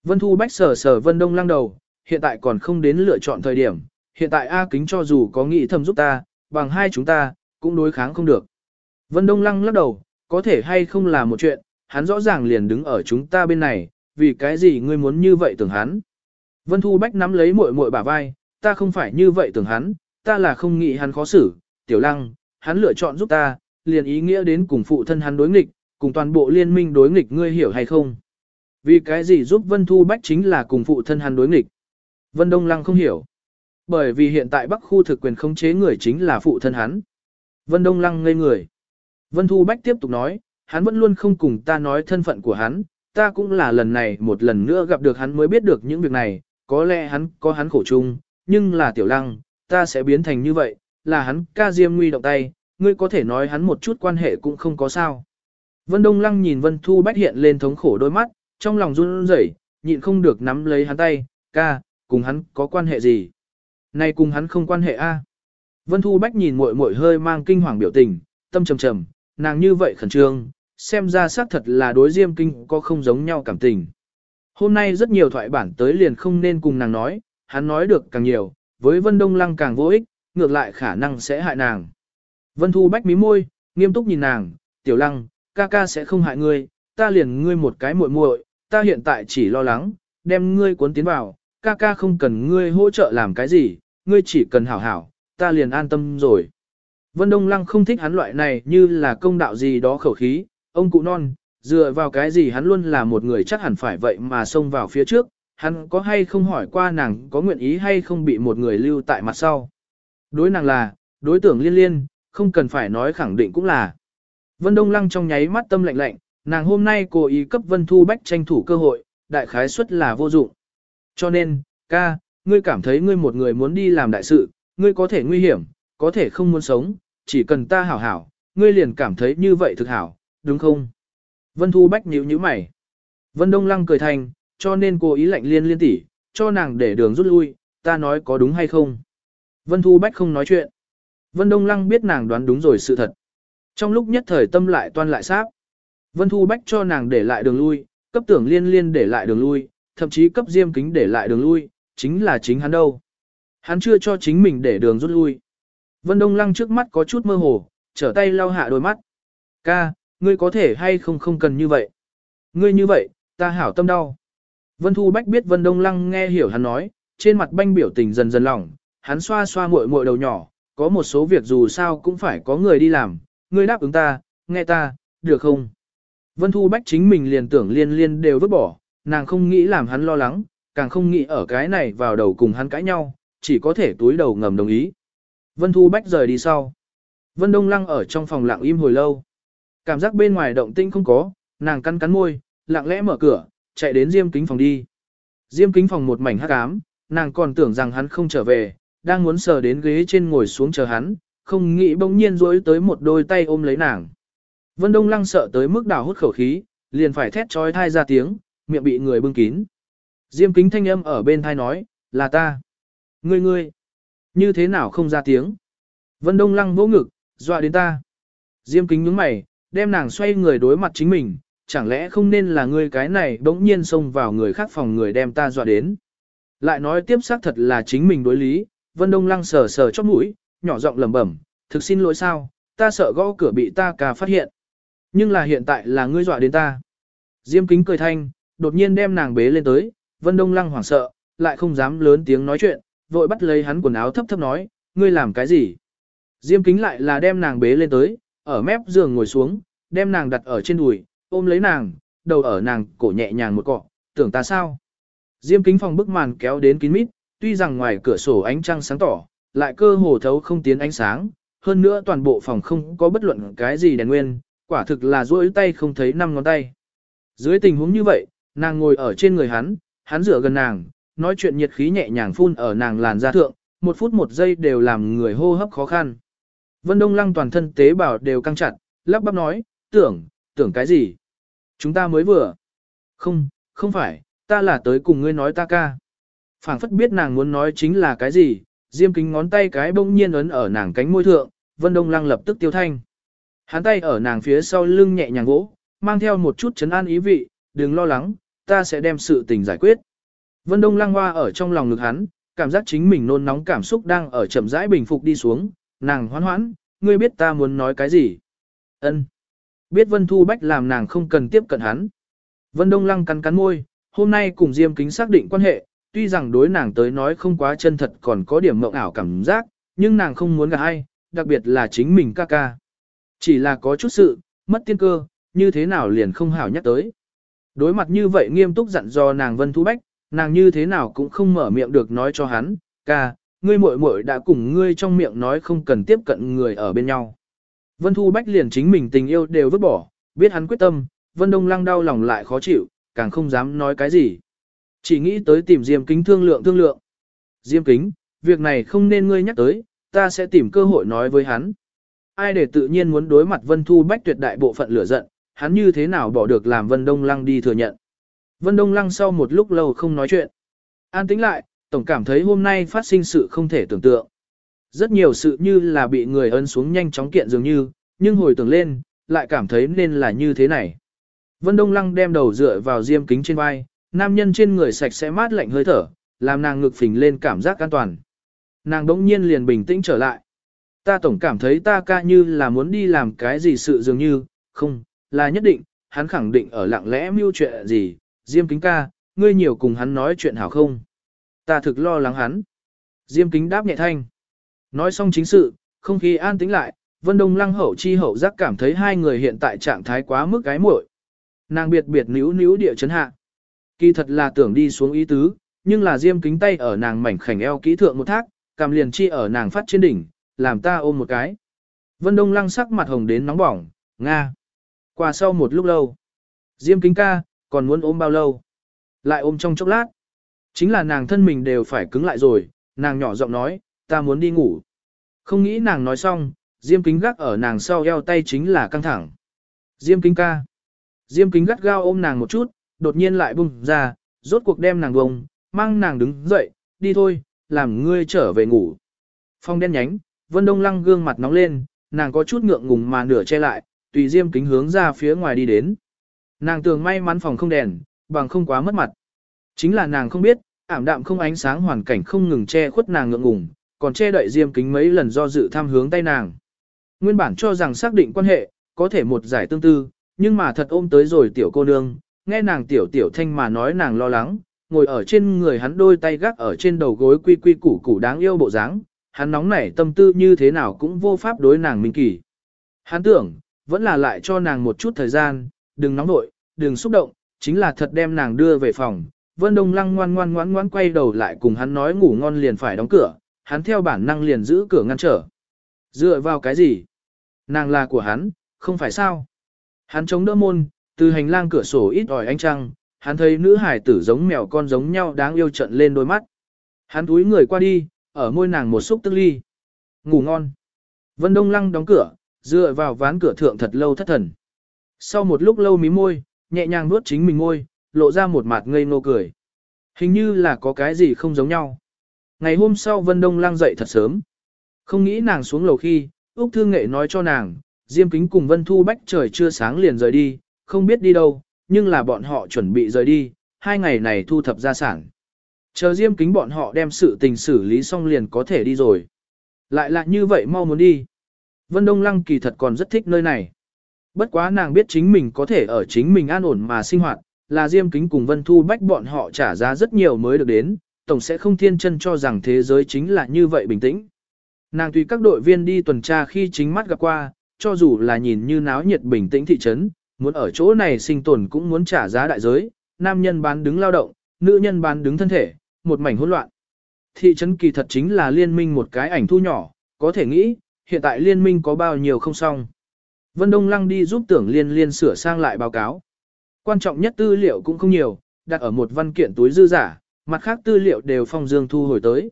Vân Thu Bách sở sở Vân Đông lăng đầu, hiện tại còn không đến lựa chọn thời điểm. Hiện tại A kính cho dù có nghĩ thầm giúp ta, bằng hai chúng ta, cũng đối kháng không được. Vân Đông lăng lắc đầu, có thể hay không là một chuyện, hắn rõ ràng liền đứng ở chúng ta bên này, vì cái gì ngươi muốn như vậy tưởng hắn. Vân Thu Bách nắm lấy muội muội bả vai, ta không phải như vậy tưởng hắn, ta là không nghĩ hắn khó xử, tiểu lăng, hắn lựa chọn giúp ta, liền ý nghĩa đến cùng phụ thân hắn đối nghịch, cùng toàn bộ liên minh đối nghịch ngươi hiểu hay không? Vì cái gì giúp Vân Thu Bách chính là cùng phụ thân hắn đối nghịch? Vân Đông Lăng không hiểu. Bởi vì hiện tại Bắc khu thực quyền khống chế người chính là phụ thân hắn. Vân Đông Lăng ngây người. Vân Thu Bách tiếp tục nói, hắn vẫn luôn không cùng ta nói thân phận của hắn, ta cũng là lần này một lần nữa gặp được hắn mới biết được những việc này, có lẽ hắn có hắn khổ chung, nhưng là tiểu lăng, ta sẽ biến thành như vậy, là hắn ca diêm nguy động tay, ngươi có thể nói hắn một chút quan hệ cũng không có sao. Vân Đông Lăng nhìn Vân Thu Bách hiện lên thống khổ đôi mắt, trong lòng run rẩy, nhịn không được nắm lấy hắn tay, ca, cùng hắn có quan hệ gì? Này cùng hắn không quan hệ a. Vân Thu Bách nhìn muội muội hơi mang kinh hoàng biểu tình, tâm trầm trầm, nàng như vậy khẩn trương, xem ra xác thật là đối diêm kinh có không giống nhau cảm tình. Hôm nay rất nhiều thoại bản tới liền không nên cùng nàng nói, hắn nói được càng nhiều, với Vân Đông Lăng càng vô ích, ngược lại khả năng sẽ hại nàng. Vân Thu Bách mí môi, nghiêm túc nhìn nàng, tiểu lăng, ca ca sẽ không hại ngươi, ta liền ngươi một cái muội muội, ta hiện tại chỉ lo lắng, đem ngươi cuốn tiến vào, ca ca không cần ngươi hỗ trợ làm cái gì, ngươi chỉ cần hảo hảo, ta liền an tâm rồi. Vân Đông Lăng không thích hắn loại này như là công đạo gì đó khẩu khí, ông cụ non, dựa vào cái gì hắn luôn là một người chắc hẳn phải vậy mà xông vào phía trước, hắn có hay không hỏi qua nàng có nguyện ý hay không bị một người lưu tại mặt sau. Đối nàng là, đối tưởng liên liên, không cần phải nói khẳng định cũng là. Vân Đông Lăng trong nháy mắt tâm lạnh lạnh, nàng hôm nay cố ý cấp Vân Thu Bách tranh thủ cơ hội, đại khái suất là vô dụng. Cho nên, ca, ngươi cảm thấy ngươi một người muốn đi làm đại sự, ngươi có thể nguy hiểm, có thể không muốn sống, chỉ cần ta hảo hảo, ngươi liền cảm thấy như vậy thực hảo, đúng không? Vân Thu Bách nhíu nhíu mày. Vân Đông Lăng cười thành, cho nên cô ý lạnh liên liên tỉ, cho nàng để đường rút lui, ta nói có đúng hay không? Vân Thu Bách không nói chuyện. Vân Đông Lăng biết nàng đoán đúng rồi sự thật. Trong lúc nhất thời tâm lại toan lại sáp. Vân Thu Bách cho nàng để lại đường lui, cấp tưởng liên liên để lại đường lui, thậm chí cấp diêm kính để lại đường lui, chính là chính hắn đâu. Hắn chưa cho chính mình để đường rút lui. Vân Đông Lăng trước mắt có chút mơ hồ, trở tay lau hạ đôi mắt. Ca, ngươi có thể hay không không cần như vậy. Ngươi như vậy, ta hảo tâm đau. Vân Thu Bách biết Vân Đông Lăng nghe hiểu hắn nói, trên mặt banh biểu tình dần dần lỏng, hắn xoa xoa muội muội đầu nhỏ, có một số việc dù sao cũng phải có người đi làm, ngươi đáp ứng ta, nghe ta, được không? Vân Thu Bách chính mình liền tưởng liên liên đều vứt bỏ, nàng không nghĩ làm hắn lo lắng, càng không nghĩ ở cái này vào đầu cùng hắn cãi nhau, chỉ có thể túi đầu ngầm đồng ý. Vân Thu Bách rời đi sau. Vân Đông Lăng ở trong phòng lặng im hồi lâu. Cảm giác bên ngoài động tinh không có, nàng cắn cắn môi, lặng lẽ mở cửa, chạy đến Diêm Kính phòng đi. Diêm kính phòng một mảnh hắc ám, nàng còn tưởng rằng hắn không trở về, đang muốn sờ đến ghế trên ngồi xuống chờ hắn, không nghĩ bỗng nhiên duỗi tới một đôi tay ôm lấy nàng. Vân Đông Lăng sợ tới mức đảo hút khẩu khí, liền phải thét trói thai ra tiếng, miệng bị người bưng kín. Diêm kính thanh âm ở bên thai nói, là ta. Ngươi ngươi, như thế nào không ra tiếng. Vân Đông Lăng vỗ ngực, dọa đến ta. Diêm kính nhướng mày, đem nàng xoay người đối mặt chính mình, chẳng lẽ không nên là ngươi cái này bỗng nhiên xông vào người khác phòng người đem ta dọa đến. Lại nói tiếp xác thật là chính mình đối lý, Vân Đông Lăng sờ sờ chóp mũi, nhỏ giọng lẩm bẩm, thực xin lỗi sao, ta sợ gõ cửa bị ta ca phát hiện. Nhưng là hiện tại là ngươi dọa đến ta. Diêm kính cười thanh, đột nhiên đem nàng bế lên tới, Vân Đông Lăng hoảng sợ, lại không dám lớn tiếng nói chuyện, vội bắt lấy hắn quần áo thấp thấp nói, ngươi làm cái gì? Diêm kính lại là đem nàng bế lên tới, ở mép giường ngồi xuống, đem nàng đặt ở trên đùi, ôm lấy nàng, đầu ở nàng cổ nhẹ nhàng một cọ, tưởng ta sao? Diêm kính phòng bức màn kéo đến kín mít, tuy rằng ngoài cửa sổ ánh trăng sáng tỏ, lại cơ hồ thấu không tiến ánh sáng, hơn nữa toàn bộ phòng không có bất luận cái gì đèn nguyên, quả thực là duỗi tay không thấy năm ngón tay. Dưới tình huống như vậy, nàng ngồi ở trên người hắn, hắn rửa gần nàng, nói chuyện nhiệt khí nhẹ nhàng phun ở nàng làn da thượng, một phút một giây đều làm người hô hấp khó khăn. Vân Đông Lăng toàn thân tế bào đều căng chặt, lắp bắp nói, tưởng, tưởng cái gì? Chúng ta mới vừa. Không, không phải, ta là tới cùng ngươi nói ta ca. phảng phất biết nàng muốn nói chính là cái gì, diêm kính ngón tay cái bỗng nhiên ấn ở nàng cánh môi thượng, Vân Đông Lăng lập tức tiêu thanh. Hắn tay ở nàng phía sau lưng nhẹ nhàng vỗ, mang theo một chút chấn an ý vị, đừng lo lắng, ta sẽ đem sự tình giải quyết. Vân Đông Lăng Hoa ở trong lòng ngực hắn, cảm giác chính mình nôn nóng cảm xúc đang ở chậm rãi bình phục đi xuống, nàng hoan hoãn, ngươi biết ta muốn nói cái gì? Ân. Biết Vân Thu Bách làm nàng không cần tiếp cận hắn. Vân Đông Lăng cắn cắn môi, hôm nay cùng Diêm Kính xác định quan hệ, tuy rằng đối nàng tới nói không quá chân thật còn có điểm mộng ảo cảm giác, nhưng nàng không muốn gặp ai, đặc biệt là chính mình ca ca. Chỉ là có chút sự, mất tiên cơ, như thế nào liền không hảo nhắc tới. Đối mặt như vậy nghiêm túc dặn dò nàng Vân Thu Bách, nàng như thế nào cũng không mở miệng được nói cho hắn, ca, ngươi muội muội đã cùng ngươi trong miệng nói không cần tiếp cận người ở bên nhau. Vân Thu Bách liền chính mình tình yêu đều vứt bỏ, biết hắn quyết tâm, Vân Đông Lăng đau lòng lại khó chịu, càng không dám nói cái gì. Chỉ nghĩ tới tìm Diêm Kính thương lượng thương lượng. Diêm Kính, việc này không nên ngươi nhắc tới, ta sẽ tìm cơ hội nói với hắn. Ai để tự nhiên muốn đối mặt Vân Thu Bách tuyệt đại bộ phận lửa giận, hắn như thế nào bỏ được làm Vân Đông Lăng đi thừa nhận. Vân Đông Lăng sau một lúc lâu không nói chuyện. An tĩnh lại, tổng cảm thấy hôm nay phát sinh sự không thể tưởng tượng. Rất nhiều sự như là bị người ấn xuống nhanh chóng kiện dường như, nhưng hồi tưởng lên, lại cảm thấy nên là như thế này. Vân Đông Lăng đem đầu dựa vào diêm kính trên vai, nam nhân trên người sạch sẽ mát lạnh hơi thở, làm nàng ngực phình lên cảm giác an toàn. Nàng đống nhiên liền bình tĩnh trở lại. Ta tổng cảm thấy ta ca như là muốn đi làm cái gì sự dường như, không, là nhất định, hắn khẳng định ở lặng lẽ mưu chuyện gì, Diêm kính ca, ngươi nhiều cùng hắn nói chuyện hảo không? Ta thực lo lắng hắn. Diêm kính đáp nhẹ thanh. Nói xong chính sự, không khí an tĩnh lại, Vân Đông lăng hậu chi hậu giác cảm thấy hai người hiện tại trạng thái quá mức gái muội. Nàng biệt biệt níu níu địa chấn hạ. Kỳ thật là tưởng đi xuống ý tứ, nhưng là diêm kính tay ở nàng mảnh khảnh eo kỹ thượng một thác, cầm liền chi ở nàng phát trên đỉnh, làm ta ôm một cái. Vân Đông lăng sắc mặt hồng đến nóng bỏng, Nga. Qua sau một lúc lâu, diêm kính ca, còn muốn ôm bao lâu? Lại ôm trong chốc lát. Chính là nàng thân mình đều phải cứng lại rồi, nàng nhỏ giọng nói, ta muốn đi ngủ. Không nghĩ nàng nói xong, Diêm kính gác ở nàng sau eo tay chính là căng thẳng. Diêm kính ca. Diêm kính gắt gao ôm nàng một chút, đột nhiên lại bung ra, rốt cuộc đem nàng bông, mang nàng đứng dậy, đi thôi, làm ngươi trở về ngủ. Phong đen nhánh, Vân Đông Lăng gương mặt nóng lên, nàng có chút ngượng ngùng mà nửa che lại, tùy Diêm kính hướng ra phía ngoài đi đến. Nàng tưởng may mắn phòng không đèn, bằng không quá mất mặt. Chính là nàng không biết, ảm đạm không ánh sáng hoàn cảnh không ngừng che khuất nàng ngượng ngùng, còn che đậy Diêm kính mấy lần do dự tham hướng tay nàng. Nguyên bản cho rằng xác định quan hệ, có thể một giải tương tư, nhưng mà thật ôm tới rồi tiểu cô nương, nghe nàng tiểu tiểu thanh mà nói nàng lo lắng, ngồi ở trên người hắn đôi tay gác ở trên đầu gối quy quy củ củ đáng yêu bộ dáng, hắn nóng nảy tâm tư như thế nào cũng vô pháp đối nàng minh kỳ. Hắn tưởng, vẫn là lại cho nàng một chút thời gian, đừng nóng nội, đừng xúc động, chính là thật đem nàng đưa về phòng. Vân Đông Lăng ngoan ngoan ngoan ngoan quay đầu lại cùng hắn nói ngủ ngon liền phải đóng cửa, hắn theo bản năng liền giữ cửa ngăn trở. Dựa vào cái gì? Nàng là của hắn, không phải sao? Hắn chống đỡ môn, từ hành lang cửa sổ ít ỏi ánh trăng, hắn thấy nữ hải tử giống mèo con giống nhau đáng yêu trận lên đôi mắt. Hắn túi người qua đi, ở môi nàng một xúc tức ly. Ngủ ngon. Vân Đông Lăng đóng cửa, dựa vào ván cửa thượng thật lâu thất thần. Sau một lúc lâu mí môi, nhẹ nhàng nuốt chính mình môi, lộ ra một mặt ngây ngô cười. Hình như là có cái gì không giống nhau. Ngày hôm sau Vân Đông Lang dậy thật sớm. Không nghĩ nàng xuống lầu khi, Úc Thương Nghệ nói cho nàng, Diêm Kính cùng Vân Thu Bách trời chưa sáng liền rời đi, không biết đi đâu, nhưng là bọn họ chuẩn bị rời đi, hai ngày này thu thập gia sản. Chờ Diêm Kính bọn họ đem sự tình xử lý xong liền có thể đi rồi. Lại là như vậy mau muốn đi. Vân Đông Lăng kỳ thật còn rất thích nơi này. Bất quá nàng biết chính mình có thể ở chính mình an ổn mà sinh hoạt, là Diêm Kính cùng Vân Thu Bách bọn họ trả giá rất nhiều mới được đến, tổng sẽ không thiên chân cho rằng thế giới chính là như vậy bình tĩnh. Nàng tùy các đội viên đi tuần tra khi chính mắt gặp qua, cho dù là nhìn như náo nhiệt bình tĩnh thị trấn, muốn ở chỗ này sinh tồn cũng muốn trả giá đại giới, nam nhân bán đứng lao động, nữ nhân bán đứng thân thể, một mảnh hỗn loạn. Thị trấn kỳ thật chính là liên minh một cái ảnh thu nhỏ, có thể nghĩ, hiện tại liên minh có bao nhiêu không xong. Vân Đông Lăng đi giúp tưởng liên liên sửa sang lại báo cáo. Quan trọng nhất tư liệu cũng không nhiều, đặt ở một văn kiện túi dư giả, mặt khác tư liệu đều phong dương thu hồi tới.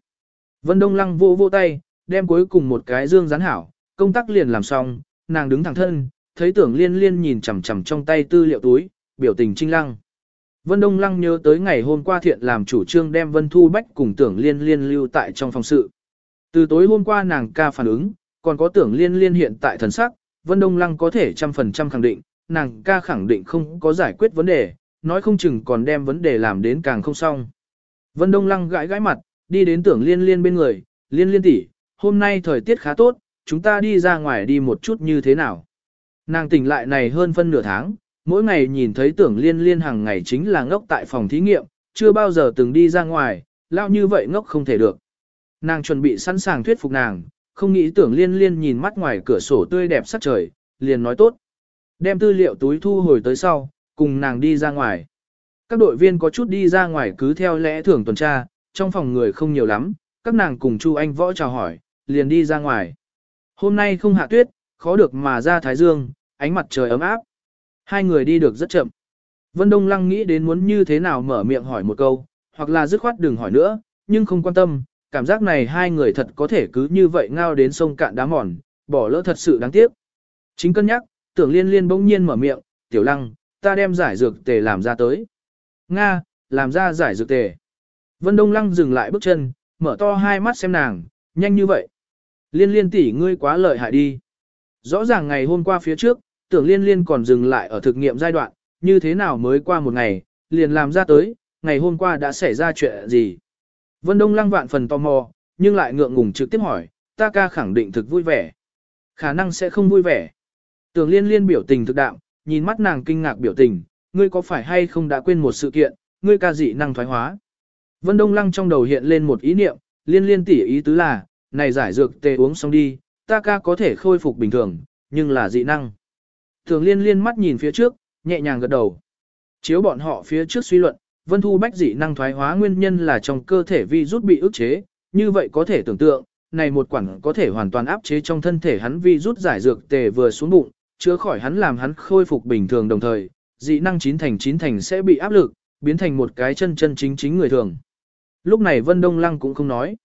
Vân Đông Lăng vô vô tay, đem cuối cùng một cái dương gián hảo, công tác liền làm xong, nàng đứng thẳng thân, thấy tưởng liên liên nhìn chằm chằm trong tay tư liệu túi, biểu tình trinh lăng. Vân Đông Lăng nhớ tới ngày hôm qua thiện làm chủ trương đem Vân Thu Bách cùng tưởng liên liên lưu tại trong phòng sự. Từ tối hôm qua nàng ca phản ứng, còn có tưởng liên liên hiện tại thần sắc, Vân Đông Lăng có thể trăm phần trăm khẳng định, nàng ca khẳng định không có giải quyết vấn đề, nói không chừng còn đem vấn đề làm đến càng không xong. Vân Đông Lăng gãi gãi mặt, đi đến tưởng liên liên bên người, liên liên tỷ, hôm nay thời tiết khá tốt, chúng ta đi ra ngoài đi một chút như thế nào. Nàng tỉnh lại này hơn phân nửa tháng, mỗi ngày nhìn thấy tưởng liên liên hàng ngày chính là ngốc tại phòng thí nghiệm, chưa bao giờ từng đi ra ngoài, lao như vậy ngốc không thể được. Nàng chuẩn bị sẵn sàng thuyết phục nàng, không nghĩ tưởng liên liên nhìn mắt ngoài cửa sổ tươi đẹp sắc trời, liền nói tốt. Đem tư liệu túi thu hồi tới sau, cùng nàng đi ra ngoài. Các đội viên có chút đi ra ngoài cứ theo lẽ thường tuần tra, trong phòng người không nhiều lắm, các nàng cùng Chu Anh Võ chào hỏi, liền đi ra ngoài. Hôm nay không hạ tuyết, khó được mà ra Thái Dương, ánh mặt trời ấm áp. Hai người đi được rất chậm. Vân Đông Lăng nghĩ đến muốn như thế nào mở miệng hỏi một câu, hoặc là dứt khoát đừng hỏi nữa, nhưng không quan tâm, cảm giác này hai người thật có thể cứ như vậy ngao đến sông cạn đá mòn, bỏ lỡ thật sự đáng tiếc. Chính cân nhắc, tưởng liên liên bỗng nhiên mở miệng, tiểu lăng, ta đem giải dược tề làm ra tới. Nga, làm ra giải dược tề. Vân Đông Lăng dừng lại bước chân, mở to hai mắt xem nàng, nhanh như vậy. Liên liên tỷ ngươi quá lợi hại đi. Rõ ràng ngày hôm qua phía trước, tưởng liên liên còn dừng lại ở thực nghiệm giai đoạn, như thế nào mới qua một ngày, liền làm ra tới, ngày hôm qua đã xảy ra chuyện gì. Vân Đông Lăng vạn phần tò mò, nhưng lại ngượng ngùng trực tiếp hỏi, ta ca khẳng định thực vui vẻ. Khả năng sẽ không vui vẻ. Tưởng liên liên biểu tình thực đạo, nhìn mắt nàng kinh ngạc biểu tình, ngươi có phải hay không đã quên một sự kiện, ngươi ca dị năng thoái hóa. Vân Đông Lăng trong đầu hiện lên một ý niệm, liên liên tỉ ý tứ là, này giải dược tê uống xong đi, ta ca có thể khôi phục bình thường, nhưng là dị năng. Thường liên liên mắt nhìn phía trước, nhẹ nhàng gật đầu. Chiếu bọn họ phía trước suy luận, Vân Thu Bách dị năng thoái hóa nguyên nhân là trong cơ thể vi rút bị ức chế, như vậy có thể tưởng tượng, này một quản có thể hoàn toàn áp chế trong thân thể hắn vi rút giải dược tề vừa xuống bụng, chữa khỏi hắn làm hắn khôi phục bình thường đồng thời, dị năng chín thành chín thành sẽ bị áp lực, biến thành một cái chân chân chính chính người thường. Lúc này Vân Đông Lăng cũng không nói.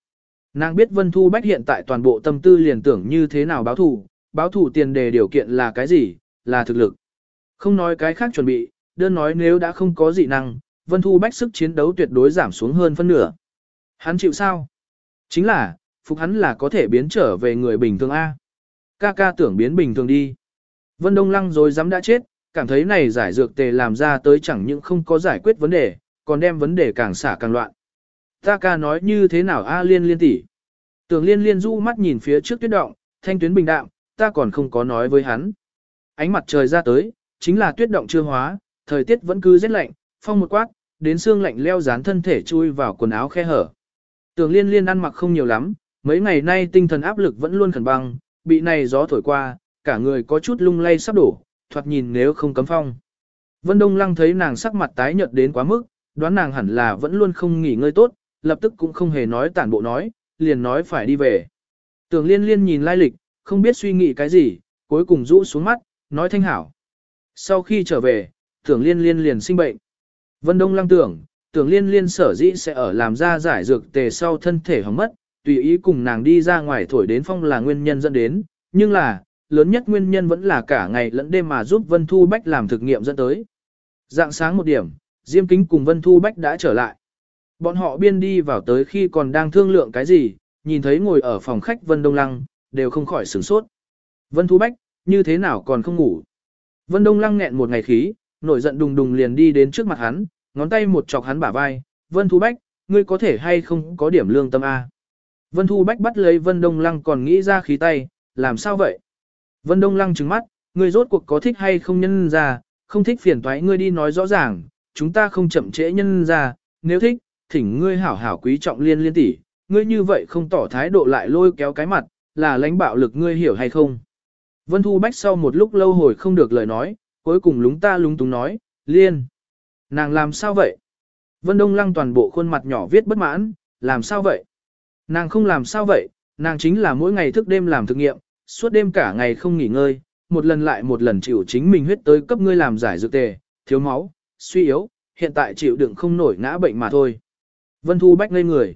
Nàng biết Vân Thu Bách hiện tại toàn bộ tâm tư liền tưởng như thế nào báo thù, báo thù tiền đề điều kiện là cái gì, là thực lực. Không nói cái khác chuẩn bị, đơn nói nếu đã không có dị năng, Vân Thu Bách sức chiến đấu tuyệt đối giảm xuống hơn phân nửa. Hắn chịu sao? Chính là, phục hắn là có thể biến trở về người bình thường A. Ca ca tưởng biến bình thường đi. Vân Đông Lăng rồi dám đã chết, cảm thấy này giải dược tề làm ra tới chẳng những không có giải quyết vấn đề, còn đem vấn đề càng xả càng loạn. Ta ca nói như thế nào A liên liên tỷ. Tưởng liên liên du mắt nhìn phía trước tuyết động, thanh tuyến bình đạm, ta còn không có nói với hắn. Ánh mặt trời ra tới, chính là tuyết động chưa hóa, thời tiết vẫn cứ rét lạnh, phong một quát, đến xương lạnh leo dán thân thể chui vào quần áo khe hở. Tưởng liên liên ăn mặc không nhiều lắm, mấy ngày nay tinh thần áp lực vẫn luôn khẩn băng, bị này gió thổi qua, cả người có chút lung lay sắp đổ, thoạt nhìn nếu không cấm phong. Vân Đông Lăng thấy nàng sắc mặt tái nhợt đến quá mức, đoán nàng hẳn là vẫn luôn không nghỉ ngơi tốt, lập tức cũng không hề nói tản bộ nói, liền nói phải đi về. Tưởng liên liên nhìn lai lịch, không biết suy nghĩ cái gì, cuối cùng rũ xuống mắt, nói thanh hảo. Sau khi trở về, tưởng liên liên liền sinh bệnh. Vân Đông lăng tưởng, tưởng liên liên sở dĩ sẽ ở làm ra giải dược tề sau thân thể hỏng mất, tùy ý cùng nàng đi ra ngoài thổi đến phong là nguyên nhân dẫn đến, nhưng là, lớn nhất nguyên nhân vẫn là cả ngày lẫn đêm mà giúp Vân Thu Bách làm thực nghiệm dẫn tới. Dạng sáng một điểm, Diêm Kính cùng Vân Thu Bách đã trở lại. Bọn họ biên đi vào tới khi còn đang thương lượng cái gì, nhìn thấy ngồi ở phòng khách Vân Đông Lăng, đều không khỏi sửng sốt. Vân Thu Bách, như thế nào còn không ngủ? Vân Đông Lăng nghẹn một ngày khí, nổi giận đùng đùng liền đi đến trước mặt hắn, ngón tay một chọc hắn bả vai, Vân Thu Bách, ngươi có thể hay không có điểm lương tâm A. Vân Thu Bách bắt lấy Vân Đông Lăng còn nghĩ ra khí tay, làm sao vậy? Vân Đông Lăng trừng mắt, ngươi rốt cuộc có thích hay không nhân ra, không thích phiền toái ngươi đi nói rõ ràng, chúng ta không chậm trễ nhân ra, nếu thích, thỉnh ngươi hảo hảo quý trọng liên liên tỷ, ngươi như vậy không tỏ thái độ lại lôi kéo cái mặt, là lãnh bạo lực ngươi hiểu hay không? Vân Thu Bách sau một lúc lâu hồi không được lời nói, cuối cùng lúng ta lúng túng nói, liên. Nàng làm sao vậy? Vân Đông Lăng toàn bộ khuôn mặt nhỏ viết bất mãn, làm sao vậy? Nàng không làm sao vậy, nàng chính là mỗi ngày thức đêm làm thực nghiệm, suốt đêm cả ngày không nghỉ ngơi, một lần lại một lần chịu chính mình huyết tới cấp ngươi làm giải dược tề, thiếu máu, suy yếu, hiện tại chịu đựng không nổi ngã bệnh mà thôi. Vân Thu Bách ngây người.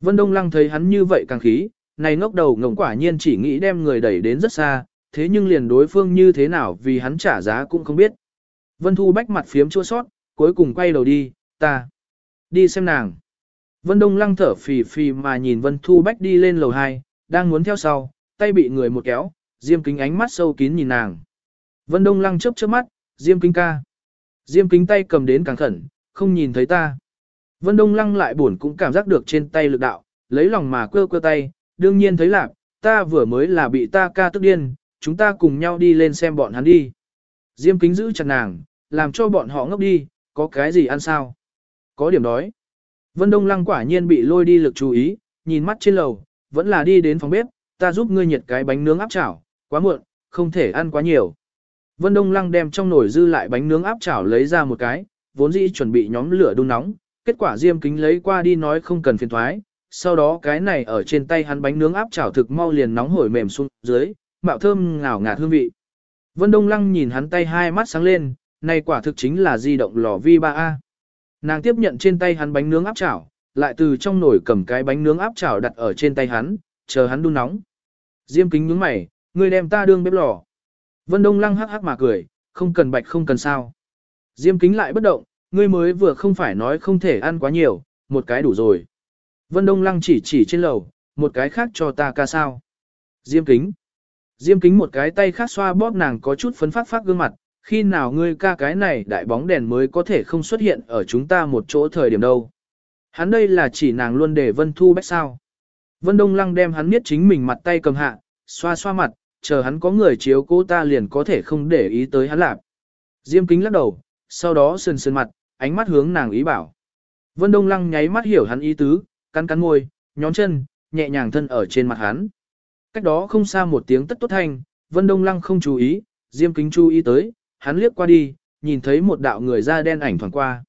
Vân Đông Lăng thấy hắn như vậy càng khí, này ngốc đầu ngổng quả nhiên chỉ nghĩ đem người đẩy đến rất xa, thế nhưng liền đối phương như thế nào vì hắn trả giá cũng không biết. Vân Thu Bách mặt phiếm chua sót, cuối cùng quay đầu đi, ta đi xem nàng. Vân Đông Lăng thở phì phì mà nhìn Vân Thu Bách đi lên lầu 2, đang muốn theo sau, tay bị người một kéo, Diêm Kính ánh mắt sâu kín nhìn nàng. Vân Đông Lăng chớp chớp mắt, Diêm Kính ca. Diêm Kính tay cầm đến càng khẩn, không nhìn thấy ta. Vân Đông Lăng lại buồn cũng cảm giác được trên tay lực đạo, lấy lòng mà quơ quơ tay, đương nhiên thấy lạc, ta vừa mới là bị ta ca tức điên, chúng ta cùng nhau đi lên xem bọn hắn đi. Diêm Kính giữ chặt nàng, làm cho bọn họ ngốc đi, có cái gì ăn sao? Có điểm đói. Vân Đông Lăng quả nhiên bị lôi đi lực chú ý, nhìn mắt trên lầu, vẫn là đi đến phòng bếp, ta giúp ngươi nhiệt cái bánh nướng áp chảo, quá muộn, không thể ăn quá nhiều. Vân Đông Lăng đem trong nồi dư lại bánh nướng áp chảo lấy ra một cái, vốn dĩ chuẩn bị nhóm lửa đun nóng, kết quả Diêm Kính lấy qua đi nói không cần phiền thoái, sau đó cái này ở trên tay hắn bánh nướng áp chảo thực mau liền nóng hổi mềm xuống dưới, mạo thơm ngào ngạt hương vị. Vân Đông Lăng nhìn hắn tay hai mắt sáng lên, này quả thực chính là di động lò vi 3A. Nàng tiếp nhận trên tay hắn bánh nướng áp chảo, lại từ trong nồi cầm cái bánh nướng áp chảo đặt ở trên tay hắn, chờ hắn đun nóng. Diêm kính nhướng mày, ngươi đem ta đương bếp lò. Vân Đông lăng hắc hắc mà cười, không cần bạch không cần sao. Diêm kính lại bất động, ngươi mới vừa không phải nói không thể ăn quá nhiều, một cái đủ rồi. Vân Đông lăng chỉ chỉ trên lầu, một cái khác cho ta ca sao. Diêm kính. Diêm kính một cái tay khác xoa bóp nàng có chút phấn phát phát gương mặt, khi nào ngươi ca cái này đại bóng đèn mới có thể không xuất hiện ở chúng ta một chỗ thời điểm đâu. Hắn đây là chỉ nàng luôn để Vân Thu Bách sao. Vân Đông Lăng đem hắn miết chính mình mặt tay cầm hạ, xoa xoa mặt, chờ hắn có người chiếu cố ta liền có thể không để ý tới hắn lạp. Diêm kính lắc đầu, sau đó sườn sườn mặt, ánh mắt hướng nàng ý bảo. Vân Đông Lăng nháy mắt hiểu hắn ý tứ, cắn cắn môi, nhón chân, nhẹ nhàng thân ở trên mặt hắn. Cách đó không xa một tiếng tất tốt thanh, Vân Đông Lăng không chú ý, Diêm kính chú ý tới, hắn liếc qua đi, nhìn thấy một đạo người da đen ảnh thoảng qua.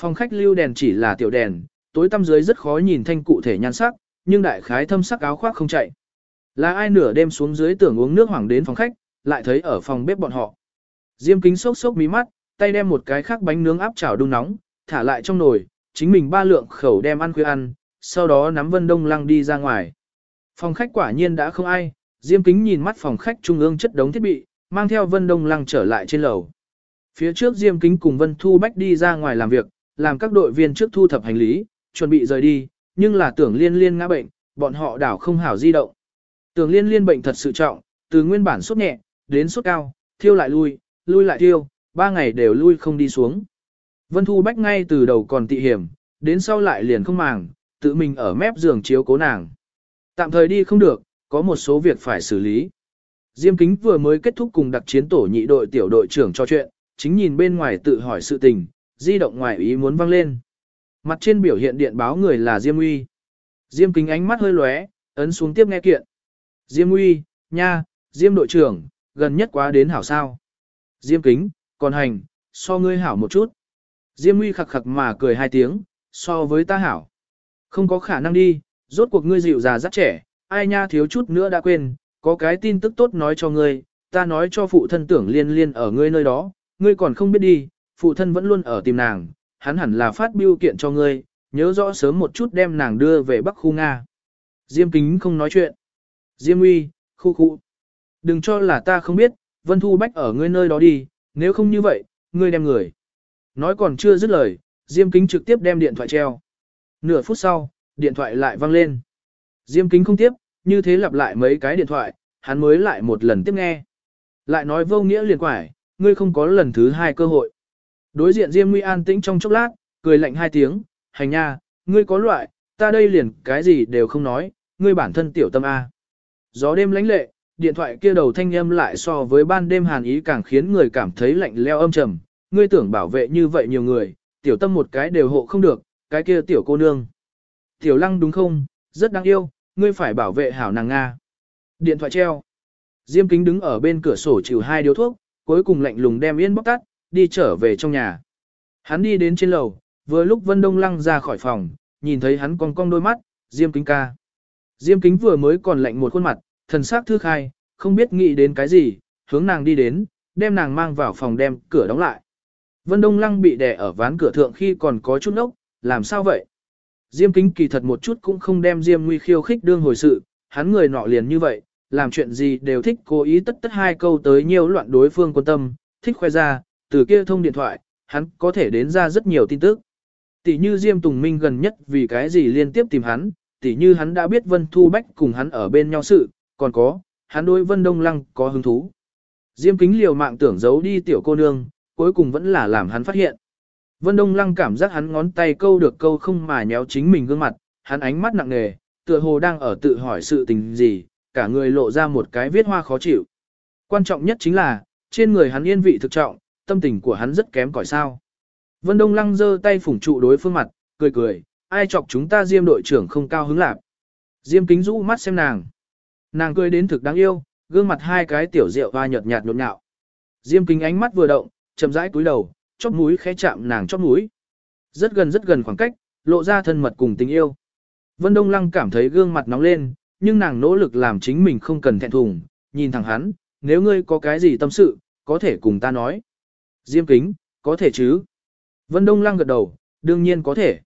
Phòng khách lưu đèn chỉ là tiểu đèn, tối tăm dưới rất khó nhìn thanh cụ thể nhan sắc, nhưng đại khái thâm sắc áo khoác không chạy. Là ai nửa đêm xuống dưới tưởng uống nước hoảng đến phòng khách, lại thấy ở phòng bếp bọn họ. Diêm kính sốc sốc mí mắt, tay đem một cái khác bánh nướng áp chảo đun nóng, thả lại trong nồi, chính mình ba lượng khẩu đem ăn khuya ăn, sau đó nắm Vân Đông Lăng đi ra ngoài. Phòng khách quả nhiên đã không ai, Diêm kính nhìn mắt phòng khách trung ương chất đống thiết bị, mang theo Vân Đông Lăng trở lại trên lầu. Phía trước Diêm Kính cùng Vân Thu Bách đi ra ngoài làm việc, làm các đội viên trước thu thập hành lý, chuẩn bị rời đi, nhưng là tưởng liên liên ngã bệnh, bọn họ đảo không hảo di động. Tưởng liên liên bệnh thật sự trọng, từ nguyên bản sốt nhẹ, đến sốt cao, thiêu lại lui, lui lại thiêu, ba ngày đều lui không đi xuống. Vân Thu Bách ngay từ đầu còn tị hiểm, đến sau lại liền không màng, tự mình ở mép giường chiếu cố nàng. Tạm thời đi không được, có một số việc phải xử lý. Diêm Kính vừa mới kết thúc cùng đặc chiến tổ nhị đội tiểu đội trưởng cho chuyện, chính nhìn bên ngoài tự hỏi sự tình, di động ngoài ý muốn văng lên. Mặt trên biểu hiện điện báo người là Diêm Uy. Diêm Kính ánh mắt hơi lóe, ấn xuống tiếp nghe kiện. Diêm Uy, nha, Diêm đội trưởng, gần nhất quá đến hảo sao. Diêm Kính, còn hành, so ngươi hảo một chút. Diêm Uy khặc khặc mà cười hai tiếng, so với ta hảo. Không có khả năng đi, rốt cuộc ngươi dịu già rất trẻ, ai nha thiếu chút nữa đã quên, có cái tin tức tốt nói cho ngươi, ta nói cho phụ thân tưởng liên liên ở ngươi nơi đó, ngươi còn không biết đi, phụ thân vẫn luôn ở tìm nàng, hắn hẳn là phát biêu kiện cho ngươi, nhớ rõ sớm một chút đem nàng đưa về Bắc khu Nga. Diêm kính không nói chuyện. Diêm uy, khu khu. Đừng cho là ta không biết, Vân Thu Bách ở ngươi nơi đó đi, nếu không như vậy, ngươi đem người. Nói còn chưa dứt lời, Diêm kính trực tiếp đem điện thoại treo. Nửa phút sau, điện thoại lại vang lên. Diêm kính không tiếp, như thế lặp lại mấy cái điện thoại, hắn mới lại một lần tiếp nghe. Lại nói vô nghĩa liền quải, ngươi không có lần thứ hai cơ hội. Đối diện Diêm Nguy an tĩnh trong chốc lát, cười lạnh hai tiếng, hành nha, ngươi có loại, ta đây liền cái gì đều không nói, ngươi bản thân tiểu tâm A. Gió đêm lánh lệ, điện thoại kia đầu thanh âm lại so với ban đêm hàn ý càng khiến người cảm thấy lạnh leo âm trầm, ngươi tưởng bảo vệ như vậy nhiều người, tiểu tâm một cái đều hộ không được, cái kia tiểu cô nương. Tiểu lăng đúng không, rất đáng yêu, ngươi phải bảo vệ hảo nàng Nga. Điện thoại treo. Diêm kính đứng ở bên cửa sổ chịu hai điếu thuốc, cuối cùng lạnh lùng đem yên bóc tắt, đi trở về trong nhà. Hắn đi đến trên lầu, vừa lúc Vân Đông Lăng ra khỏi phòng, nhìn thấy hắn cong cong đôi mắt, Diêm kính ca. Diêm kính vừa mới còn lạnh một khuôn mặt, thần sắc thư khai, không biết nghĩ đến cái gì, hướng nàng đi đến, đem nàng mang vào phòng đem cửa đóng lại. Vân Đông Lăng bị đè ở ván cửa thượng khi còn có chút nốc, làm sao vậy? Diêm kính kỳ thật một chút cũng không đem Diêm Nguy khiêu khích đương hồi sự, hắn người nọ liền như vậy, làm chuyện gì đều thích cố ý tất tất hai câu tới nhiều loạn đối phương quan tâm, thích khoe ra, từ kia thông điện thoại, hắn có thể đến ra rất nhiều tin tức. Tỷ như Diêm Tùng Minh gần nhất vì cái gì liên tiếp tìm hắn, tỷ như hắn đã biết Vân Thu Bách cùng hắn ở bên nhau sự, còn có, hắn đối Vân Đông Lăng có hứng thú. Diêm kính liều mạng tưởng giấu đi tiểu cô nương, cuối cùng vẫn là làm hắn phát hiện. Vân Đông Lăng cảm giác hắn ngón tay câu được câu không mà nhéo chính mình gương mặt, hắn ánh mắt nặng nề, tựa hồ đang ở tự hỏi sự tình gì, cả người lộ ra một cái viết hoa khó chịu. Quan trọng nhất chính là, trên người hắn yên vị thực trọng, tâm tình của hắn rất kém cỏi sao. Vân Đông Lăng giơ tay phủng trụ đối phương mặt, cười cười, ai chọc chúng ta Diêm đội trưởng không cao hứng lạc. Diêm kính rũ mắt xem nàng. Nàng cười đến thực đáng yêu, gương mặt hai cái tiểu rượu hoa nhợt nhạt nhộn nhạo. Diêm kính ánh mắt vừa động, chậm rãi cúi đầu, chóp mũi khẽ chạm nàng chóp mũi. Rất gần rất gần khoảng cách, lộ ra thân mật cùng tình yêu. Vân Đông Lăng cảm thấy gương mặt nóng lên, nhưng nàng nỗ lực làm chính mình không cần thẹn thùng, nhìn thẳng hắn, nếu ngươi có cái gì tâm sự, có thể cùng ta nói. Diêm kính, có thể chứ? Vân Đông Lăng gật đầu, đương nhiên có thể.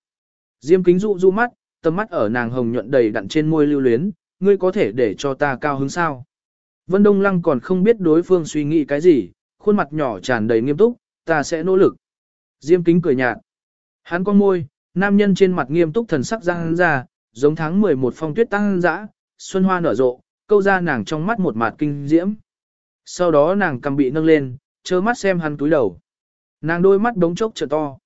Diêm kính dụ du mắt, tầm mắt ở nàng hồng nhuận đầy đặn trên môi lưu luyến, ngươi có thể để cho ta cao hứng sao? Vân Đông Lăng còn không biết đối phương suy nghĩ cái gì, khuôn mặt nhỏ tràn đầy nghiêm túc, ta sẽ nỗ lực. Diêm kính cười nhạt. Hắn con môi, nam nhân trên mặt nghiêm túc thần sắc răng ra, giống tháng 11 phong tuyết tăng dã, xuân hoa nở rộ, câu ra nàng trong mắt một mặt kinh diễm. Sau đó nàng cầm bị nâng lên, trơ mắt xem hắn túi đầu. Nàng đôi mắt đống chốc trợ to.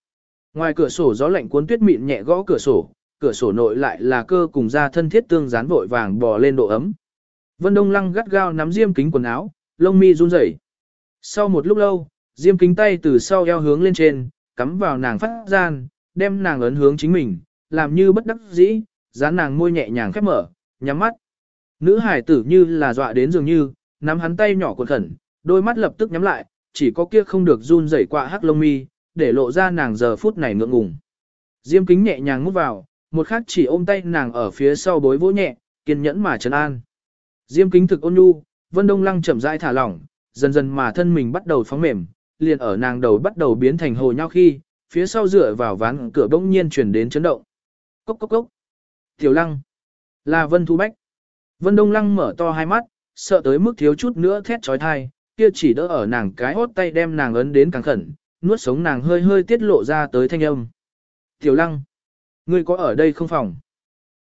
Ngoài cửa sổ gió lạnh cuốn tuyết mịn nhẹ gõ cửa sổ, cửa sổ nội lại là cơ cùng da thân thiết tương dán vội vàng bò lên độ ấm. Vân Đông Lăng gắt gao nắm diêm kính quần áo, lông mi run rẩy. Sau một lúc lâu, diêm kính tay từ sau eo hướng lên trên, cắm vào nàng phát gian, đem nàng ấn hướng chính mình, làm như bất đắc dĩ, dán nàng môi nhẹ nhàng khép mở, nhắm mắt. Nữ hải tử như là dọa đến dường như, nắm hắn tay nhỏ cuộn khẩn, đôi mắt lập tức nhắm lại, chỉ có kia không được run rẩy qua hắc lông mi, để lộ ra nàng giờ phút này ngượng ngùng. Diêm kính nhẹ nhàng mút vào, một khắc chỉ ôm tay nàng ở phía sau bối vỗ nhẹ, kiên nhẫn mà trấn an. Diêm kính thực ôn nhu, Vân Đông Lăng chậm rãi thả lỏng, dần dần mà thân mình bắt đầu phóng mềm, liền ở nàng đầu bắt đầu biến thành hồ nhau khi, phía sau dựa vào ván cửa bỗng nhiên chuyển đến chấn động. Cốc cốc cốc. Tiểu Lăng. Là Vân Thu Bách. Vân Đông Lăng mở to hai mắt, sợ tới mức thiếu chút nữa thét trói thai, kia chỉ đỡ ở nàng cái hốt tay đem nàng ấn đến càng khẩn, nuốt sống nàng hơi hơi tiết lộ ra tới thanh âm. Tiểu Lăng. Ngươi có ở đây không phòng?